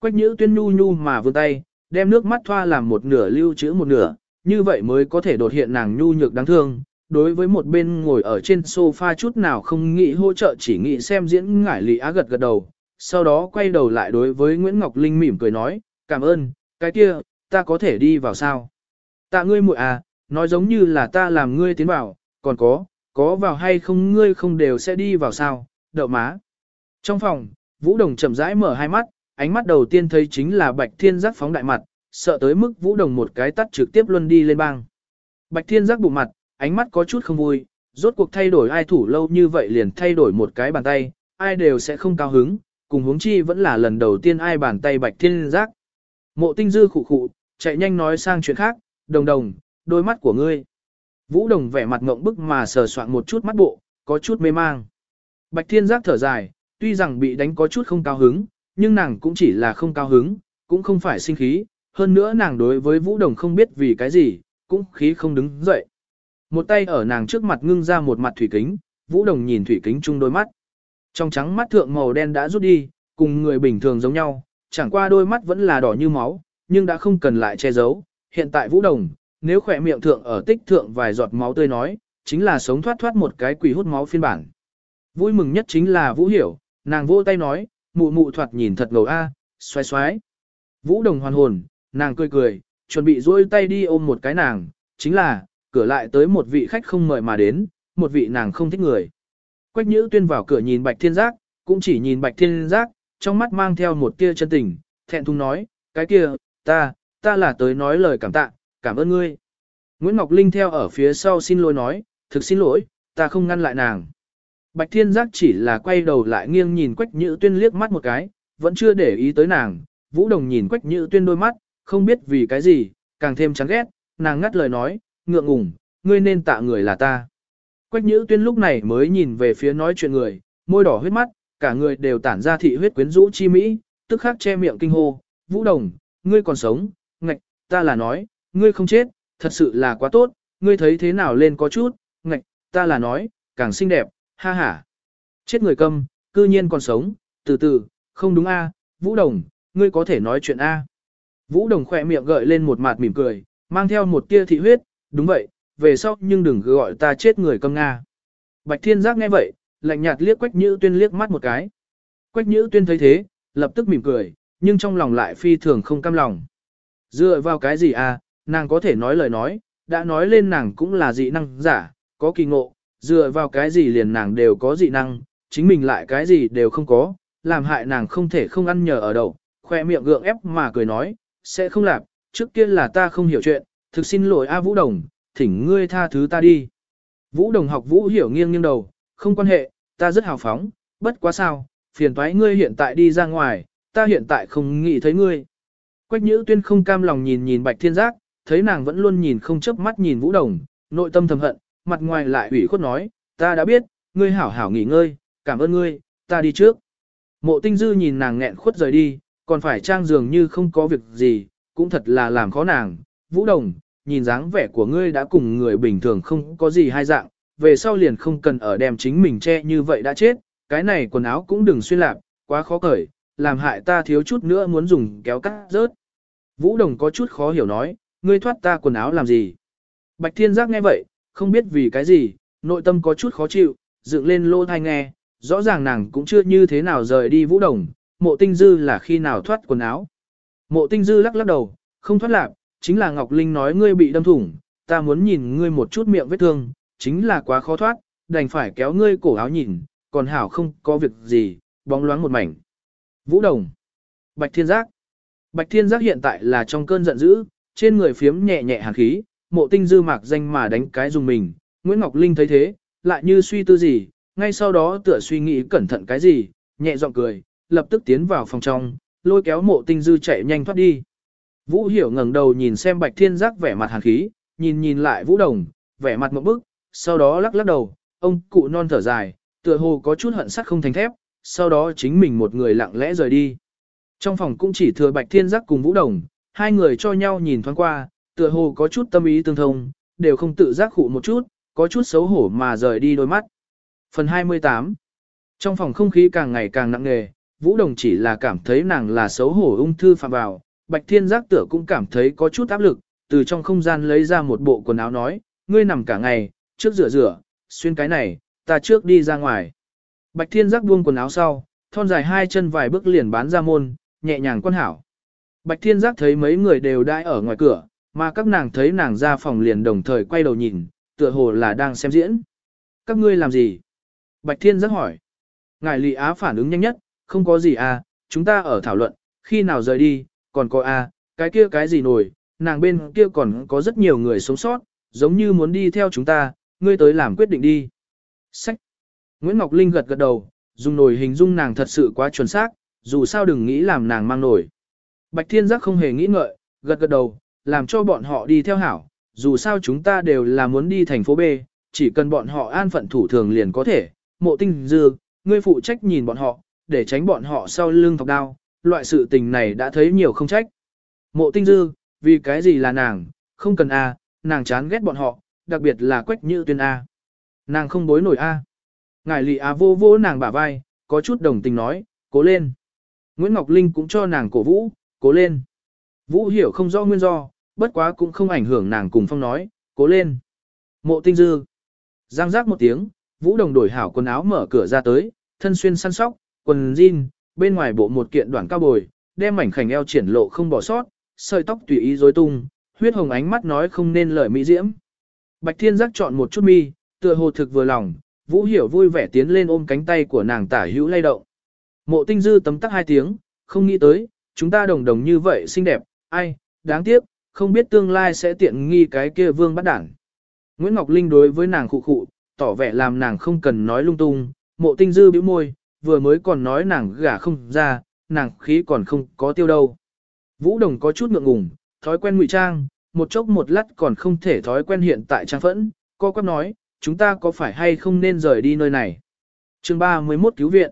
Quách Nhữ tuyên nhu nhu mà vươn tay, đem nước mắt thoa làm một nửa lưu trữ một nửa, như vậy mới có thể đột hiện nàng nhu nhược đáng thương. Đối với một bên ngồi ở trên sofa chút nào không nghĩ hỗ trợ chỉ nghĩ xem diễn ngải lì á gật gật đầu, sau đó quay đầu lại đối với Nguyễn Ngọc Linh mỉm cười nói, cảm ơn, cái kia, ta có thể đi vào sao? Tạ ngươi muội à, nói giống như là ta làm ngươi tiến vào, còn có, có vào hay không ngươi không đều sẽ đi vào sao, đậu má. Trong phòng, Vũ Đồng chậm rãi mở hai mắt, ánh mắt đầu tiên thấy chính là Bạch Thiên Giác phóng đại mặt, sợ tới mức Vũ Đồng một cái tắt trực tiếp luân đi lên bang. Bạch Thiên Giác bụng mặt, ánh mắt có chút không vui, rốt cuộc thay đổi ai thủ lâu như vậy liền thay đổi một cái bàn tay, ai đều sẽ không cao hứng, cùng huống chi vẫn là lần đầu tiên ai bàn tay Bạch Thiên Giác. Mộ tinh dư khụ khụ, chạy nhanh nói sang chuyện khác, đồng đồng, đôi mắt của ngươi. Vũ đồng vẻ mặt ngộng bức mà sờ soạn một chút mắt bộ, có chút mê mang. Bạch thiên giác thở dài, tuy rằng bị đánh có chút không cao hứng, nhưng nàng cũng chỉ là không cao hứng, cũng không phải sinh khí, hơn nữa nàng đối với vũ đồng không biết vì cái gì, cũng khí không đứng dậy. Một tay ở nàng trước mặt ngưng ra một mặt thủy kính, vũ đồng nhìn thủy kính chung đôi mắt. Trong trắng mắt thượng màu đen đã rút đi, cùng người bình thường giống nhau, chẳng qua đôi mắt vẫn là đỏ như máu, nhưng đã không cần lại che giấu. Hiện tại vũ đồng, nếu khỏe miệng thượng ở tích thượng vài giọt máu tươi nói, chính là sống thoát thoát một cái quỷ hút máu phiên bản. Vui mừng nhất chính là vũ hiểu, nàng vỗ tay nói, mụ mụ thoạt nhìn thật ngầu a, xoay xoái. Vũ đồng hoàn hồn, nàng cười cười, chuẩn bị duỗi tay đi ôm một cái nàng, chính là, cửa lại tới một vị khách không mời mà đến, một vị nàng không thích người. Quách Nhữ Tuyên vào cửa nhìn Bạch Thiên Giác, cũng chỉ nhìn Bạch Thiên Giác, trong mắt mang theo một tia chân tình, thẹn thùng nói, cái kia, ta, ta là tới nói lời cảm tạ, cảm ơn ngươi. Nguyễn Ngọc Linh theo ở phía sau xin lỗi nói, thực xin lỗi, ta không ngăn lại nàng. Bạch Thiên Giác chỉ là quay đầu lại nghiêng nhìn Quách Nhữ Tuyên liếc mắt một cái, vẫn chưa để ý tới nàng, Vũ Đồng nhìn Quách Nhữ Tuyên đôi mắt, không biết vì cái gì, càng thêm chán ghét, nàng ngắt lời nói, ngượng ngùng, ngươi nên tạ người là ta. Quách Nhữ Tuyên lúc này mới nhìn về phía nói chuyện người, môi đỏ huyết mắt, cả người đều tản ra thị huyết quyến rũ chi mỹ, tức khắc che miệng kinh hô, Vũ Đồng, ngươi còn sống, ngạch, ta là nói, ngươi không chết, thật sự là quá tốt, ngươi thấy thế nào lên có chút, ngạch, ta là nói, càng xinh đẹp, ha ha. Chết người câm, cư nhiên còn sống, từ từ, không đúng a, Vũ Đồng, ngươi có thể nói chuyện a. Vũ Đồng khỏe miệng gợi lên một mặt mỉm cười, mang theo một tia thị huyết, đúng vậy, về sau nhưng đừng gọi ta chết người câm nga. Bạch Thiên Giác nghe vậy, lạnh nhạt liếc Quách Nhữ Tuyên liếc mắt một cái. Quách Nhữ Tuyên thấy thế, lập tức mỉm cười, nhưng trong lòng lại phi thường không cam lòng. Dựa vào cái gì à, nàng có thể nói lời nói, đã nói lên nàng cũng là dị năng giả, có kỳ ngộ, dựa vào cái gì liền nàng đều có dị năng, chính mình lại cái gì đều không có, làm hại nàng không thể không ăn nhờ ở đậu, khoe miệng gượng ép mà cười nói, sẽ không làm, trước kia là ta không hiểu chuyện, thực xin lỗi A Vũ Đồng, thỉnh ngươi tha thứ ta đi. Vũ Đồng học Vũ hiểu nghiêng nghiêng đầu, không quan hệ, ta rất hào phóng, bất quá sao, phiền toái ngươi hiện tại đi ra ngoài, ta hiện tại không nghĩ thấy ngươi. Quách Nhữ Tuyên không cam lòng nhìn nhìn Bạch Thiên Giác, thấy nàng vẫn luôn nhìn không chớp mắt nhìn Vũ Đồng, nội tâm thầm hận, mặt ngoài lại ủy khuất nói, ta đã biết, ngươi hảo hảo nghỉ ngơi, cảm ơn ngươi, ta đi trước. Mộ Tinh Dư nhìn nàng nghẹn khuất rời đi, còn phải trang dường như không có việc gì, cũng thật là làm khó nàng. Vũ Đồng, nhìn dáng vẻ của ngươi đã cùng người bình thường không có gì hai dạng, về sau liền không cần ở đem chính mình che như vậy đã chết, cái này quần áo cũng đừng xuyên lạp, quá khó cởi, làm hại ta thiếu chút nữa muốn dùng kéo cắt rớt. Vũ Đồng có chút khó hiểu nói, ngươi thoát ta quần áo làm gì? Bạch Thiên Giác nghe vậy, không biết vì cái gì, nội tâm có chút khó chịu, dựng lên lô thai nghe, rõ ràng nàng cũng chưa như thế nào rời đi Vũ Đồng, mộ tinh dư là khi nào thoát quần áo. Mộ tinh dư lắc lắc đầu, không thoát lạc, chính là Ngọc Linh nói ngươi bị đâm thủng, ta muốn nhìn ngươi một chút miệng vết thương, chính là quá khó thoát, đành phải kéo ngươi cổ áo nhìn, còn hảo không có việc gì, bóng loáng một mảnh. Vũ Đồng Bạch Thiên Giác Bạch Thiên Giác hiện tại là trong cơn giận dữ, trên người phiếm nhẹ nhẹ hàn khí, mộ tinh dư mạc danh mà đánh cái dùng mình. Nguyễn Ngọc Linh thấy thế, lại như suy tư gì, ngay sau đó tựa suy nghĩ cẩn thận cái gì, nhẹ giọng cười, lập tức tiến vào phòng trong, lôi kéo mộ tinh dư chạy nhanh thoát đi. Vũ Hiểu ngẩng đầu nhìn xem Bạch Thiên Giác vẻ mặt hàn khí, nhìn nhìn lại Vũ Đồng, vẻ mặt một bức, sau đó lắc lắc đầu, ông cụ non thở dài, tựa hồ có chút hận sắt không thành thép, sau đó chính mình một người lặng lẽ rời đi. Trong phòng cũng chỉ thừa Bạch Thiên Giác cùng Vũ Đồng, hai người cho nhau nhìn thoáng qua, tựa hồ có chút tâm ý tương thông, đều không tự giác khụ một chút, có chút xấu hổ mà rời đi đôi mắt. Phần 28 Trong phòng không khí càng ngày càng nặng nề, Vũ Đồng chỉ là cảm thấy nàng là xấu hổ ung thư phạm vào, Bạch Thiên Giác tựa cũng cảm thấy có chút áp lực, từ trong không gian lấy ra một bộ quần áo nói, ngươi nằm cả ngày, trước rửa rửa, xuyên cái này, ta trước đi ra ngoài. Bạch Thiên Giác buông quần áo sau, thon dài hai chân vài bước liền bán ra môn, nhẹ nhàng quan hảo. Bạch Thiên Giác thấy mấy người đều đãi ở ngoài cửa, mà các nàng thấy nàng ra phòng liền đồng thời quay đầu nhìn, tựa hồ là đang xem diễn. Các ngươi làm gì? Bạch Thiên Giác hỏi. Ngài Lị Á phản ứng nhanh nhất, không có gì à, chúng ta ở thảo luận, khi nào rời đi, còn có à, cái kia cái gì nổi, nàng bên kia còn có rất nhiều người sống sót, giống như muốn đi theo chúng ta, ngươi tới làm quyết định đi. Sách. Nguyễn Ngọc Linh gật gật đầu, dùng nổi hình dung nàng thật sự quá chuẩn xác, dù sao đừng nghĩ làm nàng mang nổi. Bạch Thiên Giác không hề nghĩ ngợi, gật gật đầu, làm cho bọn họ đi theo hảo, dù sao chúng ta đều là muốn đi thành phố B, chỉ cần bọn họ an phận thủ thường liền có thể, mộ tinh dư, ngươi phụ trách nhìn bọn họ, để tránh bọn họ sau lưng thọc đao, loại sự tình này đã thấy nhiều không trách. Mộ tinh dư, vì cái gì là nàng, không cần A, nàng chán ghét bọn họ, đặc biệt là quách như tuyên A. Nàng không bối nổi A. Ngài lị A vô vô nàng bả vai, có chút đồng tình nói, cố lên. Nguyễn Ngọc Linh cũng cho nàng cổ vũ, cố lên. Vũ hiểu không rõ nguyên do, bất quá cũng không ảnh hưởng nàng cùng phong nói, cố lên. Mộ tinh dư. Giang giác một tiếng, Vũ đồng đổi hảo quần áo mở cửa ra tới, thân xuyên săn sóc, quần jean, bên ngoài bộ một kiện đoạn cao bồi, đem mảnh khảnh eo triển lộ không bỏ sót, sợi tóc tùy ý rối tung, huyết hồng ánh mắt nói không nên lời mỹ diễm. Bạch Thiên Giác chọn một chút mi, tựa hồ thực vừa lòng, Vũ Hiểu vui vẻ tiến lên ôm cánh tay của nàng tả hữu lay động. Mộ Tinh Dư tấm tắc hai tiếng, không nghĩ tới, chúng ta đồng đồng như vậy xinh đẹp, ai, đáng tiếc, không biết tương lai sẽ tiện nghi cái kia vương bắt đảng. Nguyễn Ngọc Linh đối với nàng khụ khụ, tỏ vẻ làm nàng không cần nói lung tung, mộ tinh dư bĩu môi, vừa mới còn nói nàng gả không ra, nàng khí còn không có tiêu đâu. Vũ Đồng có chút ngượng ngùng, thói quen ngụy trang, một chốc một lát còn không thể thói quen hiện tại trang phẫn, cô quắp nói, chúng ta có phải hay không nên rời đi nơi này. chương 31 cứu viện.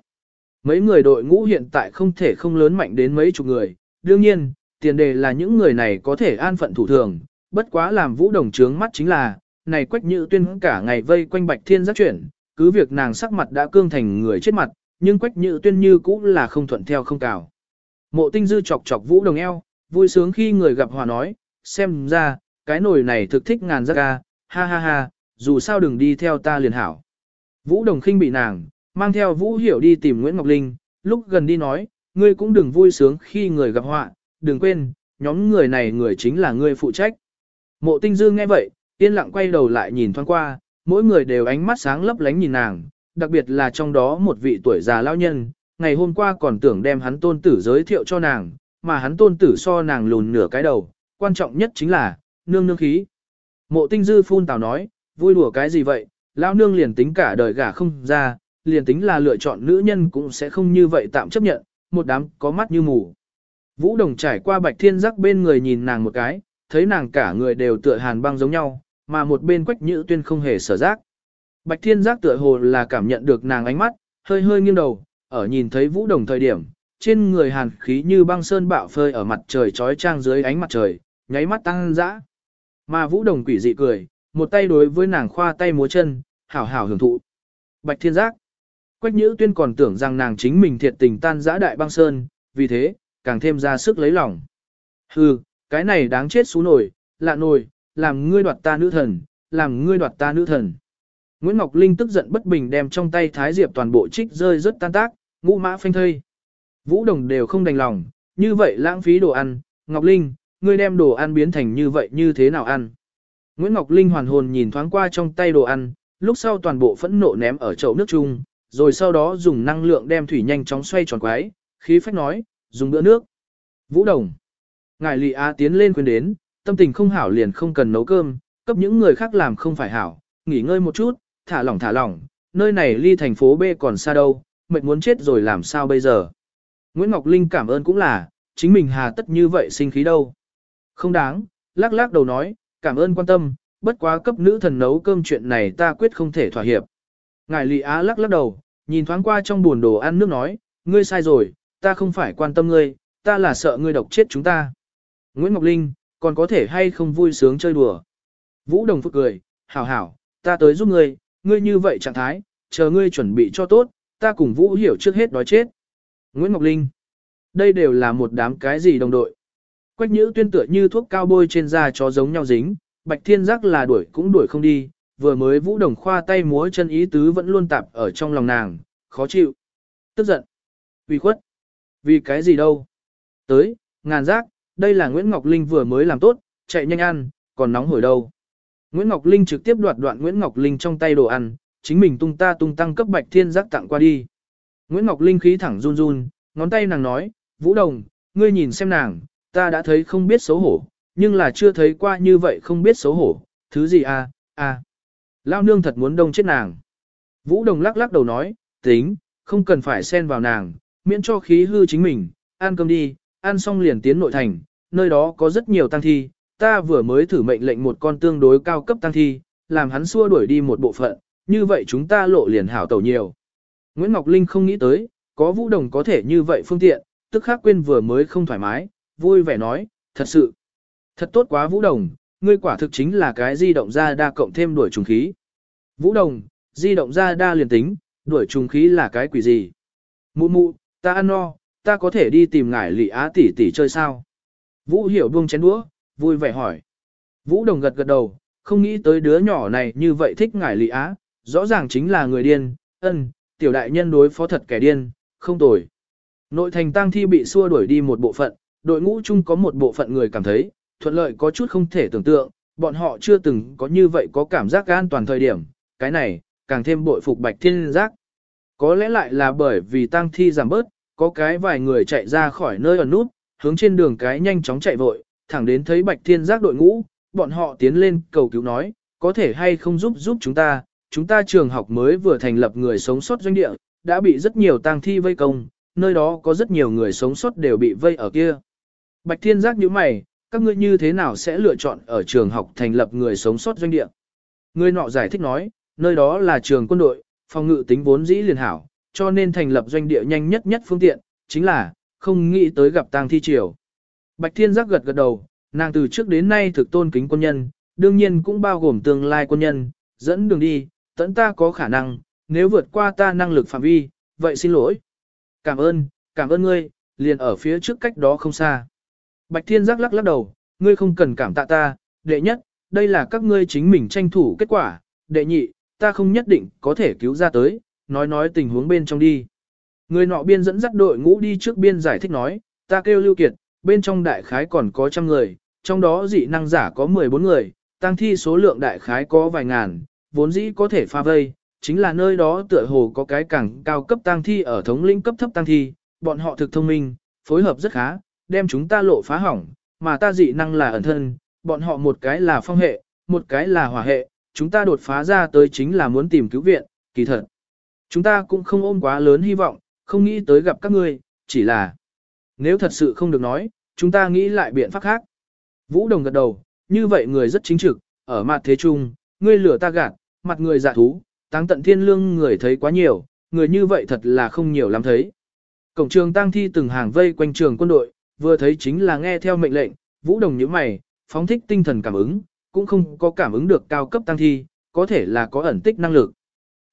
Mấy người đội ngũ hiện tại không thể không lớn mạnh đến mấy chục người, đương nhiên, tiền đề là những người này có thể an phận thủ thường, bất quá làm vũ đồng trướng mắt chính là, này quách nhữ tuyên cả ngày vây quanh bạch thiên giác chuyển, cứ việc nàng sắc mặt đã cương thành người chết mặt, nhưng quách nhự tuyên như cũng là không thuận theo không cào. Mộ tinh dư chọc chọc vũ đồng eo, vui sướng khi người gặp hòa nói, xem ra, cái nồi này thực thích ngàn giác ca, ha ha ha, dù sao đừng đi theo ta liền hảo. Vũ đồng khinh bị nàng, mang theo vũ hiểu đi tìm Nguyễn Ngọc Linh, lúc gần đi nói, ngươi cũng đừng vui sướng khi người gặp họa, đừng quên, nhóm người này người chính là ngươi phụ trách. Mộ tinh dư nghe vậy, yên lặng quay đầu lại nhìn thoáng qua, mỗi người đều ánh mắt sáng lấp lánh nhìn nàng, đặc biệt là trong đó một vị tuổi già lão nhân, ngày hôm qua còn tưởng đem hắn tôn tử giới thiệu cho nàng, mà hắn tôn tử so nàng lùn nửa cái đầu, quan trọng nhất chính là, nương nương khí. Mộ tinh dư phun tào nói, vui đùa cái gì vậy, lão nương liền tính cả đời gả không ra, liền tính là lựa chọn nữ nhân cũng sẽ không như vậy tạm chấp nhận, một đám có mắt như mù. Vũ Đồng trải qua bạch thiên giác bên người nhìn nàng một cái, thấy nàng cả người đều tựa hàn băng giống nhau, mà một bên quách nhữ tuyên không hề sở giác. Bạch thiên giác tựa hồ là cảm nhận được nàng ánh mắt, hơi hơi nghiêng đầu, ở nhìn thấy Vũ Đồng thời điểm, trên người hàn khí như băng sơn bạo phơi ở mặt trời trói trang dưới ánh mặt trời, nháy mắt tăng dã. Mà Vũ Đồng quỷ dị cười, một tay đối với nàng khoa tay múa chân, hảo hảo hưởng thụ. Bạch thiên giác. Quách Nhữ Tuyên còn tưởng rằng nàng chính mình thiệt tình tan dã đại băng sơn, vì thế, càng thêm ra sức lấy lòng. Hừ, cái này đáng chết xú nổi, lạ nổi, làm ngươi đoạt ta nữ thần, làm ngươi đoạt ta nữ thần. Nguyễn Ngọc Linh tức giận bất bình đem trong tay Thái Diệp toàn bộ trích rơi rất tan tác, ngũ mã phanh thây. Vũ Đồng đều không đành lòng, như vậy lãng phí đồ ăn, Ngọc Linh, ngươi đem đồ ăn biến thành như vậy như thế nào ăn. Nguyễn Ngọc Linh hoàn hồn nhìn thoáng qua trong tay đồ ăn, lúc sau toàn bộ phẫn nộ ném ở chậu nước chung, rồi sau đó dùng năng lượng đem thủy nhanh chóng xoay tròn quái, khí phách nói, dùng bữa nước. Vũ Đồng. Ngài Lị Á tiến lên khuyên đến, tâm tình không hảo liền không cần nấu cơm, cấp những người khác làm không phải hảo, nghỉ ngơi một chút, thả lỏng thả lỏng, nơi này ly thành phố B còn xa đâu, mệt muốn chết rồi làm sao bây giờ. Nguyễn Ngọc Linh cảm ơn cũng là, chính mình hà tất như vậy sinh khí đâu. Không đáng, lắc lắc đầu nói, cảm ơn quan tâm, bất quá cấp nữ thần nấu cơm chuyện này ta quyết không thể thỏa hiệp. Ngài Lị Á lắc lắc đầu, nhìn thoáng qua trong buồn đồ ăn nước nói, ngươi sai rồi, ta không phải quan tâm ngươi, ta là sợ ngươi độc chết chúng ta. Nguyễn Ngọc Linh, còn có thể hay không vui sướng chơi đùa. Vũ Đồng Phước cười, hảo hảo, ta tới giúp ngươi, ngươi như vậy trạng thái, chờ ngươi chuẩn bị cho tốt, ta cùng Vũ hiểu trước hết đói chết. Nguyễn Ngọc Linh, đây đều là một đám cái gì đồng đội. Quách nhữ tuyên tựa như thuốc cao bôi trên da chó giống nhau dính, bạch thiên giác là đuổi cũng đuổi không đi, vừa mới Vũ Đồng khoa tay múa chân ý tứ vẫn luôn tạp ở trong lòng nàng, khó chịu, tức giận, vì khuất. Vì cái gì đâu? Tới, ngàn giác, đây là Nguyễn Ngọc Linh vừa mới làm tốt, chạy nhanh ăn, còn nóng hổi đâu. Nguyễn Ngọc Linh trực tiếp đoạt đoạn Nguyễn Ngọc Linh trong tay đồ ăn, chính mình tung ta tung tăng cấp bạch thiên giác tặng qua đi. Nguyễn Ngọc Linh khí thẳng run run, ngón tay nàng nói, Vũ Đồng, ngươi nhìn xem nàng, ta đã thấy không biết xấu hổ, nhưng là chưa thấy qua như vậy không biết xấu hổ, thứ gì à, à. Lao nương thật muốn đông chết nàng. Vũ Đồng lắc lắc đầu nói, tính, không cần phải xen vào nàng, miễn cho khí hư chính mình, ăn cơm đi, ăn xong liền tiến nội thành, nơi đó có rất nhiều tăng thi, ta vừa mới thử mệnh lệnh một con tương đối cao cấp tăng thi, làm hắn xua đuổi đi một bộ phận, như vậy chúng ta lộ liền hảo tẩu nhiều. Nguyễn Ngọc Linh không nghĩ tới, có Vũ Đồng có thể như vậy phương tiện, tức khắc quên vừa mới không thoải mái, vui vẻ nói, thật sự, thật tốt quá Vũ Đồng, ngươi quả thực chính là cái di động ra đa cộng thêm đuổi trùng khí. Vũ Đồng, di động ra đa liền tính, đuổi trùng khí là cái quỷ gì? Mụ mụ, ta ăn no, ta có thể đi tìm ngải lị á tỷ tỷ chơi sao? Vũ hiểu buông chén đũa, vui vẻ hỏi. Vũ Đồng gật gật đầu, không nghĩ tới đứa nhỏ này như vậy thích ngải lị á, rõ ràng chính là người điên, ân, tiểu đại nhân đối phó thật kẻ điên, không tồi. Nội thành tang thi bị xua đuổi đi một bộ phận, đội ngũ chung có một bộ phận người cảm thấy, thuận lợi có chút không thể tưởng tượng, bọn họ chưa từng có như vậy có cảm giác an toàn thời điểm, cái này, càng thêm bội phục bạch thiên giác. Có lẽ lại là bởi vì tang thi giảm bớt, có cái vài người chạy ra khỏi nơi ẩn nút, hướng trên đường cái nhanh chóng chạy vội, thẳng đến thấy bạch thiên giác đội ngũ, bọn họ tiến lên cầu cứu nói, có thể hay không giúp giúp chúng ta, chúng ta trường học mới vừa thành lập người sống sót doanh địa, đã bị rất nhiều tang thi vây công, nơi đó có rất nhiều người sống sót đều bị vây ở kia. Bạch Thiên Giác như mày, các ngươi như thế nào sẽ lựa chọn ở trường học thành lập người sống sót doanh địa? Người nọ giải thích nói, nơi đó là trường quân đội, phòng ngự tính vốn dĩ liền hảo, cho nên thành lập doanh địa nhanh nhất nhất phương tiện, chính là, không nghĩ tới gặp tang thi triều. Bạch Thiên Giác gật gật đầu, nàng từ trước đến nay thực tôn kính quân nhân, đương nhiên cũng bao gồm tương lai quân nhân, dẫn đường đi, tận ta có khả năng, nếu vượt qua ta năng lực phạm vi, vậy xin lỗi. Cảm ơn, cảm ơn ngươi, liền ở phía trước cách đó không xa. Bạch Thiên Giác lắc lắc đầu, ngươi không cần cảm tạ ta, đệ nhất, đây là các ngươi chính mình tranh thủ kết quả, đệ nhị, ta không nhất định có thể cứu ra tới, nói nói tình huống bên trong đi. Người nọ biên dẫn dắt đội ngũ đi trước biên giải thích nói, ta kêu Lưu Kiệt, bên trong đại khái còn có trăm người, trong đó dị năng giả có 14 người, tăng thi số lượng đại khái có vài ngàn, vốn dĩ có thể pha vây, chính là nơi đó tựa hồ có cái càng cao cấp tăng thi ở thống lĩnh cấp thấp tăng thi, bọn họ thực thông minh, phối hợp rất khá, đem chúng ta lộ phá hỏng, mà ta dị năng là ẩn thân, bọn họ một cái là phong hệ, một cái là hỏa hệ, chúng ta đột phá ra tới chính là muốn tìm cứu viện, kỳ thật. Chúng ta cũng không ôm quá lớn hy vọng, không nghĩ tới gặp các ngươi, chỉ là nếu thật sự không được nói, chúng ta nghĩ lại biện pháp khác. Vũ Đồng gật đầu, như vậy người rất chính trực, ở mặt thế trung, ngươi lửa ta gạt, mặt người giả thú, tăng tận thiên lương người thấy quá nhiều, người như vậy thật là không nhiều lắm thấy. Cổng trường tăng thi từng hàng vây quanh trường quân đội, vừa thấy chính là nghe theo mệnh lệnh, Vũ Đồng nhíu mày, phóng thích tinh thần cảm ứng, cũng không có cảm ứng được cao cấp tăng thi, có thể là có ẩn tích năng lực.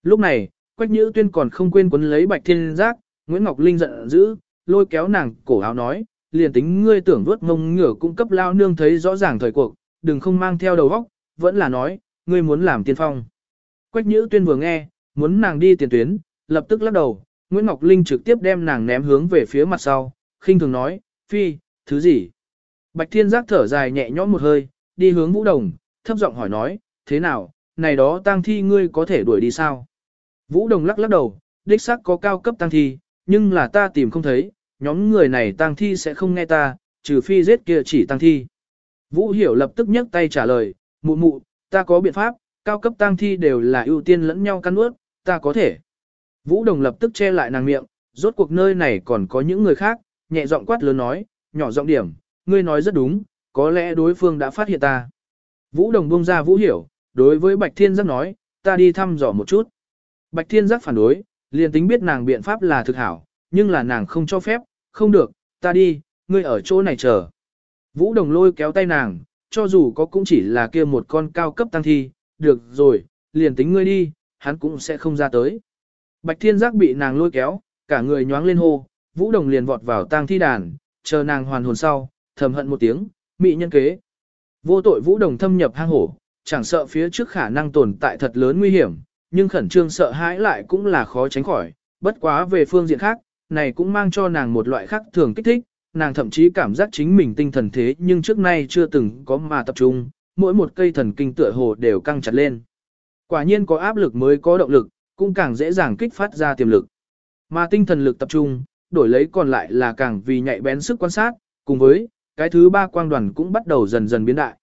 Lúc này, Quách Nhữ Tuyên còn không quên quấn lấy Bạch Thiên Giác, Nguyễn Ngọc Linh giận dữ, lôi kéo nàng cổ áo nói, liền tính ngươi tưởng vuốt mông ngửa cung cấp lao nương thấy rõ ràng thời cuộc, đừng không mang theo đầu óc, vẫn là nói, ngươi muốn làm tiên phong. Quách Nhữ Tuyên vừa nghe, muốn nàng đi tiền tuyến, lập tức lắc đầu, Nguyễn Ngọc Linh trực tiếp đem nàng ném hướng về phía mặt sau, khinh thường nói, phi, thứ gì? Bạch Thiên Giác thở dài nhẹ nhõm một hơi, đi hướng Vũ Đồng, thấp giọng hỏi nói, thế nào, này đó tang thi ngươi có thể đuổi đi sao? Vũ Đồng lắc lắc đầu, đích xác có cao cấp tang thi, nhưng là ta tìm không thấy, nhóm người này tang thi sẽ không nghe ta, trừ phi giết kia chỉ tang thi. Vũ Hiểu lập tức nhấc tay trả lời, mụ mụ, ta có biện pháp, cao cấp tang thi đều là ưu tiên lẫn nhau căn ướt, ta có thể. Vũ Đồng lập tức che lại nàng miệng, rốt cuộc nơi này còn có những người khác, nhẹ giọng quát lớn nói, nhỏ giọng điểm, ngươi nói rất đúng, có lẽ đối phương đã phát hiện ta. Vũ Đồng buông ra Vũ Hiểu, đối với Bạch Thiên Giác nói, ta đi thăm dò một chút. Bạch Thiên Giác phản đối, liền tính biết nàng biện pháp là thực hảo, nhưng là nàng không cho phép, không được, ta đi, ngươi ở chỗ này chờ. Vũ Đồng lôi kéo tay nàng, cho dù có cũng chỉ là kia một con cao cấp tăng thi, được rồi, liền tính ngươi đi, hắn cũng sẽ không ra tới. Bạch Thiên Giác bị nàng lôi kéo, cả người nhoáng lên hô, Vũ Đồng liền vọt vào tang thi đàn, chờ nàng hoàn hồn sau, thầm hận một tiếng, mị nhân kế. Vô tội Vũ Đồng thâm nhập hang hổ, chẳng sợ phía trước khả năng tồn tại thật lớn nguy hiểm, nhưng khẩn trương sợ hãi lại cũng là khó tránh khỏi, bất quá về phương diện khác, này cũng mang cho nàng một loại khác thường kích thích, nàng thậm chí cảm giác chính mình tinh thần thế nhưng trước nay chưa từng có mà tập trung, mỗi một cây thần kinh tựa hồ đều căng chặt lên. Quả nhiên có áp lực mới có động lực, cũng càng dễ dàng kích phát ra tiềm lực. Mà tinh thần lực tập trung, đổi lấy còn lại là càng vì nhạy bén sức quan sát, cùng với, cái thứ ba quang đoàn cũng bắt đầu dần dần biến đại.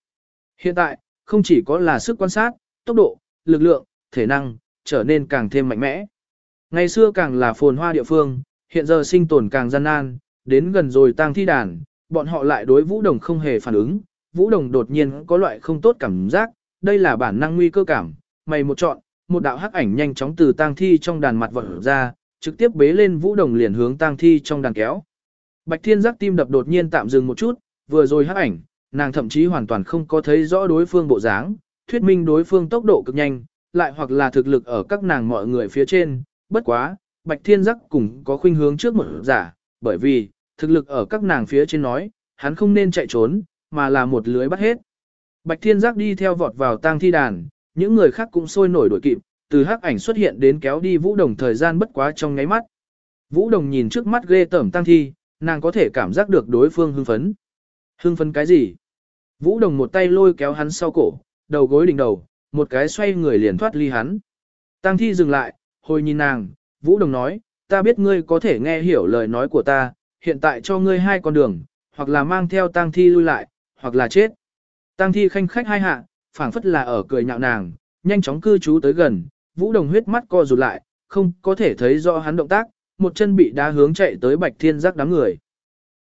Hiện tại, không chỉ có là sức quan sát, tốc độ, lực lượng, thể năng, trở nên càng thêm mạnh mẽ. Ngày xưa càng là phồn hoa địa phương, hiện giờ sinh tồn càng gian nan, đến gần rồi tang thi đàn, bọn họ lại đối Vũ Đồng không hề phản ứng, Vũ Đồng đột nhiên có loại không tốt cảm giác, đây là bản năng nguy cơ cảm, mày một chọn, một đạo hắc ảnh nhanh chóng từ tang thi trong đàn mặt vọt ra, trực tiếp bế lên Vũ Đồng liền hướng tang thi trong đàn kéo. Bạch Thiên giác tim đập đột nhiên tạm dừng một chút, vừa rồi hắc ảnh, nàng thậm chí hoàn toàn không có thấy rõ đối phương bộ dáng, thuyết minh đối phương tốc độ cực nhanh, lại hoặc là thực lực ở các nàng mọi người phía trên, bất quá, Bạch Thiên giác cùng có khuynh hướng trước một giả, bởi vì, thực lực ở các nàng phía trên nói, hắn không nên chạy trốn, mà là một lưới bắt hết. Bạch Thiên giác đi theo vọt vào tang thi đàn, những người khác cũng sôi nổi đuổi kịp, từ hắc ảnh xuất hiện đến kéo đi Vũ Đồng thời gian bất quá trong nháy mắt. Vũ Đồng nhìn trước mắt ghê tởm tang thi, nàng có thể cảm giác được đối phương hưng phấn. Hưng phấn cái gì? Vũ Đồng một tay lôi kéo hắn sau cổ, đầu gối đỉnh đầu, một cái xoay người liền thoát ly hắn. Tang thi dừng lại, hồi nhìn nàng, Vũ Đồng nói, ta biết ngươi có thể nghe hiểu lời nói của ta, hiện tại cho ngươi hai con đường, hoặc là mang theo tang thi lui lại, hoặc là chết. Tang thi khanh khách hai hạ, phảng phất là ở cười nhạo nàng, nhanh chóng cư trú tới gần, Vũ Đồng huyết mắt co rụt lại, không có thể thấy rõ hắn động tác, một chân bị đá hướng chạy tới Bạch Thiên Giác đám người.